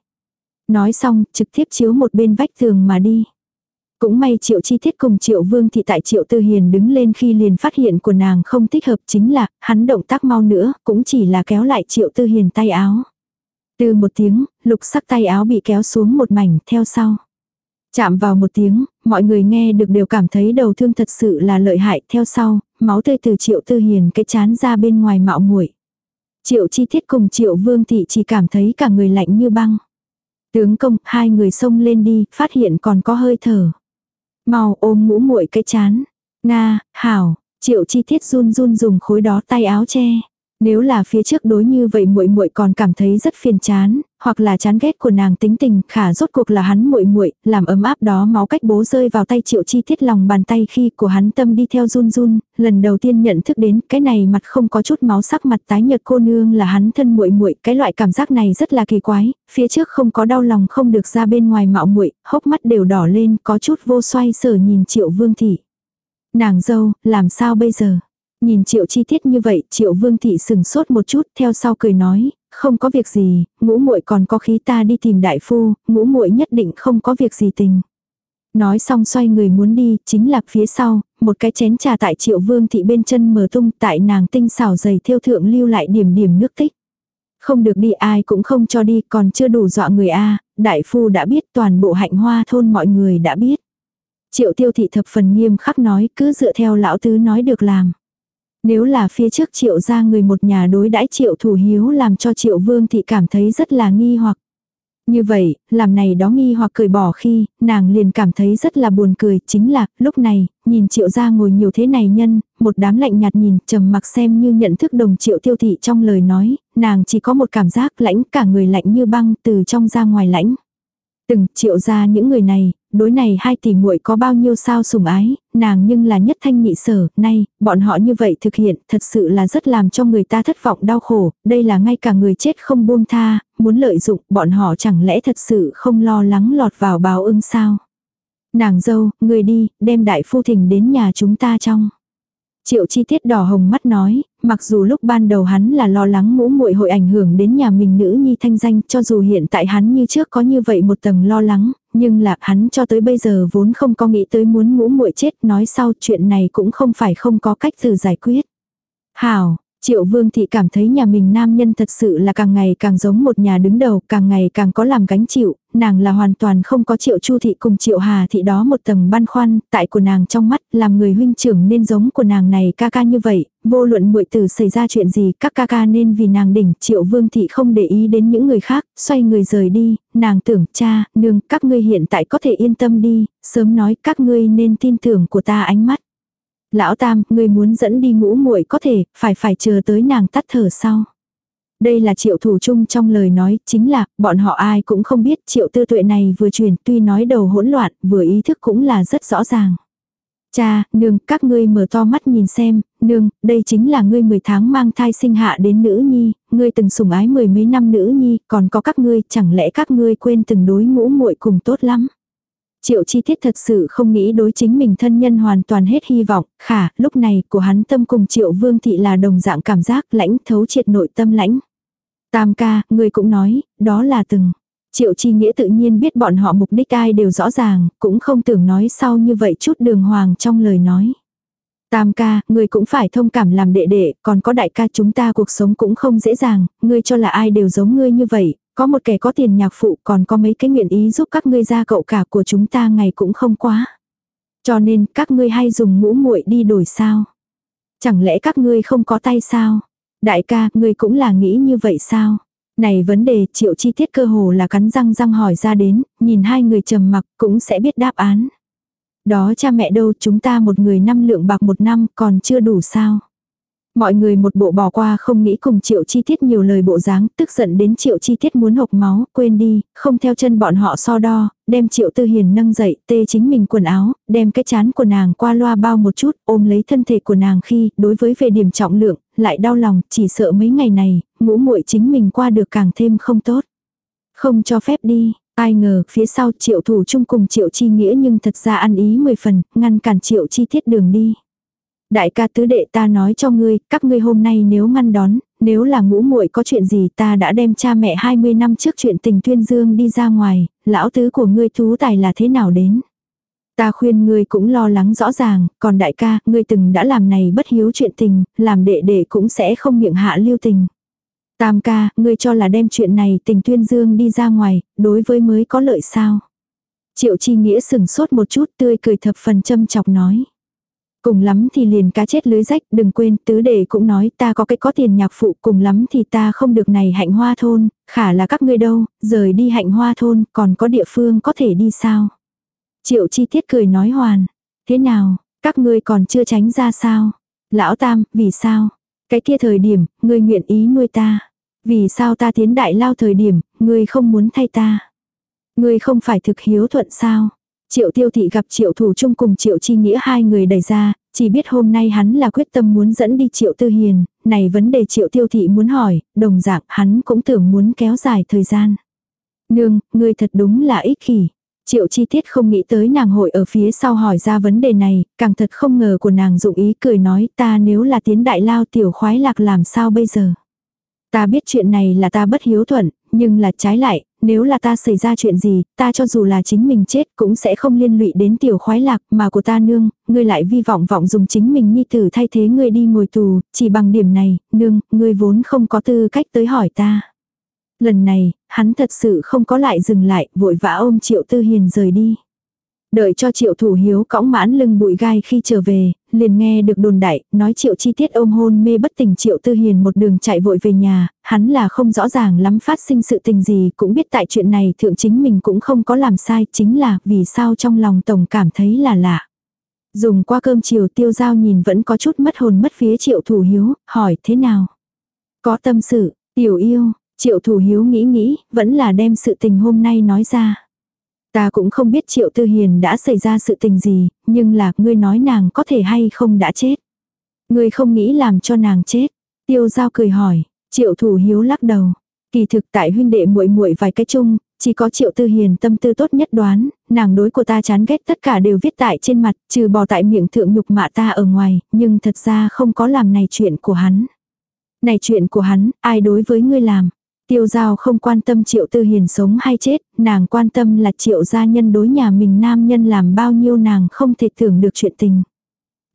Nói xong, trực tiếp chiếu một bên vách tường mà đi. Cũng may triệu chi tiết cùng triệu vương thị tại triệu tư hiền đứng lên khi liền phát hiện của nàng không thích hợp chính là, hắn động tác mau nữa, cũng chỉ là kéo lại triệu tư hiền tay áo. Từ một tiếng, lục sắc tay áo bị kéo xuống một mảnh theo sau. Chạm vào một tiếng, mọi người nghe được đều cảm thấy đầu thương thật sự là lợi hại theo sau, máu tươi từ triệu tư hiền cái chán ra bên ngoài mạo muội Triệu chi tiết cùng triệu vương thị chỉ cảm thấy cả người lạnh như băng. Tướng công, hai người xông lên đi, phát hiện còn có hơi thở. Mau ôm mũ muội cái chán. Nga, hảo, triệu chi tiết run run dùng khối đó tay áo che. Nếu là phía trước đối như vậy muội muội còn cảm thấy rất phiền chán, hoặc là chán ghét của nàng tính tình, khả rốt cuộc là hắn muội muội, làm ấm áp đó máu cách bố rơi vào tay Triệu Chi Tiết lòng bàn tay khi của hắn tâm đi theo run run, lần đầu tiên nhận thức đến cái này mặt không có chút máu sắc mặt tái nhợt cô nương là hắn thân muội muội, cái loại cảm giác này rất là kỳ quái, phía trước không có đau lòng không được ra bên ngoài mạo muội, hốc mắt đều đỏ lên, có chút vô xoay sở nhìn Triệu Vương thị. Nàng dâu, làm sao bây giờ? Nhìn triệu chi tiết như vậy, triệu vương thị sừng sốt một chút, theo sau cười nói, không có việc gì, ngũ muội còn có khí ta đi tìm đại phu, ngũ muội nhất định không có việc gì tình. Nói xong xoay người muốn đi, chính là phía sau, một cái chén trà tại triệu vương thị bên chân mở tung tại nàng tinh xảo dày theo thượng lưu lại điểm điểm nước tích. Không được đi ai cũng không cho đi còn chưa đủ dọa người A, đại phu đã biết toàn bộ hạnh hoa thôn mọi người đã biết. Triệu tiêu thị thập phần nghiêm khắc nói cứ dựa theo lão tứ nói được làm. Nếu là phía trước triệu ra người một nhà đối đãi triệu thủ hiếu làm cho triệu vương thị cảm thấy rất là nghi hoặc. Như vậy, làm này đó nghi hoặc cười bỏ khi, nàng liền cảm thấy rất là buồn cười, chính là, lúc này, nhìn triệu gia ngồi nhiều thế này nhân, một đám lạnh nhạt nhìn, trầm mặc xem như nhận thức đồng triệu tiêu thị trong lời nói, nàng chỉ có một cảm giác lãnh cả người lạnh như băng từ trong ra ngoài lãnh. Từng triệu ra những người này, đối này hai tỷ muội có bao nhiêu sao sủng ái, nàng nhưng là nhất thanh nhị sở, nay, bọn họ như vậy thực hiện, thật sự là rất làm cho người ta thất vọng đau khổ, đây là ngay cả người chết không buông tha, muốn lợi dụng, bọn họ chẳng lẽ thật sự không lo lắng lọt vào báo ưng sao. Nàng dâu, người đi, đem đại phu thỉnh đến nhà chúng ta trong. Triệu chi tiết đỏ hồng mắt nói, mặc dù lúc ban đầu hắn là lo lắng ngũ muội hội ảnh hưởng đến nhà mình nữ nhi thanh danh cho dù hiện tại hắn như trước có như vậy một tầng lo lắng, nhưng là hắn cho tới bây giờ vốn không có nghĩ tới muốn ngũ muội chết nói sau chuyện này cũng không phải không có cách từ giải quyết. Hảo, Triệu Vương Thị cảm thấy nhà mình nam nhân thật sự là càng ngày càng giống một nhà đứng đầu, càng ngày càng có làm gánh chịu, nàng là hoàn toàn không có Triệu Chu Thị cùng Triệu Hà Thị đó một tầng băn khoăn, tại của nàng trong mắt, làm người huynh trưởng nên giống của nàng này ca ca như vậy, vô luận muội tử xảy ra chuyện gì, các ca ca nên vì nàng đỉnh, Triệu Vương Thị không để ý đến những người khác, xoay người rời đi, nàng tưởng, cha, nương, các ngươi hiện tại có thể yên tâm đi, sớm nói các ngươi nên tin tưởng của ta ánh mắt. Lão Tam, ngươi muốn dẫn đi ngũ muội có thể, phải phải chờ tới nàng tắt thở sau. Đây là triệu thủ chung trong lời nói, chính là, bọn họ ai cũng không biết triệu tư tuệ này vừa truyền, tuy nói đầu hỗn loạn, vừa ý thức cũng là rất rõ ràng. Cha, nương, các ngươi mở to mắt nhìn xem, nương, đây chính là ngươi 10 tháng mang thai sinh hạ đến nữ nhi, ngươi từng sủng ái mười mấy năm nữ nhi, còn có các ngươi, chẳng lẽ các ngươi quên từng đối ngũ muội cùng tốt lắm. Triệu chi tiết thật sự không nghĩ đối chính mình thân nhân hoàn toàn hết hy vọng, khả, lúc này của hắn tâm cùng triệu vương thị là đồng dạng cảm giác lãnh thấu triệt nội tâm lãnh. Tam ca, người cũng nói, đó là từng. Triệu chi nghĩa tự nhiên biết bọn họ mục đích ai đều rõ ràng, cũng không tưởng nói sau như vậy chút đường hoàng trong lời nói. Tam ca, người cũng phải thông cảm làm đệ đệ, còn có đại ca chúng ta cuộc sống cũng không dễ dàng, ngươi cho là ai đều giống ngươi như vậy, có một kẻ có tiền nhạc phụ còn có mấy cái nguyện ý giúp các ngươi ra cậu cả của chúng ta ngày cũng không quá. Cho nên các ngươi hay dùng ngũ muội đi đổi sao? Chẳng lẽ các ngươi không có tay sao? Đại ca, ngươi cũng là nghĩ như vậy sao? Này vấn đề triệu chi tiết cơ hồ là cắn răng răng hỏi ra đến, nhìn hai người trầm mặc cũng sẽ biết đáp án. Đó cha mẹ đâu chúng ta một người năm lượng bạc một năm còn chưa đủ sao? Mọi người một bộ bỏ qua không nghĩ cùng triệu chi tiết nhiều lời bộ dáng, tức giận đến triệu chi tiết muốn hộc máu, quên đi, không theo chân bọn họ so đo, đem triệu tư hiền nâng dậy, tê chính mình quần áo, đem cái chán của nàng qua loa bao một chút, ôm lấy thân thể của nàng khi, đối với về điểm trọng lượng, lại đau lòng, chỉ sợ mấy ngày này, ngũ muội chính mình qua được càng thêm không tốt. Không cho phép đi, ai ngờ phía sau triệu thủ chung cùng triệu chi nghĩa nhưng thật ra ăn ý mười phần, ngăn cản triệu chi tiết đường đi. Đại ca tứ đệ ta nói cho ngươi, các ngươi hôm nay nếu ngăn đón, nếu là ngũ muội có chuyện gì ta đã đem cha mẹ 20 năm trước chuyện tình tuyên dương đi ra ngoài, lão tứ của ngươi thú tài là thế nào đến. Ta khuyên ngươi cũng lo lắng rõ ràng, còn đại ca, ngươi từng đã làm này bất hiếu chuyện tình, làm đệ đệ cũng sẽ không miệng hạ lưu tình. Tam ca, ngươi cho là đem chuyện này tình tuyên dương đi ra ngoài, đối với mới có lợi sao. Triệu chi nghĩa sừng sốt một chút tươi cười thập phần châm chọc nói. Cùng lắm thì liền cá chết lưới rách, đừng quên, tứ đệ cũng nói ta có cái có tiền nhạc phụ, cùng lắm thì ta không được này hạnh hoa thôn, khả là các ngươi đâu, rời đi hạnh hoa thôn, còn có địa phương có thể đi sao. Triệu chi tiết cười nói hoàn, thế nào, các ngươi còn chưa tránh ra sao. Lão Tam, vì sao? Cái kia thời điểm, ngươi nguyện ý nuôi ta. Vì sao ta tiến đại lao thời điểm, ngươi không muốn thay ta? Ngươi không phải thực hiếu thuận sao? Triệu tiêu thị gặp triệu thủ Trung cùng triệu chi nghĩa hai người đẩy ra, chỉ biết hôm nay hắn là quyết tâm muốn dẫn đi triệu tư hiền, này vấn đề triệu tiêu thị muốn hỏi, đồng dạng hắn cũng tưởng muốn kéo dài thời gian. Nương, ngươi thật đúng là ích kỷ. Triệu chi tiết không nghĩ tới nàng hội ở phía sau hỏi ra vấn đề này, càng thật không ngờ của nàng dụng ý cười nói ta nếu là tiến đại lao tiểu khoái lạc làm sao bây giờ. Ta biết chuyện này là ta bất hiếu thuận, nhưng là trái lại, nếu là ta xảy ra chuyện gì, ta cho dù là chính mình chết cũng sẽ không liên lụy đến tiểu khoái lạc mà của ta nương, ngươi lại vi vọng vọng dùng chính mình nhi tử thay thế ngươi đi ngồi tù, chỉ bằng điểm này, nương, ngươi vốn không có tư cách tới hỏi ta. Lần này, hắn thật sự không có lại dừng lại, vội vã ôm triệu tư hiền rời đi. Đợi cho triệu thủ hiếu cõng mãn lưng bụi gai khi trở về, liền nghe được đồn đại, nói triệu chi tiết ôm hôn mê bất tỉnh triệu tư hiền một đường chạy vội về nhà, hắn là không rõ ràng lắm phát sinh sự tình gì, cũng biết tại chuyện này thượng chính mình cũng không có làm sai, chính là vì sao trong lòng tổng cảm thấy là lạ. Dùng qua cơm chiều tiêu giao nhìn vẫn có chút mất hồn mất phía triệu thủ hiếu, hỏi thế nào? Có tâm sự, tiểu yêu, triệu thủ hiếu nghĩ nghĩ, vẫn là đem sự tình hôm nay nói ra. Ta cũng không biết triệu tư hiền đã xảy ra sự tình gì, nhưng là ngươi nói nàng có thể hay không đã chết. Ngươi không nghĩ làm cho nàng chết. Tiêu giao cười hỏi, triệu thủ hiếu lắc đầu. Kỳ thực tại huynh đệ muội muội vài cái chung, chỉ có triệu tư hiền tâm tư tốt nhất đoán, nàng đối của ta chán ghét tất cả đều viết tại trên mặt, trừ bỏ tại miệng thượng nhục mạ ta ở ngoài, nhưng thật ra không có làm này chuyện của hắn. Này chuyện của hắn, ai đối với ngươi làm? Tiêu giao không quan tâm triệu tư hiền sống hay chết, nàng quan tâm là triệu gia nhân đối nhà mình nam nhân làm bao nhiêu nàng không thể tưởng được chuyện tình.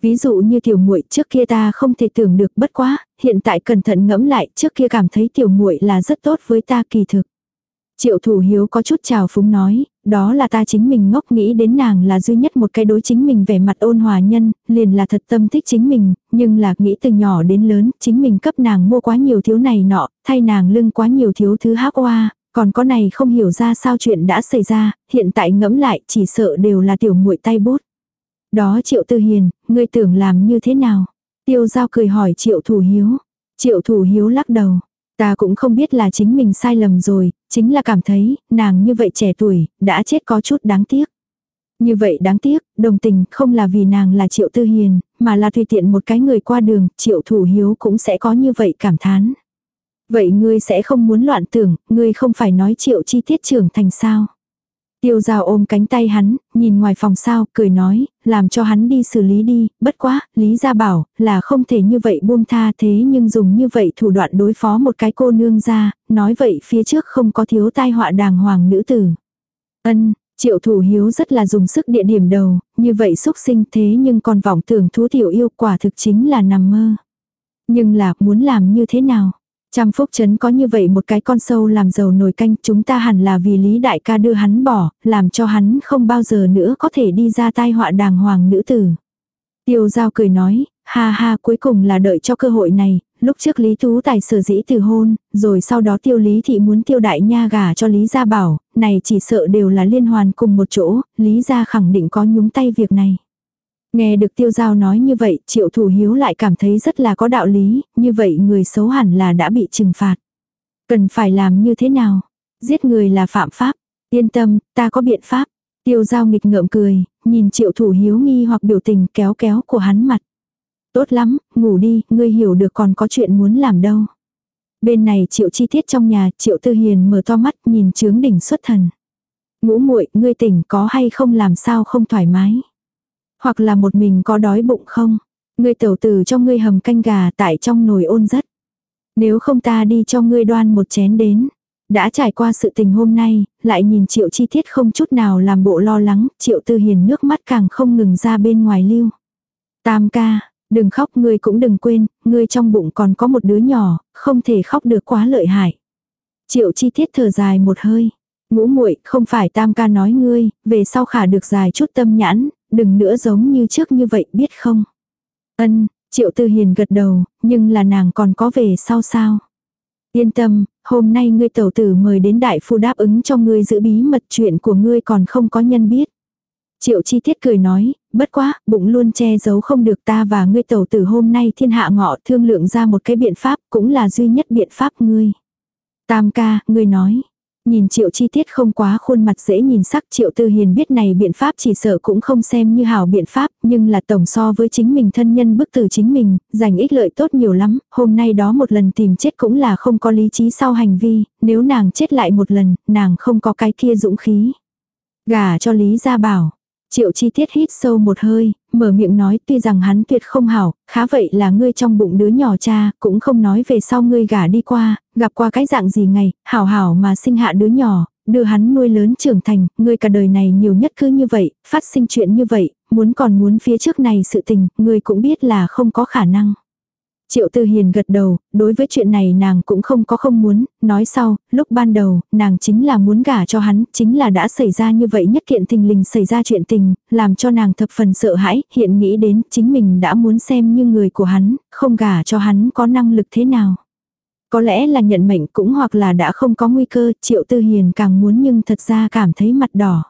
Ví dụ như tiểu muội trước kia ta không thể tưởng được bất quá, hiện tại cẩn thận ngẫm lại trước kia cảm thấy tiểu muội là rất tốt với ta kỳ thực. Triệu thủ hiếu có chút trào phúng nói, đó là ta chính mình ngốc nghĩ đến nàng là duy nhất một cái đối chính mình vẻ mặt ôn hòa nhân, liền là thật tâm thích chính mình, nhưng là nghĩ từ nhỏ đến lớn, chính mình cấp nàng mua quá nhiều thiếu này nọ, thay nàng lưng quá nhiều thiếu thứ hắc oa, còn có này không hiểu ra sao chuyện đã xảy ra, hiện tại ngẫm lại chỉ sợ đều là tiểu muội tay bút. Đó triệu tư hiền, ngươi tưởng làm như thế nào? Tiêu giao cười hỏi triệu thủ hiếu. Triệu thủ hiếu lắc đầu. Ta cũng không biết là chính mình sai lầm rồi, chính là cảm thấy, nàng như vậy trẻ tuổi, đã chết có chút đáng tiếc. Như vậy đáng tiếc, đồng tình không là vì nàng là triệu tư hiền, mà là tùy tiện một cái người qua đường, triệu thủ hiếu cũng sẽ có như vậy cảm thán. Vậy ngươi sẽ không muốn loạn tưởng, ngươi không phải nói triệu chi tiết trưởng thành sao. Tiêu giao ôm cánh tay hắn, nhìn ngoài phòng sao, cười nói, làm cho hắn đi xử lý đi, bất quá, Lý gia bảo, là không thể như vậy buông tha thế nhưng dùng như vậy thủ đoạn đối phó một cái cô nương ra, nói vậy phía trước không có thiếu tai họa đàng hoàng nữ tử. Ân, triệu thủ hiếu rất là dùng sức địa điểm đầu, như vậy xúc sinh thế nhưng còn vọng tưởng thú tiểu yêu quả thực chính là nằm mơ. Nhưng là muốn làm như thế nào? Trăm phúc chấn có như vậy một cái con sâu làm giàu nồi canh chúng ta hẳn là vì lý đại ca đưa hắn bỏ, làm cho hắn không bao giờ nữa có thể đi ra tai họa đàng hoàng nữ tử. Tiêu giao cười nói, ha ha cuối cùng là đợi cho cơ hội này, lúc trước Lý Tú Tài sở dĩ từ hôn, rồi sau đó tiêu Lý Thị muốn tiêu đại nha gà cho Lý Gia Bảo, này chỉ sợ đều là liên hoàn cùng một chỗ, Lý Gia khẳng định có nhúng tay việc này. Nghe được tiêu giao nói như vậy, triệu thủ hiếu lại cảm thấy rất là có đạo lý, như vậy người xấu hẳn là đã bị trừng phạt. Cần phải làm như thế nào? Giết người là phạm pháp. Yên tâm, ta có biện pháp. Tiêu giao nghịch ngợm cười, nhìn triệu thủ hiếu nghi hoặc biểu tình kéo kéo của hắn mặt. Tốt lắm, ngủ đi, ngươi hiểu được còn có chuyện muốn làm đâu. Bên này triệu chi tiết trong nhà, triệu tư hiền mở to mắt nhìn trướng đỉnh xuất thần. Ngũ muội ngươi tỉnh có hay không làm sao không thoải mái. Hoặc là một mình có đói bụng không? Ngươi tẩu tử cho ngươi hầm canh gà tại trong nồi ôn rất. Nếu không ta đi cho ngươi đoan một chén đến. Đã trải qua sự tình hôm nay, lại nhìn triệu chi tiết không chút nào làm bộ lo lắng, triệu tư hiền nước mắt càng không ngừng ra bên ngoài lưu. Tam ca, đừng khóc ngươi cũng đừng quên, ngươi trong bụng còn có một đứa nhỏ, không thể khóc được quá lợi hại. Triệu chi tiết thở dài một hơi. Ngũ muội không phải tam ca nói ngươi, về sau khả được dài chút tâm nhãn, đừng nữa giống như trước như vậy biết không. Ân, triệu tư hiền gật đầu, nhưng là nàng còn có về sau sao. Yên tâm, hôm nay ngươi tẩu tử mời đến đại phu đáp ứng cho ngươi giữ bí mật chuyện của ngươi còn không có nhân biết. Triệu chi tiết cười nói, bất quá, bụng luôn che giấu không được ta và ngươi tẩu tử hôm nay thiên hạ ngọ thương lượng ra một cái biện pháp cũng là duy nhất biện pháp ngươi. Tam ca, ngươi nói, Nhìn triệu chi tiết không quá khuôn mặt dễ nhìn sắc triệu tư hiền biết này biện pháp chỉ sợ cũng không xem như hảo biện pháp, nhưng là tổng so với chính mình thân nhân bức từ chính mình, giành ích lợi tốt nhiều lắm, hôm nay đó một lần tìm chết cũng là không có lý trí sau hành vi, nếu nàng chết lại một lần, nàng không có cái kia dũng khí. Gả cho Lý Gia Bảo, Triệu chi tiết hít sâu một hơi, mở miệng nói tuy rằng hắn tuyệt không hảo, khá vậy là ngươi trong bụng đứa nhỏ cha, cũng không nói về sau ngươi gả đi qua, gặp qua cái dạng gì ngày, hảo hảo mà sinh hạ đứa nhỏ, đưa hắn nuôi lớn trưởng thành, ngươi cả đời này nhiều nhất cứ như vậy, phát sinh chuyện như vậy, muốn còn muốn phía trước này sự tình, ngươi cũng biết là không có khả năng. Triệu Tư Hiền gật đầu, đối với chuyện này nàng cũng không có không muốn, nói sau, lúc ban đầu, nàng chính là muốn gả cho hắn, chính là đã xảy ra như vậy nhất kiện tình lình xảy ra chuyện tình, làm cho nàng thập phần sợ hãi, hiện nghĩ đến chính mình đã muốn xem như người của hắn, không gả cho hắn có năng lực thế nào. Có lẽ là nhận mệnh cũng hoặc là đã không có nguy cơ, Triệu Tư Hiền càng muốn nhưng thật ra cảm thấy mặt đỏ.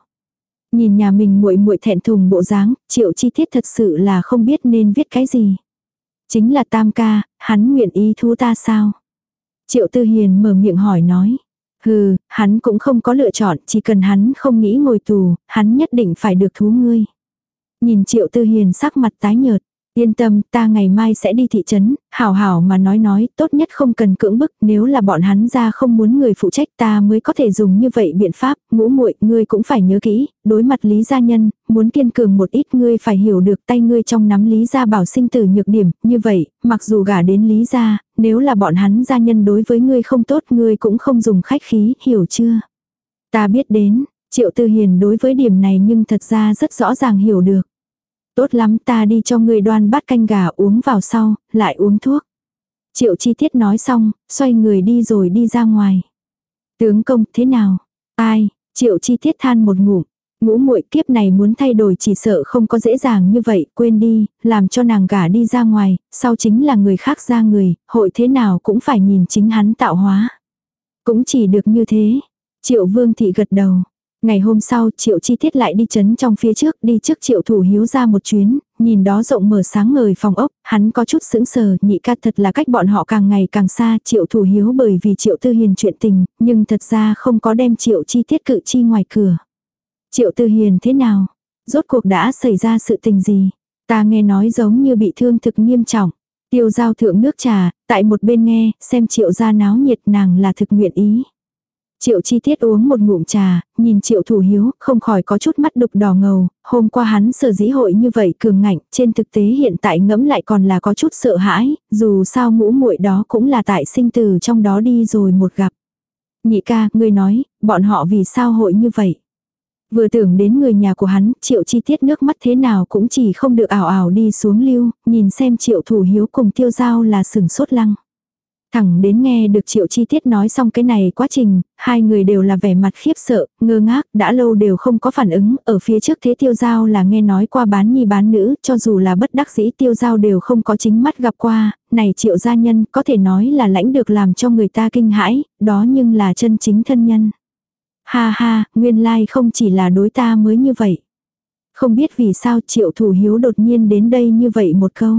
Nhìn nhà mình muội muội thẹn thùng bộ dáng, Triệu Chi Tiết thật sự là không biết nên viết cái gì. Chính là tam ca, hắn nguyện ý thú ta sao? Triệu Tư Hiền mở miệng hỏi nói. Hừ, hắn cũng không có lựa chọn, chỉ cần hắn không nghĩ ngồi tù, hắn nhất định phải được thú ngươi. Nhìn Triệu Tư Hiền sắc mặt tái nhợt, Yên tâm, ta ngày mai sẽ đi thị trấn, hảo hảo mà nói nói, tốt nhất không cần cưỡng bức, nếu là bọn hắn ra không muốn người phụ trách ta mới có thể dùng như vậy biện pháp, ngũ muội ngươi cũng phải nhớ kỹ, đối mặt lý gia nhân, muốn kiên cường một ít ngươi phải hiểu được tay ngươi trong nắm lý gia bảo sinh tử nhược điểm, như vậy, mặc dù gả đến lý gia, nếu là bọn hắn gia nhân đối với ngươi không tốt ngươi cũng không dùng khách khí, hiểu chưa? Ta biết đến, triệu tư hiền đối với điểm này nhưng thật ra rất rõ ràng hiểu được. Tốt lắm ta đi cho người đoan bát canh gà uống vào sau, lại uống thuốc. Triệu chi tiết nói xong, xoay người đi rồi đi ra ngoài. Tướng công thế nào? Ai? Triệu chi tiết than một ngụm. Ngũ muội kiếp này muốn thay đổi chỉ sợ không có dễ dàng như vậy, quên đi, làm cho nàng gả đi ra ngoài, sau chính là người khác ra người, hội thế nào cũng phải nhìn chính hắn tạo hóa. Cũng chỉ được như thế. Triệu vương thị gật đầu. Ngày hôm sau, triệu chi tiết lại đi chấn trong phía trước, đi trước triệu thủ hiếu ra một chuyến, nhìn đó rộng mở sáng ngời phòng ốc, hắn có chút sững sờ, nhị ca thật là cách bọn họ càng ngày càng xa, triệu thủ hiếu bởi vì triệu tư hiền chuyện tình, nhưng thật ra không có đem triệu chi tiết cự chi ngoài cửa. Triệu tư hiền thế nào? Rốt cuộc đã xảy ra sự tình gì? Ta nghe nói giống như bị thương thực nghiêm trọng. Tiêu giao thượng nước trà, tại một bên nghe, xem triệu gia náo nhiệt nàng là thực nguyện ý. Triệu chi tiết uống một ngụm trà, nhìn triệu thủ hiếu, không khỏi có chút mắt đục đỏ ngầu, hôm qua hắn sở dĩ hội như vậy cường ngạnh, trên thực tế hiện tại ngẫm lại còn là có chút sợ hãi, dù sao ngũ muội đó cũng là tại sinh từ trong đó đi rồi một gặp. Nhị ca, ngươi nói, bọn họ vì sao hội như vậy? Vừa tưởng đến người nhà của hắn, triệu chi tiết nước mắt thế nào cũng chỉ không được ảo ảo đi xuống lưu, nhìn xem triệu thủ hiếu cùng tiêu giao là sừng sốt lăng. Thẳng đến nghe được triệu chi tiết nói xong cái này quá trình, hai người đều là vẻ mặt khiếp sợ, ngơ ngác, đã lâu đều không có phản ứng, ở phía trước thế tiêu giao là nghe nói qua bán nhi bán nữ, cho dù là bất đắc dĩ tiêu giao đều không có chính mắt gặp qua, này triệu gia nhân có thể nói là lãnh được làm cho người ta kinh hãi, đó nhưng là chân chính thân nhân. Ha ha, nguyên lai like không chỉ là đối ta mới như vậy. Không biết vì sao triệu thủ hiếu đột nhiên đến đây như vậy một câu.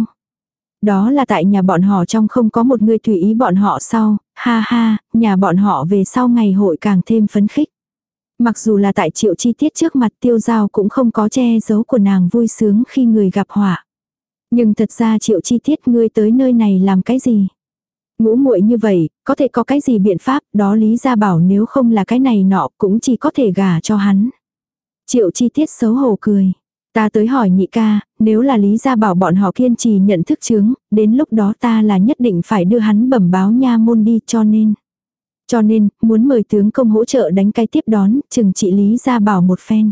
Đó là tại nhà bọn họ trong không có một người tùy ý bọn họ sau, ha ha, nhà bọn họ về sau ngày hội càng thêm phấn khích. Mặc dù là tại triệu chi tiết trước mặt tiêu giao cũng không có che giấu của nàng vui sướng khi người gặp họa. Nhưng thật ra triệu chi tiết ngươi tới nơi này làm cái gì? Ngũ muội như vậy, có thể có cái gì biện pháp, đó lý ra bảo nếu không là cái này nọ cũng chỉ có thể gả cho hắn. Triệu chi tiết xấu hổ cười. Ta tới hỏi nhị ca, nếu là lý gia bảo bọn họ kiên trì nhận thức chứng, đến lúc đó ta là nhất định phải đưa hắn bẩm báo nha môn đi cho nên. Cho nên, muốn mời tướng công hỗ trợ đánh cái tiếp đón, chừng trị lý gia bảo một phen.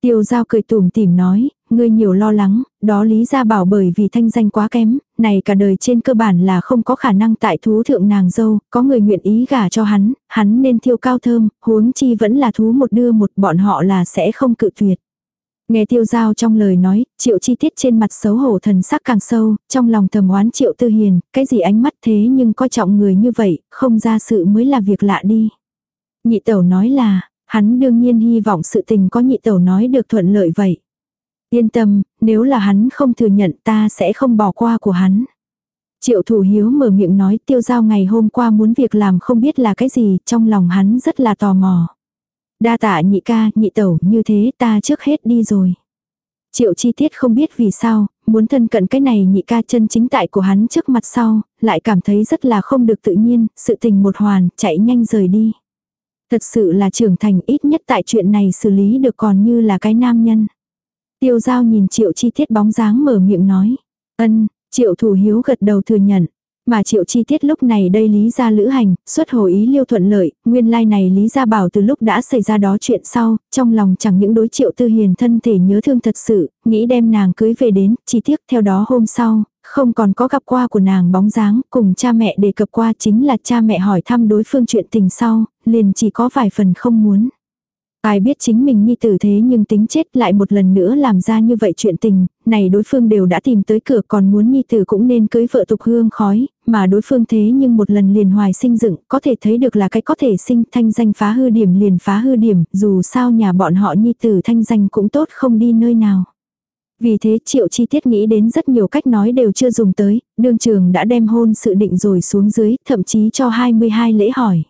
Tiêu giao cười tủm tỉm nói, ngươi nhiều lo lắng, đó lý gia bảo bởi vì thanh danh quá kém, này cả đời trên cơ bản là không có khả năng tại thú thượng nàng dâu, có người nguyện ý gả cho hắn, hắn nên thiêu cao thơm, huống chi vẫn là thú một đưa một bọn họ là sẽ không cự tuyệt. Nghe tiêu giao trong lời nói, triệu chi tiết trên mặt xấu hổ thần sắc càng sâu, trong lòng thầm oán triệu tư hiền, cái gì ánh mắt thế nhưng coi trọng người như vậy, không ra sự mới là việc lạ đi. Nhị tẩu nói là, hắn đương nhiên hy vọng sự tình có nhị tẩu nói được thuận lợi vậy. Yên tâm, nếu là hắn không thừa nhận ta sẽ không bỏ qua của hắn. Triệu thủ hiếu mở miệng nói tiêu giao ngày hôm qua muốn việc làm không biết là cái gì, trong lòng hắn rất là tò mò. Đa tạ nhị ca, nhị tẩu, như thế ta trước hết đi rồi. Triệu chi tiết không biết vì sao, muốn thân cận cái này nhị ca chân chính tại của hắn trước mặt sau, lại cảm thấy rất là không được tự nhiên, sự tình một hoàn, chạy nhanh rời đi. Thật sự là trưởng thành ít nhất tại chuyện này xử lý được còn như là cái nam nhân. Tiêu giao nhìn triệu chi tiết bóng dáng mở miệng nói. Ân, triệu thủ hiếu gật đầu thừa nhận. Mà triệu chi tiết lúc này đây lý ra lữ hành, xuất hồ ý liêu thuận lợi, nguyên lai like này lý ra bảo từ lúc đã xảy ra đó chuyện sau, trong lòng chẳng những đối triệu tư hiền thân thể nhớ thương thật sự, nghĩ đem nàng cưới về đến, chi tiết theo đó hôm sau, không còn có gặp qua của nàng bóng dáng, cùng cha mẹ đề cập qua chính là cha mẹ hỏi thăm đối phương chuyện tình sau, liền chỉ có vài phần không muốn. Ai biết chính mình nhi tử thế nhưng tính chết lại một lần nữa làm ra như vậy chuyện tình, này đối phương đều đã tìm tới cửa còn muốn nhi tử cũng nên cưới vợ tục hương khói, mà đối phương thế nhưng một lần liền hoài sinh dựng, có thể thấy được là cái có thể sinh thanh danh phá hư điểm liền phá hư điểm, dù sao nhà bọn họ nhi tử thanh danh cũng tốt không đi nơi nào. Vì thế triệu chi tiết nghĩ đến rất nhiều cách nói đều chưa dùng tới, đương trường đã đem hôn sự định rồi xuống dưới, thậm chí cho 22 lễ hỏi.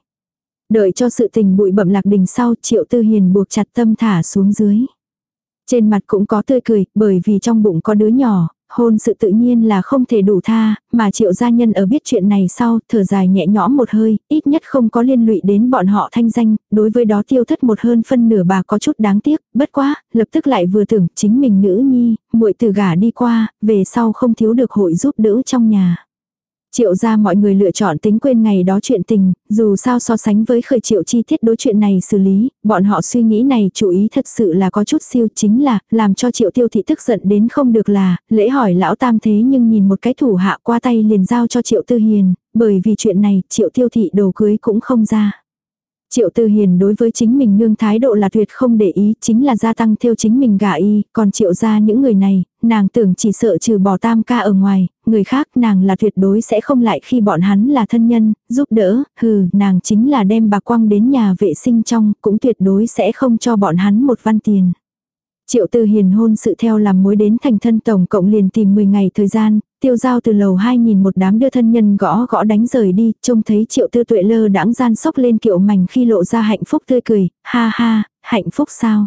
Đợi cho sự tình bụi bậm lạc đình sau triệu tư hiền buộc chặt tâm thả xuống dưới. Trên mặt cũng có tươi cười, bởi vì trong bụng có đứa nhỏ, hôn sự tự nhiên là không thể đủ tha, mà triệu gia nhân ở biết chuyện này sau, thở dài nhẹ nhõm một hơi, ít nhất không có liên lụy đến bọn họ thanh danh, đối với đó tiêu thất một hơn phân nửa bà có chút đáng tiếc, bất quá, lập tức lại vừa tưởng chính mình nữ nhi, muội từ gả đi qua, về sau không thiếu được hội giúp đỡ trong nhà. Triệu ra mọi người lựa chọn tính quên ngày đó chuyện tình, dù sao so sánh với khởi triệu chi tiết đối chuyện này xử lý, bọn họ suy nghĩ này chủ ý thật sự là có chút siêu chính là, làm cho triệu tiêu thị tức giận đến không được là, lễ hỏi lão tam thế nhưng nhìn một cái thủ hạ qua tay liền giao cho triệu tư hiền, bởi vì chuyện này triệu tiêu thị đồ cưới cũng không ra. Triệu Tư Hiền đối với chính mình nương thái độ là tuyệt không để ý, chính là gia tăng theo chính mình gả y, còn triệu ra những người này, nàng tưởng chỉ sợ trừ bỏ tam ca ở ngoài, người khác nàng là tuyệt đối sẽ không lại khi bọn hắn là thân nhân, giúp đỡ, hừ, nàng chính là đem bà quăng đến nhà vệ sinh trong, cũng tuyệt đối sẽ không cho bọn hắn một văn tiền. Triệu Tư Hiền hôn sự theo làm mối đến thành thân tổng cộng liền tìm 10 ngày thời gian, tiêu giao từ lầu hai nhìn một đám đưa thân nhân gõ gõ đánh rời đi, trông thấy Triệu Tư Tuệ lơ đãng gian sốc lên kiệu mảnh khi lộ ra hạnh phúc tươi cười, ha ha, hạnh phúc sao?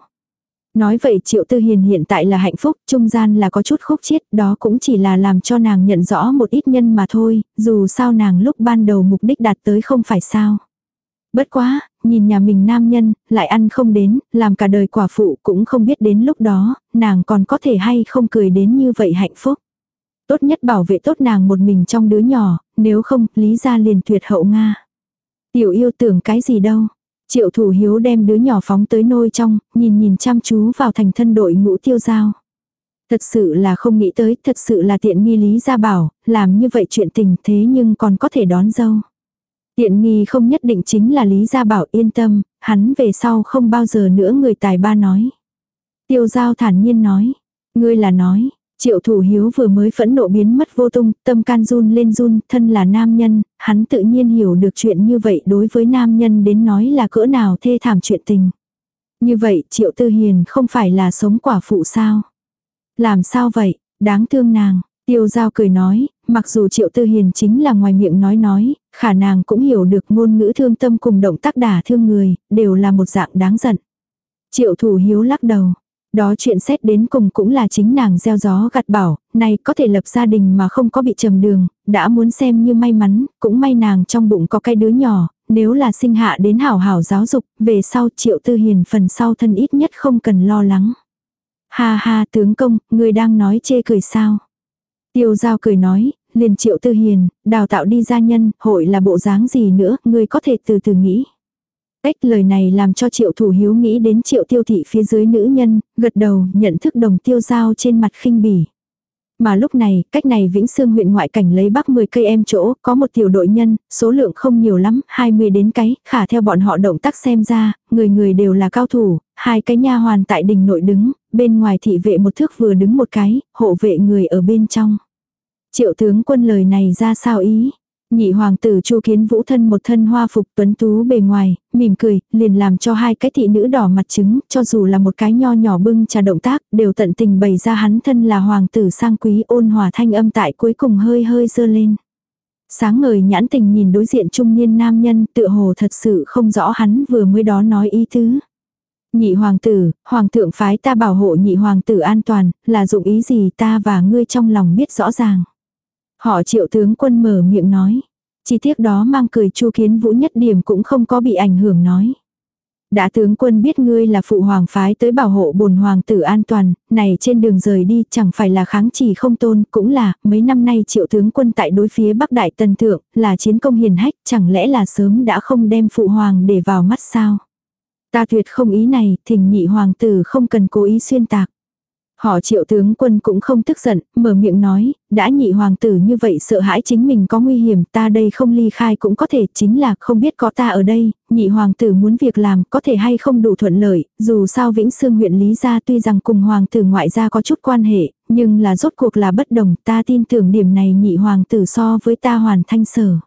Nói vậy Triệu Tư Hiền hiện tại là hạnh phúc, trung gian là có chút khúc chiết, đó cũng chỉ là làm cho nàng nhận rõ một ít nhân mà thôi, dù sao nàng lúc ban đầu mục đích đạt tới không phải sao. Bất quá, nhìn nhà mình nam nhân, lại ăn không đến, làm cả đời quả phụ cũng không biết đến lúc đó, nàng còn có thể hay không cười đến như vậy hạnh phúc. Tốt nhất bảo vệ tốt nàng một mình trong đứa nhỏ, nếu không, lý ra liền tuyệt hậu Nga. Tiểu yêu tưởng cái gì đâu. Triệu thủ hiếu đem đứa nhỏ phóng tới nôi trong, nhìn nhìn chăm chú vào thành thân đội ngũ tiêu giao. Thật sự là không nghĩ tới, thật sự là tiện nghi lý gia bảo, làm như vậy chuyện tình thế nhưng còn có thể đón dâu. Tiện nghi không nhất định chính là Lý Gia Bảo yên tâm, hắn về sau không bao giờ nữa người tài ba nói. Tiêu giao thản nhiên nói, ngươi là nói, triệu thủ hiếu vừa mới phẫn nộ biến mất vô tung, tâm can run lên run, thân là nam nhân, hắn tự nhiên hiểu được chuyện như vậy đối với nam nhân đến nói là cỡ nào thê thảm chuyện tình. Như vậy triệu tư hiền không phải là sống quả phụ sao? Làm sao vậy, đáng thương nàng, Tiêu giao cười nói, mặc dù triệu tư hiền chính là ngoài miệng nói nói, khả nàng cũng hiểu được ngôn ngữ thương tâm cùng động tác đả thương người, đều là một dạng đáng giận. Triệu thủ hiếu lắc đầu. Đó chuyện xét đến cùng cũng là chính nàng gieo gió gặt bảo, này có thể lập gia đình mà không có bị trầm đường, đã muốn xem như may mắn, cũng may nàng trong bụng có cái đứa nhỏ, nếu là sinh hạ đến hảo hảo giáo dục, về sau triệu tư hiền phần sau thân ít nhất không cần lo lắng. Ha ha tướng công, người đang nói chê cười sao. Tiêu giao cười nói, liền triệu tư hiền, đào tạo đi gia nhân, hội là bộ dáng gì nữa, người có thể từ từ nghĩ. Cách lời này làm cho triệu thủ hiếu nghĩ đến triệu tiêu thị phía dưới nữ nhân, gật đầu, nhận thức đồng tiêu giao trên mặt khinh bỉ. Mà lúc này, cách này Vĩnh Sương huyện ngoại cảnh lấy bắc 10 cây em chỗ, có một tiểu đội nhân, số lượng không nhiều lắm, 20 đến cái, khả theo bọn họ động tác xem ra, người người đều là cao thủ, hai cái nha hoàn tại đỉnh nội đứng, bên ngoài thị vệ một thước vừa đứng một cái, hộ vệ người ở bên trong. Triệu tướng quân lời này ra sao ý? Nhị hoàng tử Chu Kiến Vũ thân một thân hoa phục tuấn tú bề ngoài, mỉm cười, liền làm cho hai cái thị nữ đỏ mặt trứng, cho dù là một cái nho nhỏ bưng trà động tác, đều tận tình bày ra hắn thân là hoàng tử sang quý ôn hòa thanh âm tại cuối cùng hơi hơi dơ lên. Sáng ngời nhãn tình nhìn đối diện trung niên nam nhân tựa hồ thật sự không rõ hắn vừa mới đó nói ý tứ. Nhị hoàng tử, hoàng thượng phái ta bảo hộ nhị hoàng tử an toàn, là dụng ý gì ta và ngươi trong lòng biết rõ ràng. Họ triệu tướng quân mở miệng nói. Chi tiết đó mang cười chu kiến vũ nhất điểm cũng không có bị ảnh hưởng nói. Đã tướng quân biết ngươi là phụ hoàng phái tới bảo hộ bồn hoàng tử an toàn, này trên đường rời đi chẳng phải là kháng chỉ không tôn, cũng là, mấy năm nay triệu tướng quân tại đối phía Bắc Đại Tần Thượng, là chiến công hiền hách, chẳng lẽ là sớm đã không đem phụ hoàng để vào mắt sao? Ta tuyệt không ý này, thỉnh nhị hoàng tử không cần cố ý xuyên tạc. Họ triệu tướng quân cũng không tức giận, mở miệng nói, đã nhị hoàng tử như vậy sợ hãi chính mình có nguy hiểm, ta đây không ly khai cũng có thể, chính là không biết có ta ở đây, nhị hoàng tử muốn việc làm có thể hay không đủ thuận lợi, dù sao Vĩnh Sương huyện Lý Gia tuy rằng cùng hoàng tử ngoại gia có chút quan hệ, nhưng là rốt cuộc là bất đồng, ta tin tưởng điểm này nhị hoàng tử so với ta hoàn thanh sở.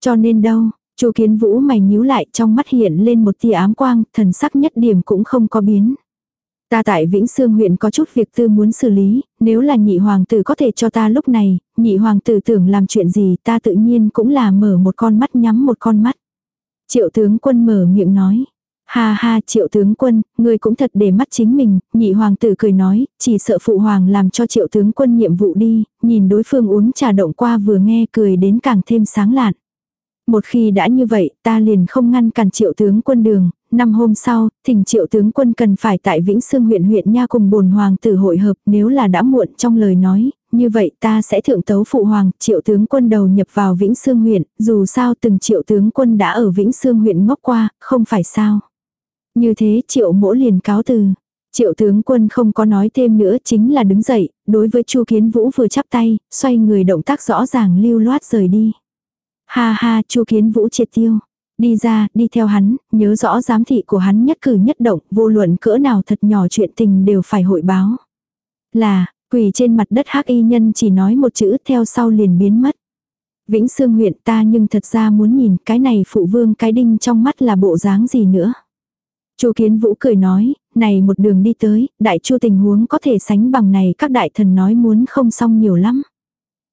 Cho nên đâu, Chu Kiến Vũ mày nhíu lại trong mắt hiện lên một tia ám quang, thần sắc nhất điểm cũng không có biến. Ta tại Vĩnh Sương huyện có chút việc tư muốn xử lý, nếu là nhị hoàng tử có thể cho ta lúc này, nhị hoàng tử tưởng làm chuyện gì ta tự nhiên cũng là mở một con mắt nhắm một con mắt. Triệu tướng quân mở miệng nói. Ha ha triệu tướng quân, người cũng thật để mắt chính mình, nhị hoàng tử cười nói, chỉ sợ phụ hoàng làm cho triệu tướng quân nhiệm vụ đi, nhìn đối phương uống trà động qua vừa nghe cười đến càng thêm sáng lạn. Một khi đã như vậy, ta liền không ngăn cản triệu tướng quân đường, năm hôm sau, thỉnh triệu tướng quân cần phải tại Vĩnh Sương huyện huyện nha cùng bồn hoàng tử hội hợp nếu là đã muộn trong lời nói, như vậy ta sẽ thượng tấu phụ hoàng, triệu tướng quân đầu nhập vào Vĩnh Sương huyện, dù sao từng triệu tướng quân đã ở Vĩnh Sương huyện ngốc qua, không phải sao. Như thế triệu mỗ liền cáo từ. Triệu tướng quân không có nói thêm nữa chính là đứng dậy, đối với Chu Kiến Vũ vừa chắp tay, xoay người động tác rõ ràng lưu loát rời đi. Ha ha, Chu Kiến Vũ triệt tiêu. Đi ra, đi theo hắn, nhớ rõ giám thị của hắn nhất cử nhất động, vô luận cỡ nào thật nhỏ chuyện tình đều phải hội báo. Là, quỳ trên mặt đất hắc y nhân chỉ nói một chữ theo sau liền biến mất. Vĩnh Sương huyện ta nhưng thật ra muốn nhìn cái này phụ vương cái đinh trong mắt là bộ dáng gì nữa. Chu Kiến Vũ cười nói, này một đường đi tới, đại chu tình huống có thể sánh bằng này các đại thần nói muốn không xong nhiều lắm.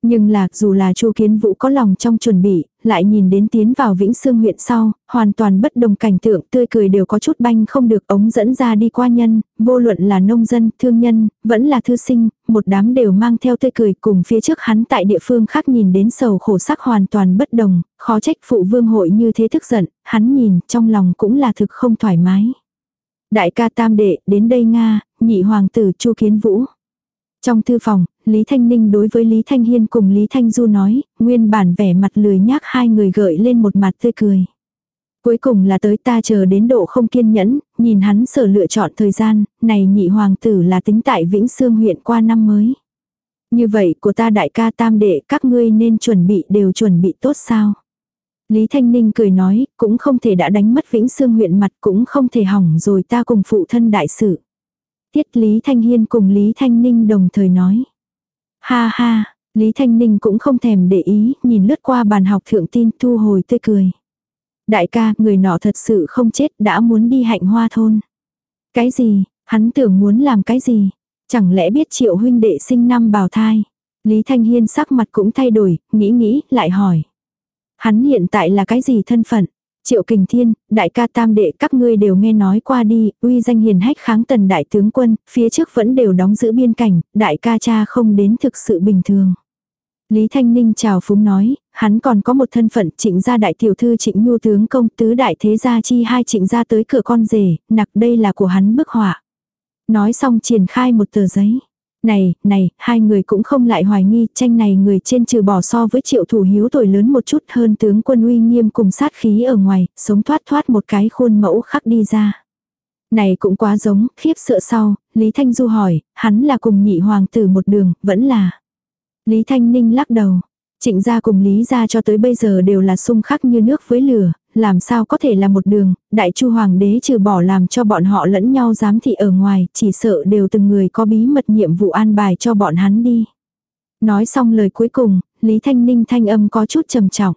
Nhưng là, dù là Chu Kiến Vũ có lòng trong chuẩn bị, lại nhìn đến tiến vào Vĩnh Sương huyện sau, hoàn toàn bất đồng cảnh tượng, tươi cười đều có chút banh không được ống dẫn ra đi qua nhân, vô luận là nông dân, thương nhân, vẫn là thư sinh, một đám đều mang theo tươi cười cùng phía trước hắn tại địa phương khác nhìn đến sầu khổ sắc hoàn toàn bất đồng, khó trách phụ vương hội như thế thức giận, hắn nhìn trong lòng cũng là thực không thoải mái. Đại ca tam đệ, đến đây Nga, nhị hoàng tử Chu Kiến Vũ. Trong thư phòng, Lý Thanh Ninh đối với Lý Thanh Hiên cùng Lý Thanh Du nói, nguyên bản vẻ mặt lười nhác hai người gợi lên một mặt tươi cười. Cuối cùng là tới ta chờ đến độ không kiên nhẫn, nhìn hắn sở lựa chọn thời gian, này nhị hoàng tử là tính tại Vĩnh Sương huyện qua năm mới. Như vậy của ta đại ca tam đệ các ngươi nên chuẩn bị đều chuẩn bị tốt sao. Lý Thanh Ninh cười nói, cũng không thể đã đánh mất Vĩnh Sương huyện mặt cũng không thể hỏng rồi ta cùng phụ thân đại sự. Tiết Lý Thanh Hiên cùng Lý Thanh Ninh đồng thời nói. Ha ha, Lý Thanh Ninh cũng không thèm để ý, nhìn lướt qua bàn học thượng tin thu hồi tươi cười. Đại ca, người nọ thật sự không chết, đã muốn đi hạnh hoa thôn. Cái gì, hắn tưởng muốn làm cái gì? Chẳng lẽ biết triệu huynh đệ sinh năm bào thai? Lý Thanh Hiên sắc mặt cũng thay đổi, nghĩ nghĩ, lại hỏi. Hắn hiện tại là cái gì thân phận? Triệu Kình Thiên, đại ca tam đệ các ngươi đều nghe nói qua đi, uy danh hiền hách kháng tần đại tướng quân, phía trước vẫn đều đóng giữ biên cảnh, đại ca cha không đến thực sự bình thường. Lý Thanh Ninh chào phúng nói, hắn còn có một thân phận trịnh gia đại tiểu thư trịnh nhu tướng công tứ đại thế gia chi hai trịnh gia tới cửa con rể, nặc đây là của hắn bức họa. Nói xong triển khai một tờ giấy. Này, này, hai người cũng không lại hoài nghi, tranh này người trên trừ bỏ so với triệu thủ hiếu tuổi lớn một chút hơn tướng quân uy nghiêm cùng sát khí ở ngoài, sống thoát thoát một cái khuôn mẫu khắc đi ra. Này cũng quá giống, khiếp sợ sau, Lý Thanh Du hỏi, hắn là cùng nhị hoàng tử một đường, vẫn là. Lý Thanh Ninh lắc đầu. Trịnh gia cùng Lý gia cho tới bây giờ đều là xung khắc như nước với lửa, làm sao có thể là một đường, đại chu hoàng đế trừ bỏ làm cho bọn họ lẫn nhau giám thị ở ngoài, chỉ sợ đều từng người có bí mật nhiệm vụ an bài cho bọn hắn đi. Nói xong lời cuối cùng, Lý Thanh Ninh thanh âm có chút trầm trọng.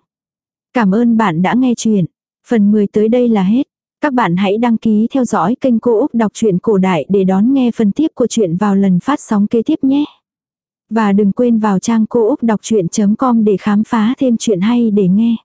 Cảm ơn bạn đã nghe chuyện. Phần 10 tới đây là hết. Các bạn hãy đăng ký theo dõi kênh Cô Úc Đọc truyện Cổ Đại để đón nghe phần tiếp của chuyện vào lần phát sóng kế tiếp nhé. Và đừng quên vào trang cô úc đọc chuyện.com để khám phá thêm chuyện hay để nghe.